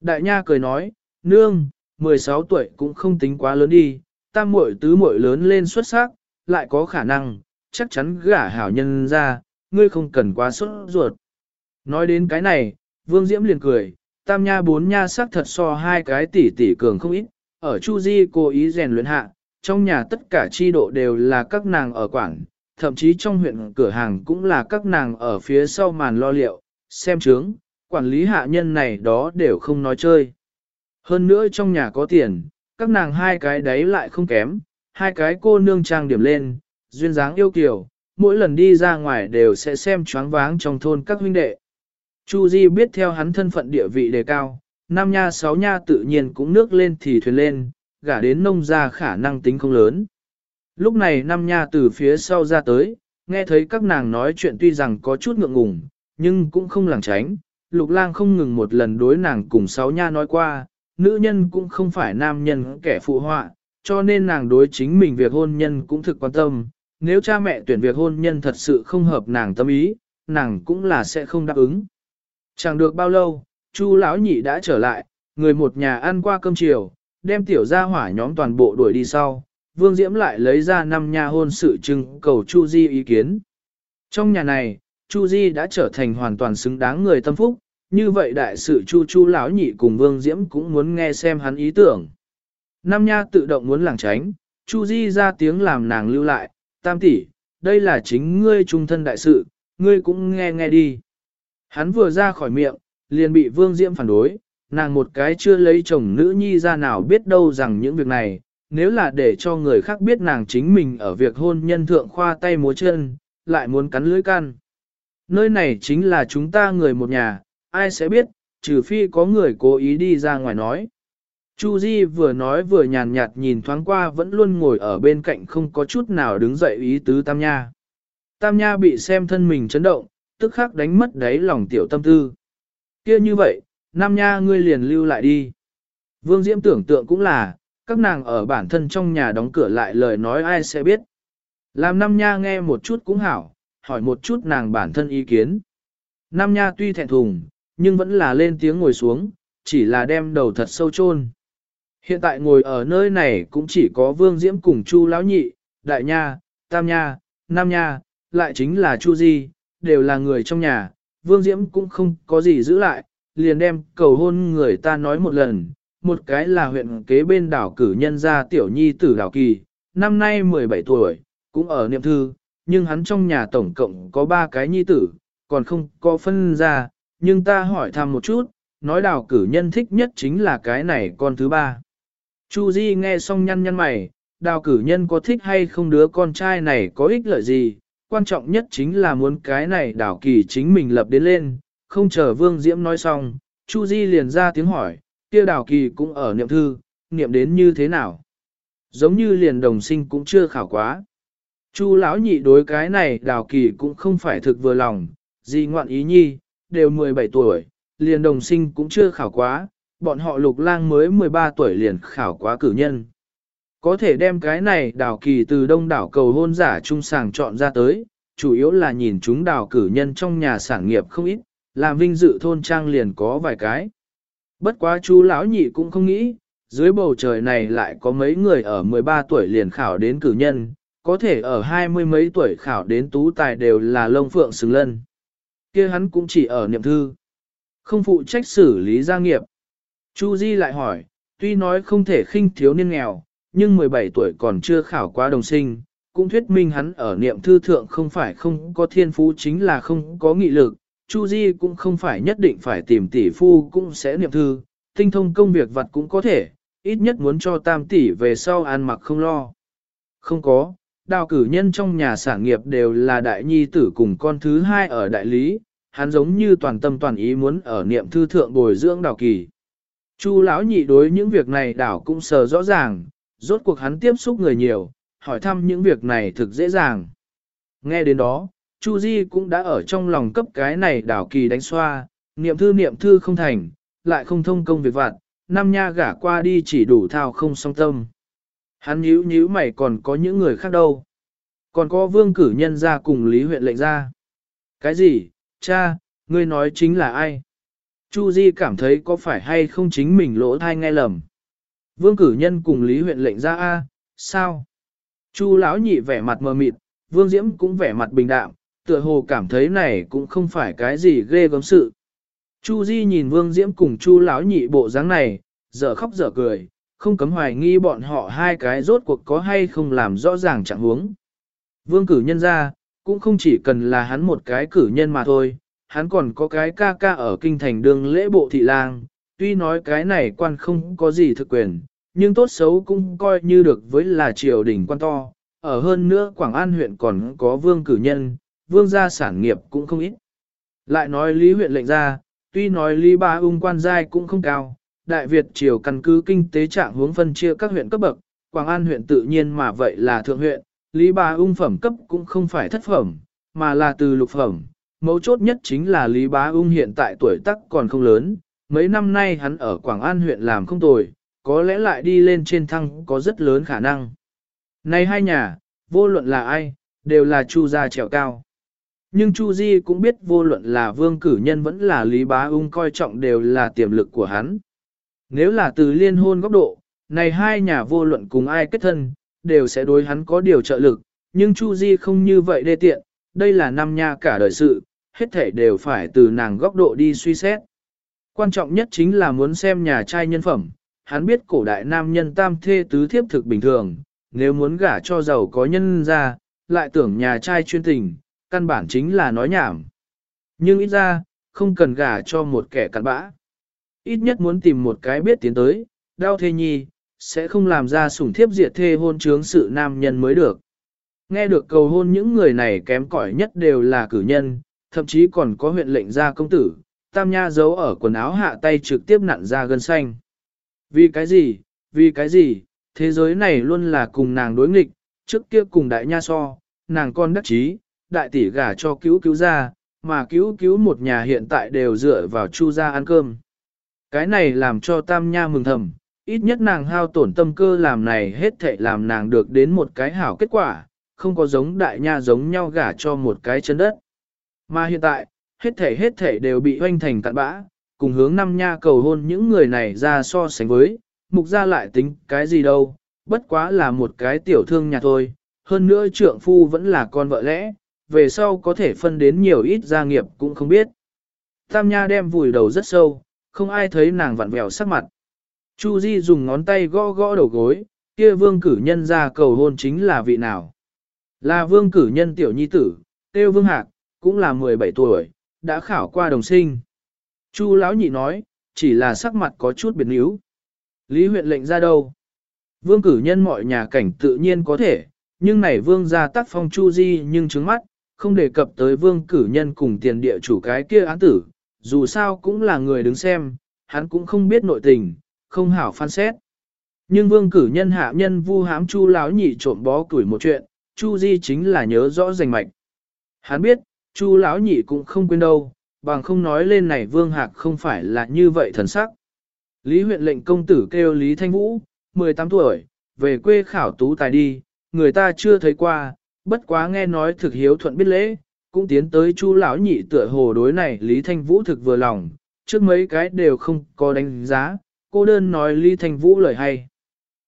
Đại nha cười nói, nương, 16 tuổi cũng không tính quá lớn đi, tam muội tứ muội lớn lên xuất sắc, lại có khả năng, chắc chắn gả hảo nhân ra, ngươi không cần quá sốt ruột. Nói đến cái này, Vương Diễm liền cười, tam nha bốn nha sắc thật so hai cái tỷ tỷ cường không ít, ở Chu Di cố ý rèn luyện hạ, trong nhà tất cả chi độ đều là các nàng ở quảng, thậm chí trong huyện cửa hàng cũng là các nàng ở phía sau màn lo liệu, xem chướng, quản lý hạ nhân này đó đều không nói chơi. Hơn nữa trong nhà có tiền, các nàng hai cái đấy lại không kém, hai cái cô nương trang điểm lên, duyên dáng yêu kiều, mỗi lần đi ra ngoài đều sẽ xem choáng váng trong thôn các huynh đệ. Chu Di biết theo hắn thân phận địa vị đề cao, năm nha sáu nha tự nhiên cũng nước lên thì thuyền lên, gả đến nông gia khả năng tính không lớn. Lúc này năm nha từ phía sau ra tới, nghe thấy các nàng nói chuyện tuy rằng có chút ngượng ngùng, nhưng cũng không lảng tránh. Lục lang không ngừng một lần đối nàng cùng sáu nha nói qua, nữ nhân cũng không phải nam nhân kẻ phụ họa, cho nên nàng đối chính mình việc hôn nhân cũng thực quan tâm. Nếu cha mẹ tuyển việc hôn nhân thật sự không hợp nàng tâm ý, nàng cũng là sẽ không đáp ứng. Chẳng được bao lâu, Chu lão nhị đã trở lại, người một nhà ăn qua cơm chiều, đem tiểu gia hỏa nhóm toàn bộ đuổi đi sau. Vương Diễm lại lấy ra năm nha hôn sự trưng cầu Chu Di ý kiến. Trong nhà này, Chu Di đã trở thành hoàn toàn xứng đáng người tâm phúc, như vậy đại sự Chu Chu lão nhị cùng Vương Diễm cũng muốn nghe xem hắn ý tưởng. Nam Nha tự động muốn lảng tránh, Chu Di ra tiếng làm nàng lưu lại, tam tỷ, đây là chính ngươi trung thân đại sự, ngươi cũng nghe nghe đi. Hắn vừa ra khỏi miệng, liền bị Vương Diễm phản đối, nàng một cái chưa lấy chồng nữ nhi ra nào biết đâu rằng những việc này, nếu là để cho người khác biết nàng chính mình ở việc hôn nhân thượng khoa tay múa chân, lại muốn cắn lưỡi can. Nơi này chính là chúng ta người một nhà, ai sẽ biết, trừ phi có người cố ý đi ra ngoài nói. Chu Di vừa nói vừa nhàn nhạt nhìn thoáng qua vẫn luôn ngồi ở bên cạnh không có chút nào đứng dậy ý tứ Tam Nha. Tam Nha bị xem thân mình chấn động, tức khắc đánh mất đáy lòng tiểu tâm tư. Kia như vậy, Nam Nha ngươi liền lưu lại đi. Vương Diễm tưởng tượng cũng là, các nàng ở bản thân trong nhà đóng cửa lại lời nói ai sẽ biết. Làm Nam Nha nghe một chút cũng hảo, hỏi một chút nàng bản thân ý kiến. Nam Nha tuy thẹn thùng, nhưng vẫn là lên tiếng ngồi xuống, chỉ là đem đầu thật sâu chôn. Hiện tại ngồi ở nơi này cũng chỉ có Vương Diễm cùng Chu Lão Nhị, Đại Nha, Tam Nha, Nam Nha, lại chính là Chu Di, đều là người trong nhà, Vương Diễm cũng không có gì giữ lại, liền đem cầu hôn người ta nói một lần, một cái là huyện kế bên đảo cử nhân gia tiểu nhi tử đảo kỳ, năm nay 17 tuổi, cũng ở niệm thư, nhưng hắn trong nhà tổng cộng có ba cái nhi tử, còn không có phân ra, nhưng ta hỏi thăm một chút, nói đảo cử nhân thích nhất chính là cái này con thứ ba. Chu Di nghe xong nhăn nhăn mày, đào cử nhân có thích hay không đứa con trai này có ích lợi gì, quan trọng nhất chính là muốn cái này đảo kỳ chính mình lập đến lên, không chờ Vương Diễm nói xong, Chu Di liền ra tiếng hỏi, kia Đào kỳ cũng ở niệm thư, niệm đến như thế nào? Giống như liền đồng sinh cũng chưa khảo quá. Chu lão nhị đối cái này đào kỳ cũng không phải thực vừa lòng, gì ngoạn ý nhi, đều 17 tuổi, liền đồng sinh cũng chưa khảo quá, bọn họ lục lang mới 13 tuổi liền khảo quá cử nhân. Có thể đem cái này Đào kỳ từ đông đảo cầu hôn giả trung sàng chọn ra tới, chủ yếu là nhìn chúng đào cử nhân trong nhà sản nghiệp không ít, làm vinh dự thôn trang liền có vài cái. Bất quá chú lão nhị cũng không nghĩ, dưới bầu trời này lại có mấy người ở 13 tuổi liền khảo đến cử nhân, có thể ở hai mươi mấy tuổi khảo đến tú tài đều là lông phượng xứng lân. kia hắn cũng chỉ ở niệm thư, không phụ trách xử lý gia nghiệp. Chu Di lại hỏi, tuy nói không thể khinh thiếu niên nghèo, nhưng 17 tuổi còn chưa khảo qua đồng sinh, cũng thuyết minh hắn ở niệm thư thượng không phải không có thiên phú chính là không có nghị lực. Chu Di cũng không phải nhất định phải tìm tỷ phu cũng sẽ niệm thư, tinh thông công việc vật cũng có thể, ít nhất muốn cho tam tỷ về sau ăn mặc không lo. Không có, đào cử nhân trong nhà sản nghiệp đều là đại nhi tử cùng con thứ hai ở đại lý, hắn giống như toàn tâm toàn ý muốn ở niệm thư thượng bồi dưỡng đào kỳ. Chu lão nhị đối những việc này đảo cũng sờ rõ ràng, rốt cuộc hắn tiếp xúc người nhiều, hỏi thăm những việc này thực dễ dàng. Nghe đến đó, Chu Di cũng đã ở trong lòng cấp cái này đảo kỳ đánh xoa, niệm thư niệm thư không thành, lại không thông công việc vặt, năm nha gả qua đi chỉ đủ thao không song tâm. Hắn nhíu nhíu mày còn có những người khác đâu. Còn có vương cử nhân ra cùng Lý huyện lệnh ra. Cái gì, cha, ngươi nói chính là ai? Chu Di cảm thấy có phải hay không chính mình lỗ thai nghe lầm. Vương cử nhân cùng Lý huyện lệnh ra A, sao? Chu lão nhị vẻ mặt mờ mịt, Vương Diễm cũng vẻ mặt bình đạm, tựa hồ cảm thấy này cũng không phải cái gì ghê gớm sự. Chu Di nhìn Vương Diễm cùng Chu lão nhị bộ dáng này, dở khóc dở cười, không cấm hoài nghi bọn họ hai cái rốt cuộc có hay không làm rõ ràng trạng huống. Vương cử nhân ra, cũng không chỉ cần là hắn một cái cử nhân mà thôi, hắn còn có cái ca ca ở kinh thành đường lễ bộ thị lang, tuy nói cái này quan không có gì thực quyền, nhưng tốt xấu cũng coi như được với là triều đình quan to, ở hơn nữa Quảng An huyện còn có vương cử nhân, vương gia sản nghiệp cũng không ít. Lại nói Lý huyện lệnh ra, tuy nói Lý Ba ung quan giai cũng không cao, Đại Việt triều căn cứ kinh tế trạng hướng phân chia các huyện cấp bậc, Quảng An huyện tự nhiên mà vậy là thượng huyện, Lý Ba ung phẩm cấp cũng không phải thất phẩm, mà là từ lục phẩm, mấu chốt nhất chính là Lý Bá Ung hiện tại tuổi tác còn không lớn, mấy năm nay hắn ở Quảng An huyện làm không tồi, có lẽ lại đi lên trên thăng có rất lớn khả năng. Này hai nhà, vô luận là ai, đều là Chu gia trèo cao. Nhưng Chu Di cũng biết vô luận là vương cử nhân vẫn là Lý Bá Ung coi trọng đều là tiềm lực của hắn. Nếu là từ liên hôn góc độ, này hai nhà vô luận cùng ai kết thân, đều sẽ đối hắn có điều trợ lực, nhưng Chu Di không như vậy đê tiện, đây là năm nha cả đời sự, hết thể đều phải từ nàng góc độ đi suy xét. Quan trọng nhất chính là muốn xem nhà trai nhân phẩm, hắn biết cổ đại nam nhân tam thê tứ thiếp thực bình thường, nếu muốn gả cho giàu có nhân ra, lại tưởng nhà trai chuyên tình, căn bản chính là nói nhảm. Nhưng ít ra, không cần gả cho một kẻ cặn bã. Ít nhất muốn tìm một cái biết tiến tới, đau thê nhi, sẽ không làm ra sủng thiếp diệt thê hôn trướng sự nam nhân mới được. Nghe được cầu hôn những người này kém cỏi nhất đều là cử nhân, thậm chí còn có huyện lệnh gia công tử, tam nha giấu ở quần áo hạ tay trực tiếp nặn ra gân xanh. Vì cái gì, vì cái gì, thế giới này luôn là cùng nàng đối nghịch, trước kia cùng đại nha so, nàng con đắc chí, đại tỷ gả cho cứu cứu ra, mà cứu cứu một nhà hiện tại đều dựa vào chu gia ăn cơm. Cái này làm cho tam nha mừng thầm, ít nhất nàng hao tổn tâm cơ làm này hết thệ làm nàng được đến một cái hảo kết quả, không có giống đại nha giống nhau gả cho một cái chân đất. Mà hiện tại, hết thể hết thể đều bị hoanh thành cạn bã, cùng hướng năm nha cầu hôn những người này ra so sánh với, mục ra lại tính cái gì đâu, bất quá là một cái tiểu thương nhà thôi, hơn nữa trượng phu vẫn là con vợ lẽ, về sau có thể phân đến nhiều ít gia nghiệp cũng không biết. Tam Nha đem vùi đầu rất sâu, không ai thấy nàng vặn vẹo sắc mặt. Chu Di dùng ngón tay gõ gõ đầu gối, kia vương cử nhân ra cầu hôn chính là vị nào. Là vương cử nhân tiểu nhi tử, tiêu vương hạc, cũng là 17 tuổi, đã khảo qua đồng sinh. Chu lão nhị nói, chỉ là sắc mặt có chút biến yếu. Lý huyện lệnh ra đâu? Vương cử nhân mọi nhà cảnh tự nhiên có thể, nhưng này vương gia tác phong chu di nhưng trứng mắt, không đề cập tới vương cử nhân cùng tiền địa chủ cái kia án tử, dù sao cũng là người đứng xem, hắn cũng không biết nội tình, không hảo phan xét. Nhưng vương cử nhân hạ nhân vu hám chu láo nhị trộm bó tuổi một chuyện, chu di chính là nhớ rõ rành mạch. Hắn biết, chu lão nhị cũng không quên đâu, bằng không nói lên này vương hạc không phải là như vậy thần sắc. Lý huyện lệnh công tử kêu Lý Thanh Vũ, 18 tuổi, về quê khảo tú tài đi, người ta chưa thấy qua, bất quá nghe nói thực hiếu thuận biết lễ, cũng tiến tới chu lão nhị tựa hồ đối này Lý Thanh Vũ thực vừa lòng, trước mấy cái đều không có đánh giá, cô đơn nói Lý Thanh Vũ lời hay.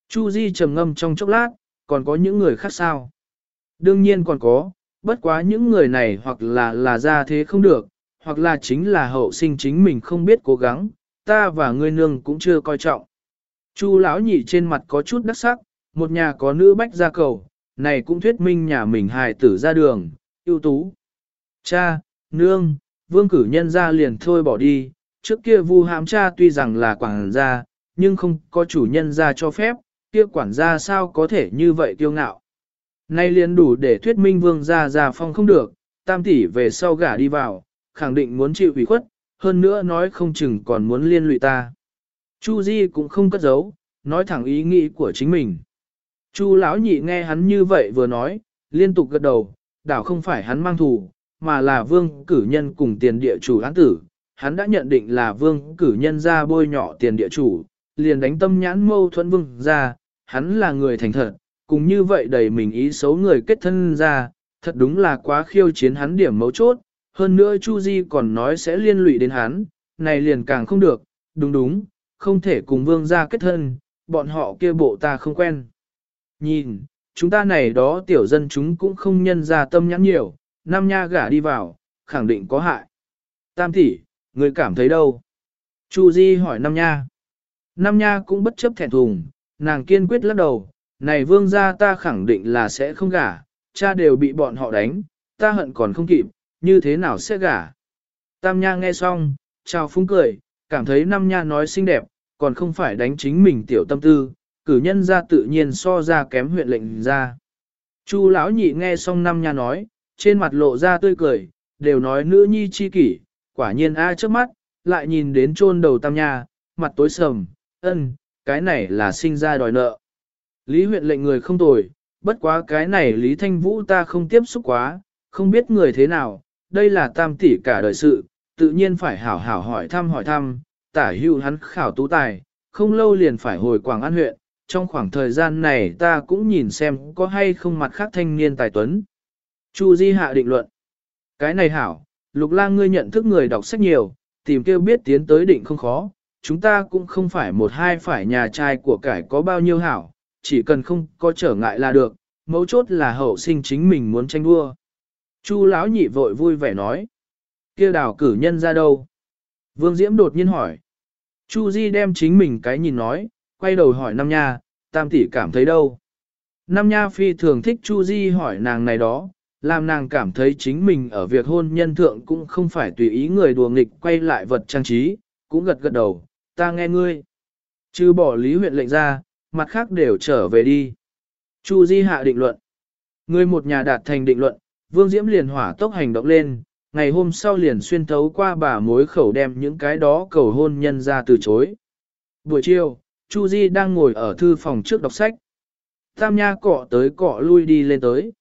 Chu Di trầm ngâm trong chốc lát, còn có những người khác sao? Đương nhiên còn có, bất quá những người này hoặc là là ra thế không được, hoặc là chính là hậu sinh chính mình không biết cố gắng, ta và ngươi nương cũng chưa coi trọng. Chu lão nhị trên mặt có chút đắc sắc, một nhà có nữ bách gia cầu, này cũng thuyết minh nhà mình hài tử ra đường, ưu tú. Cha, nương, vương cử nhân ra liền thôi bỏ đi, trước kia vu hãm cha tuy rằng là quản gia, nhưng không có chủ nhân ra cho phép, kia quản gia sao có thể như vậy kiêu ngạo. Nay liền đủ để thuyết minh vương gia già phong không được, tam tỷ về sau gả đi vào, khẳng định muốn chịu ủy khuất, hơn nữa nói không chừng còn muốn liên lụy ta. Chu Di cũng không cất giấu, nói thẳng ý nghĩ của chính mình. Chu lão nhị nghe hắn như vậy vừa nói, liên tục gật đầu, đảo không phải hắn mang thù, mà là vương cử nhân cùng tiền địa chủ án tử. Hắn đã nhận định là vương cử nhân ra bôi nhọ tiền địa chủ, liền đánh tâm nhãn mâu thuẫn vương ra, hắn là người thành thật, cùng như vậy đầy mình ý xấu người kết thân ra, thật đúng là quá khiêu chiến hắn điểm mấu chốt, hơn nữa Chu Di còn nói sẽ liên lụy đến hắn, này liền càng không được, đúng đúng, không thể cùng vương gia kết thân, bọn họ kia bộ ta không quen. Nhìn, chúng ta này đó tiểu dân chúng cũng không nhân ra tâm nhãn nhiều, nam nha gả đi vào, khẳng định có hại. Tam tỷ, người cảm thấy đâu? Chu Di hỏi Nam Nha. Nam Nha cũng bất chấp thẹn thùng, nàng kiên quyết lắc đầu, này vương gia ta khẳng định là sẽ không gả, cha đều bị bọn họ đánh, ta hận còn không kịp, như thế nào sẽ gả. Tam Nha nghe xong, chào phúng cười, cảm thấy Nam Nha nói xinh đẹp, còn không phải đánh chính mình tiểu tâm tư, cử nhân ra tự nhiên so ra kém huyện lệnh ra. Chu lão nhị nghe xong năm Nha nói, trên mặt lộ ra tươi cười, đều nói nữ nhi chi kỷ, quả nhiên a trước mắt, lại nhìn đến chôn đầu Tam Nha, mặt tối sầm, ân, cái này là sinh ra đòi nợ. Lý huyện lệnh người không tồi, bất quá cái này Lý Thanh Vũ ta không tiếp xúc quá, không biết người thế nào, đây là tam tỷ cả đời sự, tự nhiên phải hảo hảo hỏi thăm hỏi thăm, tả hưu hắn khảo tú tài, không lâu liền phải hồi Quảng An huyện, trong khoảng thời gian này ta cũng nhìn xem có hay không mặt khác thanh niên tài tuấn. Chu Di hạ định luận. Cái này hảo, lục lang ngươi nhận thức người đọc sách nhiều, tìm kêu biết tiến tới định không khó, chúng ta cũng không phải một hai phải nhà trai của cải có bao nhiêu hảo, chỉ cần không có trở ngại là được, mấu chốt là hậu sinh chính mình muốn tranh đua. Chu lão nhị vội vui vẻ nói. kia đào cử nhân ra đâu? Vương Diễm đột nhiên hỏi. Chu Di đem chính mình cái nhìn nói, quay đầu hỏi Nam Nha, tam tỷ cảm thấy đâu? Nam Nha phi thường thích Chu Di hỏi nàng này đó, làm nàng cảm thấy chính mình ở việc hôn nhân thượng cũng không phải tùy ý người đùa nghịch quay lại vật trang trí, cũng gật gật đầu, ta nghe ngươi. Chứ bỏ lý huyện lệnh ra, mặt khác đều trở về đi. Chu Di hạ định luận. Người một nhà đạt thành định luận, Vương Diễm liền hỏa tốc hành động lên, ngày hôm sau liền xuyên thấu qua bà mối khẩu đem những cái đó cầu hôn nhân ra từ chối. Buổi chiều, Chu Di đang ngồi ở thư phòng trước đọc sách. Tam Nha cọ tới cọ lui đi lên tới.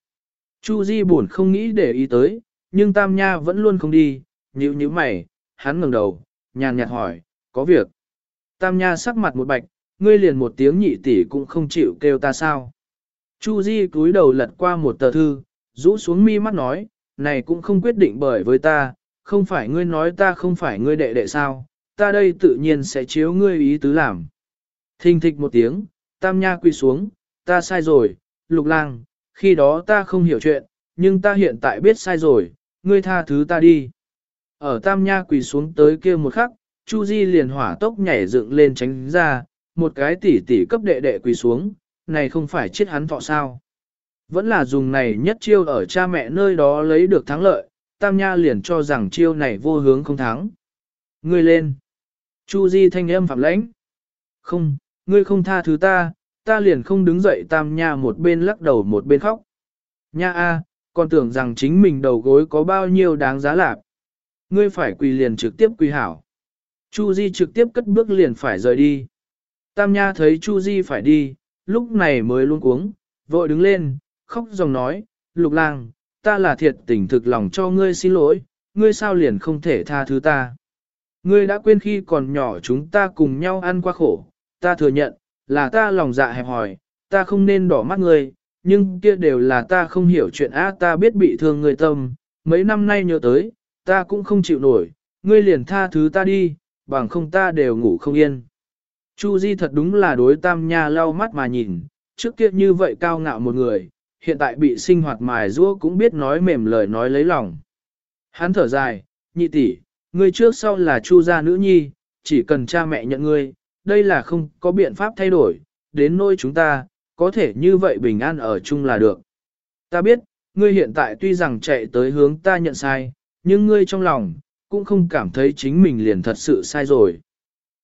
Chu Di buồn không nghĩ để ý tới, nhưng Tam Nha vẫn luôn không đi, nhíu nhíu mày, hắn ngẩng đầu, nhàn nhạt hỏi, có việc. Tam Nha sắc mặt một bạch, ngươi liền một tiếng nhị tỷ cũng không chịu kêu ta sao. Chu Di cúi đầu lật qua một tờ thư, rũ xuống mi mắt nói, này cũng không quyết định bởi với ta, không phải ngươi nói ta không phải ngươi đệ đệ sao, ta đây tự nhiên sẽ chiếu ngươi ý tứ làm. Thình thịch một tiếng, tam nha quỳ xuống, ta sai rồi, lục lang, khi đó ta không hiểu chuyện, nhưng ta hiện tại biết sai rồi, ngươi tha thứ ta đi. Ở tam nha quỳ xuống tới kia một khắc, Chu Di liền hỏa tốc nhảy dựng lên tránh ra, một cái tỉ tỉ cấp đệ đệ quỳ xuống, này không phải chết hắn thọ sao. Vẫn là dùng này nhất chiêu ở cha mẹ nơi đó lấy được thắng lợi, tam nha liền cho rằng chiêu này vô hướng không thắng. Ngươi lên. Chu Di thanh âm phạm lãnh. Không, ngươi không tha thứ ta, ta liền không đứng dậy tam nha một bên lắc đầu một bên khóc. Nha a, còn tưởng rằng chính mình đầu gối có bao nhiêu đáng giá lạc. Ngươi phải quỳ liền trực tiếp quỳ hảo. Chu Di trực tiếp cất bước liền phải rời đi. Tam Nha thấy Chu Di phải đi, lúc này mới luôn cuống, vội đứng lên, khóc dòng nói, Lục lang, ta là thiệt tình thực lòng cho ngươi xin lỗi, ngươi sao liền không thể tha thứ ta. Ngươi đã quên khi còn nhỏ chúng ta cùng nhau ăn qua khổ, ta thừa nhận, là ta lòng dạ hẹp hòi, ta không nên đỏ mắt ngươi, nhưng kia đều là ta không hiểu chuyện á ta biết bị thương người tâm, mấy năm nay nhớ tới, ta cũng không chịu nổi, ngươi liền tha thứ ta đi, bằng không ta đều ngủ không yên. Chu Di thật đúng là đối tam nha lau mắt mà nhìn, trước kia như vậy cao ngạo một người, hiện tại bị sinh hoạt mài rũa cũng biết nói mềm lời nói lấy lòng. Hắn thở dài, nhị tỷ, ngươi trước sau là chu gia nữ nhi, chỉ cần cha mẹ nhận ngươi, đây là không có biện pháp thay đổi, đến nỗi chúng ta, có thể như vậy bình an ở chung là được. Ta biết, ngươi hiện tại tuy rằng chạy tới hướng ta nhận sai, nhưng ngươi trong lòng, cũng không cảm thấy chính mình liền thật sự sai rồi.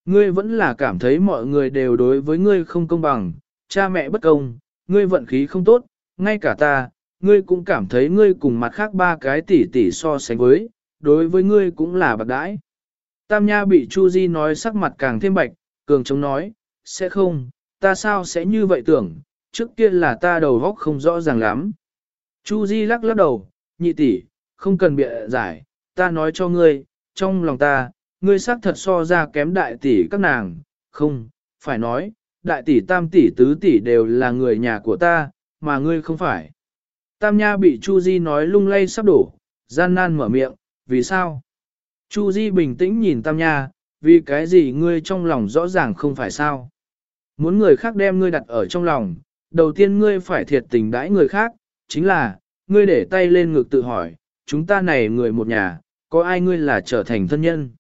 Ngươi vẫn là cảm thấy mọi người đều đối với ngươi không công bằng, cha mẹ bất công, ngươi vận khí không tốt, ngay cả ta, ngươi cũng cảm thấy ngươi cùng mặt khác ba cái tỷ tỷ so sánh với, đối với ngươi cũng là bạc đãi. Tam Nha bị Chu Di nói sắc mặt càng thêm bạch, cường chống nói, sẽ không, ta sao sẽ như vậy tưởng, trước kia là ta đầu óc không rõ ràng lắm. Chu Di lắc lắc đầu, nhị tỷ, không cần bịa giải, ta nói cho ngươi, trong lòng ta, ngươi xác thật so ra kém đại tỷ các nàng, không, phải nói, đại tỷ tam tỷ tứ tỷ đều là người nhà của ta, mà ngươi không phải. Tam Nha bị Chu Di nói lung lay sắp đổ, gian nan mở miệng, vì sao? Chu Di bình tĩnh nhìn Tam Nha, vì cái gì ngươi trong lòng rõ ràng không phải sao? Muốn người khác đem ngươi đặt ở trong lòng, đầu tiên ngươi phải thiệt tình đãi người khác, chính là, ngươi để tay lên ngực tự hỏi, chúng ta này người một nhà, có ai ngươi là trở thành thân nhân?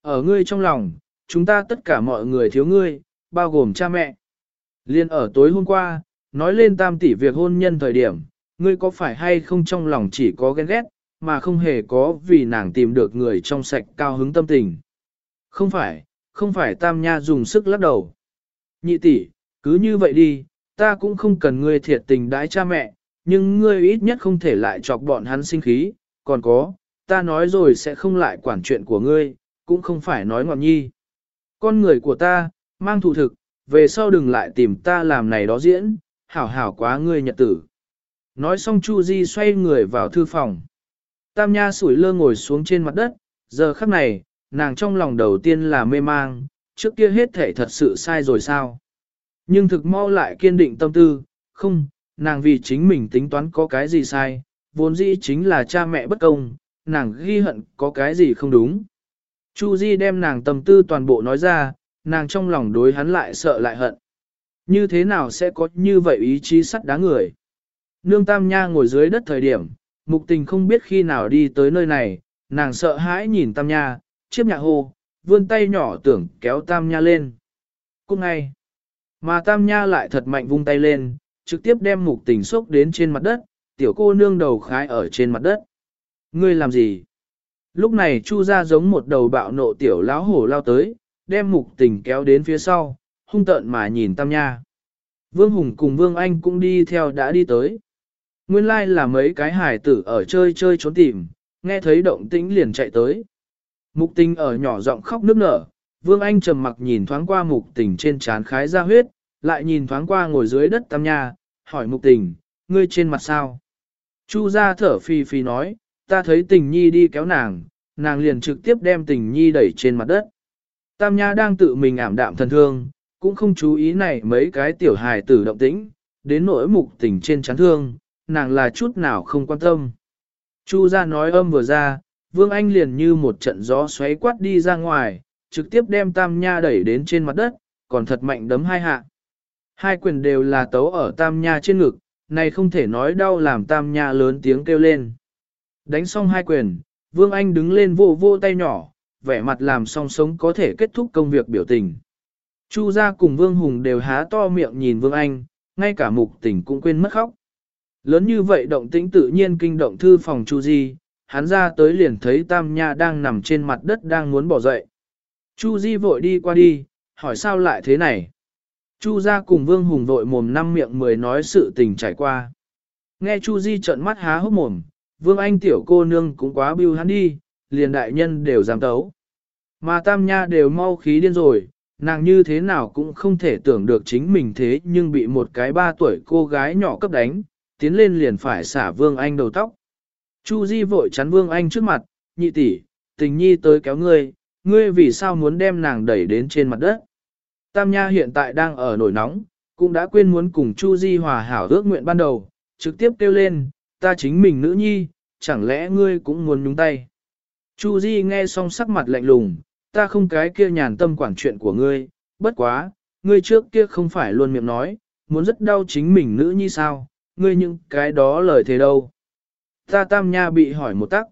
Ở ngươi trong lòng, chúng ta tất cả mọi người thiếu ngươi, bao gồm cha mẹ. Liên ở tối hôm qua, nói lên tam tỷ việc hôn nhân thời điểm, ngươi có phải hay không trong lòng chỉ có ghen ghét, mà không hề có vì nàng tìm được người trong sạch cao hứng tâm tình. Không phải, không phải tam nha dùng sức lắc đầu. Nhị tỷ, cứ như vậy đi, ta cũng không cần ngươi thiệt tình đãi cha mẹ, nhưng ngươi ít nhất không thể lại chọc bọn hắn sinh khí, còn có, ta nói rồi sẽ không lại quản chuyện của ngươi, cũng không phải nói ngọn nhi. Con người của ta, mang thủ thực, về sau đừng lại tìm ta làm này đó diễn, hảo hảo quá ngươi nhật tử. Nói xong Chu Di xoay người vào thư phòng. Tam Nha sủi lơ ngồi xuống trên mặt đất, giờ khắc này, nàng trong lòng đầu tiên là mê mang, trước kia hết thể thật sự sai rồi sao. Nhưng thực mau lại kiên định tâm tư, không, nàng vì chính mình tính toán có cái gì sai, vốn dĩ chính là cha mẹ bất công, nàng ghi hận có cái gì không đúng. Chu Di đem nàng tâm tư toàn bộ nói ra, nàng trong lòng đối hắn lại sợ lại hận. Như thế nào sẽ có như vậy ý chí sắt đá người? Nương Tam Nha ngồi dưới đất thời điểm, mục tình không biết khi nào đi tới nơi này, nàng sợ hãi nhìn Tam Nha, chiếc nhạc hô, vươn tay nhỏ tưởng kéo Tam Nha lên. Cũng ngay, mà Tam Nha lại thật mạnh vung tay lên, trực tiếp đem mục tình xúc đến trên mặt đất, tiểu cô nương đầu khái ở trên mặt đất. Ngươi làm gì? Lúc này Chu ra giống một đầu bạo nộ tiểu lão hổ lao tới, đem mục tình kéo đến phía sau, hung tợn mà nhìn Tam Nha. Vương Hùng cùng Vương Anh cũng đi theo đã đi tới. Nguyên lai like là mấy cái hải tử ở chơi chơi trốn tìm, nghe thấy động tĩnh liền chạy tới. Mục tình ở nhỏ giọng khóc nức nở, Vương Anh trầm mặc nhìn thoáng qua mục tình trên trán khái ra huyết, lại nhìn thoáng qua ngồi dưới đất Tam Nha, hỏi mục tình, ngươi trên mặt sao? Chu ra thở phì phì nói, ta thấy tình nhi đi kéo nàng, nàng liền trực tiếp đem tình nhi đẩy trên mặt đất. Tam Nha đang tự mình ảm đạm thần thương, cũng không chú ý này mấy cái tiểu hài tử động tĩnh, đến nỗi mục tình trên chán thương, nàng là chút nào không quan tâm. Chu ra nói âm vừa ra, Vương Anh liền như một trận gió xoáy quát đi ra ngoài, trực tiếp đem Tam Nha đẩy đến trên mặt đất, còn thật mạnh đấm hai hạ. Hai quyền đều là tấu ở Tam Nha trên ngực, này không thể nói đau làm Tam Nha lớn tiếng kêu lên. Đánh xong hai quyền, Vương Anh đứng lên vô vô tay nhỏ, vẻ mặt làm song sống có thể kết thúc công việc biểu tình. Chu gia cùng Vương Hùng đều há to miệng nhìn Vương Anh, ngay cả mục tình cũng quên mất khóc. Lớn như vậy động tĩnh tự nhiên kinh động thư phòng Chu Di, hắn ra tới liền thấy Tam Nha đang nằm trên mặt đất đang muốn bỏ dậy. Chu Di vội đi qua đi, hỏi sao lại thế này. Chu gia cùng Vương Hùng vội mồm năm miệng mười nói sự tình trải qua. Nghe Chu Di trợn mắt há hốc mồm, Vương Anh tiểu cô nương cũng quá biêu hắn đi, liền đại nhân đều giảm tấu. Mà Tam Nha đều mau khí điên rồi, nàng như thế nào cũng không thể tưởng được chính mình thế nhưng bị một cái ba tuổi cô gái nhỏ cấp đánh, tiến lên liền phải xả Vương Anh đầu tóc. Chu Di vội chắn Vương Anh trước mặt, nhị tỷ, tình nhi tới kéo ngươi, ngươi vì sao muốn đem nàng đẩy đến trên mặt đất. Tam Nha hiện tại đang ở nổi nóng, cũng đã quên muốn cùng Chu Di hòa hảo ước nguyện ban đầu, trực tiếp kêu lên, ta chính mình nữ nhi, chẳng lẽ ngươi cũng muốn nhúng tay. Chu Di nghe xong sắc mặt lạnh lùng, ta không cái kia nhàn tâm quản chuyện của ngươi, bất quá, ngươi trước kia không phải luôn miệng nói, muốn rất đau chính mình nữ nhi sao, ngươi những cái đó lời thế đâu. Ta tam nha bị hỏi một tắc.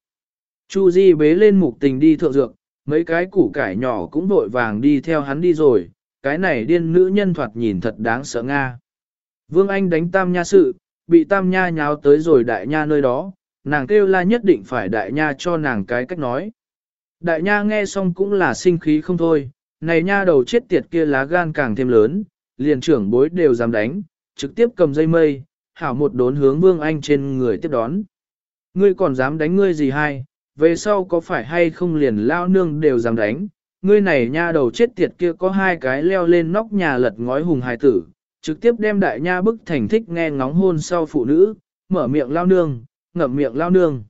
Chu Di bế lên mục tình đi thượng dược, mấy cái củ cải nhỏ cũng vội vàng đi theo hắn đi rồi, cái này điên nữ nhân thoạt nhìn thật đáng sợ Nga. Vương Anh đánh tam nha sự, bị tam nha nháo tới rồi đại nha nơi đó, nàng kêu la nhất định phải đại nha cho nàng cái cách nói. Đại nha nghe xong cũng là sinh khí không thôi, này nha đầu chết tiệt kia lá gan càng thêm lớn, liền trưởng bối đều dám đánh, trực tiếp cầm dây mây, hảo một đốn hướng Vương Anh trên người tiếp đón. Ngươi còn dám đánh ngươi gì hay, về sau có phải hay không liền lao nương đều dám đánh, ngươi này nha đầu chết tiệt kia có hai cái leo lên nóc nhà lật ngói hùng hài tử, trực tiếp đem đại nha bức thành thích nghe ngóng hôn sau phụ nữ, mở miệng lao nương, ngậm miệng lao nương.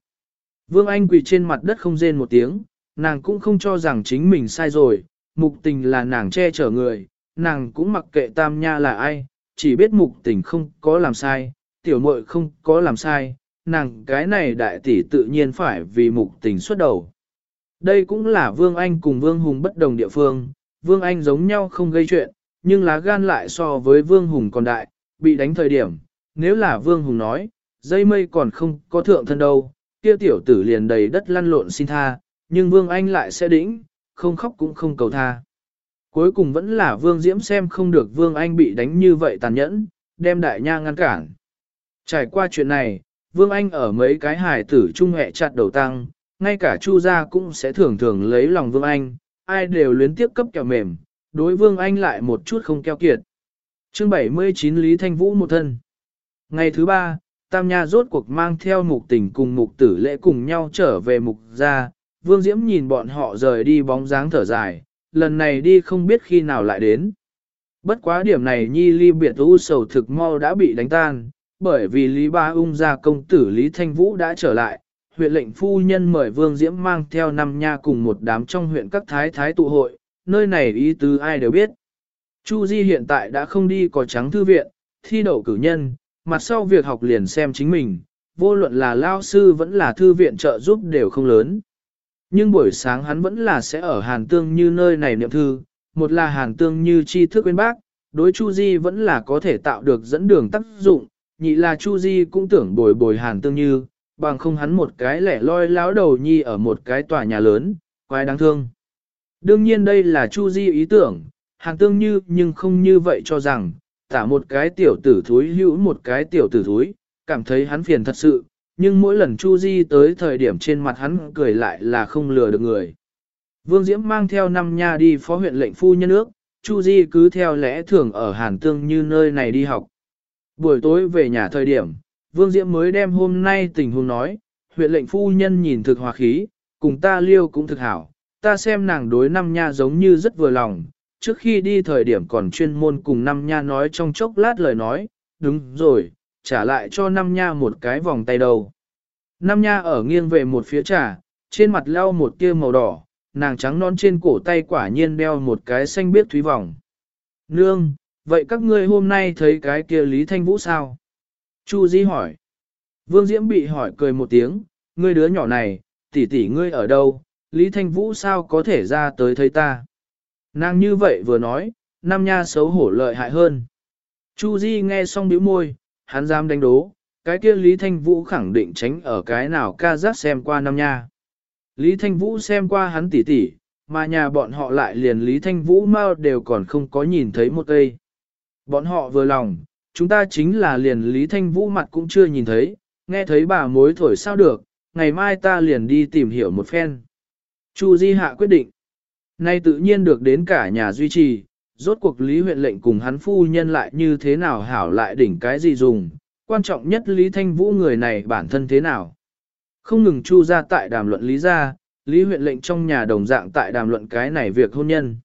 Vương Anh quỳ trên mặt đất không rên một tiếng, nàng cũng không cho rằng chính mình sai rồi, mục tình là nàng che chở người, nàng cũng mặc kệ tam nha là ai, chỉ biết mục tình không có làm sai, tiểu muội không có làm sai, nàng cái này đại tỷ tự nhiên phải vì mục tình xuất đầu. Đây cũng là Vương Anh cùng Vương Hùng bất đồng địa phương, Vương Anh giống nhau không gây chuyện, nhưng lá gan lại so với Vương Hùng còn đại, bị đánh thời điểm, nếu là Vương Hùng nói, dây mây còn không có thượng thân đâu, kia tiểu tử liền đầy đất lăn lộn xin tha, nhưng Vương Anh lại sẽ đĩnh, không khóc cũng không cầu tha. Cuối cùng vẫn là Vương Diễm xem không được Vương Anh bị đánh như vậy tàn nhẫn, đem đại nha ngăn cản. Trải qua chuyện này, Vương Anh ở mấy cái hải tử trung hệ chặt đầu tăng, ngay cả Chu gia cũng sẽ thường thường lấy lòng Vương Anh, ai đều luyến tiếp cấp kẹo mềm, đối Vương Anh lại một chút không keo kiệt. Chương 79 Lý Thanh Vũ một thân. Ngày thứ ba, Tam Nha rốt cuộc mang theo mục tình cùng mục tử lễ cùng nhau trở về mục gia, Vương Diễm nhìn bọn họ rời đi bóng dáng thở dài, lần này đi không biết khi nào lại đến. Bất quá điểm này Nhi Ly biệt u sầu thực mau đã bị đánh tan, bởi vì Lý Ba Ung gia công tử Lý Thanh Vũ đã trở lại, huyện lệnh phu nhân mời Vương Diễm mang theo năm nha cùng một đám trong huyện các thái thái tụ hội, nơi này ý tứ ai đều biết. Chu Di hiện tại đã không đi có trắng thư viện, thi đậu cử nhân, mặt sau việc học liền xem chính mình, vô luận là lao sư vẫn là thư viện trợ giúp đều không lớn. Nhưng buổi sáng hắn vẫn là sẽ ở Hàn Tương như nơi này niệm thư, một là Hàn Tương như tri thức bên bác, đối Chu Di vẫn là có thể tạo được dẫn đường tác dụng, nhị là Chu Di cũng tưởng bồi bồi Hàn Tương như, bằng không hắn một cái lẻ loi láo đầu nhi ở một cái tòa nhà lớn, quái đáng thương. Đương nhiên đây là Chu Di ý tưởng, Hàn Tương như nhưng không như vậy cho rằng, tả một cái tiểu tử thúi hữu một cái tiểu tử thúi, cảm thấy hắn phiền thật sự, nhưng mỗi lần Chu Di tới thời điểm trên mặt hắn cười lại là không lừa được người. Vương Diễm mang theo năm nha đi phó huyện lệnh phu nhân nước, Chu Di cứ theo lẽ thường ở Hàn Tương như nơi này đi học. Buổi tối về nhà thời điểm, Vương Diễm mới đem hôm nay tình huống nói, huyện lệnh phu nhân nhìn thực hòa khí, cùng ta liêu cũng thực hảo, ta xem nàng đối năm nha giống như rất vừa lòng, trước khi đi thời điểm còn chuyên môn cùng năm nha nói trong chốc lát lời nói, đúng rồi, trả lại cho năm nha một cái vòng tay đầu. Năm nha ở nghiêng về một phía trà, trên mặt leo một tia màu đỏ, nàng trắng non trên cổ tay quả nhiên đeo một cái xanh biếc thúy vòng. Nương, vậy các ngươi hôm nay thấy cái kia Lý Thanh Vũ sao? Chu Di hỏi. Vương Diễm bị hỏi cười một tiếng, ngươi đứa nhỏ này, tỷ tỷ ngươi ở đâu, Lý Thanh Vũ sao có thể ra tới thấy ta. Nàng như vậy vừa nói, Nam Nha xấu hổ lợi hại hơn. Chu Di nghe xong bĩu môi, hắn dám đánh đố, cái kia Lý Thanh Vũ khẳng định tránh ở cái nào ca giác xem qua Nam Nha. Lý Thanh Vũ xem qua hắn tỷ tỷ, mà nhà bọn họ lại liền Lý Thanh Vũ mau đều còn không có nhìn thấy một cây. Bọn họ vừa lòng, chúng ta chính là liền Lý Thanh Vũ mặt cũng chưa nhìn thấy, nghe thấy bà mối thổi sao được, ngày mai ta liền đi tìm hiểu một phen. Chu Di Hạ quyết định. Nay tự nhiên được đến cả nhà duy trì, rốt cuộc Lý huyện lệnh cùng hắn phu nhân lại như thế nào hảo lại đỉnh cái gì dùng, quan trọng nhất Lý Thanh Vũ người này bản thân thế nào. Không ngừng chu ra tại đàm luận Lý ra, Lý huyện lệnh trong nhà đồng dạng tại đàm luận cái này việc hôn nhân.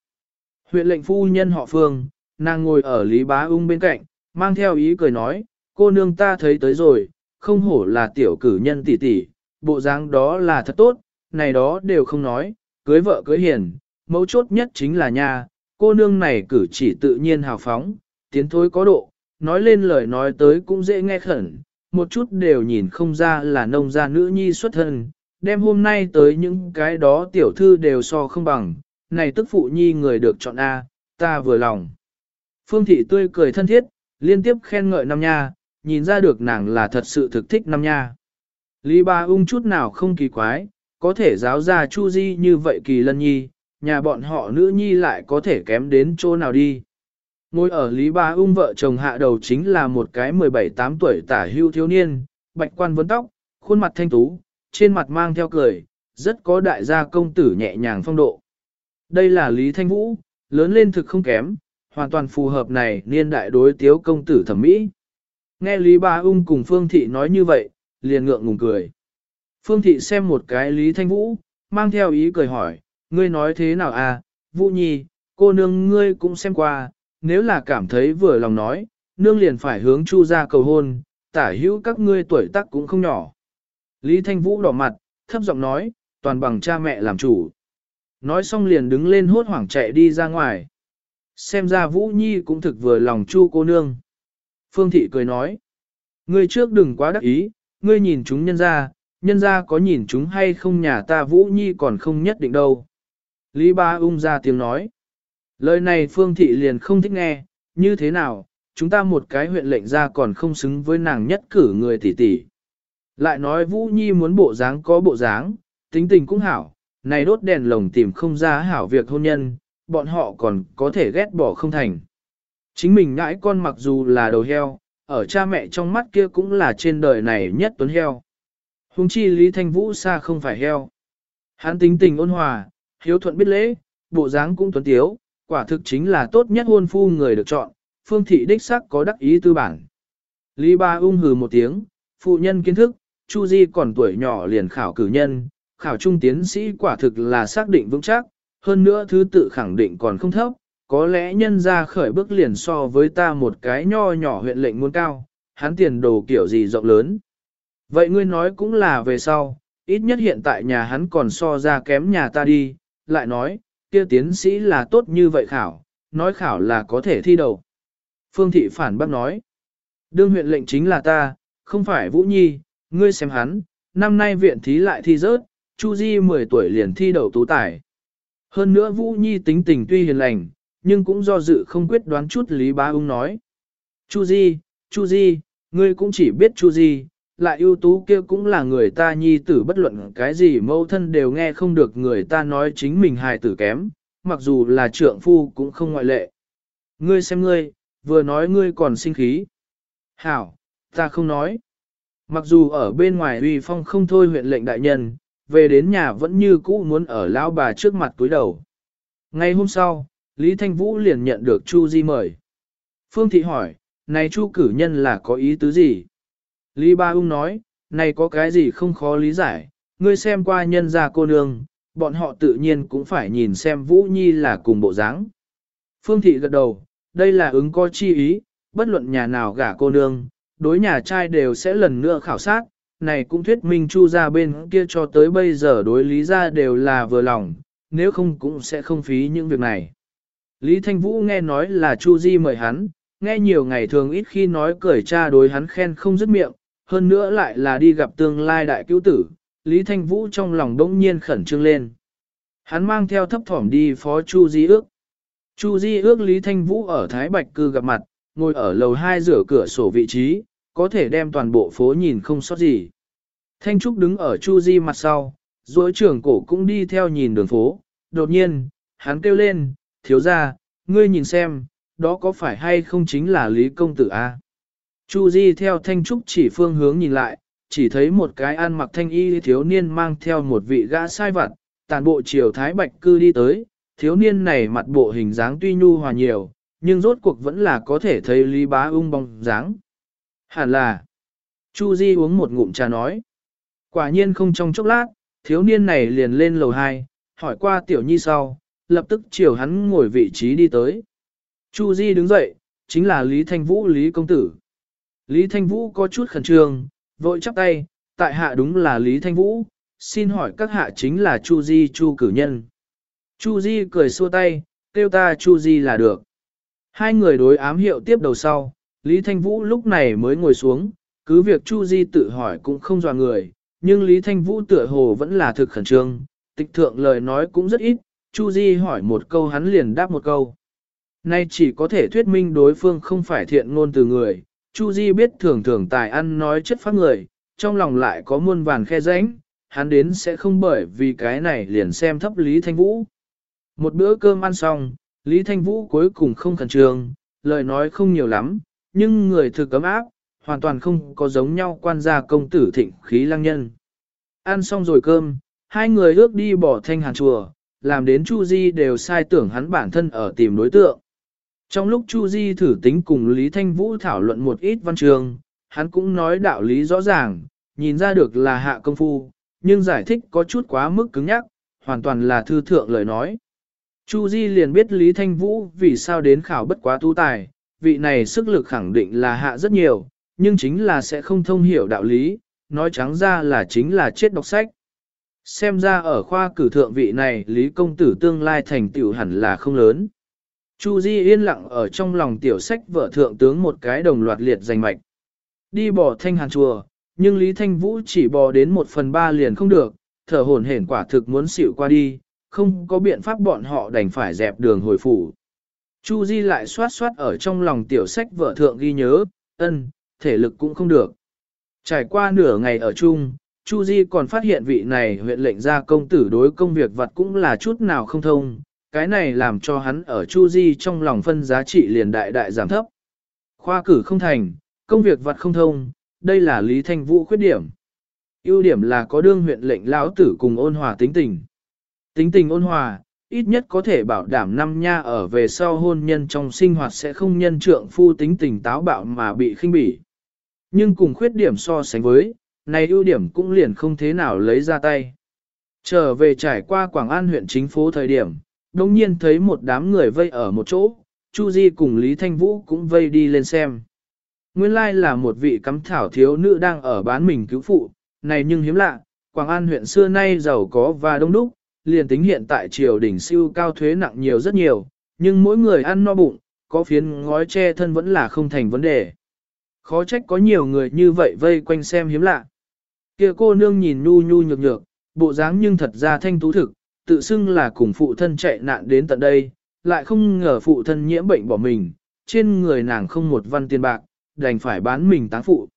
Huyện lệnh phu nhân họ Phương, nàng ngồi ở Lý Bá Ung bên cạnh, mang theo ý cười nói, cô nương ta thấy tới rồi, không hổ là tiểu cử nhân tỷ tỷ, bộ dáng đó là thật tốt, này đó đều không nói, cưới vợ cưới hiền, mấu chốt nhất chính là nha, cô nương này cử chỉ tự nhiên hào phóng, tiến thối có độ, nói lên lời nói tới cũng dễ nghe khẩn, một chút đều nhìn không ra là nông gia nữ nhi xuất thân, đem hôm nay tới những cái đó tiểu thư đều so không bằng, này tức phụ nhi người được chọn A, ta vừa lòng. Phương thị tươi cười thân thiết, liên tiếp khen ngợi Nam Nha, nhìn ra được nàng là thật sự thực thích Nam Nha. Lý Ba ung chút nào không kỳ quái, có thể giáo ra Chu Di như vậy kỳ lân nhi, nhà bọn họ nữ nhi lại có thể kém đến chỗ nào đi. Ngồi ở Lý Ba ung vợ chồng hạ đầu chính là một cái 17-8 tuổi tả hưu thiếu niên, bạch quan vấn tóc, khuôn mặt thanh tú, trên mặt mang theo cười, rất có đại gia công tử nhẹ nhàng phong độ. Đây là Lý Thanh Vũ, lớn lên thực không kém, hoàn toàn phù hợp này niên đại đối tiếu công tử thẩm mỹ. Nghe Lý Ba Ung cùng Phương Thị nói như vậy, liền ngượng ngùng cười. Phương Thị xem một cái Lý Thanh Vũ, mang theo ý cười hỏi, ngươi nói thế nào à, Vũ Nhi, cô nương ngươi cũng xem qua, nếu là cảm thấy vừa lòng nói, nương liền phải hướng chu ra cầu hôn, tả hữu các ngươi tuổi tác cũng không nhỏ. Lý Thanh Vũ đỏ mặt, thấp giọng nói, toàn bằng cha mẹ làm chủ. Nói xong liền đứng lên hốt hoảng chạy đi ra ngoài. Xem ra Vũ Nhi cũng thực vừa lòng chu cô nương. Phương Thị cười nói, ngươi trước đừng quá đắc ý, ngươi nhìn chúng nhân ra, nhân ra có nhìn chúng hay không nhà ta Vũ Nhi còn không nhất định đâu. Lý Ba ung ra tiếng nói. Lời này Phương Thị liền không thích nghe, như thế nào, chúng ta một cái huyện lệnh ra còn không xứng với nàng nhất cử người tỷ tỷ. Lại nói Vũ Nhi muốn bộ dáng có bộ dáng, tính tình cũng hảo, này đốt đèn lồng tìm không ra hảo việc hôn nhân, bọn họ còn có thể ghét bỏ không thành. Chính mình ngãi con mặc dù là đầu heo, ở cha mẹ trong mắt kia cũng là trên đời này nhất tuấn heo. Hùng chi Lý Thanh Vũ xa không phải heo. Hắn tính tình ôn hòa, hiếu thuận biết lễ, bộ dáng cũng tuấn tiếu, quả thực chính là tốt nhất hôn phu người được chọn, phương thị đích sắc có đắc ý tư bản. Lý Ba ung hừ một tiếng, phụ nhân kiến thức, Chu Di còn tuổi nhỏ liền khảo cử nhân, khảo trung tiến sĩ quả thực là xác định vững chắc, hơn nữa thứ tự khẳng định còn không thấp, có lẽ nhân ra khởi bước liền so với ta một cái nho nhỏ huyện lệnh muốn cao, hắn tiền đồ kiểu gì rộng lớn. Vậy ngươi nói cũng là về sau, ít nhất hiện tại nhà hắn còn so ra kém nhà ta đi, lại nói, kia tiến sĩ là tốt như vậy khảo, nói khảo là có thể thi đầu. Phương thị phản bác nói, đương huyện lệnh chính là ta, không phải Vũ Nhi, ngươi xem hắn, năm nay viện thí lại thi rớt, Chu Di 10 tuổi liền thi đầu tú tài. Hơn nữa Vũ Nhi tính tình tuy hiền lành, nhưng cũng do dự không quyết đoán chút Lý Bá Ung nói. Chu Di, Chu Di, ngươi cũng chỉ biết Chu Di, lại ưu tú kia cũng là người ta nhi tử bất luận cái gì mâu thân đều nghe không được người ta nói chính mình hài tử kém, mặc dù là trượng phu cũng không ngoại lệ. Ngươi xem ngươi, vừa nói ngươi còn sinh khí. Hảo, ta không nói. Mặc dù ở bên ngoài uy phong không thôi huyện lệnh đại nhân, về đến nhà vẫn như cũ muốn ở lão bà trước mặt túi đầu. Ngày hôm sau, Lý Thanh Vũ liền nhận được Chu Di mời. Phương Thị hỏi, này Chu cử nhân là có ý tứ gì? Lý Ba Ung nói, này có cái gì không khó lý giải, ngươi xem qua nhân gia cô nương, bọn họ tự nhiên cũng phải nhìn xem Vũ Nhi là cùng bộ dáng. Phương Thị gật đầu, đây là ứng có chi ý, bất luận nhà nào gả cô nương, đối nhà trai đều sẽ lần nữa khảo sát, này cũng thuyết minh Chu ra bên kia cho tới bây giờ đối lý ra đều là vừa lòng, nếu không cũng sẽ không phí những việc này. Lý Thanh Vũ nghe nói là Chu Di mời hắn, nghe nhiều ngày thường ít khi nói cười cha đối hắn khen không dứt miệng, hơn nữa lại là đi gặp tương lai đại cứu tử, Lý Thanh Vũ trong lòng đỗng nhiên khẩn trương lên. Hắn mang theo thấp thỏm đi phó Chu Di ước. Chu Di ước Lý Thanh Vũ ở Thái Bạch Cư gặp mặt, ngồi ở lầu hai rửa cửa sổ vị trí, có thể đem toàn bộ phố nhìn không sót gì. Thanh Trúc đứng ở Chu Di mặt sau, duỗi trưởng cổ cũng đi theo nhìn đường phố, đột nhiên, hắn kêu lên, thiếu gia, ngươi nhìn xem, đó có phải hay không chính là Lý Công Tử A. Chu Di theo Thanh Trúc chỉ phương hướng nhìn lại, chỉ thấy một cái ăn mặc thanh y thiếu niên mang theo một vị gã sai vặt, tàn bộ chiều Thái Bạch cư đi tới, thiếu niên này mặt bộ hình dáng tuy nhu hòa nhiều, nhưng rốt cuộc vẫn là có thể thấy Lý Bá ung bóng dáng. Hẳn là, Chu Di uống một ngụm trà nói. Quả nhiên không trong chốc lát, thiếu niên này liền lên lầu 2, hỏi qua tiểu nhi sau, lập tức chiều hắn ngồi vị trí đi tới. Chu Di đứng dậy, chính là Lý Thanh Vũ Lý Công Tử. Lý Thanh Vũ có chút khẩn trương, vội chắp tay, tại hạ đúng là Lý Thanh Vũ, xin hỏi các hạ chính là Chu Di Chu cử nhân. Chu Di cười xua tay, kêu ta Chu Di là được. Hai người đối ám hiệu tiếp đầu sau, Lý Thanh Vũ lúc này mới ngồi xuống, cứ việc Chu Di tự hỏi cũng không dò người, nhưng Lý Thanh Vũ tựa hồ vẫn là thực khẩn trương, tịch thượng lời nói cũng rất ít, Chu Di hỏi một câu hắn liền đáp một câu. Nay chỉ có thể thuyết minh đối phương không phải thiện ngôn từ người, Chu Di biết thường thường tài ăn nói chất phát người, trong lòng lại có muôn vàn khe rãnh, hắn đến sẽ không bởi vì cái này liền xem thấp Lý Thanh Vũ. Một bữa cơm ăn xong, Lý Thanh Vũ cuối cùng không khẩn trương, lời nói không nhiều lắm, nhưng người thực cấm áp, hoàn toàn không có giống nhau quan gia công tử thịnh khí lăng nhân. Ăn xong rồi cơm, hai người ước đi bỏ thanh hàn chùa, làm đến Chu Di đều sai tưởng hắn bản thân ở tìm đối tượng. Trong lúc Chu Di thử tính cùng Lý Thanh Vũ thảo luận một ít văn trường, hắn cũng nói đạo lý rõ ràng, nhìn ra được là hạ công phu, nhưng giải thích có chút quá mức cứng nhắc, hoàn toàn là thư thượng lời nói. Chu Di liền biết Lý Thanh Vũ vì sao đến khảo bất quá tu tài, vị này sức lực khẳng định là hạ rất nhiều, nhưng chính là sẽ không thông hiểu đạo lý, nói trắng ra là chính là chết đọc sách. Xem ra ở khoa cử thượng vị này Lý Công Tử tương lai thành tựu hẳn là không lớn. Chu Di yên lặng ở trong lòng tiểu sách vợ thượng tướng một cái đồng loạt liệt danh mạch. Đi bỏ thanh hàn chùa, nhưng Lý Thanh Vũ chỉ bò đến một phần ba liền không được, thở hổn hển quả thực muốn xỉu qua đi, không có biện pháp bọn họ đành phải dẹp đường hồi phủ. Chu Di lại xoát xoát ở trong lòng tiểu sách vợ thượng ghi nhớ, ân, thể lực cũng không được. Trải qua nửa ngày ở chung, Chu Di còn phát hiện vị này huyện lệnh gia công tử đối công việc vật cũng là chút nào không thông, cái này làm cho hắn ở Chu Di trong lòng phân giá trị liền đại đại giảm thấp. Khoa cử không thành, công việc vật không thông, đây là Lý Thanh Vũ khuyết điểm. ưu điểm là có đương huyện lệnh lão tử cùng ôn hòa tính tình. Tính tình ôn hòa, ít nhất có thể bảo đảm năm nha ở về sau hôn nhân trong sinh hoạt sẽ không nhân trượng phu tính tình táo bạo mà bị khinh bỉ. Nhưng cùng khuyết điểm so sánh với, này ưu điểm cũng liền không thế nào lấy ra tay. Trở về trải qua Quảng An huyện chính phố thời điểm, đồng nhiên thấy một đám người vây ở một chỗ, Chu Di cùng Lý Thanh Vũ cũng vây đi lên xem. Nguyên lai là một vị cắm thảo thiếu nữ đang ở bán mình cứu phụ, này nhưng hiếm lạ, Quảng An huyện xưa nay giàu có và đông đúc, liền tính hiện tại triều đỉnh siêu cao thuế nặng nhiều rất nhiều, nhưng mỗi người ăn no bụng, có phiến ngói che thân vẫn là không thành vấn đề. Khó trách có nhiều người như vậy vây quanh xem hiếm lạ. Kia cô nương nhìn nhu nhu nhược nhược, bộ dáng nhưng thật ra thanh tú thực, tự xưng là cùng phụ thân chạy nạn đến tận đây, lại không ngờ phụ thân nhiễm bệnh bỏ mình, trên người nàng không một văn tiền bạc, đành phải bán mình táng phụ.